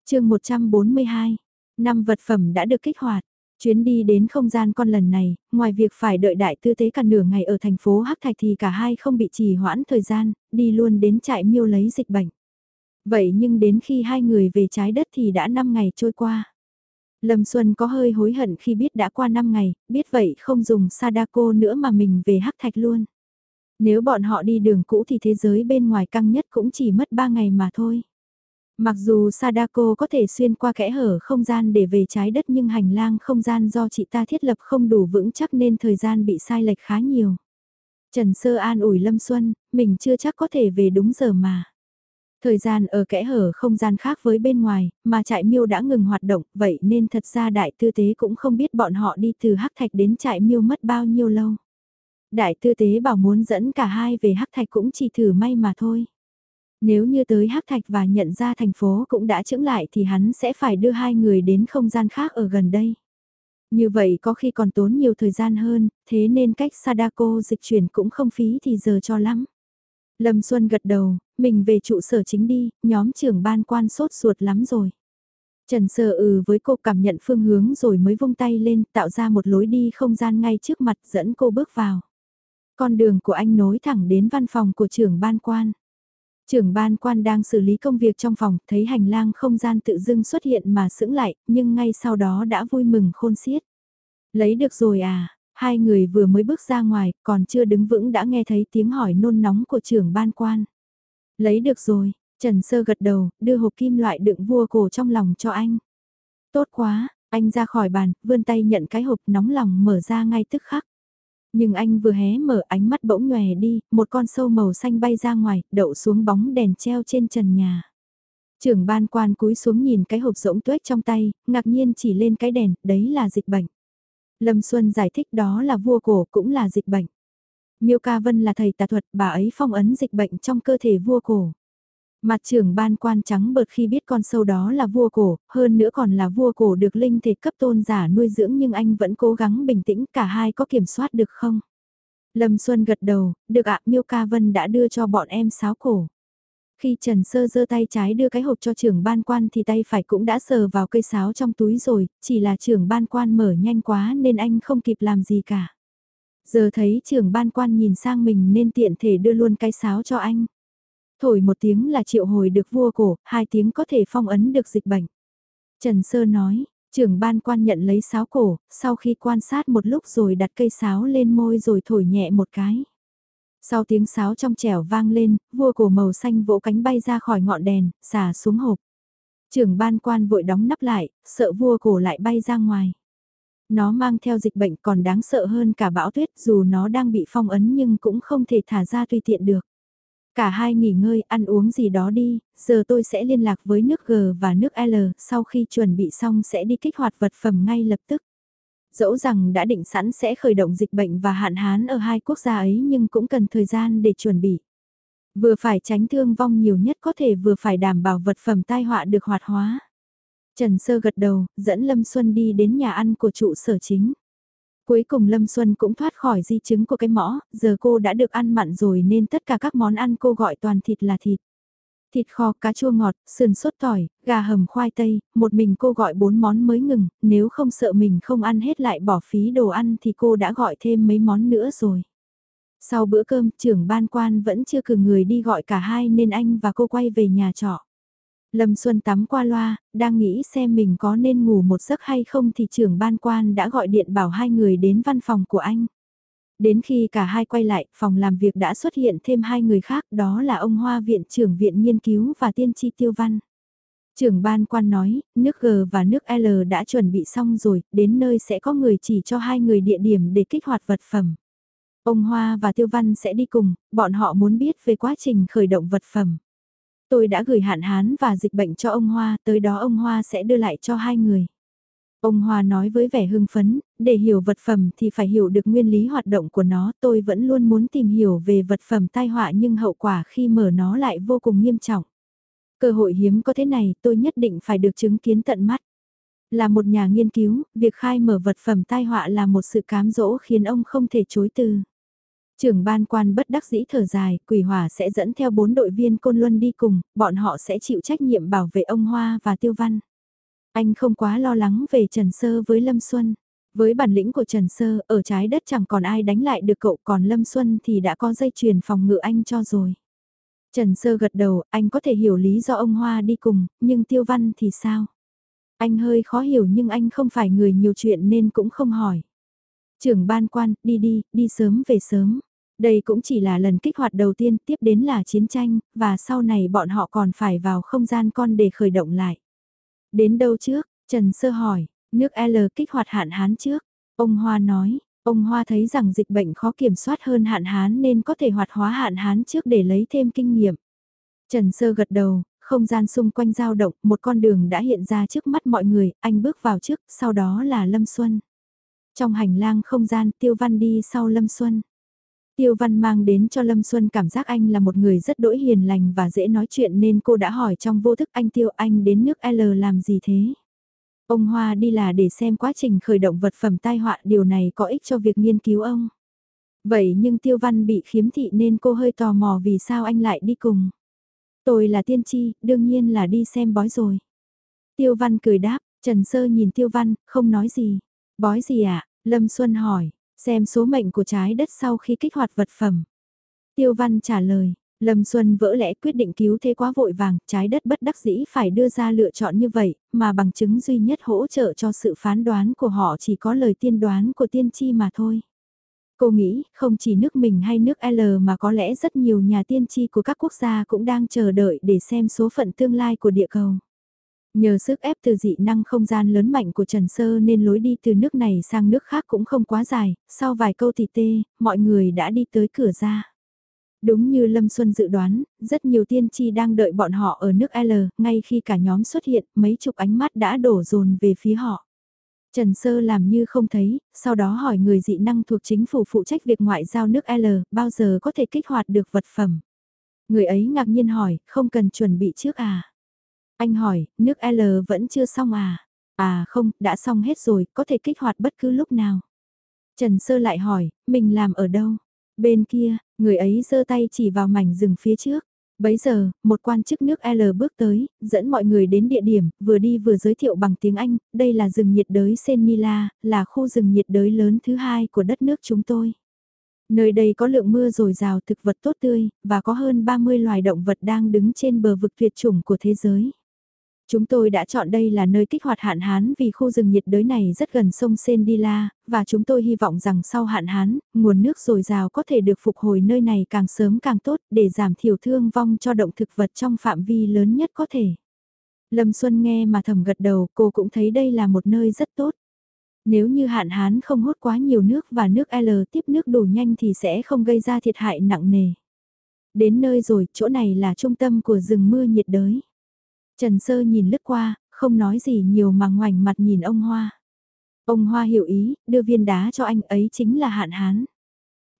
chương 142, năm vật phẩm đã được kích hoạt. Chuyến đi đến không gian con lần này, ngoài việc phải đợi đại tư tế cả nửa ngày ở thành phố Hắc Thạch thì cả hai không bị trì hoãn thời gian, đi luôn đến trại miêu lấy dịch bệnh. Vậy nhưng đến khi hai người về trái đất thì đã 5 ngày trôi qua. Lâm Xuân có hơi hối hận khi biết đã qua 5 ngày, biết vậy không dùng Sadako nữa mà mình về Hắc Thạch luôn. Nếu bọn họ đi đường cũ thì thế giới bên ngoài căng nhất cũng chỉ mất 3 ngày mà thôi. Mặc dù Sadako có thể xuyên qua kẽ hở không gian để về trái đất nhưng hành lang không gian do chị ta thiết lập không đủ vững chắc nên thời gian bị sai lệch khá nhiều. Trần Sơ an ủi Lâm Xuân, mình chưa chắc có thể về đúng giờ mà. Thời gian ở kẽ hở không gian khác với bên ngoài, mà trại miêu đã ngừng hoạt động, vậy nên thật ra đại tư tế cũng không biết bọn họ đi từ Hắc Thạch đến trại miêu mất bao nhiêu lâu. Đại tư tế bảo muốn dẫn cả hai về Hắc Thạch cũng chỉ thử may mà thôi. Nếu như tới Hắc Thạch và nhận ra thành phố cũng đã chững lại thì hắn sẽ phải đưa hai người đến không gian khác ở gần đây. Như vậy có khi còn tốn nhiều thời gian hơn, thế nên cách Sadako dịch chuyển cũng không phí thì giờ cho lắm. Lâm Xuân gật đầu, mình về trụ sở chính đi, nhóm trưởng ban quan sốt ruột lắm rồi. Trần Sơ ừ với cô cảm nhận phương hướng rồi mới vung tay lên tạo ra một lối đi không gian ngay trước mặt dẫn cô bước vào. Con đường của anh nối thẳng đến văn phòng của trưởng ban quan. Trưởng ban quan đang xử lý công việc trong phòng, thấy hành lang không gian tự dưng xuất hiện mà sững lại, nhưng ngay sau đó đã vui mừng khôn xiết. Lấy được rồi à, hai người vừa mới bước ra ngoài, còn chưa đứng vững đã nghe thấy tiếng hỏi nôn nóng của trưởng ban quan. Lấy được rồi, Trần Sơ gật đầu, đưa hộp kim loại đựng vua cổ trong lòng cho anh. Tốt quá, anh ra khỏi bàn, vươn tay nhận cái hộp nóng lòng mở ra ngay tức khắc. Nhưng anh vừa hé mở ánh mắt bỗng nhòe đi, một con sâu màu xanh bay ra ngoài, đậu xuống bóng đèn treo trên trần nhà. Trưởng ban quan cúi xuống nhìn cái hộp rỗng tuếch trong tay, ngạc nhiên chỉ lên cái đèn, đấy là dịch bệnh. Lâm Xuân giải thích đó là vua cổ cũng là dịch bệnh. Miêu Ca Vân là thầy tà thuật, bà ấy phong ấn dịch bệnh trong cơ thể vua cổ. Mặt trưởng ban quan trắng bợt khi biết con sâu đó là vua cổ, hơn nữa còn là vua cổ được linh thể cấp tôn giả nuôi dưỡng nhưng anh vẫn cố gắng bình tĩnh cả hai có kiểm soát được không? Lâm Xuân gật đầu, được ạ Miêu Ca Vân đã đưa cho bọn em sáo cổ. Khi Trần Sơ giơ tay trái đưa cái hộp cho trưởng ban quan thì tay phải cũng đã sờ vào cây sáo trong túi rồi, chỉ là trưởng ban quan mở nhanh quá nên anh không kịp làm gì cả. Giờ thấy trưởng ban quan nhìn sang mình nên tiện thể đưa luôn cái sáo cho anh. Thổi một tiếng là triệu hồi được vua cổ, hai tiếng có thể phong ấn được dịch bệnh. Trần Sơ nói, trưởng ban quan nhận lấy sáo cổ, sau khi quan sát một lúc rồi đặt cây sáo lên môi rồi thổi nhẹ một cái. Sau tiếng sáo trong trẻo vang lên, vua cổ màu xanh vỗ cánh bay ra khỏi ngọn đèn, xả xuống hộp. Trưởng ban quan vội đóng nắp lại, sợ vua cổ lại bay ra ngoài. Nó mang theo dịch bệnh còn đáng sợ hơn cả bão tuyết dù nó đang bị phong ấn nhưng cũng không thể thả ra tùy tiện được. Cả hai nghỉ ngơi, ăn uống gì đó đi, giờ tôi sẽ liên lạc với nước G và nước L, sau khi chuẩn bị xong sẽ đi kích hoạt vật phẩm ngay lập tức. Dẫu rằng đã định sẵn sẽ khởi động dịch bệnh và hạn hán ở hai quốc gia ấy nhưng cũng cần thời gian để chuẩn bị. Vừa phải tránh thương vong nhiều nhất có thể vừa phải đảm bảo vật phẩm tai họa được hoạt hóa. Trần Sơ gật đầu, dẫn Lâm Xuân đi đến nhà ăn của trụ sở chính. Cuối cùng Lâm Xuân cũng thoát khỏi di chứng của cái mõ, giờ cô đã được ăn mặn rồi nên tất cả các món ăn cô gọi toàn thịt là thịt. Thịt kho, cá chua ngọt, sườn sốt tỏi, gà hầm khoai tây, một mình cô gọi bốn món mới ngừng, nếu không sợ mình không ăn hết lại bỏ phí đồ ăn thì cô đã gọi thêm mấy món nữa rồi. Sau bữa cơm, trưởng ban quan vẫn chưa cử người đi gọi cả hai nên anh và cô quay về nhà trọ. Lâm Xuân tắm qua loa, đang nghĩ xem mình có nên ngủ một giấc hay không thì trưởng ban quan đã gọi điện bảo hai người đến văn phòng của anh. Đến khi cả hai quay lại, phòng làm việc đã xuất hiện thêm hai người khác, đó là ông Hoa Viện trưởng Viện Nghiên cứu và Tiên tri Tiêu Văn. Trưởng ban quan nói, nước G và nước L đã chuẩn bị xong rồi, đến nơi sẽ có người chỉ cho hai người địa điểm để kích hoạt vật phẩm. Ông Hoa và Tiêu Văn sẽ đi cùng, bọn họ muốn biết về quá trình khởi động vật phẩm. Tôi đã gửi hạn hán và dịch bệnh cho ông Hoa, tới đó ông Hoa sẽ đưa lại cho hai người. Ông Hoa nói với vẻ hưng phấn, để hiểu vật phẩm thì phải hiểu được nguyên lý hoạt động của nó. Tôi vẫn luôn muốn tìm hiểu về vật phẩm tai họa nhưng hậu quả khi mở nó lại vô cùng nghiêm trọng. Cơ hội hiếm có thế này tôi nhất định phải được chứng kiến tận mắt. Là một nhà nghiên cứu, việc khai mở vật phẩm tai họa là một sự cám dỗ khiến ông không thể chối từ. Trưởng ban quan bất đắc dĩ thở dài, quỷ hỏa sẽ dẫn theo bốn đội viên côn luân đi cùng, bọn họ sẽ chịu trách nhiệm bảo vệ ông Hoa và Tiêu Văn. Anh không quá lo lắng về Trần Sơ với Lâm Xuân. Với bản lĩnh của Trần Sơ, ở trái đất chẳng còn ai đánh lại được cậu còn Lâm Xuân thì đã có dây chuyền phòng ngự anh cho rồi. Trần Sơ gật đầu, anh có thể hiểu lý do ông Hoa đi cùng, nhưng Tiêu Văn thì sao? Anh hơi khó hiểu nhưng anh không phải người nhiều chuyện nên cũng không hỏi. Trưởng ban quan, đi đi, đi sớm về sớm. Đây cũng chỉ là lần kích hoạt đầu tiên, tiếp đến là chiến tranh, và sau này bọn họ còn phải vào không gian con để khởi động lại. Đến đâu trước? Trần Sơ hỏi, nước L kích hoạt hạn hán trước. Ông Hoa nói, ông Hoa thấy rằng dịch bệnh khó kiểm soát hơn hạn hán nên có thể hoạt hóa hạn hán trước để lấy thêm kinh nghiệm. Trần Sơ gật đầu, không gian xung quanh dao động, một con đường đã hiện ra trước mắt mọi người, anh bước vào trước, sau đó là Lâm Xuân. Trong hành lang không gian, Tiêu Văn đi sau Lâm Xuân. Tiêu Văn mang đến cho Lâm Xuân cảm giác anh là một người rất đỗi hiền lành và dễ nói chuyện nên cô đã hỏi trong vô thức anh Tiêu anh đến nước L làm gì thế? Ông Hoa đi là để xem quá trình khởi động vật phẩm tai họa điều này có ích cho việc nghiên cứu ông. Vậy nhưng Tiêu Văn bị khiếm thị nên cô hơi tò mò vì sao anh lại đi cùng. Tôi là tiên tri, đương nhiên là đi xem bói rồi. Tiêu Văn cười đáp, Trần Sơ nhìn Tiêu Văn, không nói gì. Bói gì ạ? À? Lâm Xuân hỏi, Xem số mệnh của trái đất sau khi kích hoạt vật phẩm. Tiêu Văn trả lời, Lâm Xuân vỡ lẽ quyết định cứu thế quá vội vàng, trái đất bất đắc dĩ phải đưa ra lựa chọn như vậy, mà bằng chứng duy nhất hỗ trợ cho sự phán đoán của họ chỉ có lời tiên đoán của tiên tri mà thôi. Cô nghĩ, không chỉ nước mình hay nước L mà có lẽ rất nhiều nhà tiên tri của các quốc gia cũng đang chờ đợi để xem số phận tương lai của địa cầu. Nhờ sức ép từ dị năng không gian lớn mạnh của Trần Sơ nên lối đi từ nước này sang nước khác cũng không quá dài, sau vài câu thì tê, mọi người đã đi tới cửa ra. Đúng như Lâm Xuân dự đoán, rất nhiều tiên tri đang đợi bọn họ ở nước L, ngay khi cả nhóm xuất hiện, mấy chục ánh mắt đã đổ dồn về phía họ. Trần Sơ làm như không thấy, sau đó hỏi người dị năng thuộc chính phủ phụ trách việc ngoại giao nước L, bao giờ có thể kích hoạt được vật phẩm. Người ấy ngạc nhiên hỏi, không cần chuẩn bị trước à? Anh hỏi, nước L vẫn chưa xong à? À không, đã xong hết rồi, có thể kích hoạt bất cứ lúc nào. Trần Sơ lại hỏi, mình làm ở đâu? Bên kia, người ấy giơ tay chỉ vào mảnh rừng phía trước. Bấy giờ, một quan chức nước L bước tới, dẫn mọi người đến địa điểm, vừa đi vừa giới thiệu bằng tiếng Anh, đây là rừng nhiệt đới senila là khu rừng nhiệt đới lớn thứ hai của đất nước chúng tôi. Nơi đây có lượng mưa dồi dào thực vật tốt tươi, và có hơn 30 loài động vật đang đứng trên bờ vực tuyệt chủng của thế giới. Chúng tôi đã chọn đây là nơi kích hoạt hạn hán vì khu rừng nhiệt đới này rất gần sông Sendila, và chúng tôi hy vọng rằng sau hạn hán, nguồn nước dồi dào có thể được phục hồi nơi này càng sớm càng tốt để giảm thiểu thương vong cho động thực vật trong phạm vi lớn nhất có thể. Lâm Xuân nghe mà thầm gật đầu, cô cũng thấy đây là một nơi rất tốt. Nếu như hạn hán không hút quá nhiều nước và nước L tiếp nước đủ nhanh thì sẽ không gây ra thiệt hại nặng nề. Đến nơi rồi, chỗ này là trung tâm của rừng mưa nhiệt đới. Trần Sơ nhìn lướt qua, không nói gì nhiều mà ngoảnh mặt nhìn ông Hoa. Ông Hoa hiểu ý, đưa viên đá cho anh ấy chính là hạn hán.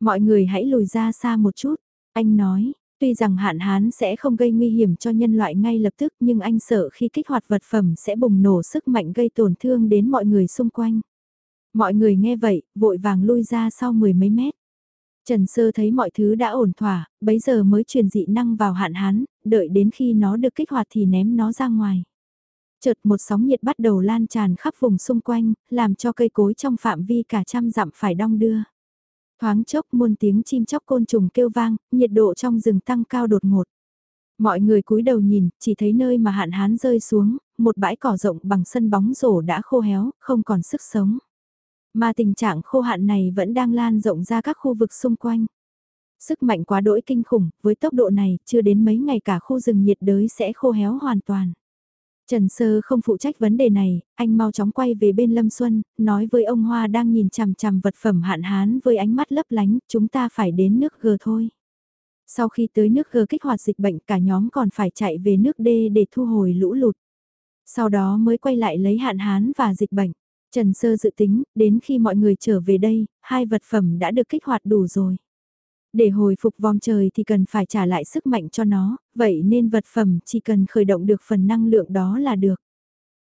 Mọi người hãy lùi ra xa một chút, anh nói, tuy rằng hạn hán sẽ không gây nguy hiểm cho nhân loại ngay lập tức nhưng anh sợ khi kích hoạt vật phẩm sẽ bùng nổ sức mạnh gây tổn thương đến mọi người xung quanh. Mọi người nghe vậy, vội vàng lui ra sau mười mấy mét. Trần Sơ thấy mọi thứ đã ổn thỏa, bấy giờ mới truyền dị năng vào hạn hán, đợi đến khi nó được kích hoạt thì ném nó ra ngoài. Chợt một sóng nhiệt bắt đầu lan tràn khắp vùng xung quanh, làm cho cây cối trong phạm vi cả trăm dặm phải đong đưa. Thoáng chốc muôn tiếng chim chóc côn trùng kêu vang, nhiệt độ trong rừng tăng cao đột ngột. Mọi người cúi đầu nhìn, chỉ thấy nơi mà hạn hán rơi xuống, một bãi cỏ rộng bằng sân bóng rổ đã khô héo, không còn sức sống. Mà tình trạng khô hạn này vẫn đang lan rộng ra các khu vực xung quanh. Sức mạnh quá đỗi kinh khủng, với tốc độ này, chưa đến mấy ngày cả khu rừng nhiệt đới sẽ khô héo hoàn toàn. Trần Sơ không phụ trách vấn đề này, anh mau chóng quay về bên Lâm Xuân, nói với ông Hoa đang nhìn chằm chằm vật phẩm hạn hán với ánh mắt lấp lánh, chúng ta phải đến nước G thôi. Sau khi tới nước G kích hoạt dịch bệnh cả nhóm còn phải chạy về nước D để thu hồi lũ lụt. Sau đó mới quay lại lấy hạn hán và dịch bệnh. Trần Sơ dự tính, đến khi mọi người trở về đây, hai vật phẩm đã được kích hoạt đủ rồi. Để hồi phục vòng trời thì cần phải trả lại sức mạnh cho nó, vậy nên vật phẩm chỉ cần khởi động được phần năng lượng đó là được.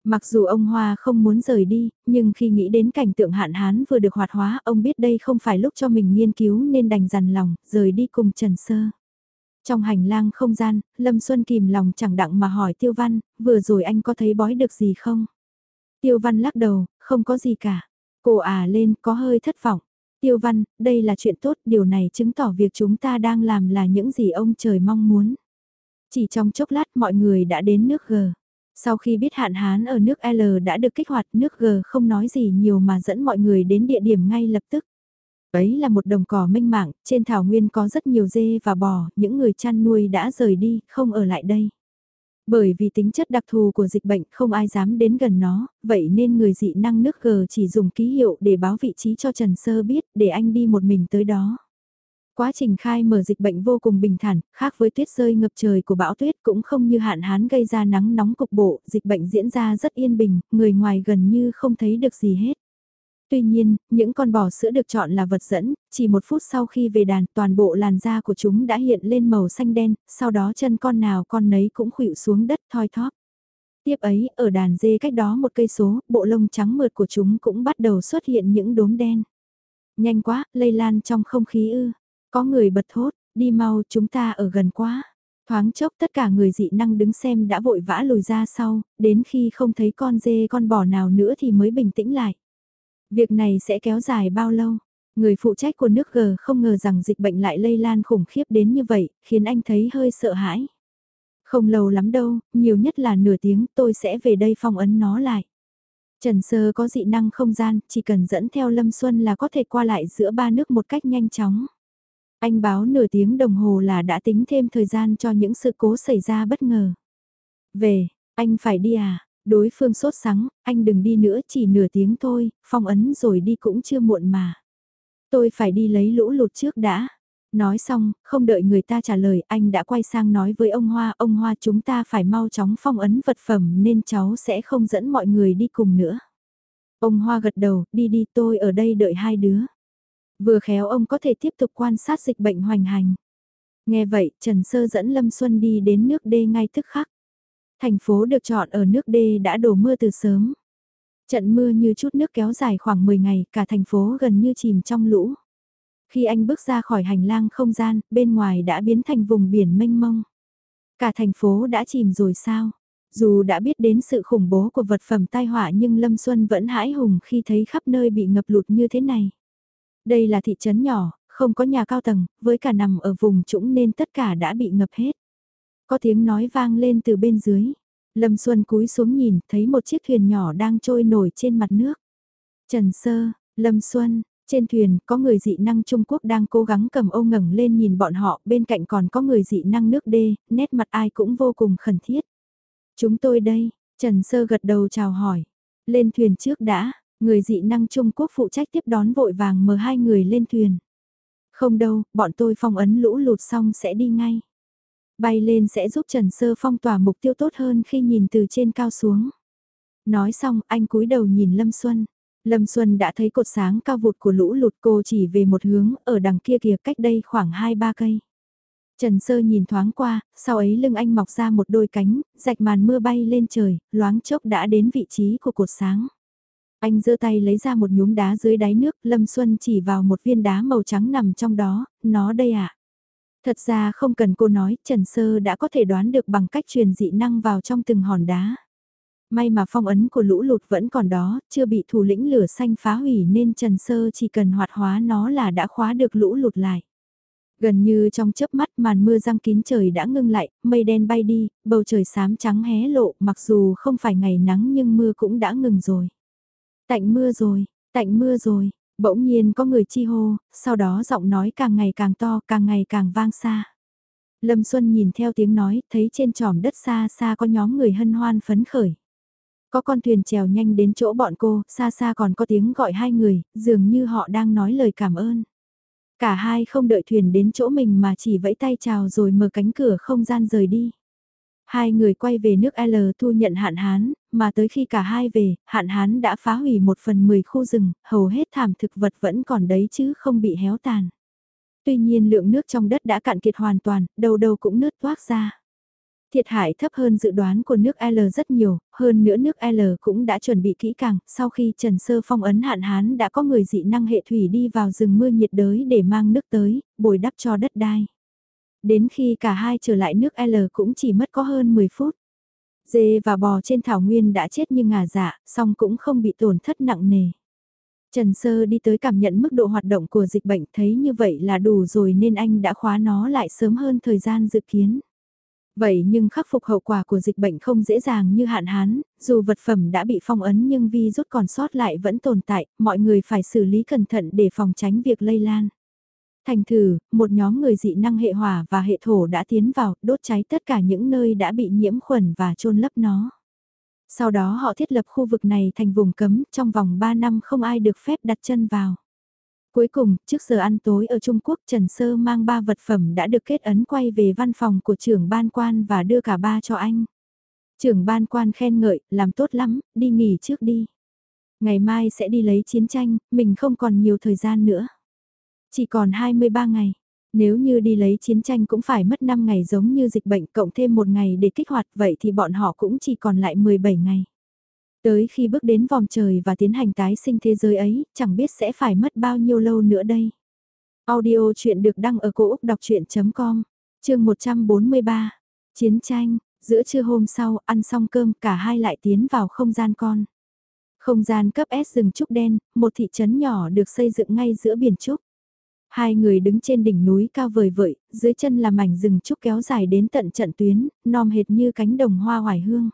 Mặc dù ông Hoa không muốn rời đi, nhưng khi nghĩ đến cảnh tượng hạn hán vừa được hoạt hóa, ông biết đây không phải lúc cho mình nghiên cứu nên đành dằn lòng, rời đi cùng Trần Sơ. Trong hành lang không gian, Lâm Xuân kìm lòng chẳng đặng mà hỏi Tiêu Văn, vừa rồi anh có thấy bói được gì không? Tiêu Văn lắc đầu, không có gì cả. Cô à lên có hơi thất vọng. Tiêu Văn, đây là chuyện tốt, điều này chứng tỏ việc chúng ta đang làm là những gì ông trời mong muốn. Chỉ trong chốc lát mọi người đã đến nước G. Sau khi biết hạn hán ở nước L đã được kích hoạt, nước G không nói gì nhiều mà dẫn mọi người đến địa điểm ngay lập tức. Ấy là một đồng cỏ mênh mạng, trên thảo nguyên có rất nhiều dê và bò, những người chăn nuôi đã rời đi, không ở lại đây. Bởi vì tính chất đặc thù của dịch bệnh không ai dám đến gần nó, vậy nên người dị năng nước G chỉ dùng ký hiệu để báo vị trí cho Trần Sơ biết để anh đi một mình tới đó. Quá trình khai mở dịch bệnh vô cùng bình thản, khác với tuyết rơi ngập trời của bão tuyết cũng không như hạn hán gây ra nắng nóng cục bộ, dịch bệnh diễn ra rất yên bình, người ngoài gần như không thấy được gì hết. Tuy nhiên, những con bò sữa được chọn là vật dẫn, chỉ một phút sau khi về đàn toàn bộ làn da của chúng đã hiện lên màu xanh đen, sau đó chân con nào con nấy cũng khuỵu xuống đất thoi thóp. Tiếp ấy, ở đàn dê cách đó một cây số, bộ lông trắng mượt của chúng cũng bắt đầu xuất hiện những đốm đen. Nhanh quá, lây lan trong không khí ư. Có người bật thốt, đi mau chúng ta ở gần quá. Thoáng chốc tất cả người dị năng đứng xem đã vội vã lùi ra sau, đến khi không thấy con dê con bò nào nữa thì mới bình tĩnh lại. Việc này sẽ kéo dài bao lâu? Người phụ trách của nước G không ngờ rằng dịch bệnh lại lây lan khủng khiếp đến như vậy, khiến anh thấy hơi sợ hãi. Không lâu lắm đâu, nhiều nhất là nửa tiếng tôi sẽ về đây phong ấn nó lại. Trần Sơ có dị năng không gian, chỉ cần dẫn theo Lâm Xuân là có thể qua lại giữa ba nước một cách nhanh chóng. Anh báo nửa tiếng đồng hồ là đã tính thêm thời gian cho những sự cố xảy ra bất ngờ. Về, anh phải đi à? Đối phương sốt sắng, anh đừng đi nữa chỉ nửa tiếng thôi, phong ấn rồi đi cũng chưa muộn mà. Tôi phải đi lấy lũ lụt trước đã. Nói xong, không đợi người ta trả lời, anh đã quay sang nói với ông Hoa, ông Hoa chúng ta phải mau chóng phong ấn vật phẩm nên cháu sẽ không dẫn mọi người đi cùng nữa. Ông Hoa gật đầu, đi đi tôi ở đây đợi hai đứa. Vừa khéo ông có thể tiếp tục quan sát dịch bệnh hoành hành. Nghe vậy, Trần Sơ dẫn Lâm Xuân đi đến nước đê ngay tức khắc. Thành phố được chọn ở nước đê đã đổ mưa từ sớm. Trận mưa như chút nước kéo dài khoảng 10 ngày, cả thành phố gần như chìm trong lũ. Khi anh bước ra khỏi hành lang không gian, bên ngoài đã biến thành vùng biển mênh mông. Cả thành phố đã chìm rồi sao? Dù đã biết đến sự khủng bố của vật phẩm tai họa nhưng Lâm Xuân vẫn hãi hùng khi thấy khắp nơi bị ngập lụt như thế này. Đây là thị trấn nhỏ, không có nhà cao tầng, với cả nằm ở vùng trũng nên tất cả đã bị ngập hết. Có tiếng nói vang lên từ bên dưới. Lâm Xuân cúi xuống nhìn, thấy một chiếc thuyền nhỏ đang trôi nổi trên mặt nước. Trần Sơ, Lâm Xuân, trên thuyền có người dị năng Trung Quốc đang cố gắng cầm ô ngẩng lên nhìn bọn họ, bên cạnh còn có người dị năng nước đê, nét mặt ai cũng vô cùng khẩn thiết. Chúng tôi đây, Trần Sơ gật đầu chào hỏi. Lên thuyền trước đã, người dị năng Trung Quốc phụ trách tiếp đón vội vàng mời hai người lên thuyền. Không đâu, bọn tôi phong ấn lũ lụt xong sẽ đi ngay. Bay lên sẽ giúp Trần Sơ phong tỏa mục tiêu tốt hơn khi nhìn từ trên cao xuống. Nói xong anh cúi đầu nhìn Lâm Xuân. Lâm Xuân đã thấy cột sáng cao vụt của lũ lụt cô chỉ về một hướng ở đằng kia kìa cách đây khoảng 2-3 cây. Trần Sơ nhìn thoáng qua, sau ấy lưng anh mọc ra một đôi cánh, rạch màn mưa bay lên trời, loáng chốc đã đến vị trí của cột sáng. Anh giơ tay lấy ra một nhúm đá dưới đáy nước, Lâm Xuân chỉ vào một viên đá màu trắng nằm trong đó, nó đây ạ. À? Thật ra không cần cô nói, Trần Sơ đã có thể đoán được bằng cách truyền dị năng vào trong từng hòn đá. May mà phong ấn của lũ lụt vẫn còn đó, chưa bị thủ lĩnh lửa xanh phá hủy nên Trần Sơ chỉ cần hoạt hóa nó là đã khóa được lũ lụt lại. Gần như trong chớp mắt màn mưa răng kín trời đã ngưng lại, mây đen bay đi, bầu trời xám trắng hé lộ, mặc dù không phải ngày nắng nhưng mưa cũng đã ngừng rồi. Tạnh mưa rồi, Tạnh mưa rồi, bỗng nhiên có người chi hô, sau đó giọng nói càng ngày càng to, càng ngày càng vang xa. Lâm Xuân nhìn theo tiếng nói, thấy trên tròm đất xa xa có nhóm người hân hoan phấn khởi. Có con thuyền trèo nhanh đến chỗ bọn cô, xa xa còn có tiếng gọi hai người, dường như họ đang nói lời cảm ơn. Cả hai không đợi thuyền đến chỗ mình mà chỉ vẫy tay chào rồi mở cánh cửa không gian rời đi. Hai người quay về nước L thu nhận hạn hán, mà tới khi cả hai về, hạn hán đã phá hủy một phần mười khu rừng, hầu hết thảm thực vật vẫn còn đấy chứ không bị héo tàn. Tuy nhiên lượng nước trong đất đã cạn kiệt hoàn toàn, đầu đầu cũng nứt toác ra. Thiệt hại thấp hơn dự đoán của nước L rất nhiều, hơn nữa nước L cũng đã chuẩn bị kỹ càng, sau khi Trần Sơ phong ấn hạn hán đã có người dị năng hệ thủy đi vào rừng mưa nhiệt đới để mang nước tới, bồi đắp cho đất đai. Đến khi cả hai trở lại nước L cũng chỉ mất có hơn 10 phút. Dê và bò trên thảo nguyên đã chết như ngà dạ, song cũng không bị tổn thất nặng nề. Trần Sơ đi tới cảm nhận mức độ hoạt động của dịch bệnh thấy như vậy là đủ rồi nên anh đã khóa nó lại sớm hơn thời gian dự kiến. Vậy nhưng khắc phục hậu quả của dịch bệnh không dễ dàng như hạn hán, dù vật phẩm đã bị phong ấn nhưng vi rút còn sót lại vẫn tồn tại, mọi người phải xử lý cẩn thận để phòng tránh việc lây lan. Thành thử, một nhóm người dị năng hệ hỏa và hệ thổ đã tiến vào, đốt cháy tất cả những nơi đã bị nhiễm khuẩn và trôn lấp nó. Sau đó họ thiết lập khu vực này thành vùng cấm, trong vòng 3 năm không ai được phép đặt chân vào. Cuối cùng, trước giờ ăn tối ở Trung Quốc Trần Sơ mang ba vật phẩm đã được kết ấn quay về văn phòng của trưởng ban quan và đưa cả ba cho anh. Trưởng ban quan khen ngợi, làm tốt lắm, đi nghỉ trước đi. Ngày mai sẽ đi lấy chiến tranh, mình không còn nhiều thời gian nữa. Chỉ còn 23 ngày. Nếu như đi lấy chiến tranh cũng phải mất 5 ngày giống như dịch bệnh cộng thêm một ngày để kích hoạt vậy thì bọn họ cũng chỉ còn lại 17 ngày. Tới khi bước đến vòng trời và tiến hành tái sinh thế giới ấy, chẳng biết sẽ phải mất bao nhiêu lâu nữa đây. Audio chuyện được đăng ở cổ Úc đọc chuyện.com, chương 143, Chiến tranh, giữa trưa hôm sau, ăn xong cơm cả hai lại tiến vào không gian con. Không gian cấp S rừng trúc đen, một thị trấn nhỏ được xây dựng ngay giữa biển trúc. Hai người đứng trên đỉnh núi cao vời vợi, dưới chân là mảnh rừng trúc kéo dài đến tận trận tuyến, non hệt như cánh đồng hoa hoài hương.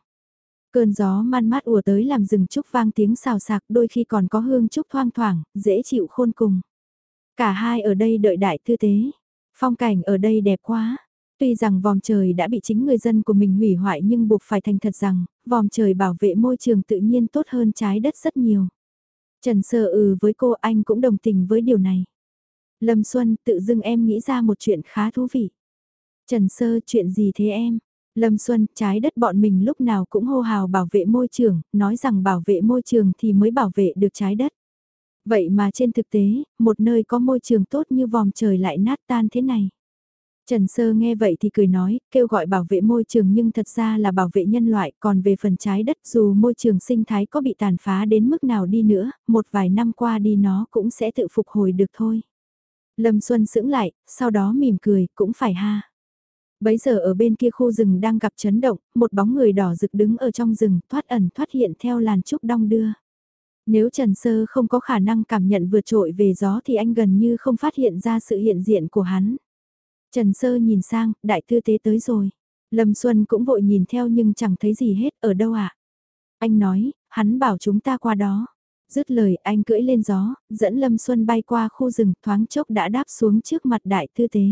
Cơn gió man mát ùa tới làm rừng trúc vang tiếng xào sạc đôi khi còn có hương trúc thoang thoảng, dễ chịu khôn cùng. Cả hai ở đây đợi đại tư tế. Phong cảnh ở đây đẹp quá. Tuy rằng vòm trời đã bị chính người dân của mình hủy hoại nhưng buộc phải thành thật rằng, vòm trời bảo vệ môi trường tự nhiên tốt hơn trái đất rất nhiều. Trần Sơ ừ với cô anh cũng đồng tình với điều này. Lâm Xuân tự dưng em nghĩ ra một chuyện khá thú vị. Trần Sơ chuyện gì thế em? Lâm Xuân, trái đất bọn mình lúc nào cũng hô hào bảo vệ môi trường, nói rằng bảo vệ môi trường thì mới bảo vệ được trái đất. Vậy mà trên thực tế, một nơi có môi trường tốt như vòm trời lại nát tan thế này. Trần Sơ nghe vậy thì cười nói, kêu gọi bảo vệ môi trường nhưng thật ra là bảo vệ nhân loại, còn về phần trái đất dù môi trường sinh thái có bị tàn phá đến mức nào đi nữa, một vài năm qua đi nó cũng sẽ tự phục hồi được thôi. Lâm Xuân sững lại, sau đó mỉm cười, cũng phải ha. Bấy giờ ở bên kia khu rừng đang gặp chấn động, một bóng người đỏ rực đứng ở trong rừng, thoát ẩn thoát hiện theo làn trúc đong đưa. Nếu Trần Sơ không có khả năng cảm nhận vượt trội về gió thì anh gần như không phát hiện ra sự hiện diện của hắn. Trần Sơ nhìn sang, đại tư tế tới rồi. Lâm Xuân cũng vội nhìn theo nhưng chẳng thấy gì hết, ở đâu ạ? À? Anh nói, hắn bảo chúng ta qua đó. Dứt lời anh cưỡi lên gió, dẫn Lâm Xuân bay qua khu rừng thoáng chốc đã đáp xuống trước mặt đại tư tế.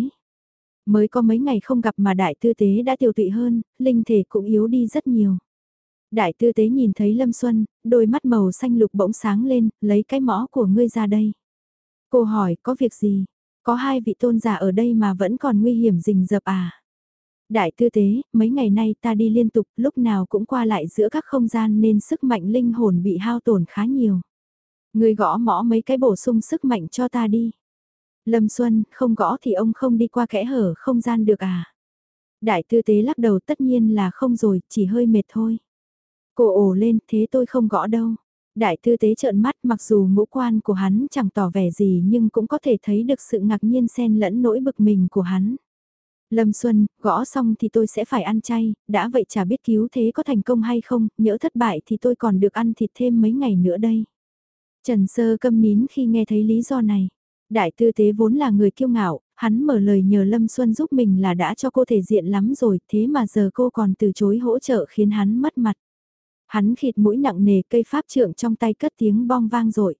Mới có mấy ngày không gặp mà đại tư tế đã tiêu tụy hơn, linh thể cũng yếu đi rất nhiều. Đại tư tế nhìn thấy Lâm Xuân, đôi mắt màu xanh lục bỗng sáng lên, lấy cái mõ của ngươi ra đây. Cô hỏi, có việc gì? Có hai vị tôn giả ở đây mà vẫn còn nguy hiểm rình rập à? Đại tư tế, mấy ngày nay ta đi liên tục, lúc nào cũng qua lại giữa các không gian nên sức mạnh linh hồn bị hao tổn khá nhiều. Người gõ mõ mấy cái bổ sung sức mạnh cho ta đi. Lâm Xuân, không gõ thì ông không đi qua kẽ hở không gian được à? Đại tư tế lắc đầu tất nhiên là không rồi, chỉ hơi mệt thôi. Cô ổ lên, thế tôi không gõ đâu. Đại tư tế trợn mắt mặc dù ngũ quan của hắn chẳng tỏ vẻ gì nhưng cũng có thể thấy được sự ngạc nhiên xen lẫn nỗi bực mình của hắn. Lâm Xuân, gõ xong thì tôi sẽ phải ăn chay, đã vậy chả biết cứu thế có thành công hay không, nhỡ thất bại thì tôi còn được ăn thịt thêm mấy ngày nữa đây. Trần Sơ câm nín khi nghe thấy lý do này. Đại tư tế vốn là người kiêu ngạo, hắn mở lời nhờ Lâm Xuân giúp mình là đã cho cô thể diện lắm rồi, thế mà giờ cô còn từ chối hỗ trợ khiến hắn mất mặt. Hắn khịt mũi nặng nề cây pháp trượng trong tay cất tiếng bong vang rồi.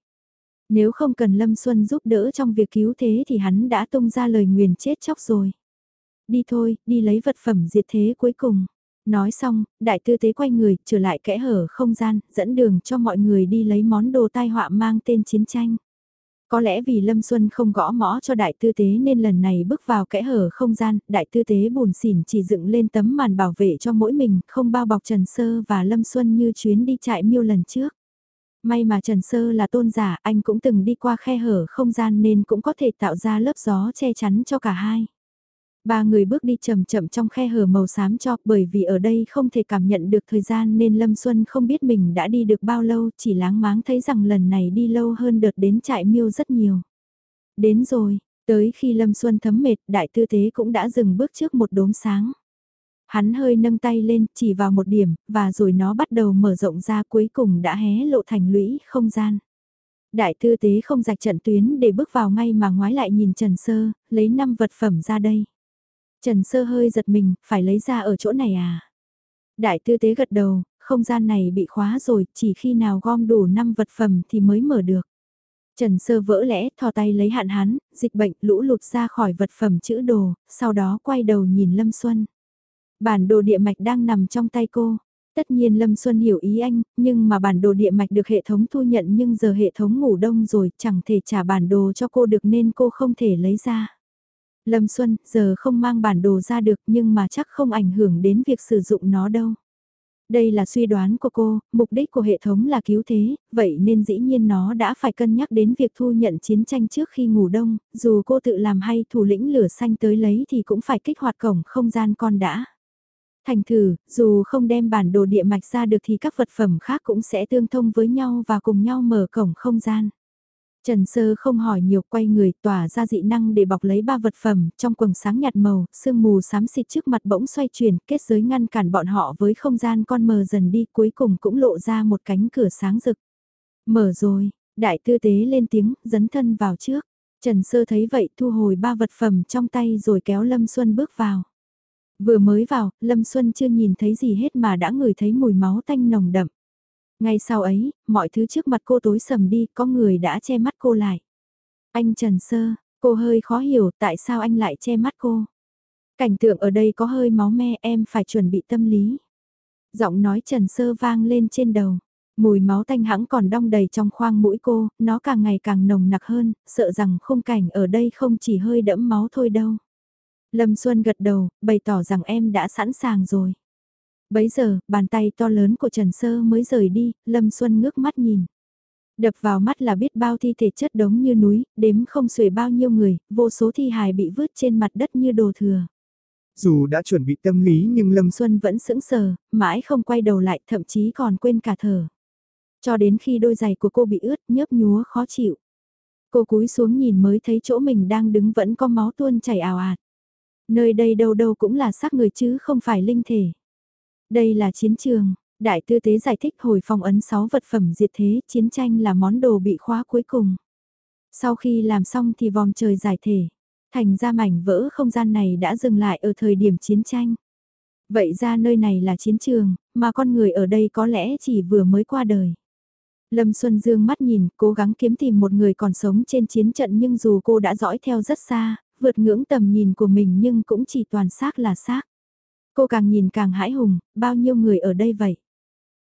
Nếu không cần Lâm Xuân giúp đỡ trong việc cứu thế thì hắn đã tung ra lời nguyền chết chóc rồi. Đi thôi, đi lấy vật phẩm diệt thế cuối cùng. Nói xong, đại tư tế quay người, trở lại kẽ hở không gian, dẫn đường cho mọi người đi lấy món đồ tai họa mang tên chiến tranh. Có lẽ vì Lâm Xuân không gõ mõ cho đại tư tế nên lần này bước vào kẽ hở không gian, đại tư tế buồn xỉn chỉ dựng lên tấm màn bảo vệ cho mỗi mình, không bao bọc Trần Sơ và Lâm Xuân như chuyến đi trại miêu lần trước. May mà Trần Sơ là tôn giả, anh cũng từng đi qua khe hở không gian nên cũng có thể tạo ra lớp gió che chắn cho cả hai. Ba người bước đi chậm chậm trong khe hở màu xám cho, bởi vì ở đây không thể cảm nhận được thời gian nên Lâm Xuân không biết mình đã đi được bao lâu, chỉ láng máng thấy rằng lần này đi lâu hơn đợt đến trại miêu rất nhiều. Đến rồi, tới khi Lâm Xuân thấm mệt, đại tư tế cũng đã dừng bước trước một đốm sáng. Hắn hơi nâng tay lên, chỉ vào một điểm, và rồi nó bắt đầu mở rộng ra cuối cùng đã hé lộ thành lũy không gian. Đại tư tế không rạch trận tuyến để bước vào ngay mà ngoái lại nhìn Trần Sơ, lấy 5 vật phẩm ra đây. Trần Sơ hơi giật mình, phải lấy ra ở chỗ này à? Đại tư tế gật đầu, không gian này bị khóa rồi, chỉ khi nào gom đủ 5 vật phẩm thì mới mở được. Trần Sơ vỡ lẽ, thò tay lấy hạn hán, dịch bệnh lũ lụt ra khỏi vật phẩm chữ đồ, sau đó quay đầu nhìn Lâm Xuân. Bản đồ địa mạch đang nằm trong tay cô. Tất nhiên Lâm Xuân hiểu ý anh, nhưng mà bản đồ địa mạch được hệ thống thu nhận nhưng giờ hệ thống ngủ đông rồi, chẳng thể trả bản đồ cho cô được nên cô không thể lấy ra. Lâm Xuân, giờ không mang bản đồ ra được nhưng mà chắc không ảnh hưởng đến việc sử dụng nó đâu. Đây là suy đoán của cô, mục đích của hệ thống là cứu thế, vậy nên dĩ nhiên nó đã phải cân nhắc đến việc thu nhận chiến tranh trước khi ngủ đông, dù cô tự làm hay thủ lĩnh lửa xanh tới lấy thì cũng phải kích hoạt cổng không gian con đã. Thành thử, dù không đem bản đồ địa mạch ra được thì các vật phẩm khác cũng sẽ tương thông với nhau và cùng nhau mở cổng không gian. Trần Sơ không hỏi nhiều quay người tỏa ra dị năng để bọc lấy ba vật phẩm trong quầng sáng nhạt màu, sương mù xám xịt trước mặt bỗng xoay chuyển, kết giới ngăn cản bọn họ với không gian con mờ dần đi cuối cùng cũng lộ ra một cánh cửa sáng rực. Mở rồi, đại tư tế lên tiếng, dấn thân vào trước. Trần Sơ thấy vậy thu hồi ba vật phẩm trong tay rồi kéo Lâm Xuân bước vào. Vừa mới vào, Lâm Xuân chưa nhìn thấy gì hết mà đã ngửi thấy mùi máu tanh nồng đậm. Ngay sau ấy, mọi thứ trước mặt cô tối sầm đi, có người đã che mắt cô lại. Anh Trần Sơ, cô hơi khó hiểu tại sao anh lại che mắt cô. Cảnh tượng ở đây có hơi máu me em phải chuẩn bị tâm lý. Giọng nói Trần Sơ vang lên trên đầu. Mùi máu tanh hãng còn đong đầy trong khoang mũi cô, nó càng ngày càng nồng nặc hơn, sợ rằng khung cảnh ở đây không chỉ hơi đẫm máu thôi đâu. Lâm Xuân gật đầu, bày tỏ rằng em đã sẵn sàng rồi. Bấy giờ, bàn tay to lớn của Trần Sơ mới rời đi, Lâm Xuân ngước mắt nhìn. Đập vào mắt là biết bao thi thể chất đống như núi, đếm không xuể bao nhiêu người, vô số thi hài bị vứt trên mặt đất như đồ thừa. Dù đã chuẩn bị tâm lý nhưng Lâm Xuân vẫn sững sờ, mãi không quay đầu lại thậm chí còn quên cả thở. Cho đến khi đôi giày của cô bị ướt nhớp nhúa khó chịu. Cô cúi xuống nhìn mới thấy chỗ mình đang đứng vẫn có máu tuôn chảy ào ạt. Nơi đây đâu đâu cũng là xác người chứ không phải linh thể. Đây là chiến trường, đại tư tế giải thích hồi phong ấn 6 vật phẩm diệt thế, chiến tranh là món đồ bị khóa cuối cùng. Sau khi làm xong thì vòng trời giải thể, thành ra mảnh vỡ không gian này đã dừng lại ở thời điểm chiến tranh. Vậy ra nơi này là chiến trường, mà con người ở đây có lẽ chỉ vừa mới qua đời. Lâm Xuân Dương mắt nhìn, cố gắng kiếm tìm một người còn sống trên chiến trận nhưng dù cô đã dõi theo rất xa, vượt ngưỡng tầm nhìn của mình nhưng cũng chỉ toàn xác là xác. Cô càng nhìn càng hãi hùng, bao nhiêu người ở đây vậy?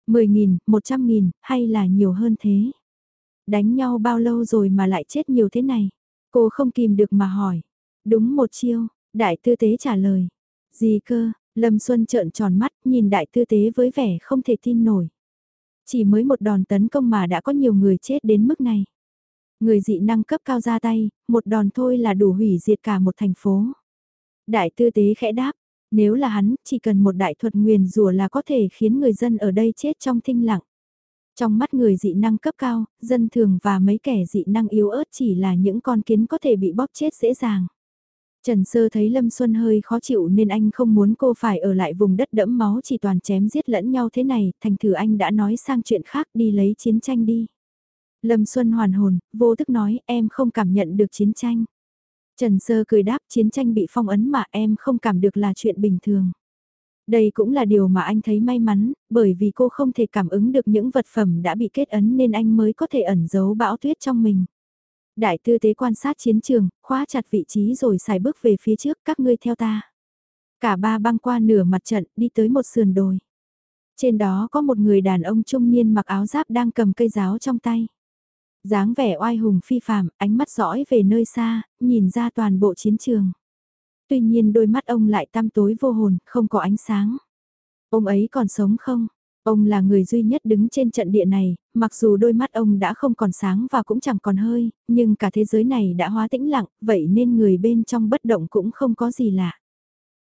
10.000, 100.000, hay là nhiều hơn thế? Đánh nhau bao lâu rồi mà lại chết nhiều thế này? Cô không kìm được mà hỏi. Đúng một chiêu, đại tư tế trả lời. Gì cơ, Lâm Xuân trợn tròn mắt nhìn đại tư tế với vẻ không thể tin nổi. Chỉ mới một đòn tấn công mà đã có nhiều người chết đến mức này. Người dị năng cấp cao ra tay, một đòn thôi là đủ hủy diệt cả một thành phố. Đại tư tế khẽ đáp, nếu là hắn, chỉ cần một đại thuật nguyền rùa là có thể khiến người dân ở đây chết trong thinh lặng. Trong mắt người dị năng cấp cao, dân thường và mấy kẻ dị năng yếu ớt chỉ là những con kiến có thể bị bóp chết dễ dàng. Trần Sơ thấy Lâm Xuân hơi khó chịu nên anh không muốn cô phải ở lại vùng đất đẫm máu chỉ toàn chém giết lẫn nhau thế này, thành thử anh đã nói sang chuyện khác đi lấy chiến tranh đi. Lâm Xuân hoàn hồn, vô thức nói em không cảm nhận được chiến tranh. Trần Sơ cười đáp chiến tranh bị phong ấn mà em không cảm được là chuyện bình thường. Đây cũng là điều mà anh thấy may mắn, bởi vì cô không thể cảm ứng được những vật phẩm đã bị kết ấn nên anh mới có thể ẩn giấu bão tuyết trong mình. Đại tư tế quan sát chiến trường, khóa chặt vị trí rồi xài bước về phía trước các ngươi theo ta. Cả ba băng qua nửa mặt trận đi tới một sườn đồi. Trên đó có một người đàn ông trung niên mặc áo giáp đang cầm cây giáo trong tay dáng vẻ oai hùng phi phàm, ánh mắt dõi về nơi xa, nhìn ra toàn bộ chiến trường. Tuy nhiên đôi mắt ông lại tăm tối vô hồn, không có ánh sáng. Ông ấy còn sống không? Ông là người duy nhất đứng trên trận địa này, mặc dù đôi mắt ông đã không còn sáng và cũng chẳng còn hơi, nhưng cả thế giới này đã hóa tĩnh lặng, vậy nên người bên trong bất động cũng không có gì lạ.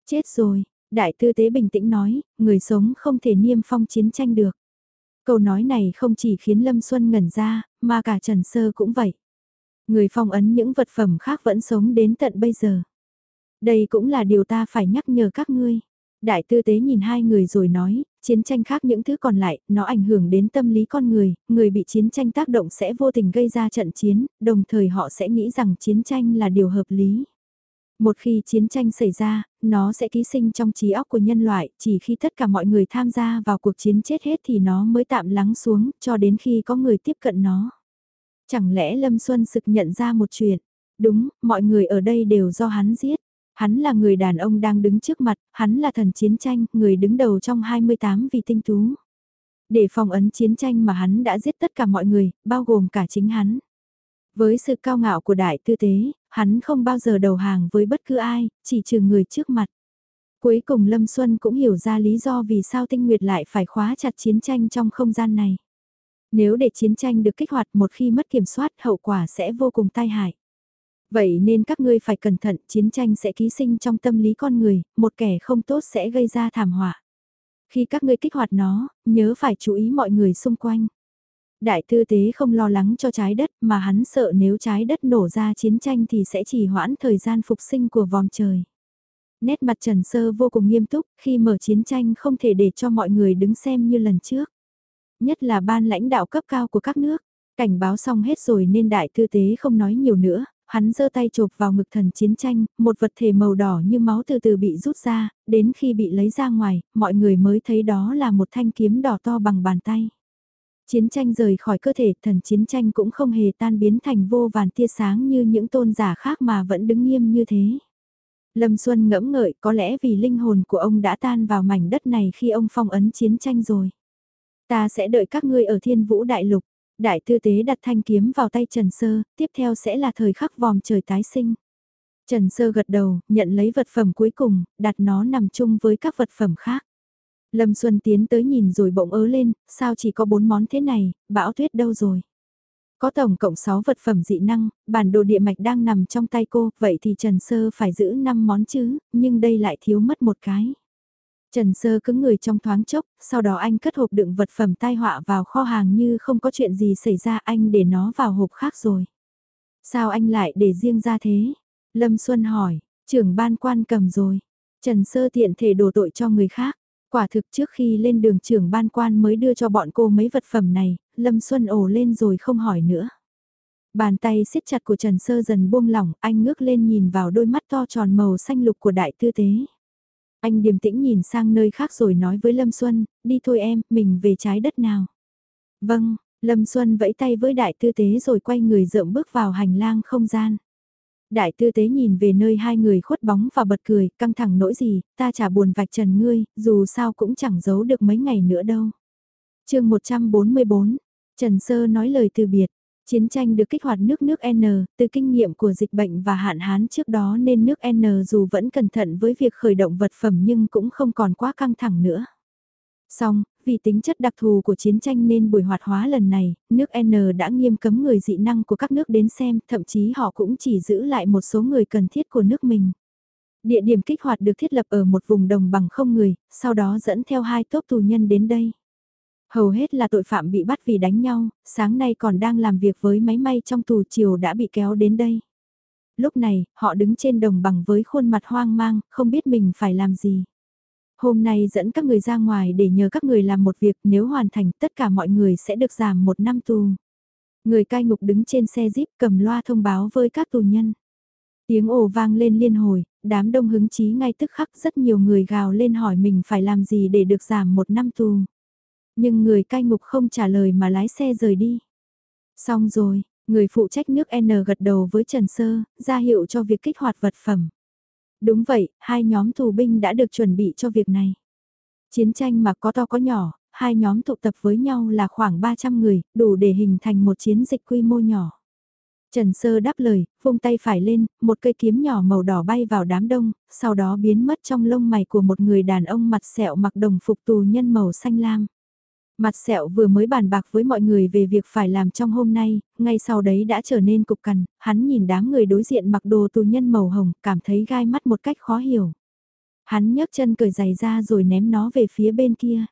Chết rồi, đại tư tế bình tĩnh nói, người sống không thể niêm phong chiến tranh được. Câu nói này không chỉ khiến Lâm Xuân ngẩn ra, mà cả Trần Sơ cũng vậy. Người phong ấn những vật phẩm khác vẫn sống đến tận bây giờ. Đây cũng là điều ta phải nhắc nhở các ngươi. Đại tư tế nhìn hai người rồi nói, chiến tranh khác những thứ còn lại, nó ảnh hưởng đến tâm lý con người, người bị chiến tranh tác động sẽ vô tình gây ra trận chiến, đồng thời họ sẽ nghĩ rằng chiến tranh là điều hợp lý. Một khi chiến tranh xảy ra, nó sẽ ký sinh trong trí óc của nhân loại, chỉ khi tất cả mọi người tham gia vào cuộc chiến chết hết thì nó mới tạm lắng xuống, cho đến khi có người tiếp cận nó. Chẳng lẽ Lâm Xuân Sực nhận ra một chuyện? Đúng, mọi người ở đây đều do hắn giết. Hắn là người đàn ông đang đứng trước mặt, hắn là thần chiến tranh, người đứng đầu trong 28 vị tinh tú. Để phòng ấn chiến tranh mà hắn đã giết tất cả mọi người, bao gồm cả chính hắn. Với sự cao ngạo của đại tư tế, hắn không bao giờ đầu hàng với bất cứ ai, chỉ trừ người trước mặt. Cuối cùng Lâm Xuân cũng hiểu ra lý do vì sao Tinh Nguyệt lại phải khóa chặt chiến tranh trong không gian này. Nếu để chiến tranh được kích hoạt một khi mất kiểm soát hậu quả sẽ vô cùng tai hại. Vậy nên các ngươi phải cẩn thận, chiến tranh sẽ ký sinh trong tâm lý con người, một kẻ không tốt sẽ gây ra thảm họa. Khi các ngươi kích hoạt nó, nhớ phải chú ý mọi người xung quanh. Đại tư tế không lo lắng cho trái đất mà hắn sợ nếu trái đất nổ ra chiến tranh thì sẽ chỉ hoãn thời gian phục sinh của vòng trời. Nét mặt Trần Sơ vô cùng nghiêm túc khi mở chiến tranh không thể để cho mọi người đứng xem như lần trước. Nhất là ban lãnh đạo cấp cao của các nước. Cảnh báo xong hết rồi nên đại tư tế không nói nhiều nữa, hắn giơ tay chộp vào ngực thần chiến tranh, một vật thể màu đỏ như máu từ từ bị rút ra, đến khi bị lấy ra ngoài, mọi người mới thấy đó là một thanh kiếm đỏ to bằng bàn tay. Chiến tranh rời khỏi cơ thể, thần chiến tranh cũng không hề tan biến thành vô vàn tia sáng như những tôn giả khác mà vẫn đứng nghiêm như thế. Lâm Xuân ngẫm ngợi có lẽ vì linh hồn của ông đã tan vào mảnh đất này khi ông phong ấn chiến tranh rồi. Ta sẽ đợi các ngươi ở thiên vũ đại lục. Đại tư tế đặt thanh kiếm vào tay Trần Sơ, tiếp theo sẽ là thời khắc vòm trời tái sinh. Trần Sơ gật đầu, nhận lấy vật phẩm cuối cùng, đặt nó nằm chung với các vật phẩm khác. Lâm Xuân tiến tới nhìn rồi bỗng ớ lên, sao chỉ có bốn món thế này, bão tuyết đâu rồi? Có tổng cộng 6 vật phẩm dị năng, bản đồ địa mạch đang nằm trong tay cô, vậy thì Trần Sơ phải giữ 5 món chứ, nhưng đây lại thiếu mất một cái. Trần Sơ cứng người trong thoáng chốc, sau đó anh cất hộp đựng vật phẩm tai họa vào kho hàng như không có chuyện gì xảy ra anh để nó vào hộp khác rồi. Sao anh lại để riêng ra thế? Lâm Xuân hỏi, trưởng ban quan cầm rồi. Trần Sơ tiện thể đổ tội cho người khác. Quả thực trước khi lên đường trưởng ban quan mới đưa cho bọn cô mấy vật phẩm này, Lâm Xuân ồ lên rồi không hỏi nữa. Bàn tay siết chặt của Trần Sơ dần buông lỏng, anh ngước lên nhìn vào đôi mắt to tròn màu xanh lục của đại tư tế. Anh điềm tĩnh nhìn sang nơi khác rồi nói với Lâm Xuân, đi thôi em, mình về trái đất nào. Vâng, Lâm Xuân vẫy tay với đại tư tế rồi quay người rợm bước vào hành lang không gian. Đại tư tế nhìn về nơi hai người khuất bóng và bật cười, căng thẳng nỗi gì, ta chả buồn vạch trần ngươi, dù sao cũng chẳng giấu được mấy ngày nữa đâu. chương 144, Trần Sơ nói lời từ biệt, Chiến tranh được kích hoạt nước nước N, từ kinh nghiệm của dịch bệnh và hạn hán trước đó nên nước N dù vẫn cẩn thận với việc khởi động vật phẩm nhưng cũng không còn quá căng thẳng nữa. Xong, vì tính chất đặc thù của chiến tranh nên buổi hoạt hóa lần này, nước N đã nghiêm cấm người dị năng của các nước đến xem, thậm chí họ cũng chỉ giữ lại một số người cần thiết của nước mình. Địa điểm kích hoạt được thiết lập ở một vùng đồng bằng không người, sau đó dẫn theo hai tốp tù nhân đến đây. Hầu hết là tội phạm bị bắt vì đánh nhau, sáng nay còn đang làm việc với máy may trong tù chiều đã bị kéo đến đây. Lúc này, họ đứng trên đồng bằng với khuôn mặt hoang mang, không biết mình phải làm gì. Hôm nay dẫn các người ra ngoài để nhờ các người làm một việc nếu hoàn thành tất cả mọi người sẽ được giảm một năm tù. Người cai ngục đứng trên xe jeep cầm loa thông báo với các tù nhân. Tiếng ồ vang lên liên hồi, đám đông hứng chí ngay tức khắc rất nhiều người gào lên hỏi mình phải làm gì để được giảm một năm tù. Nhưng người cai ngục không trả lời mà lái xe rời đi. Xong rồi, Người phụ trách nước N gật đầu với Trần Sơ, ra hiệu cho việc kích hoạt vật phẩm. Đúng vậy, hai nhóm tù binh đã được chuẩn bị cho việc này. Chiến tranh mà có to có nhỏ, hai nhóm tụ tập với nhau là khoảng 300 người, đủ để hình thành một chiến dịch quy mô nhỏ. Trần Sơ đáp lời, vung tay phải lên, một cây kiếm nhỏ màu đỏ bay vào đám đông, sau đó biến mất trong lông mày của một người đàn ông mặt sẹo mặc đồng phục tù nhân màu xanh lam. Mặt sẹo vừa mới bàn bạc với mọi người về việc phải làm trong hôm nay, ngay sau đấy đã trở nên cục cằn, hắn nhìn đám người đối diện mặc đồ tù nhân màu hồng, cảm thấy gai mắt một cách khó hiểu. Hắn nhấc chân cởi giày ra rồi ném nó về phía bên kia.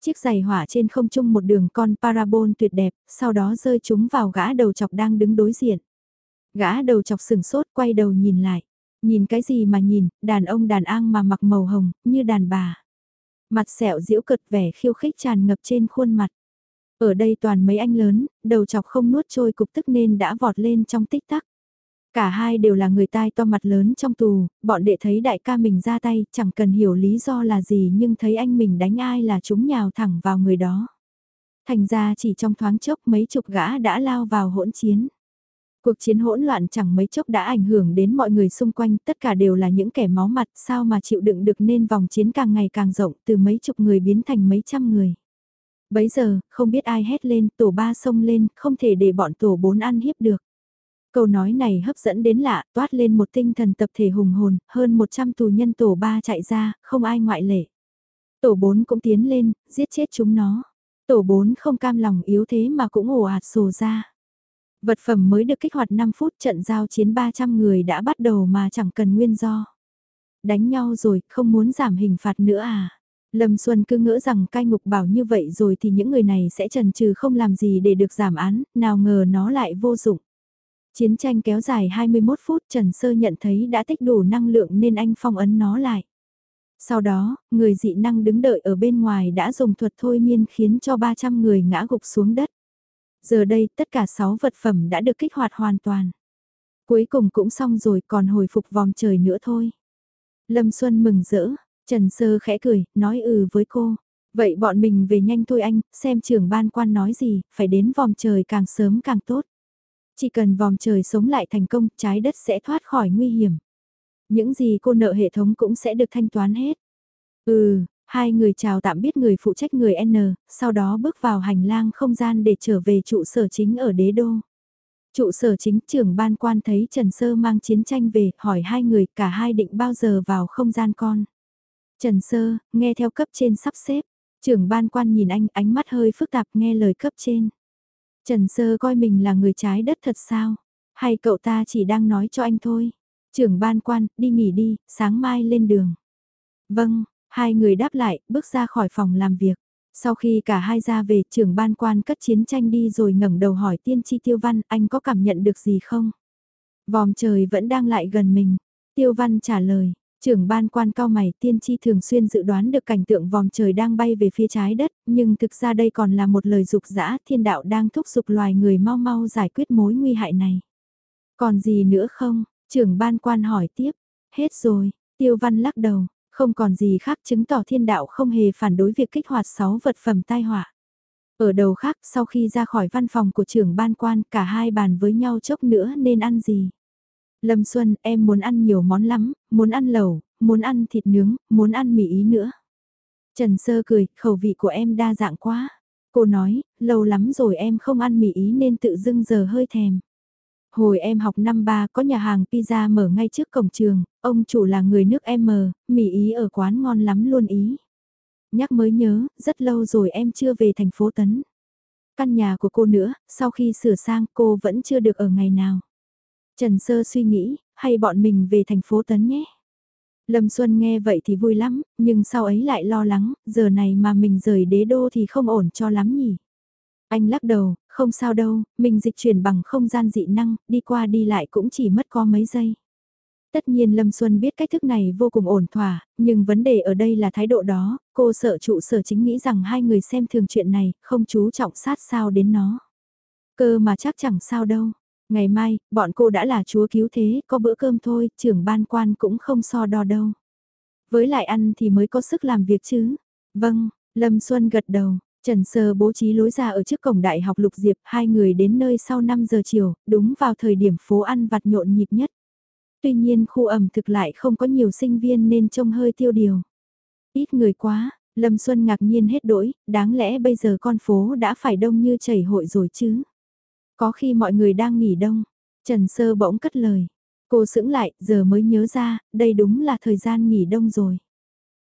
Chiếc giày hỏa trên không trung một đường con parabol tuyệt đẹp, sau đó rơi chúng vào gã đầu chọc đang đứng đối diện. Gã đầu chọc sừng sốt quay đầu nhìn lại. Nhìn cái gì mà nhìn, đàn ông đàn an mà mặc màu hồng, như đàn bà. Mặt sẹo diễu cợt vẻ khiêu khích tràn ngập trên khuôn mặt. Ở đây toàn mấy anh lớn, đầu chọc không nuốt trôi cục tức nên đã vọt lên trong tích tắc. Cả hai đều là người tai to mặt lớn trong tù, bọn đệ thấy đại ca mình ra tay, chẳng cần hiểu lý do là gì nhưng thấy anh mình đánh ai là chúng nhào thẳng vào người đó. Thành ra chỉ trong thoáng chốc mấy chục gã đã lao vào hỗn chiến. Cuộc chiến hỗn loạn chẳng mấy chốc đã ảnh hưởng đến mọi người xung quanh, tất cả đều là những kẻ máu mặt sao mà chịu đựng được nên vòng chiến càng ngày càng rộng từ mấy chục người biến thành mấy trăm người. Bấy giờ, không biết ai hét lên, tổ ba xông lên, không thể để bọn tổ bốn ăn hiếp được. Câu nói này hấp dẫn đến lạ, toát lên một tinh thần tập thể hùng hồn, hơn 100 tù nhân tổ ba chạy ra, không ai ngoại lệ. Tổ bốn cũng tiến lên, giết chết chúng nó. Tổ bốn không cam lòng yếu thế mà cũng ồ ạt sồ ra. Vật phẩm mới được kích hoạt 5 phút trận giao chiến 300 người đã bắt đầu mà chẳng cần nguyên do. Đánh nhau rồi, không muốn giảm hình phạt nữa à? Lâm Xuân cứ ngỡ rằng cai ngục bảo như vậy rồi thì những người này sẽ trần trừ không làm gì để được giảm án, nào ngờ nó lại vô dụng. Chiến tranh kéo dài 21 phút Trần Sơ nhận thấy đã tích đủ năng lượng nên anh phong ấn nó lại. Sau đó, người dị năng đứng đợi ở bên ngoài đã dùng thuật thôi miên khiến cho 300 người ngã gục xuống đất. Giờ đây tất cả 6 vật phẩm đã được kích hoạt hoàn toàn. Cuối cùng cũng xong rồi còn hồi phục vòng trời nữa thôi. Lâm Xuân mừng rỡ, Trần Sơ khẽ cười, nói ừ với cô. Vậy bọn mình về nhanh thôi anh, xem trưởng ban quan nói gì, phải đến vòng trời càng sớm càng tốt. Chỉ cần vòng trời sống lại thành công, trái đất sẽ thoát khỏi nguy hiểm. Những gì cô nợ hệ thống cũng sẽ được thanh toán hết. Ừ, hai người chào tạm biết người phụ trách người N, sau đó bước vào hành lang không gian để trở về trụ sở chính ở đế đô. Trụ sở chính trưởng ban quan thấy Trần Sơ mang chiến tranh về, hỏi hai người cả hai định bao giờ vào không gian con. Trần Sơ, nghe theo cấp trên sắp xếp, trưởng ban quan nhìn anh ánh mắt hơi phức tạp nghe lời cấp trên. Trần Sơ coi mình là người trái đất thật sao? Hay cậu ta chỉ đang nói cho anh thôi? Trưởng ban quan, đi nghỉ đi, sáng mai lên đường. Vâng, hai người đáp lại, bước ra khỏi phòng làm việc. Sau khi cả hai ra về, trưởng ban quan cất chiến tranh đi rồi ngẩng đầu hỏi tiên tri tiêu văn, anh có cảm nhận được gì không? Vòm trời vẫn đang lại gần mình. Tiêu văn trả lời, Trưởng ban quan cao mày tiên tri thường xuyên dự đoán được cảnh tượng vòm trời đang bay về phía trái đất, nhưng thực ra đây còn là một lời dục dã thiên đạo đang thúc giục loài người mau mau giải quyết mối nguy hại này. Còn gì nữa không? Trưởng ban quan hỏi tiếp. Hết rồi, tiêu văn lắc đầu, không còn gì khác chứng tỏ thiên đạo không hề phản đối việc kích hoạt 6 vật phẩm tai họa. Ở đầu khác sau khi ra khỏi văn phòng của trưởng ban quan cả hai bàn với nhau chốc nữa nên ăn gì. Lâm Xuân, em muốn ăn nhiều món lắm, muốn ăn lẩu, muốn ăn thịt nướng, muốn ăn mì ý nữa. Trần Sơ cười, khẩu vị của em đa dạng quá. Cô nói, lâu lắm rồi em không ăn mì ý nên tự dưng giờ hơi thèm. Hồi em học năm ba có nhà hàng pizza mở ngay trước cổng trường, ông chủ là người nước em mờ, mì ý ở quán ngon lắm luôn ý. Nhắc mới nhớ, rất lâu rồi em chưa về thành phố Tấn. Căn nhà của cô nữa, sau khi sửa sang cô vẫn chưa được ở ngày nào. Trần Sơ suy nghĩ, hay bọn mình về thành phố Tấn nhé. Lâm Xuân nghe vậy thì vui lắm, nhưng sau ấy lại lo lắng, giờ này mà mình rời đế đô thì không ổn cho lắm nhỉ. Anh lắc đầu, không sao đâu, mình dịch chuyển bằng không gian dị năng, đi qua đi lại cũng chỉ mất có mấy giây. Tất nhiên Lâm Xuân biết cách thức này vô cùng ổn thỏa, nhưng vấn đề ở đây là thái độ đó, cô sợ trụ sở chính nghĩ rằng hai người xem thường chuyện này, không chú trọng sát sao đến nó. Cơ mà chắc chẳng sao đâu, Ngày mai, bọn cô đã là chúa cứu thế, có bữa cơm thôi, trưởng ban quan cũng không so đo đâu. Với lại ăn thì mới có sức làm việc chứ. Vâng, Lâm Xuân gật đầu, Trần Sơ bố trí lối ra ở trước cổng đại học Lục Diệp, hai người đến nơi sau 5 giờ chiều, đúng vào thời điểm phố ăn vặt nhộn nhịp nhất. Tuy nhiên khu ẩm thực lại không có nhiều sinh viên nên trông hơi tiêu điều. Ít người quá, Lâm Xuân ngạc nhiên hết đổi, đáng lẽ bây giờ con phố đã phải đông như chảy hội rồi chứ. Có khi mọi người đang nghỉ đông, Trần Sơ bỗng cất lời. Cô sững lại, giờ mới nhớ ra, đây đúng là thời gian nghỉ đông rồi.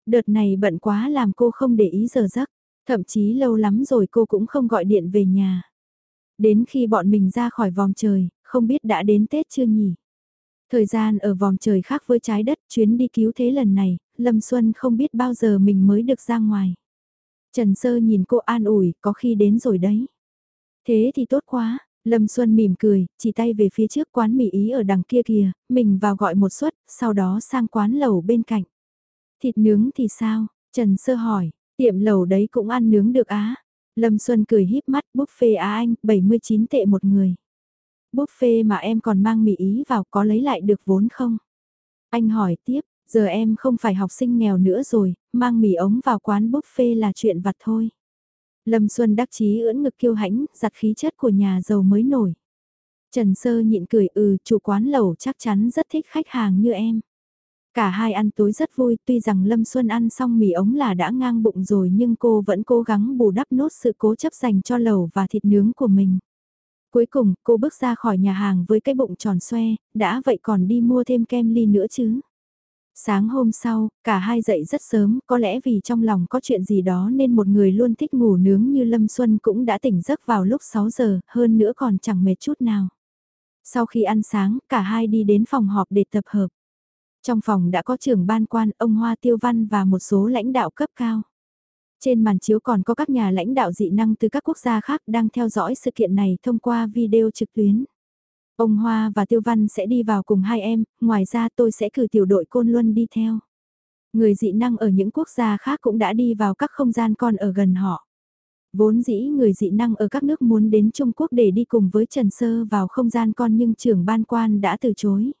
Đợt này bận quá làm cô không để ý giờ giấc, thậm chí lâu lắm rồi cô cũng không gọi điện về nhà. Đến khi bọn mình ra khỏi vòng trời, không biết đã đến Tết chưa nhỉ? Thời gian ở vòng trời khác với trái đất, chuyến đi cứu thế lần này, Lâm Xuân không biết bao giờ mình mới được ra ngoài. Trần Sơ nhìn cô an ủi, có khi đến rồi đấy. Thế thì tốt quá, Lâm Xuân mỉm cười, chỉ tay về phía trước quán mì ý ở đằng kia kìa, mình vào gọi một suất, sau đó sang quán lẩu bên cạnh. Thịt nướng thì sao? Trần Sơ hỏi, tiệm lẩu đấy cũng ăn nướng được á. Lâm Xuân cười híp mắt, buffet á anh, 79 tệ một người. Buffet mà em còn mang mì ý vào có lấy lại được vốn không? Anh hỏi tiếp, giờ em không phải học sinh nghèo nữa rồi, mang mì ống vào quán buffet là chuyện vặt thôi. Lâm Xuân đắc chí ưỡn ngực kiêu hãnh, giặt khí chất của nhà giàu mới nổi. Trần Sơ nhịn cười ừ, chủ quán lẩu chắc chắn rất thích khách hàng như em. Cả hai ăn tối rất vui, tuy rằng Lâm Xuân ăn xong mì ống là đã ngang bụng rồi nhưng cô vẫn cố gắng bù đắp nốt sự cố chấp dành cho lẩu và thịt nướng của mình. Cuối cùng, cô bước ra khỏi nhà hàng với cái bụng tròn xoe, đã vậy còn đi mua thêm kem ly nữa chứ. Sáng hôm sau, cả hai dậy rất sớm, có lẽ vì trong lòng có chuyện gì đó nên một người luôn thích ngủ nướng như Lâm Xuân cũng đã tỉnh giấc vào lúc 6 giờ, hơn nữa còn chẳng mệt chút nào. Sau khi ăn sáng, cả hai đi đến phòng họp để tập hợp. Trong phòng đã có trưởng ban quan, ông Hoa Tiêu Văn và một số lãnh đạo cấp cao. Trên màn chiếu còn có các nhà lãnh đạo dị năng từ các quốc gia khác đang theo dõi sự kiện này thông qua video trực tuyến. Ông Hoa và Tiêu Văn sẽ đi vào cùng hai em, ngoài ra tôi sẽ cử tiểu đội Côn Luân đi theo. Người dị năng ở những quốc gia khác cũng đã đi vào các không gian con ở gần họ. Vốn dĩ người dị năng ở các nước muốn đến Trung Quốc để đi cùng với Trần Sơ vào không gian con nhưng trưởng ban quan đã từ chối.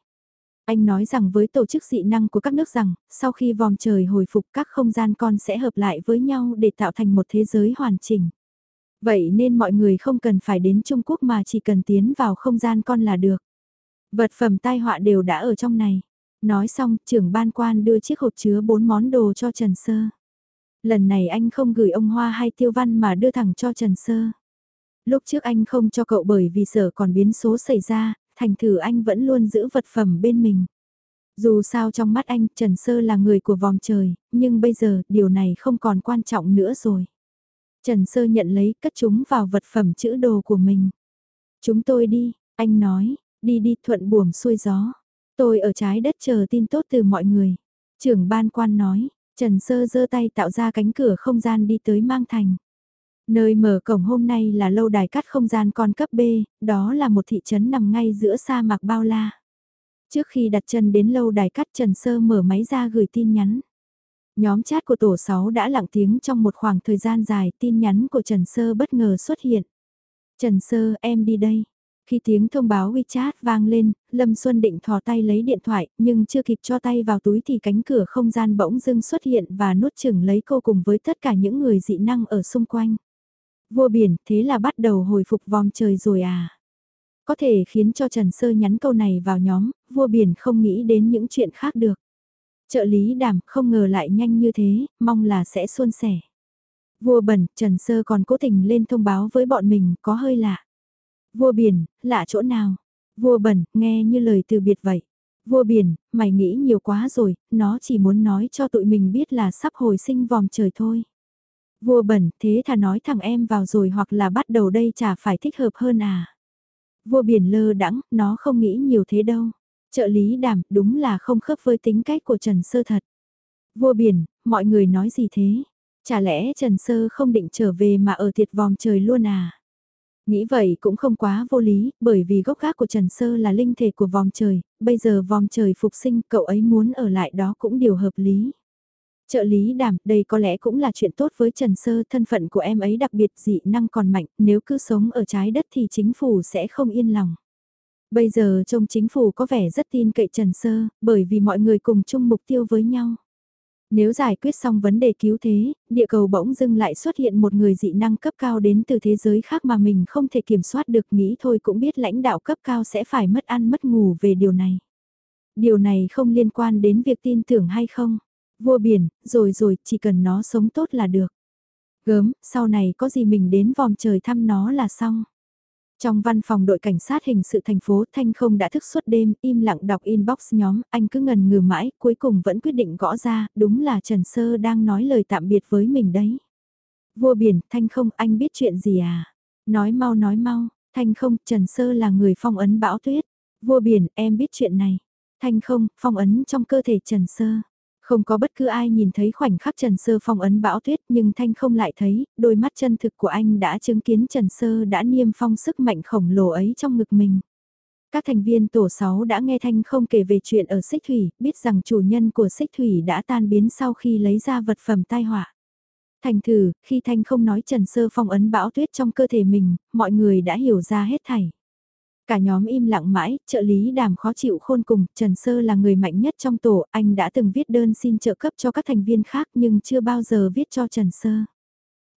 Anh nói rằng với tổ chức dị năng của các nước rằng, sau khi vòng trời hồi phục các không gian con sẽ hợp lại với nhau để tạo thành một thế giới hoàn chỉnh. Vậy nên mọi người không cần phải đến Trung Quốc mà chỉ cần tiến vào không gian con là được. Vật phẩm tai họa đều đã ở trong này. Nói xong, trưởng ban quan đưa chiếc hộp chứa bốn món đồ cho Trần Sơ. Lần này anh không gửi ông Hoa hay Tiêu Văn mà đưa thẳng cho Trần Sơ. Lúc trước anh không cho cậu bởi vì sợ còn biến số xảy ra, thành thử anh vẫn luôn giữ vật phẩm bên mình. Dù sao trong mắt anh Trần Sơ là người của vòng trời, nhưng bây giờ điều này không còn quan trọng nữa rồi. Trần Sơ nhận lấy cất chúng vào vật phẩm chữ đồ của mình. Chúng tôi đi, anh nói, đi đi thuận buồm xuôi gió. Tôi ở trái đất chờ tin tốt từ mọi người. Trưởng ban quan nói, Trần Sơ giơ tay tạo ra cánh cửa không gian đi tới Mang Thành. Nơi mở cổng hôm nay là lâu đài cắt không gian con cấp B, đó là một thị trấn nằm ngay giữa sa mạc bao la. Trước khi đặt chân đến lâu đài cắt Trần Sơ mở máy ra gửi tin nhắn. Nhóm chat của tổ 6 đã lặng tiếng trong một khoảng thời gian dài tin nhắn của Trần Sơ bất ngờ xuất hiện. Trần Sơ em đi đây. Khi tiếng thông báo WeChat vang lên, Lâm Xuân định thò tay lấy điện thoại, nhưng chưa kịp cho tay vào túi thì cánh cửa không gian bỗng dưng xuất hiện và nuốt chửng lấy cô cùng với tất cả những người dị năng ở xung quanh. Vua biển, thế là bắt đầu hồi phục vòng trời rồi à? Có thể khiến cho Trần Sơ nhắn câu này vào nhóm, vua biển không nghĩ đến những chuyện khác được. Trợ lý đảm không ngờ lại nhanh như thế, mong là sẽ suôn sẻ. Vua bẩn, Trần Sơ còn cố tình lên thông báo với bọn mình có hơi lạ. Vua biển, lạ chỗ nào? Vua bẩn, nghe như lời từ biệt vậy. Vua biển, mày nghĩ nhiều quá rồi, nó chỉ muốn nói cho tụi mình biết là sắp hồi sinh vòng trời thôi. Vua bẩn, thế thà nói thằng em vào rồi hoặc là bắt đầu đây chả phải thích hợp hơn à. Vua biển lơ đắng, nó không nghĩ nhiều thế đâu. Trợ lý đảm, đúng là không khớp với tính cách của Trần Sơ thật. Vua biển, mọi người nói gì thế? Chả lẽ Trần Sơ không định trở về mà ở thiệt vòng trời luôn à? Nghĩ vậy cũng không quá vô lý, bởi vì gốc gác của Trần Sơ là linh thể của vòng trời, bây giờ vòng trời phục sinh cậu ấy muốn ở lại đó cũng điều hợp lý. Trợ lý đảm, đây có lẽ cũng là chuyện tốt với Trần Sơ, thân phận của em ấy đặc biệt dị năng còn mạnh, nếu cứ sống ở trái đất thì chính phủ sẽ không yên lòng. Bây giờ trông chính phủ có vẻ rất tin cậy Trần Sơ, bởi vì mọi người cùng chung mục tiêu với nhau. Nếu giải quyết xong vấn đề cứu thế, địa cầu bỗng dưng lại xuất hiện một người dị năng cấp cao đến từ thế giới khác mà mình không thể kiểm soát được nghĩ thôi cũng biết lãnh đạo cấp cao sẽ phải mất ăn mất ngủ về điều này. Điều này không liên quan đến việc tin tưởng hay không. Vua biển, rồi rồi, chỉ cần nó sống tốt là được. Gớm, sau này có gì mình đến vòm trời thăm nó là xong. Trong văn phòng đội cảnh sát hình sự thành phố Thanh không đã thức suốt đêm, im lặng đọc inbox nhóm, anh cứ ngần ngừ mãi, cuối cùng vẫn quyết định gõ ra, đúng là Trần Sơ đang nói lời tạm biệt với mình đấy. Vua biển, Thanh không, anh biết chuyện gì à? Nói mau nói mau, Thanh không, Trần Sơ là người phong ấn bão tuyết. Vua biển, em biết chuyện này. Thanh không, phong ấn trong cơ thể Trần Sơ. Không có bất cứ ai nhìn thấy khoảnh khắc Trần Sơ phong ấn bão tuyết nhưng Thanh không lại thấy, đôi mắt chân thực của anh đã chứng kiến Trần Sơ đã niêm phong sức mạnh khổng lồ ấy trong ngực mình. Các thành viên tổ 6 đã nghe Thanh không kể về chuyện ở Xích Thủy, biết rằng chủ nhân của Xích Thủy đã tan biến sau khi lấy ra vật phẩm tai họa. Thành thử, khi Thanh không nói Trần Sơ phong ấn bão tuyết trong cơ thể mình, mọi người đã hiểu ra hết thảy. Cả nhóm im lặng mãi, trợ lý đàm khó chịu khôn cùng, Trần Sơ là người mạnh nhất trong tổ, anh đã từng viết đơn xin trợ cấp cho các thành viên khác nhưng chưa bao giờ viết cho Trần Sơ.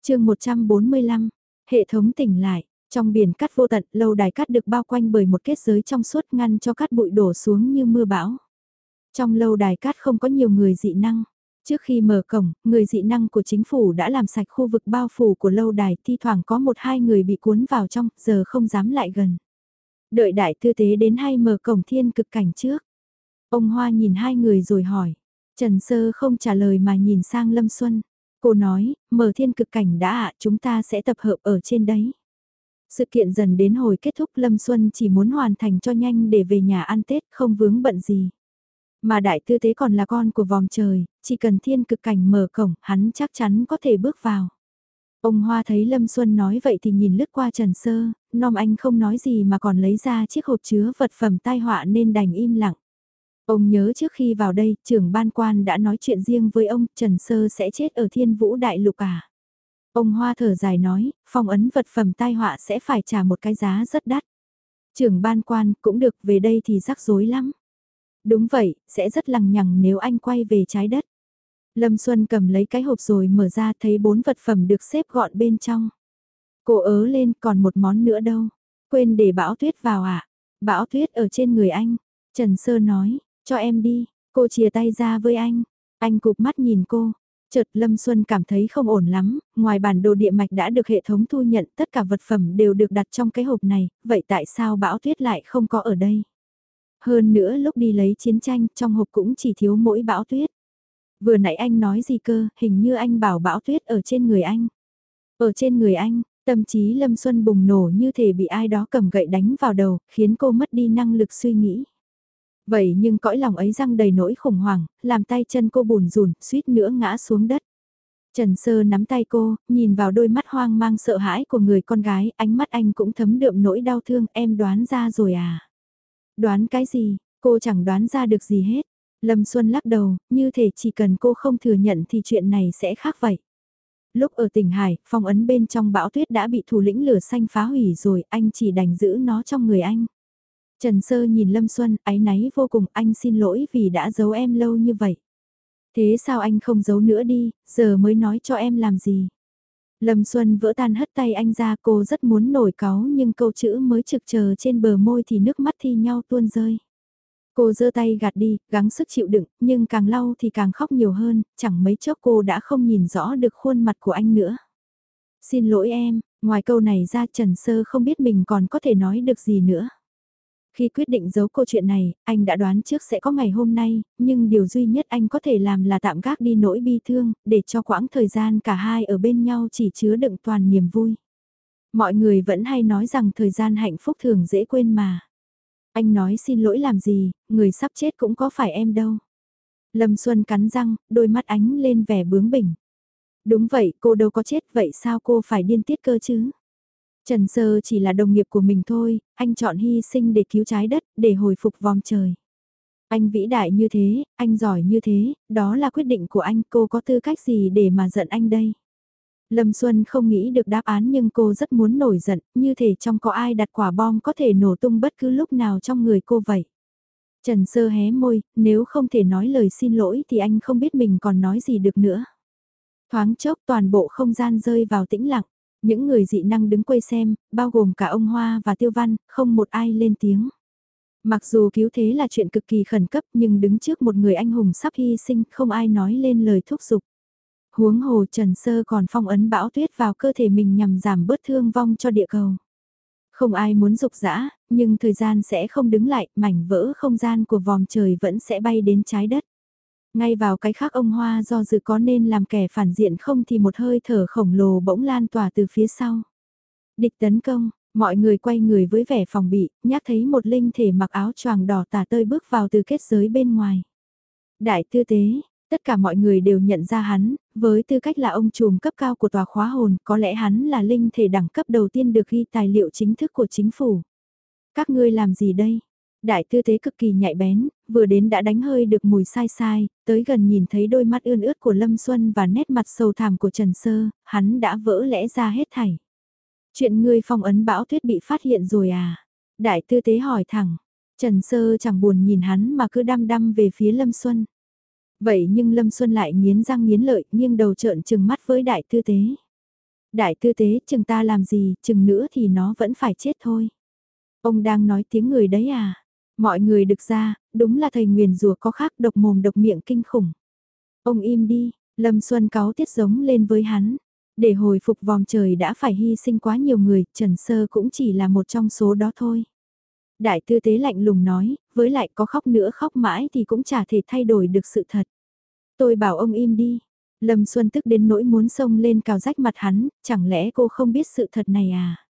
chương 145, hệ thống tỉnh lại, trong biển cắt vô tận, lâu đài cắt được bao quanh bởi một kết giới trong suốt ngăn cho cát bụi đổ xuống như mưa bão. Trong lâu đài cát không có nhiều người dị năng. Trước khi mở cổng, người dị năng của chính phủ đã làm sạch khu vực bao phủ của lâu đài, thi thoảng có một hai người bị cuốn vào trong, giờ không dám lại gần. Đợi đại tư tế đến hay mở cổng thiên cực cảnh trước. Ông Hoa nhìn hai người rồi hỏi. Trần Sơ không trả lời mà nhìn sang Lâm Xuân. Cô nói, mở thiên cực cảnh đã ạ, chúng ta sẽ tập hợp ở trên đấy. Sự kiện dần đến hồi kết thúc Lâm Xuân chỉ muốn hoàn thành cho nhanh để về nhà ăn Tết không vướng bận gì. Mà đại tư tế còn là con của vòng trời, chỉ cần thiên cực cảnh mở cổng, hắn chắc chắn có thể bước vào. Ông Hoa thấy Lâm Xuân nói vậy thì nhìn lướt qua Trần Sơ, nom anh không nói gì mà còn lấy ra chiếc hộp chứa vật phẩm tai họa nên đành im lặng. Ông nhớ trước khi vào đây, trưởng ban quan đã nói chuyện riêng với ông, Trần Sơ sẽ chết ở thiên vũ đại lục à. Ông Hoa thở dài nói, phong ấn vật phẩm tai họa sẽ phải trả một cái giá rất đắt. Trưởng ban quan cũng được về đây thì rắc rối lắm. Đúng vậy, sẽ rất lằng nhằng nếu anh quay về trái đất. Lâm Xuân cầm lấy cái hộp rồi mở ra thấy bốn vật phẩm được xếp gọn bên trong. Cô ớ lên còn một món nữa đâu. Quên để bão tuyết vào. À? Bão tuyết ở trên người anh. Trần Sơ nói, cho em đi. Cô chia tay ra với anh. Anh cụp mắt nhìn cô. Chợt Lâm Xuân cảm thấy không ổn lắm, ngoài bản đồ địa mạch đã được hệ thống thu nhận tất cả vật phẩm đều được đặt trong cái hộp này, vậy tại sao bão tuyết lại không có ở đây? Hơn nữa lúc đi lấy chiến tranh trong hộp cũng chỉ thiếu mỗi bão tuyết. Vừa nãy anh nói gì cơ, hình như anh bảo bão tuyết ở trên người anh. Ở trên người anh, tâm trí Lâm Xuân bùng nổ như thể bị ai đó cầm gậy đánh vào đầu, khiến cô mất đi năng lực suy nghĩ. Vậy nhưng cõi lòng ấy răng đầy nỗi khủng hoảng, làm tay chân cô bùn rùn, suýt nữa ngã xuống đất. Trần Sơ nắm tay cô, nhìn vào đôi mắt hoang mang sợ hãi của người con gái, ánh mắt anh cũng thấm đượm nỗi đau thương, em đoán ra rồi à? Đoán cái gì, cô chẳng đoán ra được gì hết. Lâm Xuân lắc đầu, như thể chỉ cần cô không thừa nhận thì chuyện này sẽ khác vậy. Lúc ở tỉnh Hải, phong ấn bên trong bão tuyết đã bị thủ lĩnh lửa xanh phá hủy rồi, anh chỉ đành giữ nó trong người anh. Trần Sơ nhìn Lâm Xuân, áy náy vô cùng, anh xin lỗi vì đã giấu em lâu như vậy. Thế sao anh không giấu nữa đi, giờ mới nói cho em làm gì? Lâm Xuân vỡ tan hất tay anh ra cô rất muốn nổi cáu nhưng câu chữ mới trực chờ trên bờ môi thì nước mắt thi nhau tuôn rơi. Cô giơ tay gạt đi, gắng sức chịu đựng, nhưng càng lau thì càng khóc nhiều hơn, chẳng mấy chốc cô đã không nhìn rõ được khuôn mặt của anh nữa. Xin lỗi em, ngoài câu này ra Trần Sơ không biết mình còn có thể nói được gì nữa. Khi quyết định giấu câu chuyện này, anh đã đoán trước sẽ có ngày hôm nay, nhưng điều duy nhất anh có thể làm là tạm gác đi nỗi bi thương, để cho quãng thời gian cả hai ở bên nhau chỉ chứa đựng toàn niềm vui. Mọi người vẫn hay nói rằng thời gian hạnh phúc thường dễ quên mà. Anh nói xin lỗi làm gì, người sắp chết cũng có phải em đâu. Lâm Xuân cắn răng, đôi mắt ánh lên vẻ bướng bỉnh. Đúng vậy, cô đâu có chết, vậy sao cô phải điên tiết cơ chứ? Trần Sơ chỉ là đồng nghiệp của mình thôi, anh chọn hy sinh để cứu trái đất, để hồi phục vòng trời. Anh vĩ đại như thế, anh giỏi như thế, đó là quyết định của anh, cô có tư cách gì để mà giận anh đây? Lâm Xuân không nghĩ được đáp án nhưng cô rất muốn nổi giận, như thể trong có ai đặt quả bom có thể nổ tung bất cứ lúc nào trong người cô vậy. Trần Sơ hé môi, nếu không thể nói lời xin lỗi thì anh không biết mình còn nói gì được nữa. Thoáng chốc toàn bộ không gian rơi vào tĩnh lặng. Những người dị năng đứng quay xem, bao gồm cả ông Hoa và Tiêu Văn, không một ai lên tiếng. Mặc dù cứu thế là chuyện cực kỳ khẩn cấp nhưng đứng trước một người anh hùng sắp hy sinh không ai nói lên lời thúc giục. Huống hồ Trần Sơ còn phong ấn bão tuyết vào cơ thể mình nhằm giảm bớt thương vong cho địa cầu. Không ai muốn dục dã, nhưng thời gian sẽ không đứng lại, mảnh vỡ không gian của vòm trời vẫn sẽ bay đến trái đất. Ngay vào cái khác ông Hoa do dự có nên làm kẻ phản diện không thì một hơi thở khổng lồ bỗng lan tỏa từ phía sau. Địch tấn công, mọi người quay người với vẻ phòng bị, nhát thấy một linh thể mặc áo choàng đỏ tả tơi bước vào từ kết giới bên ngoài. Đại tư tế, tất cả mọi người đều nhận ra hắn, với tư cách là ông trùm cấp cao của tòa khóa hồn, có lẽ hắn là linh thể đẳng cấp đầu tiên được ghi tài liệu chính thức của chính phủ. Các ngươi làm gì đây? Đại tư tế cực kỳ nhạy bén, vừa đến đã đánh hơi được mùi sai sai, tới gần nhìn thấy đôi mắt ươn ướt của Lâm Xuân và nét mặt sầu thảm của Trần Sơ, hắn đã vỡ lẽ ra hết thảy. Chuyện ngươi phong ấn bão tuyết bị phát hiện rồi à? Đại tư tế hỏi thẳng, Trần Sơ chẳng buồn nhìn hắn mà cứ đăm đăm về phía Lâm Xuân. Vậy nhưng Lâm Xuân lại nghiến răng nghiến lợi, nghiêng đầu trợn trừng mắt với đại tư tế. Đại tư tế, chừng ta làm gì, chừng nữa thì nó vẫn phải chết thôi. Ông đang nói tiếng người đấy à? Mọi người được ra, đúng là thầy nguyền rùa có khác độc mồm độc miệng kinh khủng. Ông im đi, Lâm Xuân cáo tiết giống lên với hắn. Để hồi phục vòng trời đã phải hy sinh quá nhiều người, Trần Sơ cũng chỉ là một trong số đó thôi. Đại tư tế lạnh lùng nói, với lại có khóc nữa khóc mãi thì cũng chả thể thay đổi được sự thật. Tôi bảo ông im đi. Lâm Xuân tức đến nỗi muốn xông lên cào rách mặt hắn, chẳng lẽ cô không biết sự thật này à?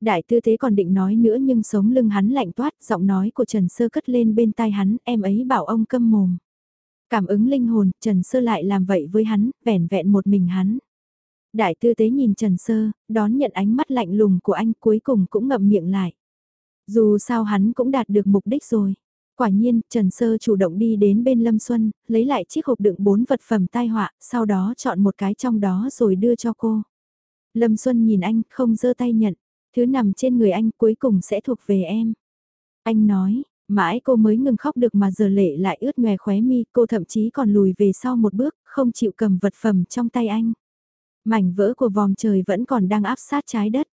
Đại tư thế còn định nói nữa nhưng sống lưng hắn lạnh toát, giọng nói của Trần Sơ cất lên bên tai hắn, em ấy bảo ông câm mồm. Cảm ứng linh hồn, Trần Sơ lại làm vậy với hắn, vẻn vẹn một mình hắn. Đại tư tế nhìn Trần Sơ, đón nhận ánh mắt lạnh lùng của anh cuối cùng cũng ngậm miệng lại. Dù sao hắn cũng đạt được mục đích rồi. Quả nhiên, Trần Sơ chủ động đi đến bên Lâm Xuân, lấy lại chiếc hộp đựng bốn vật phẩm tai họa, sau đó chọn một cái trong đó rồi đưa cho cô. Lâm Xuân nhìn anh, không giơ tay nhận. Thứ nằm trên người anh cuối cùng sẽ thuộc về em. Anh nói, mãi cô mới ngừng khóc được mà giờ lệ lại ướt nhòe khóe mi, cô thậm chí còn lùi về sau một bước, không chịu cầm vật phẩm trong tay anh. Mảnh vỡ của vòm trời vẫn còn đang áp sát trái đất.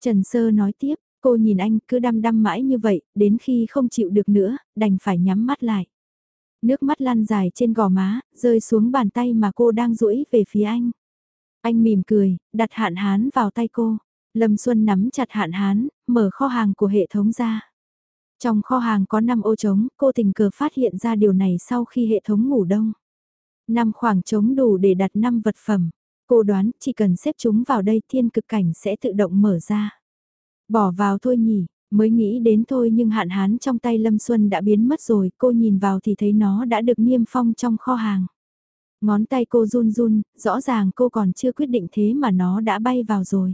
Trần Sơ nói tiếp, cô nhìn anh cứ đăm đăm mãi như vậy, đến khi không chịu được nữa, đành phải nhắm mắt lại. Nước mắt lăn dài trên gò má, rơi xuống bàn tay mà cô đang duỗi về phía anh. Anh mỉm cười, đặt hạn hán vào tay cô. Lâm Xuân nắm chặt hạn hán, mở kho hàng của hệ thống ra. Trong kho hàng có 5 ô trống, cô tình cờ phát hiện ra điều này sau khi hệ thống ngủ đông. 5 khoảng trống đủ để đặt 5 vật phẩm. Cô đoán chỉ cần xếp chúng vào đây thiên cực cảnh sẽ tự động mở ra. Bỏ vào thôi nhỉ, mới nghĩ đến thôi nhưng hạn hán trong tay Lâm Xuân đã biến mất rồi, cô nhìn vào thì thấy nó đã được niêm phong trong kho hàng. Ngón tay cô run run, rõ ràng cô còn chưa quyết định thế mà nó đã bay vào rồi.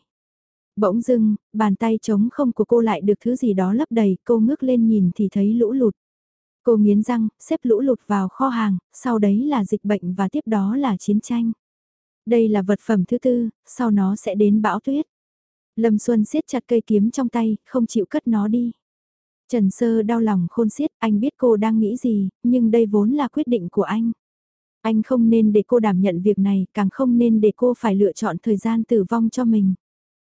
Bỗng dưng, bàn tay trống không của cô lại được thứ gì đó lấp đầy, cô ngước lên nhìn thì thấy lũ lụt. Cô nghiến răng, xếp lũ lụt vào kho hàng, sau đấy là dịch bệnh và tiếp đó là chiến tranh. Đây là vật phẩm thứ tư, sau nó sẽ đến bão tuyết. Lâm Xuân siết chặt cây kiếm trong tay, không chịu cất nó đi. Trần Sơ đau lòng khôn xiết, anh biết cô đang nghĩ gì, nhưng đây vốn là quyết định của anh. Anh không nên để cô đảm nhận việc này, càng không nên để cô phải lựa chọn thời gian tử vong cho mình.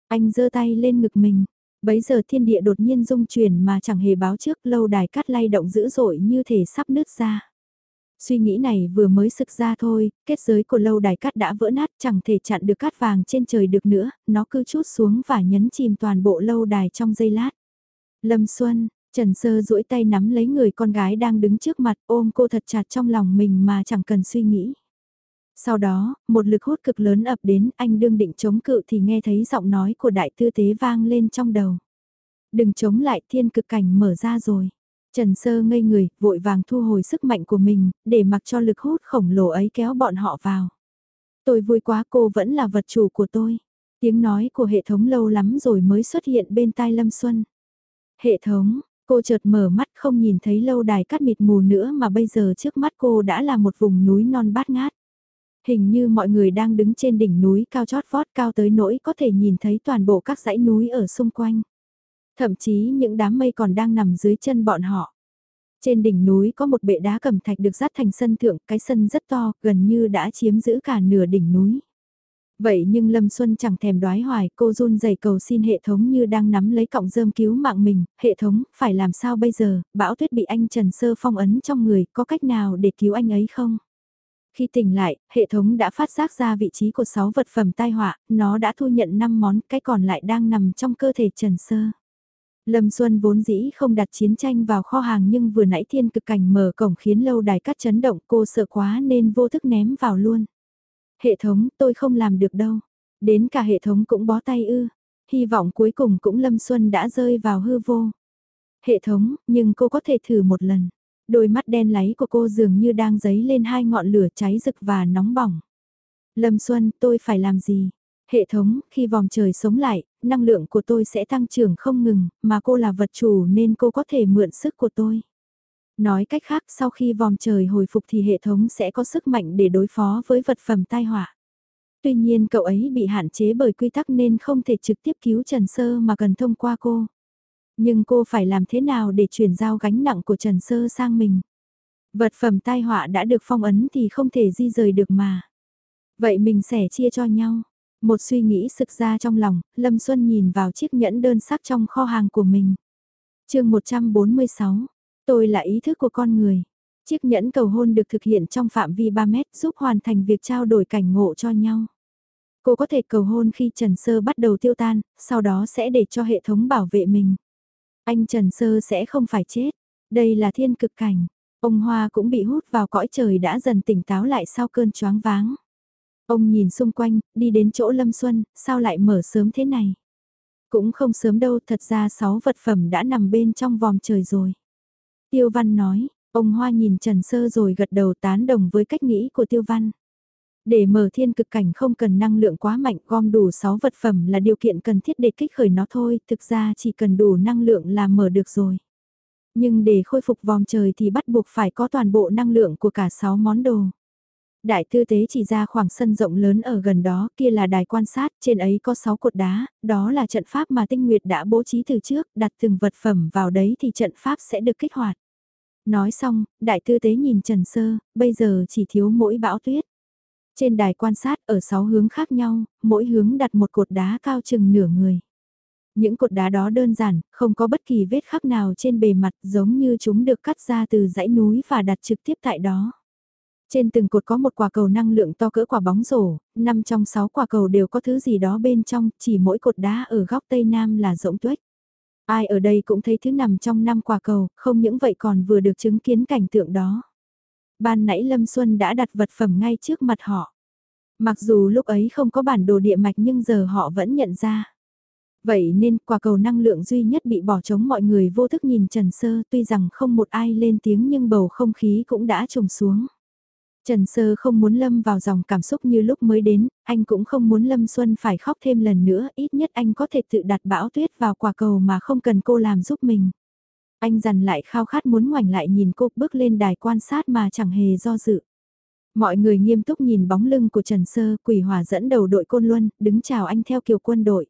Anh giơ tay lên ngực mình. Bấy giờ thiên địa đột nhiên rung chuyển mà chẳng hề báo trước lâu đài cắt lay động dữ dội như thể sắp nứt ra. Suy nghĩ này vừa mới sực ra thôi, kết giới của lâu đài cát đã vỡ nát chẳng thể chặn được cát vàng trên trời được nữa, nó cứ chút xuống và nhấn chìm toàn bộ lâu đài trong giây lát. Lâm Xuân, Trần Sơ duỗi tay nắm lấy người con gái đang đứng trước mặt ôm cô thật chặt trong lòng mình mà chẳng cần suy nghĩ. Sau đó, một lực hút cực lớn ập đến, anh đương định chống cự thì nghe thấy giọng nói của đại tư tế vang lên trong đầu. Đừng chống lại thiên cực cảnh mở ra rồi. Trần Sơ ngây người, vội vàng thu hồi sức mạnh của mình, để mặc cho lực hút khổng lồ ấy kéo bọn họ vào. Tôi vui quá cô vẫn là vật chủ của tôi. Tiếng nói của hệ thống lâu lắm rồi mới xuất hiện bên tai Lâm Xuân. Hệ thống, cô chợt mở mắt không nhìn thấy lâu đài cắt mịt mù nữa mà bây giờ trước mắt cô đã là một vùng núi non bát ngát. Hình như mọi người đang đứng trên đỉnh núi cao chót vót cao tới nỗi có thể nhìn thấy toàn bộ các dãy núi ở xung quanh. Thậm chí những đám mây còn đang nằm dưới chân bọn họ. Trên đỉnh núi có một bệ đá cẩm thạch được dắt thành sân thượng, cái sân rất to, gần như đã chiếm giữ cả nửa đỉnh núi. Vậy nhưng Lâm Xuân chẳng thèm đoái hoài, cô run rẩy cầu xin hệ thống như đang nắm lấy cọng rơm cứu mạng mình, hệ thống, phải làm sao bây giờ, bão tuyết bị anh Trần Sơ phong ấn trong người, có cách nào để cứu anh ấy không? Khi tỉnh lại, hệ thống đã phát giác ra vị trí của 6 vật phẩm tai họa, nó đã thu nhận 5 món, cái còn lại đang nằm trong cơ thể Trần Sơ. Lâm Xuân vốn dĩ không đặt chiến tranh vào kho hàng nhưng vừa nãy thiên cực cảnh mở cổng khiến lâu đài cắt chấn động cô sợ quá nên vô thức ném vào luôn. Hệ thống tôi không làm được đâu. Đến cả hệ thống cũng bó tay ư. Hy vọng cuối cùng cũng Lâm Xuân đã rơi vào hư vô. Hệ thống, nhưng cô có thể thử một lần. Đôi mắt đen láy của cô dường như đang dấy lên hai ngọn lửa cháy rực và nóng bỏng. Lâm Xuân, tôi phải làm gì? Hệ thống, khi vòng trời sống lại, năng lượng của tôi sẽ tăng trưởng không ngừng, mà cô là vật chủ nên cô có thể mượn sức của tôi. Nói cách khác sau khi vòng trời hồi phục thì hệ thống sẽ có sức mạnh để đối phó với vật phẩm tai họa. Tuy nhiên cậu ấy bị hạn chế bởi quy tắc nên không thể trực tiếp cứu Trần Sơ mà cần thông qua cô. Nhưng cô phải làm thế nào để chuyển giao gánh nặng của Trần Sơ sang mình? Vật phẩm tai họa đã được phong ấn thì không thể di rời được mà. Vậy mình sẽ chia cho nhau. Một suy nghĩ sực ra trong lòng, Lâm Xuân nhìn vào chiếc nhẫn đơn sắc trong kho hàng của mình. chương 146, tôi là ý thức của con người. Chiếc nhẫn cầu hôn được thực hiện trong phạm vi 3 mét giúp hoàn thành việc trao đổi cảnh ngộ cho nhau. Cô có thể cầu hôn khi Trần Sơ bắt đầu tiêu tan, sau đó sẽ để cho hệ thống bảo vệ mình. Anh Trần Sơ sẽ không phải chết. Đây là thiên cực cảnh. Ông Hoa cũng bị hút vào cõi trời đã dần tỉnh táo lại sau cơn choáng váng. Ông nhìn xung quanh, đi đến chỗ Lâm Xuân, sao lại mở sớm thế này? Cũng không sớm đâu, thật ra sáu vật phẩm đã nằm bên trong vòng trời rồi. Tiêu Văn nói, ông Hoa nhìn Trần Sơ rồi gật đầu tán đồng với cách nghĩ của Tiêu Văn. Để mở thiên cực cảnh không cần năng lượng quá mạnh gom đủ 6 vật phẩm là điều kiện cần thiết để kích khởi nó thôi, thực ra chỉ cần đủ năng lượng là mở được rồi. Nhưng để khôi phục vòng trời thì bắt buộc phải có toàn bộ năng lượng của cả 6 món đồ. Đại tư tế chỉ ra khoảng sân rộng lớn ở gần đó, kia là đài quan sát, trên ấy có 6 cột đá, đó là trận pháp mà tinh nguyệt đã bố trí từ trước, đặt từng vật phẩm vào đấy thì trận pháp sẽ được kích hoạt. Nói xong, đại tư tế nhìn Trần Sơ, bây giờ chỉ thiếu mỗi bão tuyết. Trên đài quan sát ở 6 hướng khác nhau, mỗi hướng đặt một cột đá cao chừng nửa người. Những cột đá đó đơn giản, không có bất kỳ vết khắc nào trên bề mặt giống như chúng được cắt ra từ dãy núi và đặt trực tiếp tại đó. Trên từng cột có một quả cầu năng lượng to cỡ quả bóng rổ, năm trong sáu quả cầu đều có thứ gì đó bên trong, chỉ mỗi cột đá ở góc tây nam là rỗng tuếch. Ai ở đây cũng thấy thứ nằm trong năm quả cầu, không những vậy còn vừa được chứng kiến cảnh tượng đó. Ban nãy Lâm Xuân đã đặt vật phẩm ngay trước mặt họ. Mặc dù lúc ấy không có bản đồ địa mạch nhưng giờ họ vẫn nhận ra. Vậy nên quả cầu năng lượng duy nhất bị bỏ trống mọi người vô thức nhìn Trần Sơ tuy rằng không một ai lên tiếng nhưng bầu không khí cũng đã trùng xuống. Trần Sơ không muốn Lâm vào dòng cảm xúc như lúc mới đến, anh cũng không muốn Lâm Xuân phải khóc thêm lần nữa, ít nhất anh có thể tự đặt bão tuyết vào quả cầu mà không cần cô làm giúp mình. Anh dằn lại khao khát muốn ngoảnh lại nhìn cô bước lên đài quan sát mà chẳng hề do dự. Mọi người nghiêm túc nhìn bóng lưng của Trần Sơ, quỷ hòa dẫn đầu đội Côn Luân, đứng chào anh theo kiểu quân đội.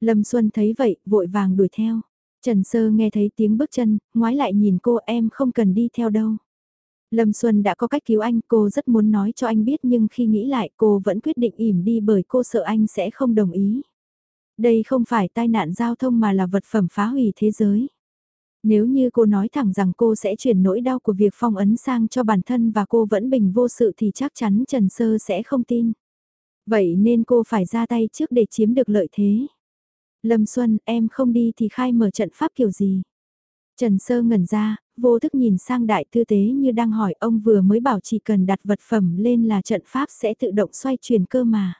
Lâm Xuân thấy vậy, vội vàng đuổi theo. Trần Sơ nghe thấy tiếng bước chân, ngoái lại nhìn cô em không cần đi theo đâu. Lâm Xuân đã có cách cứu anh, cô rất muốn nói cho anh biết nhưng khi nghĩ lại cô vẫn quyết định ỉm đi bởi cô sợ anh sẽ không đồng ý. Đây không phải tai nạn giao thông mà là vật phẩm phá hủy thế giới. Nếu như cô nói thẳng rằng cô sẽ chuyển nỗi đau của việc phong ấn sang cho bản thân và cô vẫn bình vô sự thì chắc chắn Trần Sơ sẽ không tin. Vậy nên cô phải ra tay trước để chiếm được lợi thế. Lâm Xuân, em không đi thì khai mở trận pháp kiểu gì? Trần Sơ ngẩn ra, vô thức nhìn sang đại tư tế như đang hỏi ông vừa mới bảo chỉ cần đặt vật phẩm lên là trận pháp sẽ tự động xoay chuyển cơ mà.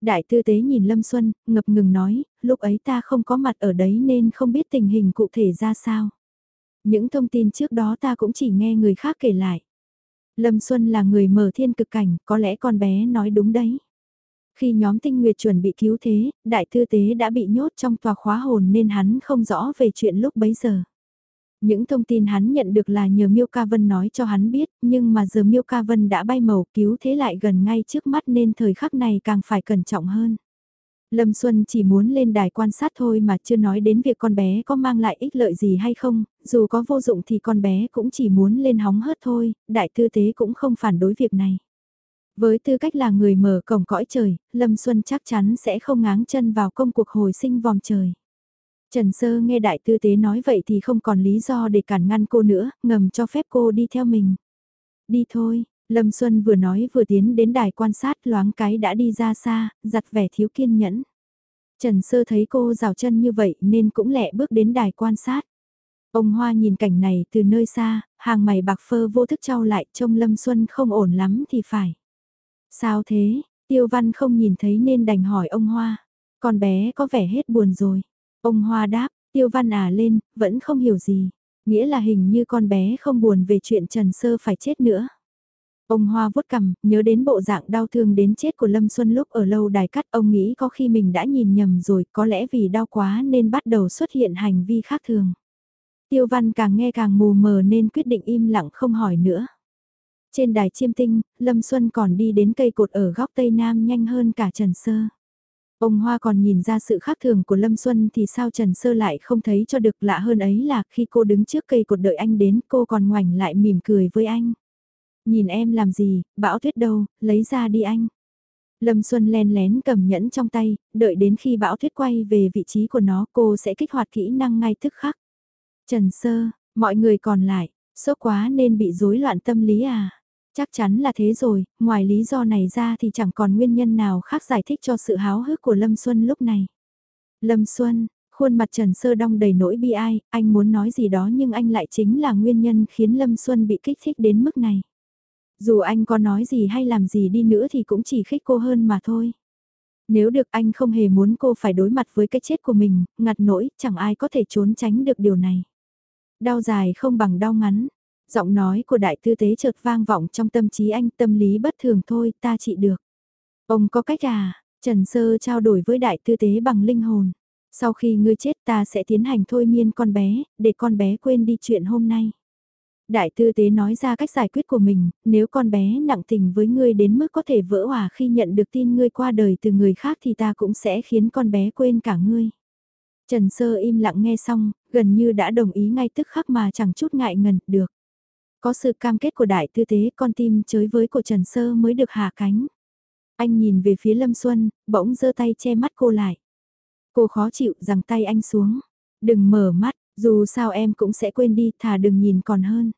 Đại tư tế nhìn Lâm Xuân, ngập ngừng nói, lúc ấy ta không có mặt ở đấy nên không biết tình hình cụ thể ra sao. Những thông tin trước đó ta cũng chỉ nghe người khác kể lại. Lâm Xuân là người mở thiên cực cảnh, có lẽ con bé nói đúng đấy. Khi nhóm tinh nguyệt chuẩn bị cứu thế, đại tư tế đã bị nhốt trong tòa khóa hồn nên hắn không rõ về chuyện lúc bấy giờ. Những thông tin hắn nhận được là nhờ Miêu Ca Vân nói cho hắn biết, nhưng mà giờ Miêu Ca Vân đã bay màu cứu thế lại gần ngay trước mắt nên thời khắc này càng phải cẩn trọng hơn. Lâm Xuân chỉ muốn lên đài quan sát thôi mà chưa nói đến việc con bé có mang lại ích lợi gì hay không, dù có vô dụng thì con bé cũng chỉ muốn lên hóng hớt thôi, đại tư tế cũng không phản đối việc này. Với tư cách là người mở cổng cõi trời, Lâm Xuân chắc chắn sẽ không ngáng chân vào công cuộc hồi sinh vòng trời. Trần Sơ nghe đại tư tế nói vậy thì không còn lý do để cản ngăn cô nữa, ngầm cho phép cô đi theo mình. Đi thôi, Lâm Xuân vừa nói vừa tiến đến đài quan sát loáng cái đã đi ra xa, giặt vẻ thiếu kiên nhẫn. Trần Sơ thấy cô rào chân như vậy nên cũng lẹ bước đến đài quan sát. Ông Hoa nhìn cảnh này từ nơi xa, hàng mày bạc phơ vô thức trao lại trông Lâm Xuân không ổn lắm thì phải. Sao thế, Tiêu Văn không nhìn thấy nên đành hỏi ông Hoa. Con bé có vẻ hết buồn rồi. Ông Hoa đáp, Tiêu Văn à lên, vẫn không hiểu gì. Nghĩa là hình như con bé không buồn về chuyện Trần Sơ phải chết nữa. Ông Hoa vuốt cằm, nhớ đến bộ dạng đau thương đến chết của Lâm Xuân lúc ở lâu đài cắt ông nghĩ có khi mình đã nhìn nhầm rồi, có lẽ vì đau quá nên bắt đầu xuất hiện hành vi khác thường. Tiêu Văn càng nghe càng mù mờ nên quyết định im lặng không hỏi nữa. Trên đài chiêm tinh, Lâm Xuân còn đi đến cây cột ở góc tây nam nhanh hơn cả Trần Sơ. Ông Hoa còn nhìn ra sự khác thường của Lâm Xuân thì sao Trần Sơ lại không thấy cho được lạ hơn ấy là khi cô đứng trước cây cột đợi anh đến cô còn ngoảnh lại mỉm cười với anh. Nhìn em làm gì, bão tuyết đâu, lấy ra đi anh. Lâm Xuân len lén cầm nhẫn trong tay, đợi đến khi bão tuyết quay về vị trí của nó cô sẽ kích hoạt kỹ năng ngay tức khắc. Trần Sơ, mọi người còn lại, sốt quá nên bị rối loạn tâm lý à? Chắc chắn là thế rồi, ngoài lý do này ra thì chẳng còn nguyên nhân nào khác giải thích cho sự háo hức của Lâm Xuân lúc này. Lâm Xuân, khuôn mặt Trần Sơ đong đầy nỗi bi ai, anh muốn nói gì đó nhưng anh lại chính là nguyên nhân khiến Lâm Xuân bị kích thích đến mức này. Dù anh có nói gì hay làm gì đi nữa thì cũng chỉ khích cô hơn mà thôi. Nếu được anh không hề muốn cô phải đối mặt với cái chết của mình, ngặt nỗi, chẳng ai có thể trốn tránh được điều này. Đau dài không bằng đau ngắn. Giọng nói của đại tư tế chợt vang vọng trong tâm trí anh tâm lý bất thường thôi, ta trị được. Ông có cách à? Trần Sơ trao đổi với đại tư tế bằng linh hồn. Sau khi ngươi chết ta sẽ tiến hành thôi miên con bé, để con bé quên đi chuyện hôm nay. Đại tư tế nói ra cách giải quyết của mình, nếu con bé nặng tình với ngươi đến mức có thể vỡ hòa khi nhận được tin ngươi qua đời từ người khác thì ta cũng sẽ khiến con bé quên cả ngươi. Trần Sơ im lặng nghe xong, gần như đã đồng ý ngay tức khắc mà chẳng chút ngại ngần, được. Có sự cam kết của đại tư tế con tim chới với của Trần Sơ mới được hạ cánh. Anh nhìn về phía Lâm Xuân, bỗng giơ tay che mắt cô lại. Cô khó chịu rằng tay anh xuống. Đừng mở mắt, dù sao em cũng sẽ quên đi, thà đừng nhìn còn hơn.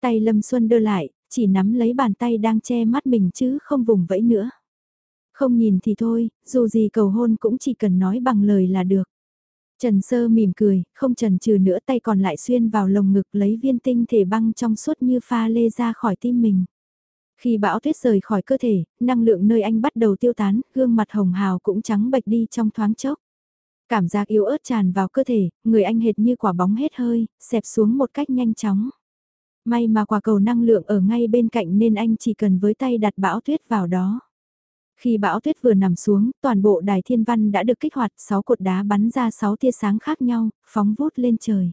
Tay Lâm Xuân đưa lại, chỉ nắm lấy bàn tay đang che mắt mình chứ không vùng vẫy nữa. Không nhìn thì thôi, dù gì cầu hôn cũng chỉ cần nói bằng lời là được. Trần Sơ mỉm cười, không trần trừ nữa tay còn lại xuyên vào lồng ngực lấy viên tinh thể băng trong suốt như pha lê ra khỏi tim mình. Khi bão tuyết rời khỏi cơ thể, năng lượng nơi anh bắt đầu tiêu tán, gương mặt hồng hào cũng trắng bệch đi trong thoáng chốc. Cảm giác yếu ớt tràn vào cơ thể, người anh hệt như quả bóng hết hơi, xẹp xuống một cách nhanh chóng. May mà quả cầu năng lượng ở ngay bên cạnh nên anh chỉ cần với tay đặt bão tuyết vào đó. Khi bão tuyết vừa nằm xuống, toàn bộ đài thiên văn đã được kích hoạt, 6 cột đá bắn ra 6 tia sáng khác nhau, phóng vút lên trời.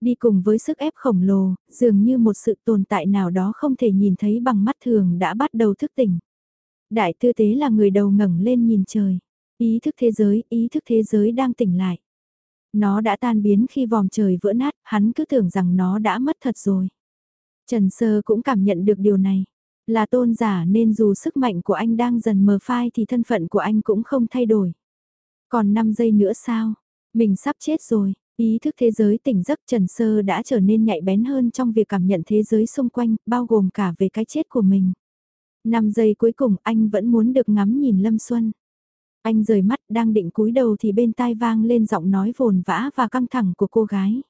Đi cùng với sức ép khổng lồ, dường như một sự tồn tại nào đó không thể nhìn thấy bằng mắt thường đã bắt đầu thức tỉnh. Đại tư tế là người đầu ngẩng lên nhìn trời. Ý thức thế giới, ý thức thế giới đang tỉnh lại. Nó đã tan biến khi vòm trời vỡ nát, hắn cứ tưởng rằng nó đã mất thật rồi. Trần Sơ cũng cảm nhận được điều này. Là tôn giả nên dù sức mạnh của anh đang dần mờ phai thì thân phận của anh cũng không thay đổi. Còn 5 giây nữa sao? Mình sắp chết rồi. Ý thức thế giới tỉnh giấc Trần Sơ đã trở nên nhạy bén hơn trong việc cảm nhận thế giới xung quanh, bao gồm cả về cái chết của mình. 5 giây cuối cùng anh vẫn muốn được ngắm nhìn Lâm Xuân. Anh rời mắt đang định cúi đầu thì bên tai vang lên giọng nói vồn vã và căng thẳng của cô gái.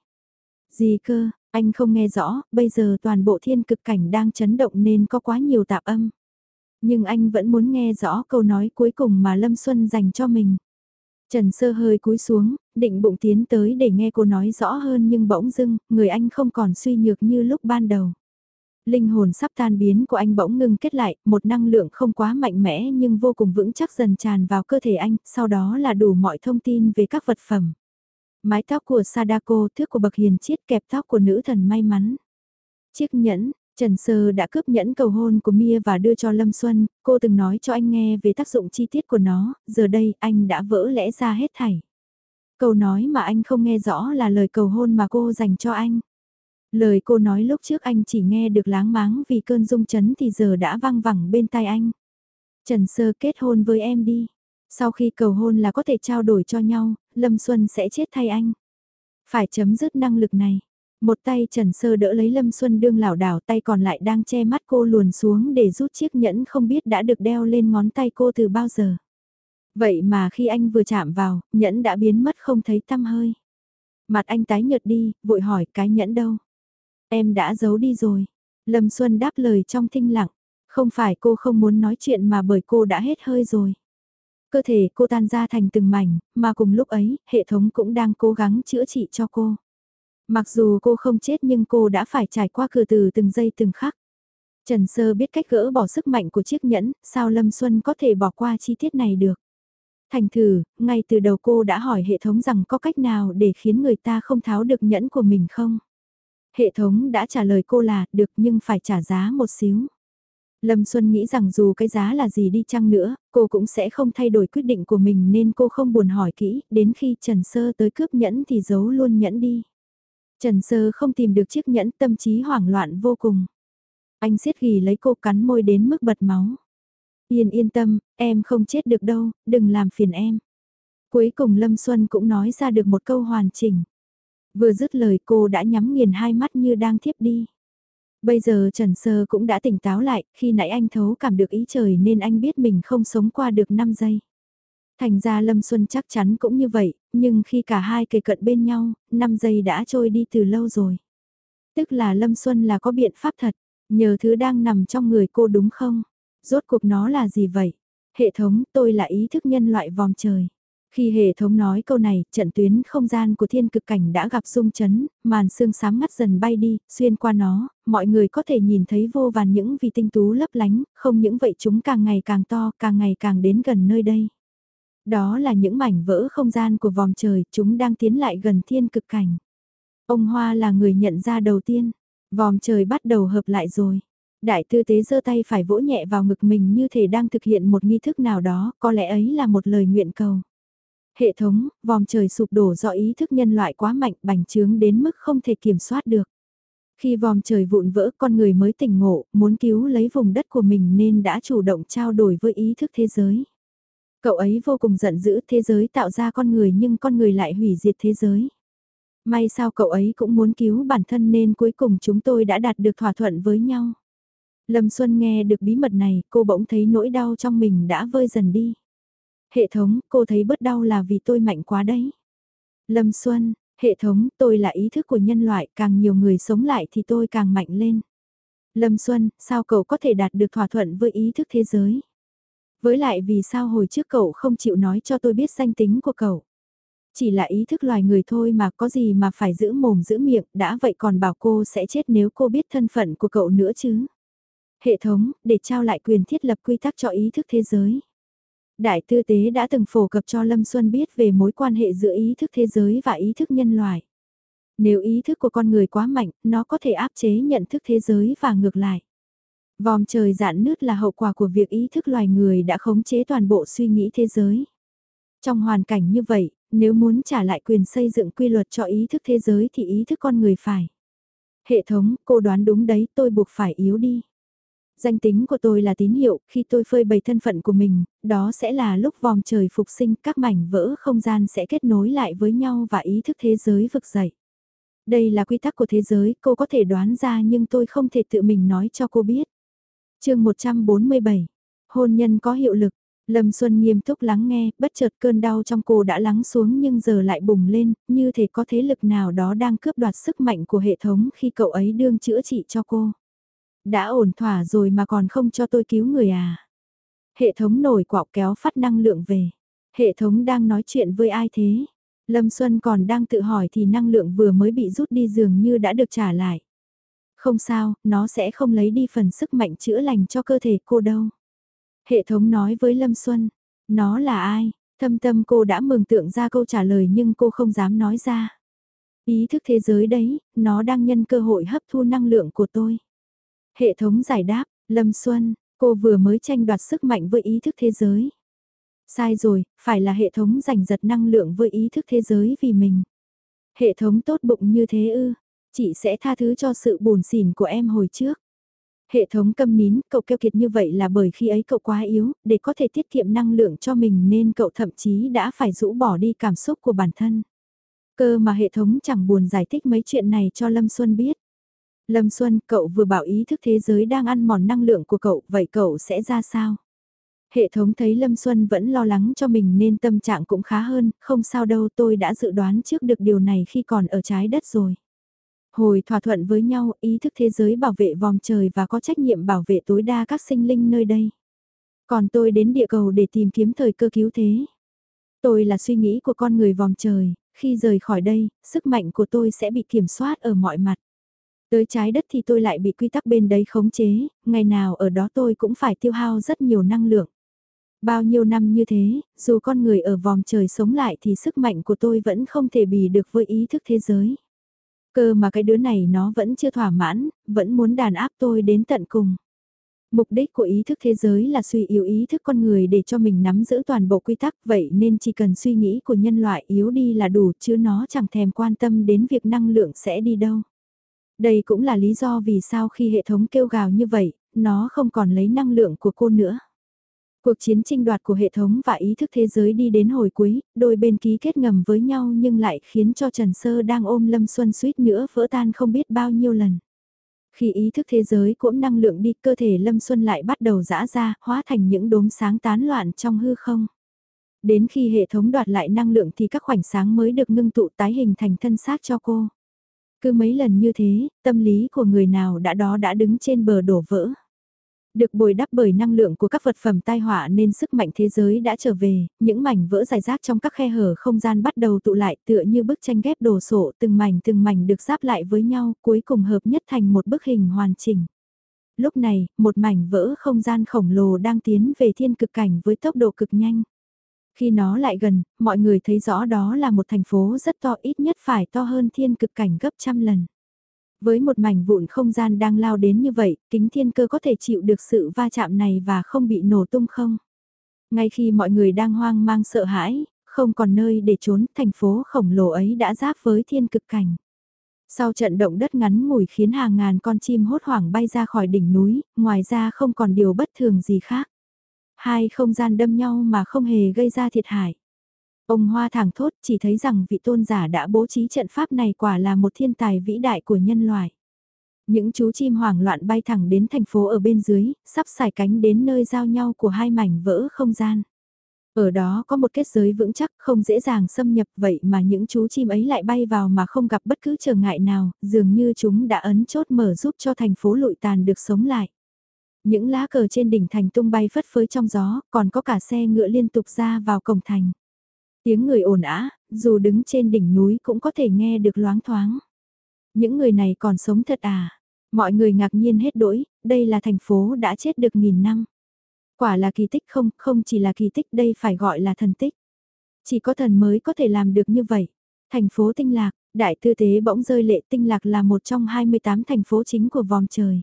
Gì cơ, anh không nghe rõ, bây giờ toàn bộ thiên cực cảnh đang chấn động nên có quá nhiều tạp âm. Nhưng anh vẫn muốn nghe rõ câu nói cuối cùng mà Lâm Xuân dành cho mình. Trần Sơ hơi cúi xuống, định bụng tiến tới để nghe cô nói rõ hơn nhưng bỗng dưng, người anh không còn suy nhược như lúc ban đầu. Linh hồn sắp tan biến của anh bỗng ngưng kết lại, một năng lượng không quá mạnh mẽ nhưng vô cùng vững chắc dần tràn vào cơ thể anh, sau đó là đủ mọi thông tin về các vật phẩm mái tóc của Sadako, thước của bậc hiền chiết kẹp tóc của nữ thần may mắn. Chiếc nhẫn, Trần Sơ đã cướp nhẫn cầu hôn của Mia và đưa cho Lâm Xuân, cô từng nói cho anh nghe về tác dụng chi tiết của nó, giờ đây anh đã vỡ lẽ ra hết thảy. Câu nói mà anh không nghe rõ là lời cầu hôn mà cô dành cho anh. Lời cô nói lúc trước anh chỉ nghe được láng máng vì cơn rung chấn thì giờ đã vang vẳng bên tai anh. Trần Sơ kết hôn với em đi. Sau khi cầu hôn là có thể trao đổi cho nhau, Lâm Xuân sẽ chết thay anh. Phải chấm dứt năng lực này. Một tay Trần Sơ đỡ lấy Lâm Xuân đương lảo đảo tay còn lại đang che mắt cô luồn xuống để rút chiếc nhẫn không biết đã được đeo lên ngón tay cô từ bao giờ. Vậy mà khi anh vừa chạm vào, nhẫn đã biến mất không thấy tăm hơi. Mặt anh tái nhợt đi, vội hỏi cái nhẫn đâu. Em đã giấu đi rồi. Lâm Xuân đáp lời trong thinh lặng. Không phải cô không muốn nói chuyện mà bởi cô đã hết hơi rồi. Cơ thể cô tan ra thành từng mảnh, mà cùng lúc ấy, hệ thống cũng đang cố gắng chữa trị cho cô. Mặc dù cô không chết nhưng cô đã phải trải qua cửa từ từng giây từng khắc. Trần Sơ biết cách gỡ bỏ sức mạnh của chiếc nhẫn, sao Lâm Xuân có thể bỏ qua chi tiết này được. Thành thử, ngay từ đầu cô đã hỏi hệ thống rằng có cách nào để khiến người ta không tháo được nhẫn của mình không? Hệ thống đã trả lời cô là được nhưng phải trả giá một xíu. Lâm Xuân nghĩ rằng dù cái giá là gì đi chăng nữa, cô cũng sẽ không thay đổi quyết định của mình nên cô không buồn hỏi kỹ, đến khi Trần Sơ tới cướp nhẫn thì giấu luôn nhẫn đi. Trần Sơ không tìm được chiếc nhẫn tâm trí hoảng loạn vô cùng. Anh siết ghi lấy cô cắn môi đến mức bật máu. Yên yên tâm, em không chết được đâu, đừng làm phiền em. Cuối cùng Lâm Xuân cũng nói ra được một câu hoàn chỉnh. Vừa dứt lời cô đã nhắm nghiền hai mắt như đang thiếp đi. Bây giờ Trần Sơ cũng đã tỉnh táo lại, khi nãy anh thấu cảm được ý trời nên anh biết mình không sống qua được 5 giây. Thành ra Lâm Xuân chắc chắn cũng như vậy, nhưng khi cả hai kề cận bên nhau, 5 giây đã trôi đi từ lâu rồi. Tức là Lâm Xuân là có biện pháp thật, nhờ thứ đang nằm trong người cô đúng không? Rốt cuộc nó là gì vậy? Hệ thống tôi là ý thức nhân loại vòng trời. Khi hệ thống nói câu này, trận tuyến không gian của thiên cực cảnh đã gặp rung chấn, màn sương sám ngắt dần bay đi, xuyên qua nó, mọi người có thể nhìn thấy vô vàn những vì tinh tú lấp lánh, không những vậy chúng càng ngày càng to, càng ngày càng đến gần nơi đây. Đó là những mảnh vỡ không gian của vòng trời, chúng đang tiến lại gần thiên cực cảnh. Ông Hoa là người nhận ra đầu tiên, vòng trời bắt đầu hợp lại rồi. Đại tư tế giơ tay phải vỗ nhẹ vào ngực mình như thể đang thực hiện một nghi thức nào đó, có lẽ ấy là một lời nguyện cầu. Hệ thống, vòng trời sụp đổ do ý thức nhân loại quá mạnh bành trướng đến mức không thể kiểm soát được. Khi vòng trời vụn vỡ con người mới tỉnh ngộ, muốn cứu lấy vùng đất của mình nên đã chủ động trao đổi với ý thức thế giới. Cậu ấy vô cùng giận dữ thế giới tạo ra con người nhưng con người lại hủy diệt thế giới. May sao cậu ấy cũng muốn cứu bản thân nên cuối cùng chúng tôi đã đạt được thỏa thuận với nhau. Lâm Xuân nghe được bí mật này, cô bỗng thấy nỗi đau trong mình đã vơi dần đi. Hệ thống, cô thấy bớt đau là vì tôi mạnh quá đấy. Lâm Xuân, hệ thống, tôi là ý thức của nhân loại, càng nhiều người sống lại thì tôi càng mạnh lên. Lâm Xuân, sao cậu có thể đạt được thỏa thuận với ý thức thế giới? Với lại vì sao hồi trước cậu không chịu nói cho tôi biết danh tính của cậu? Chỉ là ý thức loài người thôi mà có gì mà phải giữ mồm giữ miệng, đã vậy còn bảo cô sẽ chết nếu cô biết thân phận của cậu nữa chứ? Hệ thống, để trao lại quyền thiết lập quy tắc cho ý thức thế giới. Đại tư tế đã từng phổ cập cho Lâm Xuân biết về mối quan hệ giữa ý thức thế giới và ý thức nhân loại. Nếu ý thức của con người quá mạnh, nó có thể áp chế nhận thức thế giới và ngược lại. Vòm trời dạn nứt là hậu quả của việc ý thức loài người đã khống chế toàn bộ suy nghĩ thế giới. Trong hoàn cảnh như vậy, nếu muốn trả lại quyền xây dựng quy luật cho ý thức thế giới thì ý thức con người phải. Hệ thống, cô đoán đúng đấy, tôi buộc phải yếu đi. Danh tính của tôi là tín hiệu, khi tôi phơi bày thân phận của mình, đó sẽ là lúc vòng trời phục sinh, các mảnh vỡ không gian sẽ kết nối lại với nhau và ý thức thế giới vực dậy. Đây là quy tắc của thế giới, cô có thể đoán ra nhưng tôi không thể tự mình nói cho cô biết. chương 147, hôn nhân có hiệu lực, Lâm Xuân nghiêm túc lắng nghe, bất chợt cơn đau trong cô đã lắng xuống nhưng giờ lại bùng lên, như thể có thế lực nào đó đang cướp đoạt sức mạnh của hệ thống khi cậu ấy đương chữa trị cho cô. Đã ổn thỏa rồi mà còn không cho tôi cứu người à? Hệ thống nổi quạo kéo phát năng lượng về. Hệ thống đang nói chuyện với ai thế? Lâm Xuân còn đang tự hỏi thì năng lượng vừa mới bị rút đi dường như đã được trả lại. Không sao, nó sẽ không lấy đi phần sức mạnh chữa lành cho cơ thể cô đâu. Hệ thống nói với Lâm Xuân, nó là ai? Thâm tâm cô đã mường tượng ra câu trả lời nhưng cô không dám nói ra. Ý thức thế giới đấy, nó đang nhân cơ hội hấp thu năng lượng của tôi. Hệ thống giải đáp, Lâm Xuân, cô vừa mới tranh đoạt sức mạnh với ý thức thế giới. Sai rồi, phải là hệ thống giành giật năng lượng với ý thức thế giới vì mình. Hệ thống tốt bụng như thế ư, chị sẽ tha thứ cho sự buồn xỉn của em hồi trước. Hệ thống câm nín, cậu keo kiệt như vậy là bởi khi ấy cậu quá yếu, để có thể tiết kiệm năng lượng cho mình nên cậu thậm chí đã phải rũ bỏ đi cảm xúc của bản thân. Cơ mà hệ thống chẳng buồn giải thích mấy chuyện này cho Lâm Xuân biết. Lâm Xuân, cậu vừa bảo ý thức thế giới đang ăn mòn năng lượng của cậu, vậy cậu sẽ ra sao? Hệ thống thấy Lâm Xuân vẫn lo lắng cho mình nên tâm trạng cũng khá hơn, không sao đâu tôi đã dự đoán trước được điều này khi còn ở trái đất rồi. Hồi thỏa thuận với nhau, ý thức thế giới bảo vệ vòng trời và có trách nhiệm bảo vệ tối đa các sinh linh nơi đây. Còn tôi đến địa cầu để tìm kiếm thời cơ cứu thế. Tôi là suy nghĩ của con người vòng trời, khi rời khỏi đây, sức mạnh của tôi sẽ bị kiểm soát ở mọi mặt. Tới trái đất thì tôi lại bị quy tắc bên đấy khống chế, ngày nào ở đó tôi cũng phải tiêu hao rất nhiều năng lượng. Bao nhiêu năm như thế, dù con người ở vòng trời sống lại thì sức mạnh của tôi vẫn không thể bì được với ý thức thế giới. Cơ mà cái đứa này nó vẫn chưa thỏa mãn, vẫn muốn đàn áp tôi đến tận cùng. Mục đích của ý thức thế giới là suy yếu ý thức con người để cho mình nắm giữ toàn bộ quy tắc vậy nên chỉ cần suy nghĩ của nhân loại yếu đi là đủ chứ nó chẳng thèm quan tâm đến việc năng lượng sẽ đi đâu. Đây cũng là lý do vì sao khi hệ thống kêu gào như vậy, nó không còn lấy năng lượng của cô nữa. Cuộc chiến tranh đoạt của hệ thống và ý thức thế giới đi đến hồi cuối, đôi bên ký kết ngầm với nhau nhưng lại khiến cho Trần Sơ đang ôm Lâm Xuân suýt nữa vỡ tan không biết bao nhiêu lần. Khi ý thức thế giới cũng năng lượng đi, cơ thể Lâm Xuân lại bắt đầu rã ra, hóa thành những đốm sáng tán loạn trong hư không. Đến khi hệ thống đoạt lại năng lượng thì các khoảnh sáng mới được ngưng tụ tái hình thành thân xác cho cô. Cứ mấy lần như thế, tâm lý của người nào đã đó đã đứng trên bờ đổ vỡ. Được bồi đắp bởi năng lượng của các vật phẩm tai họa nên sức mạnh thế giới đã trở về, những mảnh vỡ dài rác trong các khe hở không gian bắt đầu tụ lại tựa như bức tranh ghép đồ sổ từng mảnh từng mảnh được giáp lại với nhau cuối cùng hợp nhất thành một bức hình hoàn chỉnh. Lúc này, một mảnh vỡ không gian khổng lồ đang tiến về thiên cực cảnh với tốc độ cực nhanh. Khi nó lại gần, mọi người thấy rõ đó là một thành phố rất to ít nhất phải to hơn thiên cực cảnh gấp trăm lần. Với một mảnh vụn không gian đang lao đến như vậy, kính thiên cơ có thể chịu được sự va chạm này và không bị nổ tung không? Ngay khi mọi người đang hoang mang sợ hãi, không còn nơi để trốn, thành phố khổng lồ ấy đã giáp với thiên cực cảnh. Sau trận động đất ngắn ngủi khiến hàng ngàn con chim hốt hoảng bay ra khỏi đỉnh núi, ngoài ra không còn điều bất thường gì khác. Hai không gian đâm nhau mà không hề gây ra thiệt hại. Ông Hoa thẳng thốt chỉ thấy rằng vị tôn giả đã bố trí trận pháp này quả là một thiên tài vĩ đại của nhân loại. Những chú chim hoảng loạn bay thẳng đến thành phố ở bên dưới, sắp xài cánh đến nơi giao nhau của hai mảnh vỡ không gian. Ở đó có một kết giới vững chắc không dễ dàng xâm nhập vậy mà những chú chim ấy lại bay vào mà không gặp bất cứ trở ngại nào, dường như chúng đã ấn chốt mở giúp cho thành phố lụi tàn được sống lại. Những lá cờ trên đỉnh thành tung bay phất phới trong gió, còn có cả xe ngựa liên tục ra vào cổng thành. Tiếng người ồn ã, dù đứng trên đỉnh núi cũng có thể nghe được loáng thoáng. Những người này còn sống thật à? Mọi người ngạc nhiên hết đỗi, đây là thành phố đã chết được nghìn năm. Quả là kỳ tích không, không chỉ là kỳ tích đây phải gọi là thần tích. Chỉ có thần mới có thể làm được như vậy. Thành phố Tinh Lạc, Đại Tư Tế bỗng rơi lệ Tinh Lạc là một trong 28 thành phố chính của vòng trời.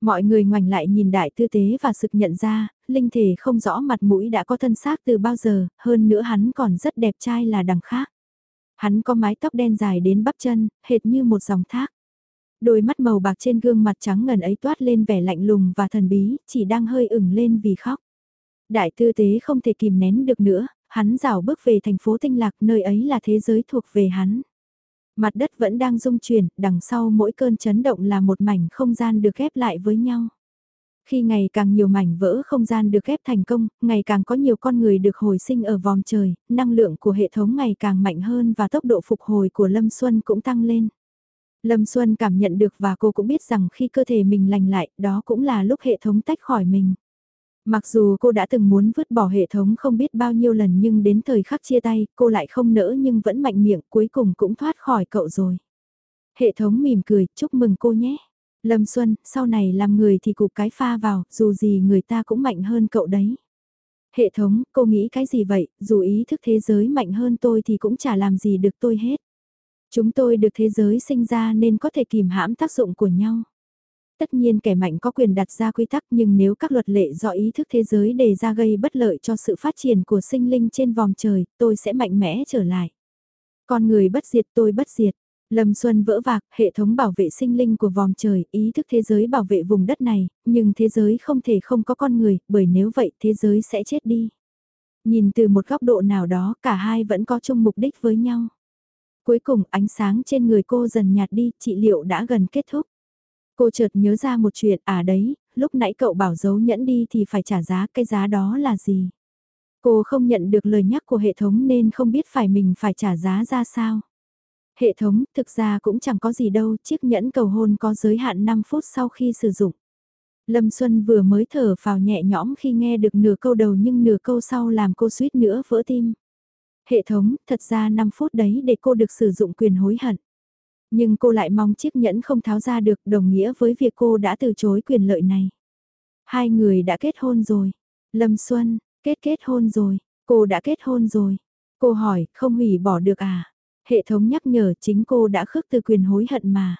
Mọi người ngoảnh lại nhìn đại tư tế và sực nhận ra, linh thể không rõ mặt mũi đã có thân xác từ bao giờ, hơn nữa hắn còn rất đẹp trai là đằng khác. Hắn có mái tóc đen dài đến bắp chân, hệt như một dòng thác. Đôi mắt màu bạc trên gương mặt trắng ngần ấy toát lên vẻ lạnh lùng và thần bí, chỉ đang hơi ửng lên vì khóc. Đại tư tế không thể kìm nén được nữa, hắn rảo bước về thành phố tinh lạc nơi ấy là thế giới thuộc về hắn. Mặt đất vẫn đang rung chuyển, đằng sau mỗi cơn chấn động là một mảnh không gian được ghép lại với nhau. Khi ngày càng nhiều mảnh vỡ không gian được ghép thành công, ngày càng có nhiều con người được hồi sinh ở vòng trời, năng lượng của hệ thống ngày càng mạnh hơn và tốc độ phục hồi của Lâm Xuân cũng tăng lên. Lâm Xuân cảm nhận được và cô cũng biết rằng khi cơ thể mình lành lại, đó cũng là lúc hệ thống tách khỏi mình. Mặc dù cô đã từng muốn vứt bỏ hệ thống không biết bao nhiêu lần nhưng đến thời khắc chia tay, cô lại không nỡ nhưng vẫn mạnh miệng cuối cùng cũng thoát khỏi cậu rồi. Hệ thống mỉm cười, chúc mừng cô nhé. Lâm Xuân, sau này làm người thì cục cái pha vào, dù gì người ta cũng mạnh hơn cậu đấy. Hệ thống, cô nghĩ cái gì vậy, dù ý thức thế giới mạnh hơn tôi thì cũng chả làm gì được tôi hết. Chúng tôi được thế giới sinh ra nên có thể kìm hãm tác dụng của nhau. Tất nhiên kẻ mạnh có quyền đặt ra quy tắc nhưng nếu các luật lệ do ý thức thế giới đề ra gây bất lợi cho sự phát triển của sinh linh trên vòng trời, tôi sẽ mạnh mẽ trở lại. Con người bất diệt tôi bất diệt. Lâm Xuân vỡ vạc, hệ thống bảo vệ sinh linh của vòng trời, ý thức thế giới bảo vệ vùng đất này, nhưng thế giới không thể không có con người, bởi nếu vậy thế giới sẽ chết đi. Nhìn từ một góc độ nào đó, cả hai vẫn có chung mục đích với nhau. Cuối cùng ánh sáng trên người cô dần nhạt đi, trị liệu đã gần kết thúc. Cô chợt nhớ ra một chuyện, à đấy, lúc nãy cậu bảo giấu nhẫn đi thì phải trả giá, cái giá đó là gì? Cô không nhận được lời nhắc của hệ thống nên không biết phải mình phải trả giá ra sao. Hệ thống thực ra cũng chẳng có gì đâu, chiếc nhẫn cầu hôn có giới hạn 5 phút sau khi sử dụng. Lâm Xuân vừa mới thở vào nhẹ nhõm khi nghe được nửa câu đầu nhưng nửa câu sau làm cô suýt nữa vỡ tim. Hệ thống, thật ra 5 phút đấy để cô được sử dụng quyền hối hận. Nhưng cô lại mong chiếc nhẫn không tháo ra được đồng nghĩa với việc cô đã từ chối quyền lợi này. Hai người đã kết hôn rồi. Lâm Xuân, kết kết hôn rồi, cô đã kết hôn rồi. Cô hỏi, không hủy bỏ được à? Hệ thống nhắc nhở chính cô đã khước từ quyền hối hận mà.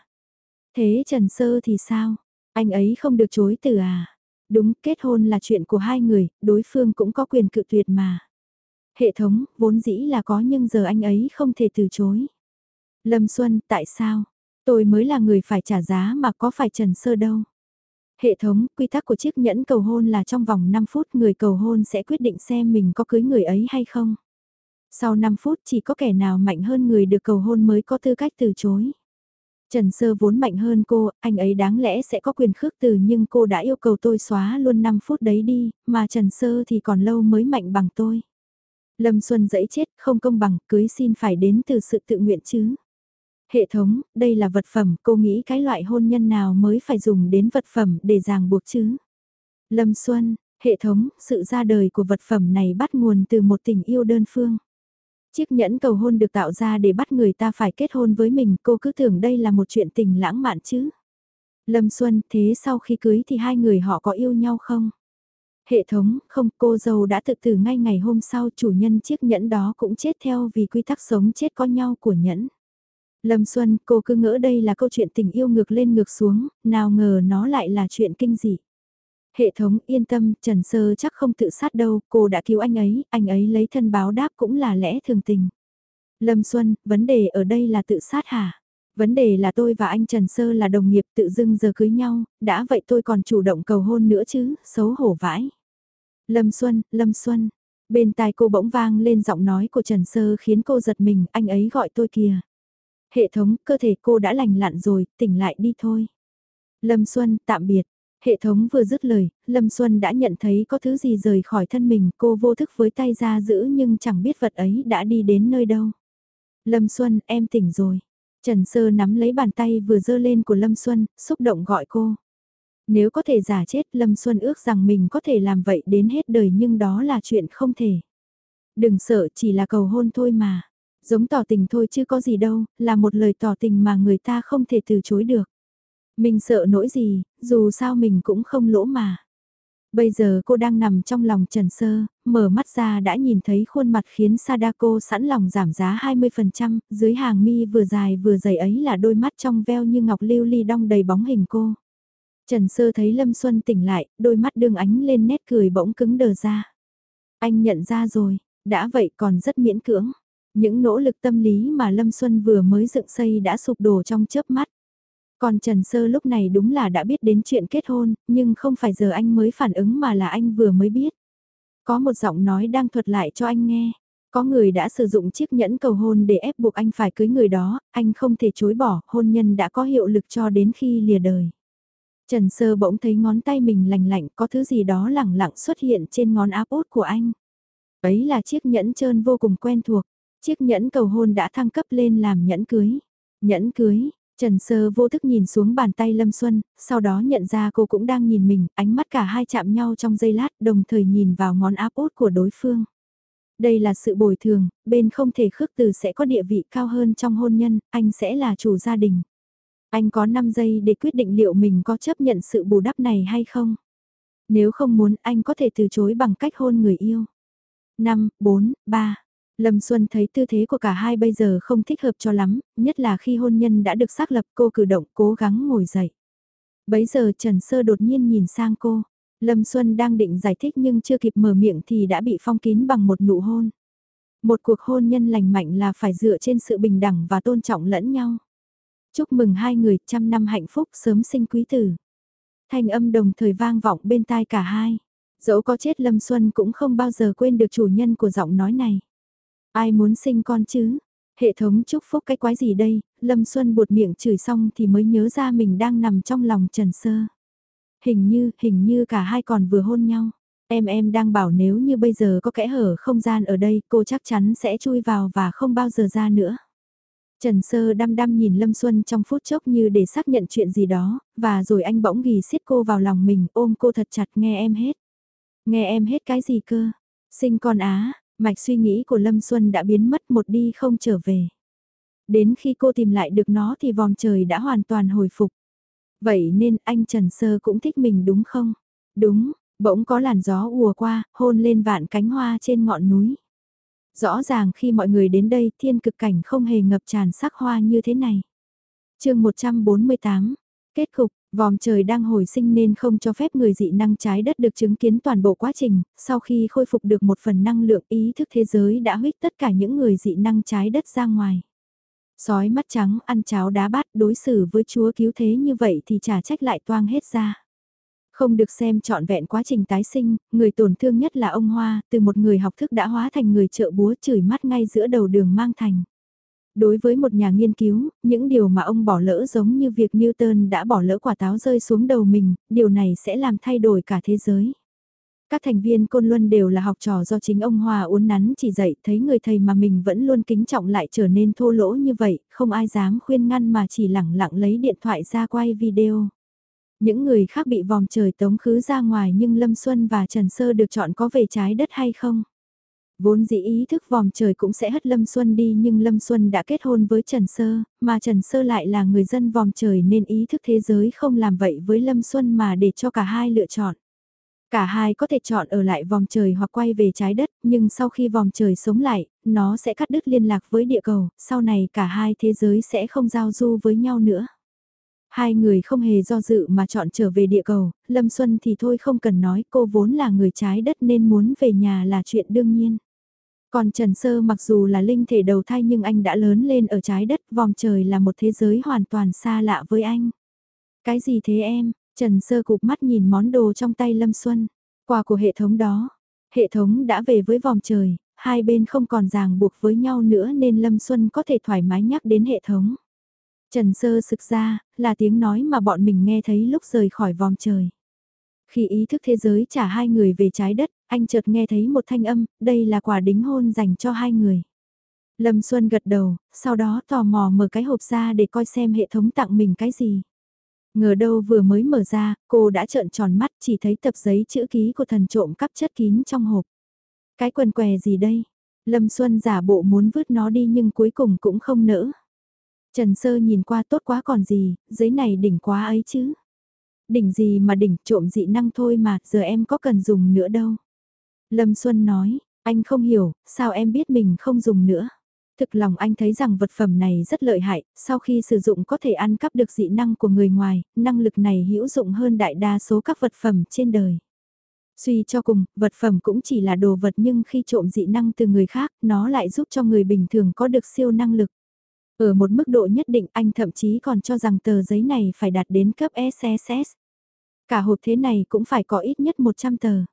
Thế Trần Sơ thì sao? Anh ấy không được chối từ à? Đúng, kết hôn là chuyện của hai người, đối phương cũng có quyền cự tuyệt mà. Hệ thống, vốn dĩ là có nhưng giờ anh ấy không thể từ chối. Lâm Xuân, tại sao? Tôi mới là người phải trả giá mà có phải Trần Sơ đâu. Hệ thống, quy tắc của chiếc nhẫn cầu hôn là trong vòng 5 phút người cầu hôn sẽ quyết định xem mình có cưới người ấy hay không. Sau 5 phút chỉ có kẻ nào mạnh hơn người được cầu hôn mới có tư cách từ chối. Trần Sơ vốn mạnh hơn cô, anh ấy đáng lẽ sẽ có quyền khước từ nhưng cô đã yêu cầu tôi xóa luôn 5 phút đấy đi, mà Trần Sơ thì còn lâu mới mạnh bằng tôi. Lâm Xuân dẫy chết, không công bằng, cưới xin phải đến từ sự tự nguyện chứ. Hệ thống, đây là vật phẩm, cô nghĩ cái loại hôn nhân nào mới phải dùng đến vật phẩm để ràng buộc chứ? Lâm Xuân, hệ thống, sự ra đời của vật phẩm này bắt nguồn từ một tình yêu đơn phương. Chiếc nhẫn cầu hôn được tạo ra để bắt người ta phải kết hôn với mình, cô cứ tưởng đây là một chuyện tình lãng mạn chứ. Lâm Xuân, thế sau khi cưới thì hai người họ có yêu nhau không? Hệ thống, không, cô dâu đã tự tử ngay ngày hôm sau chủ nhân chiếc nhẫn đó cũng chết theo vì quy tắc sống chết có nhau của nhẫn. Lâm Xuân, cô cứ ngỡ đây là câu chuyện tình yêu ngược lên ngược xuống, nào ngờ nó lại là chuyện kinh dị. Hệ thống yên tâm, Trần Sơ chắc không tự sát đâu, cô đã cứu anh ấy, anh ấy lấy thân báo đáp cũng là lẽ thường tình. Lâm Xuân, vấn đề ở đây là tự sát hả? Vấn đề là tôi và anh Trần Sơ là đồng nghiệp tự dưng giờ cưới nhau, đã vậy tôi còn chủ động cầu hôn nữa chứ, xấu hổ vãi. Lâm Xuân, Lâm Xuân, bên tai cô bỗng vang lên giọng nói của Trần Sơ khiến cô giật mình, anh ấy gọi tôi kìa. Hệ thống, cơ thể cô đã lành lặn rồi, tỉnh lại đi thôi. Lâm Xuân, tạm biệt. Hệ thống vừa dứt lời, Lâm Xuân đã nhận thấy có thứ gì rời khỏi thân mình, cô vô thức với tay ra giữ nhưng chẳng biết vật ấy đã đi đến nơi đâu. Lâm Xuân, em tỉnh rồi. Trần Sơ nắm lấy bàn tay vừa dơ lên của Lâm Xuân, xúc động gọi cô. Nếu có thể giả chết, Lâm Xuân ước rằng mình có thể làm vậy đến hết đời nhưng đó là chuyện không thể. Đừng sợ chỉ là cầu hôn thôi mà. Giống tỏ tình thôi chứ có gì đâu, là một lời tỏ tình mà người ta không thể từ chối được. Mình sợ nỗi gì, dù sao mình cũng không lỗ mà. Bây giờ cô đang nằm trong lòng Trần Sơ, mở mắt ra đã nhìn thấy khuôn mặt khiến Sadako sẵn lòng giảm giá 20%, dưới hàng mi vừa dài vừa dày ấy là đôi mắt trong veo như ngọc lưu ly đong đầy bóng hình cô. Trần Sơ thấy Lâm Xuân tỉnh lại, đôi mắt đường ánh lên nét cười bỗng cứng đờ ra. Anh nhận ra rồi, đã vậy còn rất miễn cưỡng. Những nỗ lực tâm lý mà Lâm Xuân vừa mới dựng xây đã sụp đổ trong chớp mắt. Còn Trần Sơ lúc này đúng là đã biết đến chuyện kết hôn, nhưng không phải giờ anh mới phản ứng mà là anh vừa mới biết. Có một giọng nói đang thuật lại cho anh nghe. Có người đã sử dụng chiếc nhẫn cầu hôn để ép buộc anh phải cưới người đó, anh không thể chối bỏ, hôn nhân đã có hiệu lực cho đến khi lìa đời. Trần Sơ bỗng thấy ngón tay mình lành lạnh có thứ gì đó lẳng lặng xuất hiện trên ngón áp út của anh. Ấy là chiếc nhẫn trơn vô cùng quen thuộc. Chiếc nhẫn cầu hôn đã thăng cấp lên làm nhẫn cưới. Nhẫn cưới, Trần Sơ vô thức nhìn xuống bàn tay Lâm Xuân, sau đó nhận ra cô cũng đang nhìn mình, ánh mắt cả hai chạm nhau trong giây lát đồng thời nhìn vào ngón áp út của đối phương. Đây là sự bồi thường, bên không thể khước từ sẽ có địa vị cao hơn trong hôn nhân, anh sẽ là chủ gia đình. Anh có 5 giây để quyết định liệu mình có chấp nhận sự bù đắp này hay không. Nếu không muốn anh có thể từ chối bằng cách hôn người yêu. 5, 4, 3. Lâm Xuân thấy tư thế của cả hai bây giờ không thích hợp cho lắm, nhất là khi hôn nhân đã được xác lập cô cử động cố gắng ngồi dậy. Bấy giờ Trần Sơ đột nhiên nhìn sang cô. Lâm Xuân đang định giải thích nhưng chưa kịp mở miệng thì đã bị phong kín bằng một nụ hôn. Một cuộc hôn nhân lành mạnh là phải dựa trên sự bình đẳng và tôn trọng lẫn nhau. Chúc mừng hai người trăm năm hạnh phúc sớm sinh quý tử. Thanh âm đồng thời vang vọng bên tai cả hai. Dẫu có chết Lâm Xuân cũng không bao giờ quên được chủ nhân của giọng nói này. Ai muốn sinh con chứ? Hệ thống chúc phúc cái quái gì đây? Lâm Xuân buột miệng chửi xong thì mới nhớ ra mình đang nằm trong lòng Trần Sơ. Hình như, hình như cả hai còn vừa hôn nhau. Em em đang bảo nếu như bây giờ có kẽ hở không gian ở đây cô chắc chắn sẽ chui vào và không bao giờ ra nữa. Trần Sơ đăm đăm nhìn Lâm Xuân trong phút chốc như để xác nhận chuyện gì đó, và rồi anh bỗng ghi xiết cô vào lòng mình ôm cô thật chặt nghe em hết. Nghe em hết cái gì cơ? Sinh con á, mạch suy nghĩ của Lâm Xuân đã biến mất một đi không trở về. Đến khi cô tìm lại được nó thì vòng trời đã hoàn toàn hồi phục. Vậy nên anh Trần Sơ cũng thích mình đúng không? Đúng, bỗng có làn gió ùa qua, hôn lên vạn cánh hoa trên ngọn núi. Rõ ràng khi mọi người đến đây thiên cực cảnh không hề ngập tràn sắc hoa như thế này. chương 148, kết cục, vòm trời đang hồi sinh nên không cho phép người dị năng trái đất được chứng kiến toàn bộ quá trình, sau khi khôi phục được một phần năng lượng ý thức thế giới đã huyết tất cả những người dị năng trái đất ra ngoài. Sói mắt trắng ăn cháo đá bát đối xử với chúa cứu thế như vậy thì trả trách lại toang hết ra. Không được xem trọn vẹn quá trình tái sinh, người tổn thương nhất là ông Hoa, từ một người học thức đã hóa thành người trợ búa chửi mắt ngay giữa đầu đường mang thành. Đối với một nhà nghiên cứu, những điều mà ông bỏ lỡ giống như việc Newton đã bỏ lỡ quả táo rơi xuống đầu mình, điều này sẽ làm thay đổi cả thế giới. Các thành viên Côn Luân đều là học trò do chính ông Hòa uốn nắn chỉ dạy thấy người thầy mà mình vẫn luôn kính trọng lại trở nên thô lỗ như vậy, không ai dám khuyên ngăn mà chỉ lẳng lặng lấy điện thoại ra quay video. Những người khác bị vòng trời tống khứ ra ngoài nhưng Lâm Xuân và Trần Sơ được chọn có về trái đất hay không? Vốn dĩ ý thức vòm trời cũng sẽ hất Lâm Xuân đi nhưng Lâm Xuân đã kết hôn với Trần Sơ, mà Trần Sơ lại là người dân vòm trời nên ý thức thế giới không làm vậy với Lâm Xuân mà để cho cả hai lựa chọn. Cả hai có thể chọn ở lại vòng trời hoặc quay về trái đất, nhưng sau khi vòng trời sống lại, nó sẽ cắt đứt liên lạc với địa cầu, sau này cả hai thế giới sẽ không giao du với nhau nữa. Hai người không hề do dự mà chọn trở về địa cầu, Lâm Xuân thì thôi không cần nói cô vốn là người trái đất nên muốn về nhà là chuyện đương nhiên. Còn Trần Sơ mặc dù là linh thể đầu thai nhưng anh đã lớn lên ở trái đất, vòng trời là một thế giới hoàn toàn xa lạ với anh. Cái gì thế em? Trần Sơ cụp mắt nhìn món đồ trong tay Lâm Xuân. Quà của hệ thống đó. Hệ thống đã về với vòng trời, hai bên không còn ràng buộc với nhau nữa nên Lâm Xuân có thể thoải mái nhắc đến hệ thống. Trần Sơ sực ra, là tiếng nói mà bọn mình nghe thấy lúc rời khỏi vòng trời. Khi ý thức thế giới trả hai người về trái đất, anh chợt nghe thấy một thanh âm, đây là quà đính hôn dành cho hai người. Lâm Xuân gật đầu, sau đó tò mò mở cái hộp ra để coi xem hệ thống tặng mình cái gì. Ngờ đâu vừa mới mở ra, cô đã trợn tròn mắt chỉ thấy tập giấy chữ ký của thần trộm cắp chất kín trong hộp. Cái quần què gì đây? Lâm Xuân giả bộ muốn vứt nó đi nhưng cuối cùng cũng không nỡ. Trần Sơ nhìn qua tốt quá còn gì, giấy này đỉnh quá ấy chứ. Đỉnh gì mà đỉnh trộm dị năng thôi mà, giờ em có cần dùng nữa đâu. Lâm Xuân nói, anh không hiểu, sao em biết mình không dùng nữa. Thực lòng anh thấy rằng vật phẩm này rất lợi hại, sau khi sử dụng có thể ăn cắp được dị năng của người ngoài, năng lực này hữu dụng hơn đại đa số các vật phẩm trên đời. Suy cho cùng, vật phẩm cũng chỉ là đồ vật nhưng khi trộm dị năng từ người khác, nó lại giúp cho người bình thường có được siêu năng lực. Ở một mức độ nhất định anh thậm chí còn cho rằng tờ giấy này phải đạt đến cấp SSS. Cả hộp thế này cũng phải có ít nhất 100 tờ.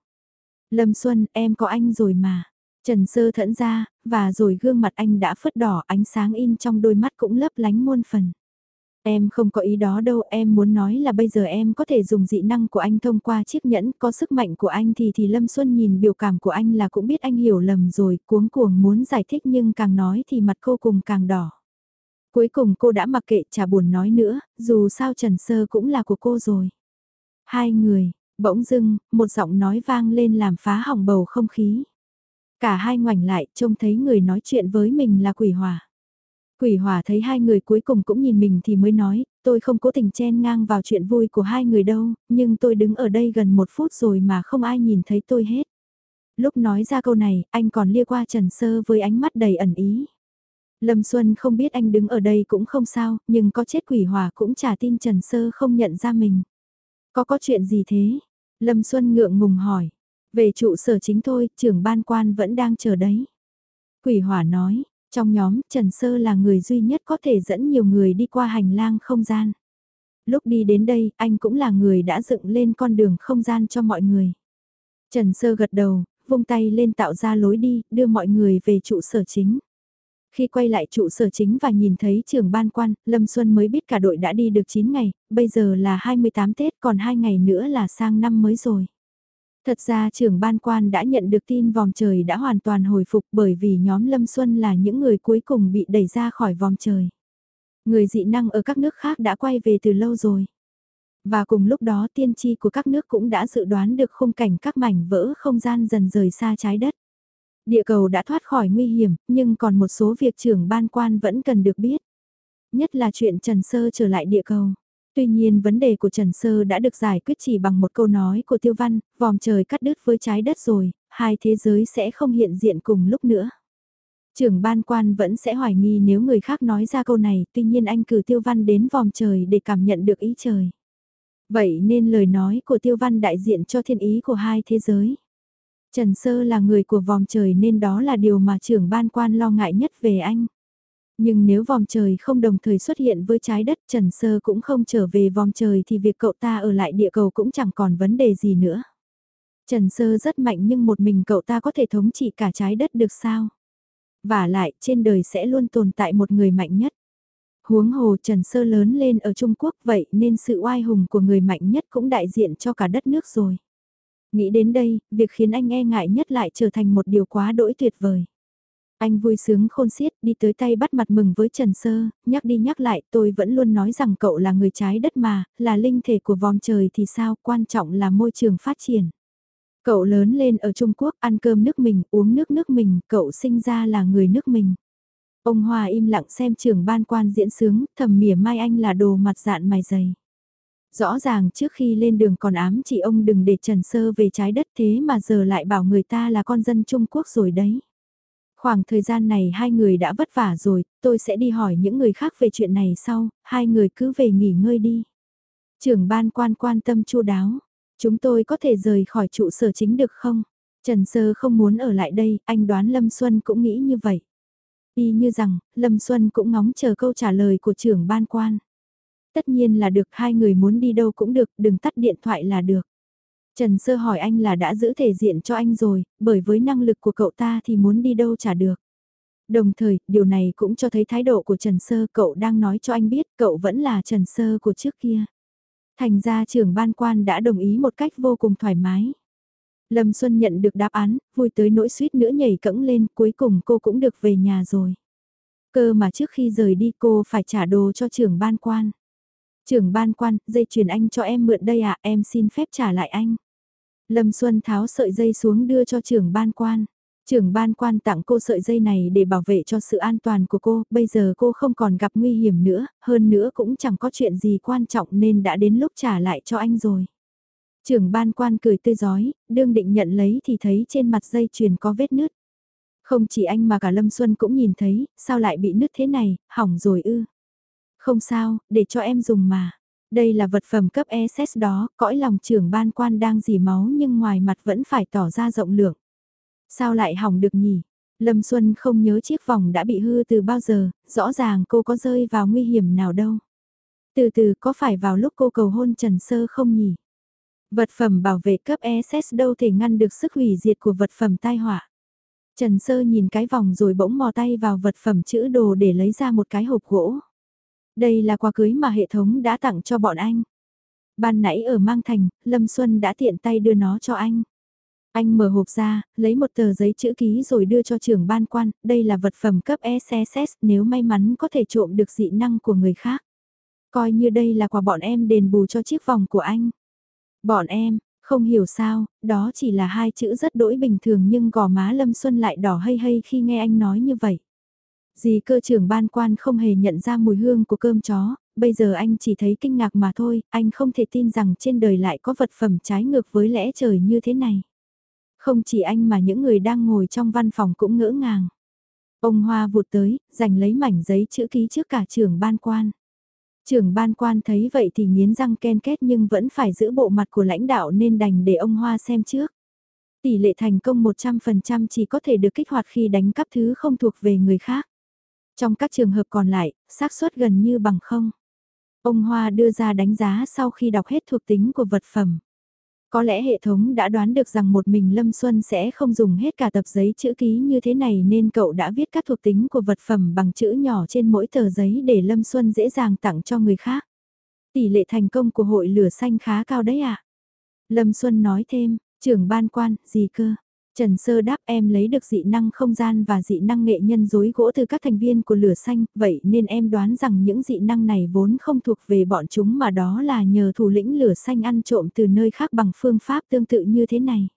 Lâm Xuân, em có anh rồi mà. Trần Sơ thẫn ra, và rồi gương mặt anh đã phớt đỏ ánh sáng in trong đôi mắt cũng lấp lánh muôn phần. Em không có ý đó đâu, em muốn nói là bây giờ em có thể dùng dị năng của anh thông qua chiếc nhẫn, có sức mạnh của anh thì thì Lâm Xuân nhìn biểu cảm của anh là cũng biết anh hiểu lầm rồi, cuống cuồng muốn giải thích nhưng càng nói thì mặt cô cùng càng đỏ. Cuối cùng cô đã mặc kệ chả buồn nói nữa, dù sao Trần Sơ cũng là của cô rồi. Hai người, bỗng dưng, một giọng nói vang lên làm phá hỏng bầu không khí. Cả hai ngoảnh lại, trông thấy người nói chuyện với mình là quỷ hòa. Quỷ hòa thấy hai người cuối cùng cũng nhìn mình thì mới nói, tôi không cố tình chen ngang vào chuyện vui của hai người đâu, nhưng tôi đứng ở đây gần một phút rồi mà không ai nhìn thấy tôi hết. Lúc nói ra câu này, anh còn lia qua Trần Sơ với ánh mắt đầy ẩn ý. Lâm Xuân không biết anh đứng ở đây cũng không sao, nhưng có chết quỷ hòa cũng chả tin Trần Sơ không nhận ra mình. Có có chuyện gì thế? Lâm Xuân ngượng ngùng hỏi. Về trụ sở chính thôi, trưởng ban quan vẫn đang chờ đấy. Quỷ hỏa nói, trong nhóm Trần Sơ là người duy nhất có thể dẫn nhiều người đi qua hành lang không gian. Lúc đi đến đây, anh cũng là người đã dựng lên con đường không gian cho mọi người. Trần Sơ gật đầu, vung tay lên tạo ra lối đi, đưa mọi người về trụ sở chính. Khi quay lại trụ sở chính và nhìn thấy trưởng ban quan, Lâm Xuân mới biết cả đội đã đi được 9 ngày, bây giờ là 28 Tết còn 2 ngày nữa là sang năm mới rồi. Thật ra trưởng ban quan đã nhận được tin vòng trời đã hoàn toàn hồi phục bởi vì nhóm Lâm Xuân là những người cuối cùng bị đẩy ra khỏi vòng trời. Người dị năng ở các nước khác đã quay về từ lâu rồi. Và cùng lúc đó tiên tri của các nước cũng đã dự đoán được khung cảnh các mảnh vỡ không gian dần rời xa trái đất. Địa cầu đã thoát khỏi nguy hiểm, nhưng còn một số việc trưởng ban quan vẫn cần được biết. Nhất là chuyện Trần Sơ trở lại địa cầu. Tuy nhiên vấn đề của Trần Sơ đã được giải quyết chỉ bằng một câu nói của Tiêu Văn, vòm trời cắt đứt với trái đất rồi, hai thế giới sẽ không hiện diện cùng lúc nữa. Trưởng ban quan vẫn sẽ hoài nghi nếu người khác nói ra câu này, tuy nhiên anh cử Tiêu Văn đến vòm trời để cảm nhận được ý trời. Vậy nên lời nói của Tiêu Văn đại diện cho thiên ý của hai thế giới. Trần Sơ là người của vòng trời nên đó là điều mà trưởng ban quan lo ngại nhất về anh. Nhưng nếu vòng trời không đồng thời xuất hiện với trái đất, Trần Sơ cũng không trở về vòng trời thì việc cậu ta ở lại địa cầu cũng chẳng còn vấn đề gì nữa. Trần Sơ rất mạnh nhưng một mình cậu ta có thể thống trị cả trái đất được sao? Và lại, trên đời sẽ luôn tồn tại một người mạnh nhất. Huống hồ Trần Sơ lớn lên ở Trung Quốc vậy nên sự oai hùng của người mạnh nhất cũng đại diện cho cả đất nước rồi. Nghĩ đến đây, việc khiến anh e ngại nhất lại trở thành một điều quá đỗi tuyệt vời. Anh vui sướng khôn xiết đi tới tay bắt mặt mừng với Trần Sơ, nhắc đi nhắc lại tôi vẫn luôn nói rằng cậu là người trái đất mà, là linh thể của vòng trời thì sao, quan trọng là môi trường phát triển. Cậu lớn lên ở Trung Quốc, ăn cơm nước mình, uống nước nước mình, cậu sinh ra là người nước mình. Ông Hòa im lặng xem trưởng ban quan diễn sướng, thầm mỉa mai anh là đồ mặt dạn mày dày. Rõ ràng trước khi lên đường còn ám chỉ ông đừng để Trần Sơ về trái đất thế mà giờ lại bảo người ta là con dân Trung Quốc rồi đấy. Khoảng thời gian này hai người đã vất vả rồi, tôi sẽ đi hỏi những người khác về chuyện này sau, hai người cứ về nghỉ ngơi đi. Trưởng ban quan quan tâm chu đáo, chúng tôi có thể rời khỏi trụ sở chính được không? Trần Sơ không muốn ở lại đây, anh đoán Lâm Xuân cũng nghĩ như vậy. Y như rằng, Lâm Xuân cũng ngóng chờ câu trả lời của trưởng ban quan. Tất nhiên là được hai người muốn đi đâu cũng được, đừng tắt điện thoại là được. Trần Sơ hỏi anh là đã giữ thể diện cho anh rồi, bởi với năng lực của cậu ta thì muốn đi đâu chả được. Đồng thời, điều này cũng cho thấy thái độ của Trần Sơ cậu đang nói cho anh biết cậu vẫn là Trần Sơ của trước kia. Thành ra trưởng ban quan đã đồng ý một cách vô cùng thoải mái. Lâm Xuân nhận được đáp án, vui tới nỗi suýt nữa nhảy cẫng lên, cuối cùng cô cũng được về nhà rồi. Cơ mà trước khi rời đi cô phải trả đồ cho trưởng ban quan. Trưởng ban quan, dây chuyền anh cho em mượn đây à, em xin phép trả lại anh. Lâm Xuân tháo sợi dây xuống đưa cho trưởng ban quan. Trưởng ban quan tặng cô sợi dây này để bảo vệ cho sự an toàn của cô, bây giờ cô không còn gặp nguy hiểm nữa, hơn nữa cũng chẳng có chuyện gì quan trọng nên đã đến lúc trả lại cho anh rồi. Trưởng ban quan cười tươi giói, đương định nhận lấy thì thấy trên mặt dây chuyền có vết nứt. Không chỉ anh mà cả Lâm Xuân cũng nhìn thấy, sao lại bị nứt thế này, hỏng rồi ư. Không sao, để cho em dùng mà. Đây là vật phẩm cấp SS đó, cõi lòng trưởng ban quan đang dì máu nhưng ngoài mặt vẫn phải tỏ ra rộng lượng. Sao lại hỏng được nhỉ? Lâm Xuân không nhớ chiếc vòng đã bị hư từ bao giờ, rõ ràng cô có rơi vào nguy hiểm nào đâu. Từ từ có phải vào lúc cô cầu hôn Trần Sơ không nhỉ? Vật phẩm bảo vệ cấp SS đâu thể ngăn được sức hủy diệt của vật phẩm tai họa. Trần Sơ nhìn cái vòng rồi bỗng mò tay vào vật phẩm chữ đồ để lấy ra một cái hộp gỗ. Đây là quà cưới mà hệ thống đã tặng cho bọn anh. Ban nãy ở Mang Thành, Lâm Xuân đã tiện tay đưa nó cho anh. Anh mở hộp ra, lấy một tờ giấy chữ ký rồi đưa cho trưởng ban quan, đây là vật phẩm cấp SSS nếu may mắn có thể trộm được dị năng của người khác. Coi như đây là quà bọn em đền bù cho chiếc vòng của anh. Bọn em, không hiểu sao, đó chỉ là hai chữ rất đỗi bình thường nhưng gò má Lâm Xuân lại đỏ hay hay khi nghe anh nói như vậy. Dì cơ trưởng ban quan không hề nhận ra mùi hương của cơm chó, bây giờ anh chỉ thấy kinh ngạc mà thôi, anh không thể tin rằng trên đời lại có vật phẩm trái ngược với lẽ trời như thế này. Không chỉ anh mà những người đang ngồi trong văn phòng cũng ngỡ ngàng. Ông Hoa vụt tới, giành lấy mảnh giấy chữ ký trước cả trưởng ban quan. Trưởng ban quan thấy vậy thì nghiến răng ken kết nhưng vẫn phải giữ bộ mặt của lãnh đạo nên đành để ông Hoa xem trước. Tỷ lệ thành công 100% chỉ có thể được kích hoạt khi đánh cắp thứ không thuộc về người khác. Trong các trường hợp còn lại, xác suất gần như bằng không. Ông Hoa đưa ra đánh giá sau khi đọc hết thuộc tính của vật phẩm. Có lẽ hệ thống đã đoán được rằng một mình Lâm Xuân sẽ không dùng hết cả tập giấy chữ ký như thế này nên cậu đã viết các thuộc tính của vật phẩm bằng chữ nhỏ trên mỗi tờ giấy để Lâm Xuân dễ dàng tặng cho người khác. Tỷ lệ thành công của hội lửa xanh khá cao đấy ạ. À? Lâm Xuân nói thêm, trưởng ban quan, gì cơ? Trần Sơ đáp em lấy được dị năng không gian và dị năng nghệ nhân dối gỗ từ các thành viên của lửa xanh, vậy nên em đoán rằng những dị năng này vốn không thuộc về bọn chúng mà đó là nhờ thủ lĩnh lửa xanh ăn trộm từ nơi khác bằng phương pháp tương tự như thế này.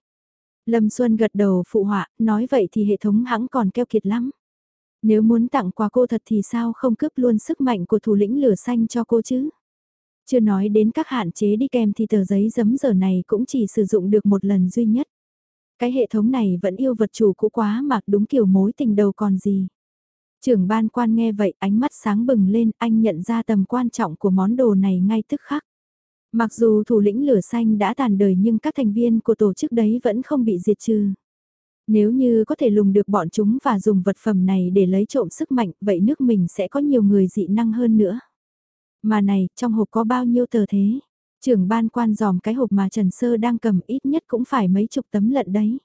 Lâm Xuân gật đầu phụ họa, nói vậy thì hệ thống hãng còn keo kiệt lắm. Nếu muốn tặng quà cô thật thì sao không cướp luôn sức mạnh của thủ lĩnh lửa xanh cho cô chứ? Chưa nói đến các hạn chế đi kèm thì tờ giấy giấm giờ này cũng chỉ sử dụng được một lần duy nhất. Cái hệ thống này vẫn yêu vật chủ cũ quá mà đúng kiểu mối tình đầu còn gì. Trưởng ban quan nghe vậy ánh mắt sáng bừng lên anh nhận ra tầm quan trọng của món đồ này ngay tức khắc. Mặc dù thủ lĩnh lửa xanh đã tàn đời nhưng các thành viên của tổ chức đấy vẫn không bị diệt trừ. Nếu như có thể lùng được bọn chúng và dùng vật phẩm này để lấy trộm sức mạnh, vậy nước mình sẽ có nhiều người dị năng hơn nữa. Mà này, trong hộp có bao nhiêu tờ thế? Trưởng ban quan dòm cái hộp mà Trần Sơ đang cầm ít nhất cũng phải mấy chục tấm lận đấy.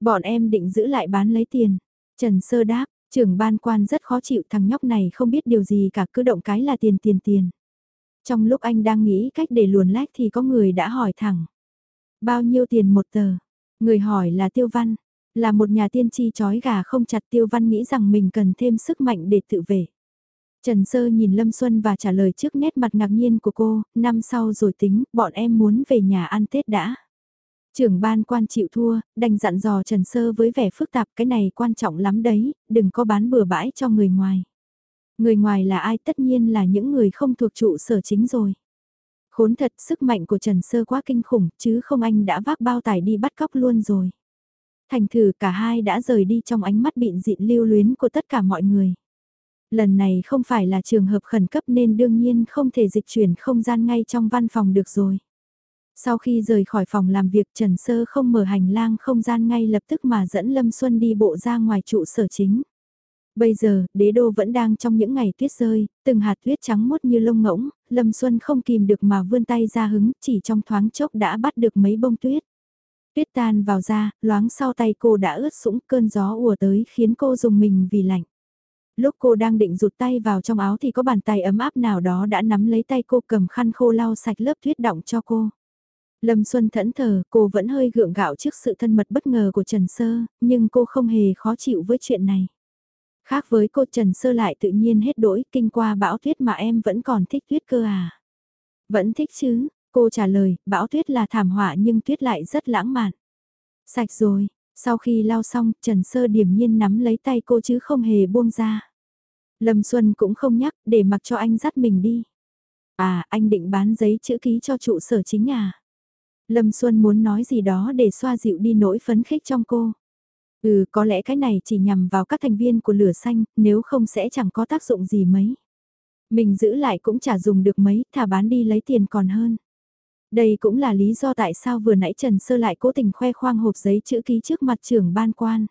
Bọn em định giữ lại bán lấy tiền. Trần Sơ đáp, trưởng ban quan rất khó chịu thằng nhóc này không biết điều gì cả cứ động cái là tiền tiền tiền. Trong lúc anh đang nghĩ cách để luồn lách thì có người đã hỏi thẳng. Bao nhiêu tiền một tờ? Người hỏi là Tiêu Văn. Là một nhà tiên tri chói gà không chặt Tiêu Văn nghĩ rằng mình cần thêm sức mạnh để tự vệ. Trần Sơ nhìn Lâm Xuân và trả lời trước nét mặt ngạc nhiên của cô, năm sau rồi tính, bọn em muốn về nhà ăn Tết đã. Trưởng ban quan chịu thua, đành dặn dò Trần Sơ với vẻ phức tạp cái này quan trọng lắm đấy, đừng có bán bừa bãi cho người ngoài. Người ngoài là ai tất nhiên là những người không thuộc trụ sở chính rồi. Khốn thật sức mạnh của Trần Sơ quá kinh khủng chứ không anh đã vác bao tải đi bắt cóc luôn rồi. Thành thử cả hai đã rời đi trong ánh mắt bịn dịn lưu luyến của tất cả mọi người lần này không phải là trường hợp khẩn cấp nên đương nhiên không thể dịch chuyển không gian ngay trong văn phòng được rồi. Sau khi rời khỏi phòng làm việc Trần Sơ không mở hành lang không gian ngay lập tức mà dẫn Lâm Xuân đi bộ ra ngoài trụ sở chính. Bây giờ, đế đô vẫn đang trong những ngày tuyết rơi, từng hạt tuyết trắng mốt như lông ngỗng, Lâm Xuân không kìm được mà vươn tay ra hứng, chỉ trong thoáng chốc đã bắt được mấy bông tuyết. Tuyết tan vào da, loáng sau tay cô đã ướt sũng cơn gió ùa tới khiến cô dùng mình vì lạnh. Lúc cô đang định rụt tay vào trong áo thì có bàn tay ấm áp nào đó đã nắm lấy tay cô cầm khăn khô lau sạch lớp tuyết động cho cô. Lâm Xuân thẫn thờ, cô vẫn hơi gượng gạo trước sự thân mật bất ngờ của Trần Sơ, nhưng cô không hề khó chịu với chuyện này. Khác với cô Trần Sơ lại tự nhiên hết đổi, kinh qua bão tuyết mà em vẫn còn thích tuyết cơ à. Vẫn thích chứ, cô trả lời, bão tuyết là thảm họa nhưng tuyết lại rất lãng mạn. Sạch rồi, sau khi lau xong, Trần Sơ điềm nhiên nắm lấy tay cô chứ không hề buông ra. Lâm Xuân cũng không nhắc, để mặc cho anh dắt mình đi. À, anh định bán giấy chữ ký cho trụ sở chính à? Lâm Xuân muốn nói gì đó để xoa dịu đi nỗi phấn khích trong cô. Ừ, có lẽ cái này chỉ nhằm vào các thành viên của lửa xanh, nếu không sẽ chẳng có tác dụng gì mấy. Mình giữ lại cũng chả dùng được mấy, thả bán đi lấy tiền còn hơn. Đây cũng là lý do tại sao vừa nãy Trần Sơ lại cố tình khoe khoang hộp giấy chữ ký trước mặt trưởng ban quan.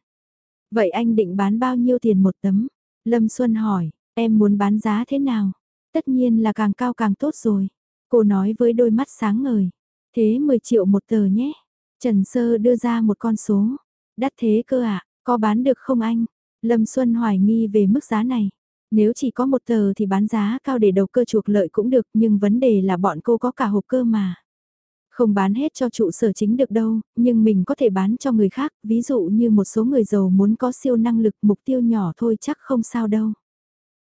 Vậy anh định bán bao nhiêu tiền một tấm? Lâm Xuân hỏi, em muốn bán giá thế nào? Tất nhiên là càng cao càng tốt rồi. Cô nói với đôi mắt sáng ngời. Thế 10 triệu một tờ nhé. Trần Sơ đưa ra một con số. Đắt thế cơ ạ, à? có bán được không anh? Lâm Xuân hoài nghi về mức giá này. Nếu chỉ có một tờ thì bán giá cao để đầu cơ chuộc lợi cũng được nhưng vấn đề là bọn cô có cả hộp cơ mà. Không bán hết cho trụ sở chính được đâu, nhưng mình có thể bán cho người khác, ví dụ như một số người giàu muốn có siêu năng lực mục tiêu nhỏ thôi chắc không sao đâu.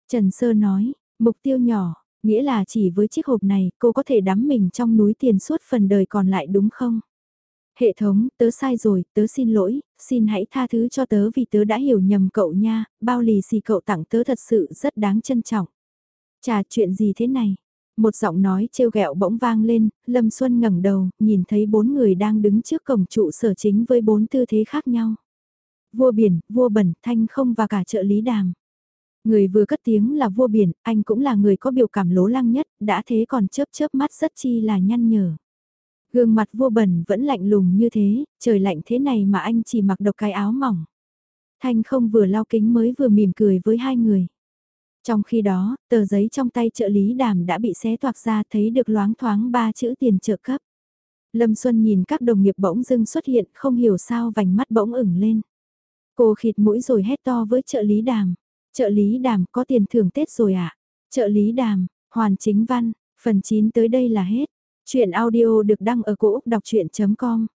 Trần Sơ nói, mục tiêu nhỏ, nghĩa là chỉ với chiếc hộp này cô có thể đắm mình trong núi tiền suốt phần đời còn lại đúng không? Hệ thống, tớ sai rồi, tớ xin lỗi, xin hãy tha thứ cho tớ vì tớ đã hiểu nhầm cậu nha, bao lì xì cậu tặng tớ thật sự rất đáng trân trọng. Chà chuyện gì thế này? Một giọng nói trêu ghẹo bỗng vang lên, Lâm Xuân ngẩng đầu, nhìn thấy bốn người đang đứng trước cổng trụ sở chính với bốn tư thế khác nhau. Vua biển, vua bẩn, thanh không và cả trợ lý đàm. Người vừa cất tiếng là vua biển, anh cũng là người có biểu cảm lố lăng nhất, đã thế còn chớp chớp mắt rất chi là nhăn nhở. Gương mặt vua bẩn vẫn lạnh lùng như thế, trời lạnh thế này mà anh chỉ mặc độc cái áo mỏng. Thanh không vừa lau kính mới vừa mỉm cười với hai người. Trong khi đó, tờ giấy trong tay trợ lý đàm đã bị xé toạc ra thấy được loáng thoáng ba chữ tiền trợ cấp. Lâm Xuân nhìn các đồng nghiệp bỗng dưng xuất hiện không hiểu sao vành mắt bỗng ửng lên. Cô khịt mũi rồi hét to với trợ lý đàm. Trợ lý đàm có tiền thưởng Tết rồi ạ. À? Trợ lý đàm, hoàn chính văn, phần 9 tới đây là hết. Chuyện audio được đăng ở cổ Úc đọc chuyện.com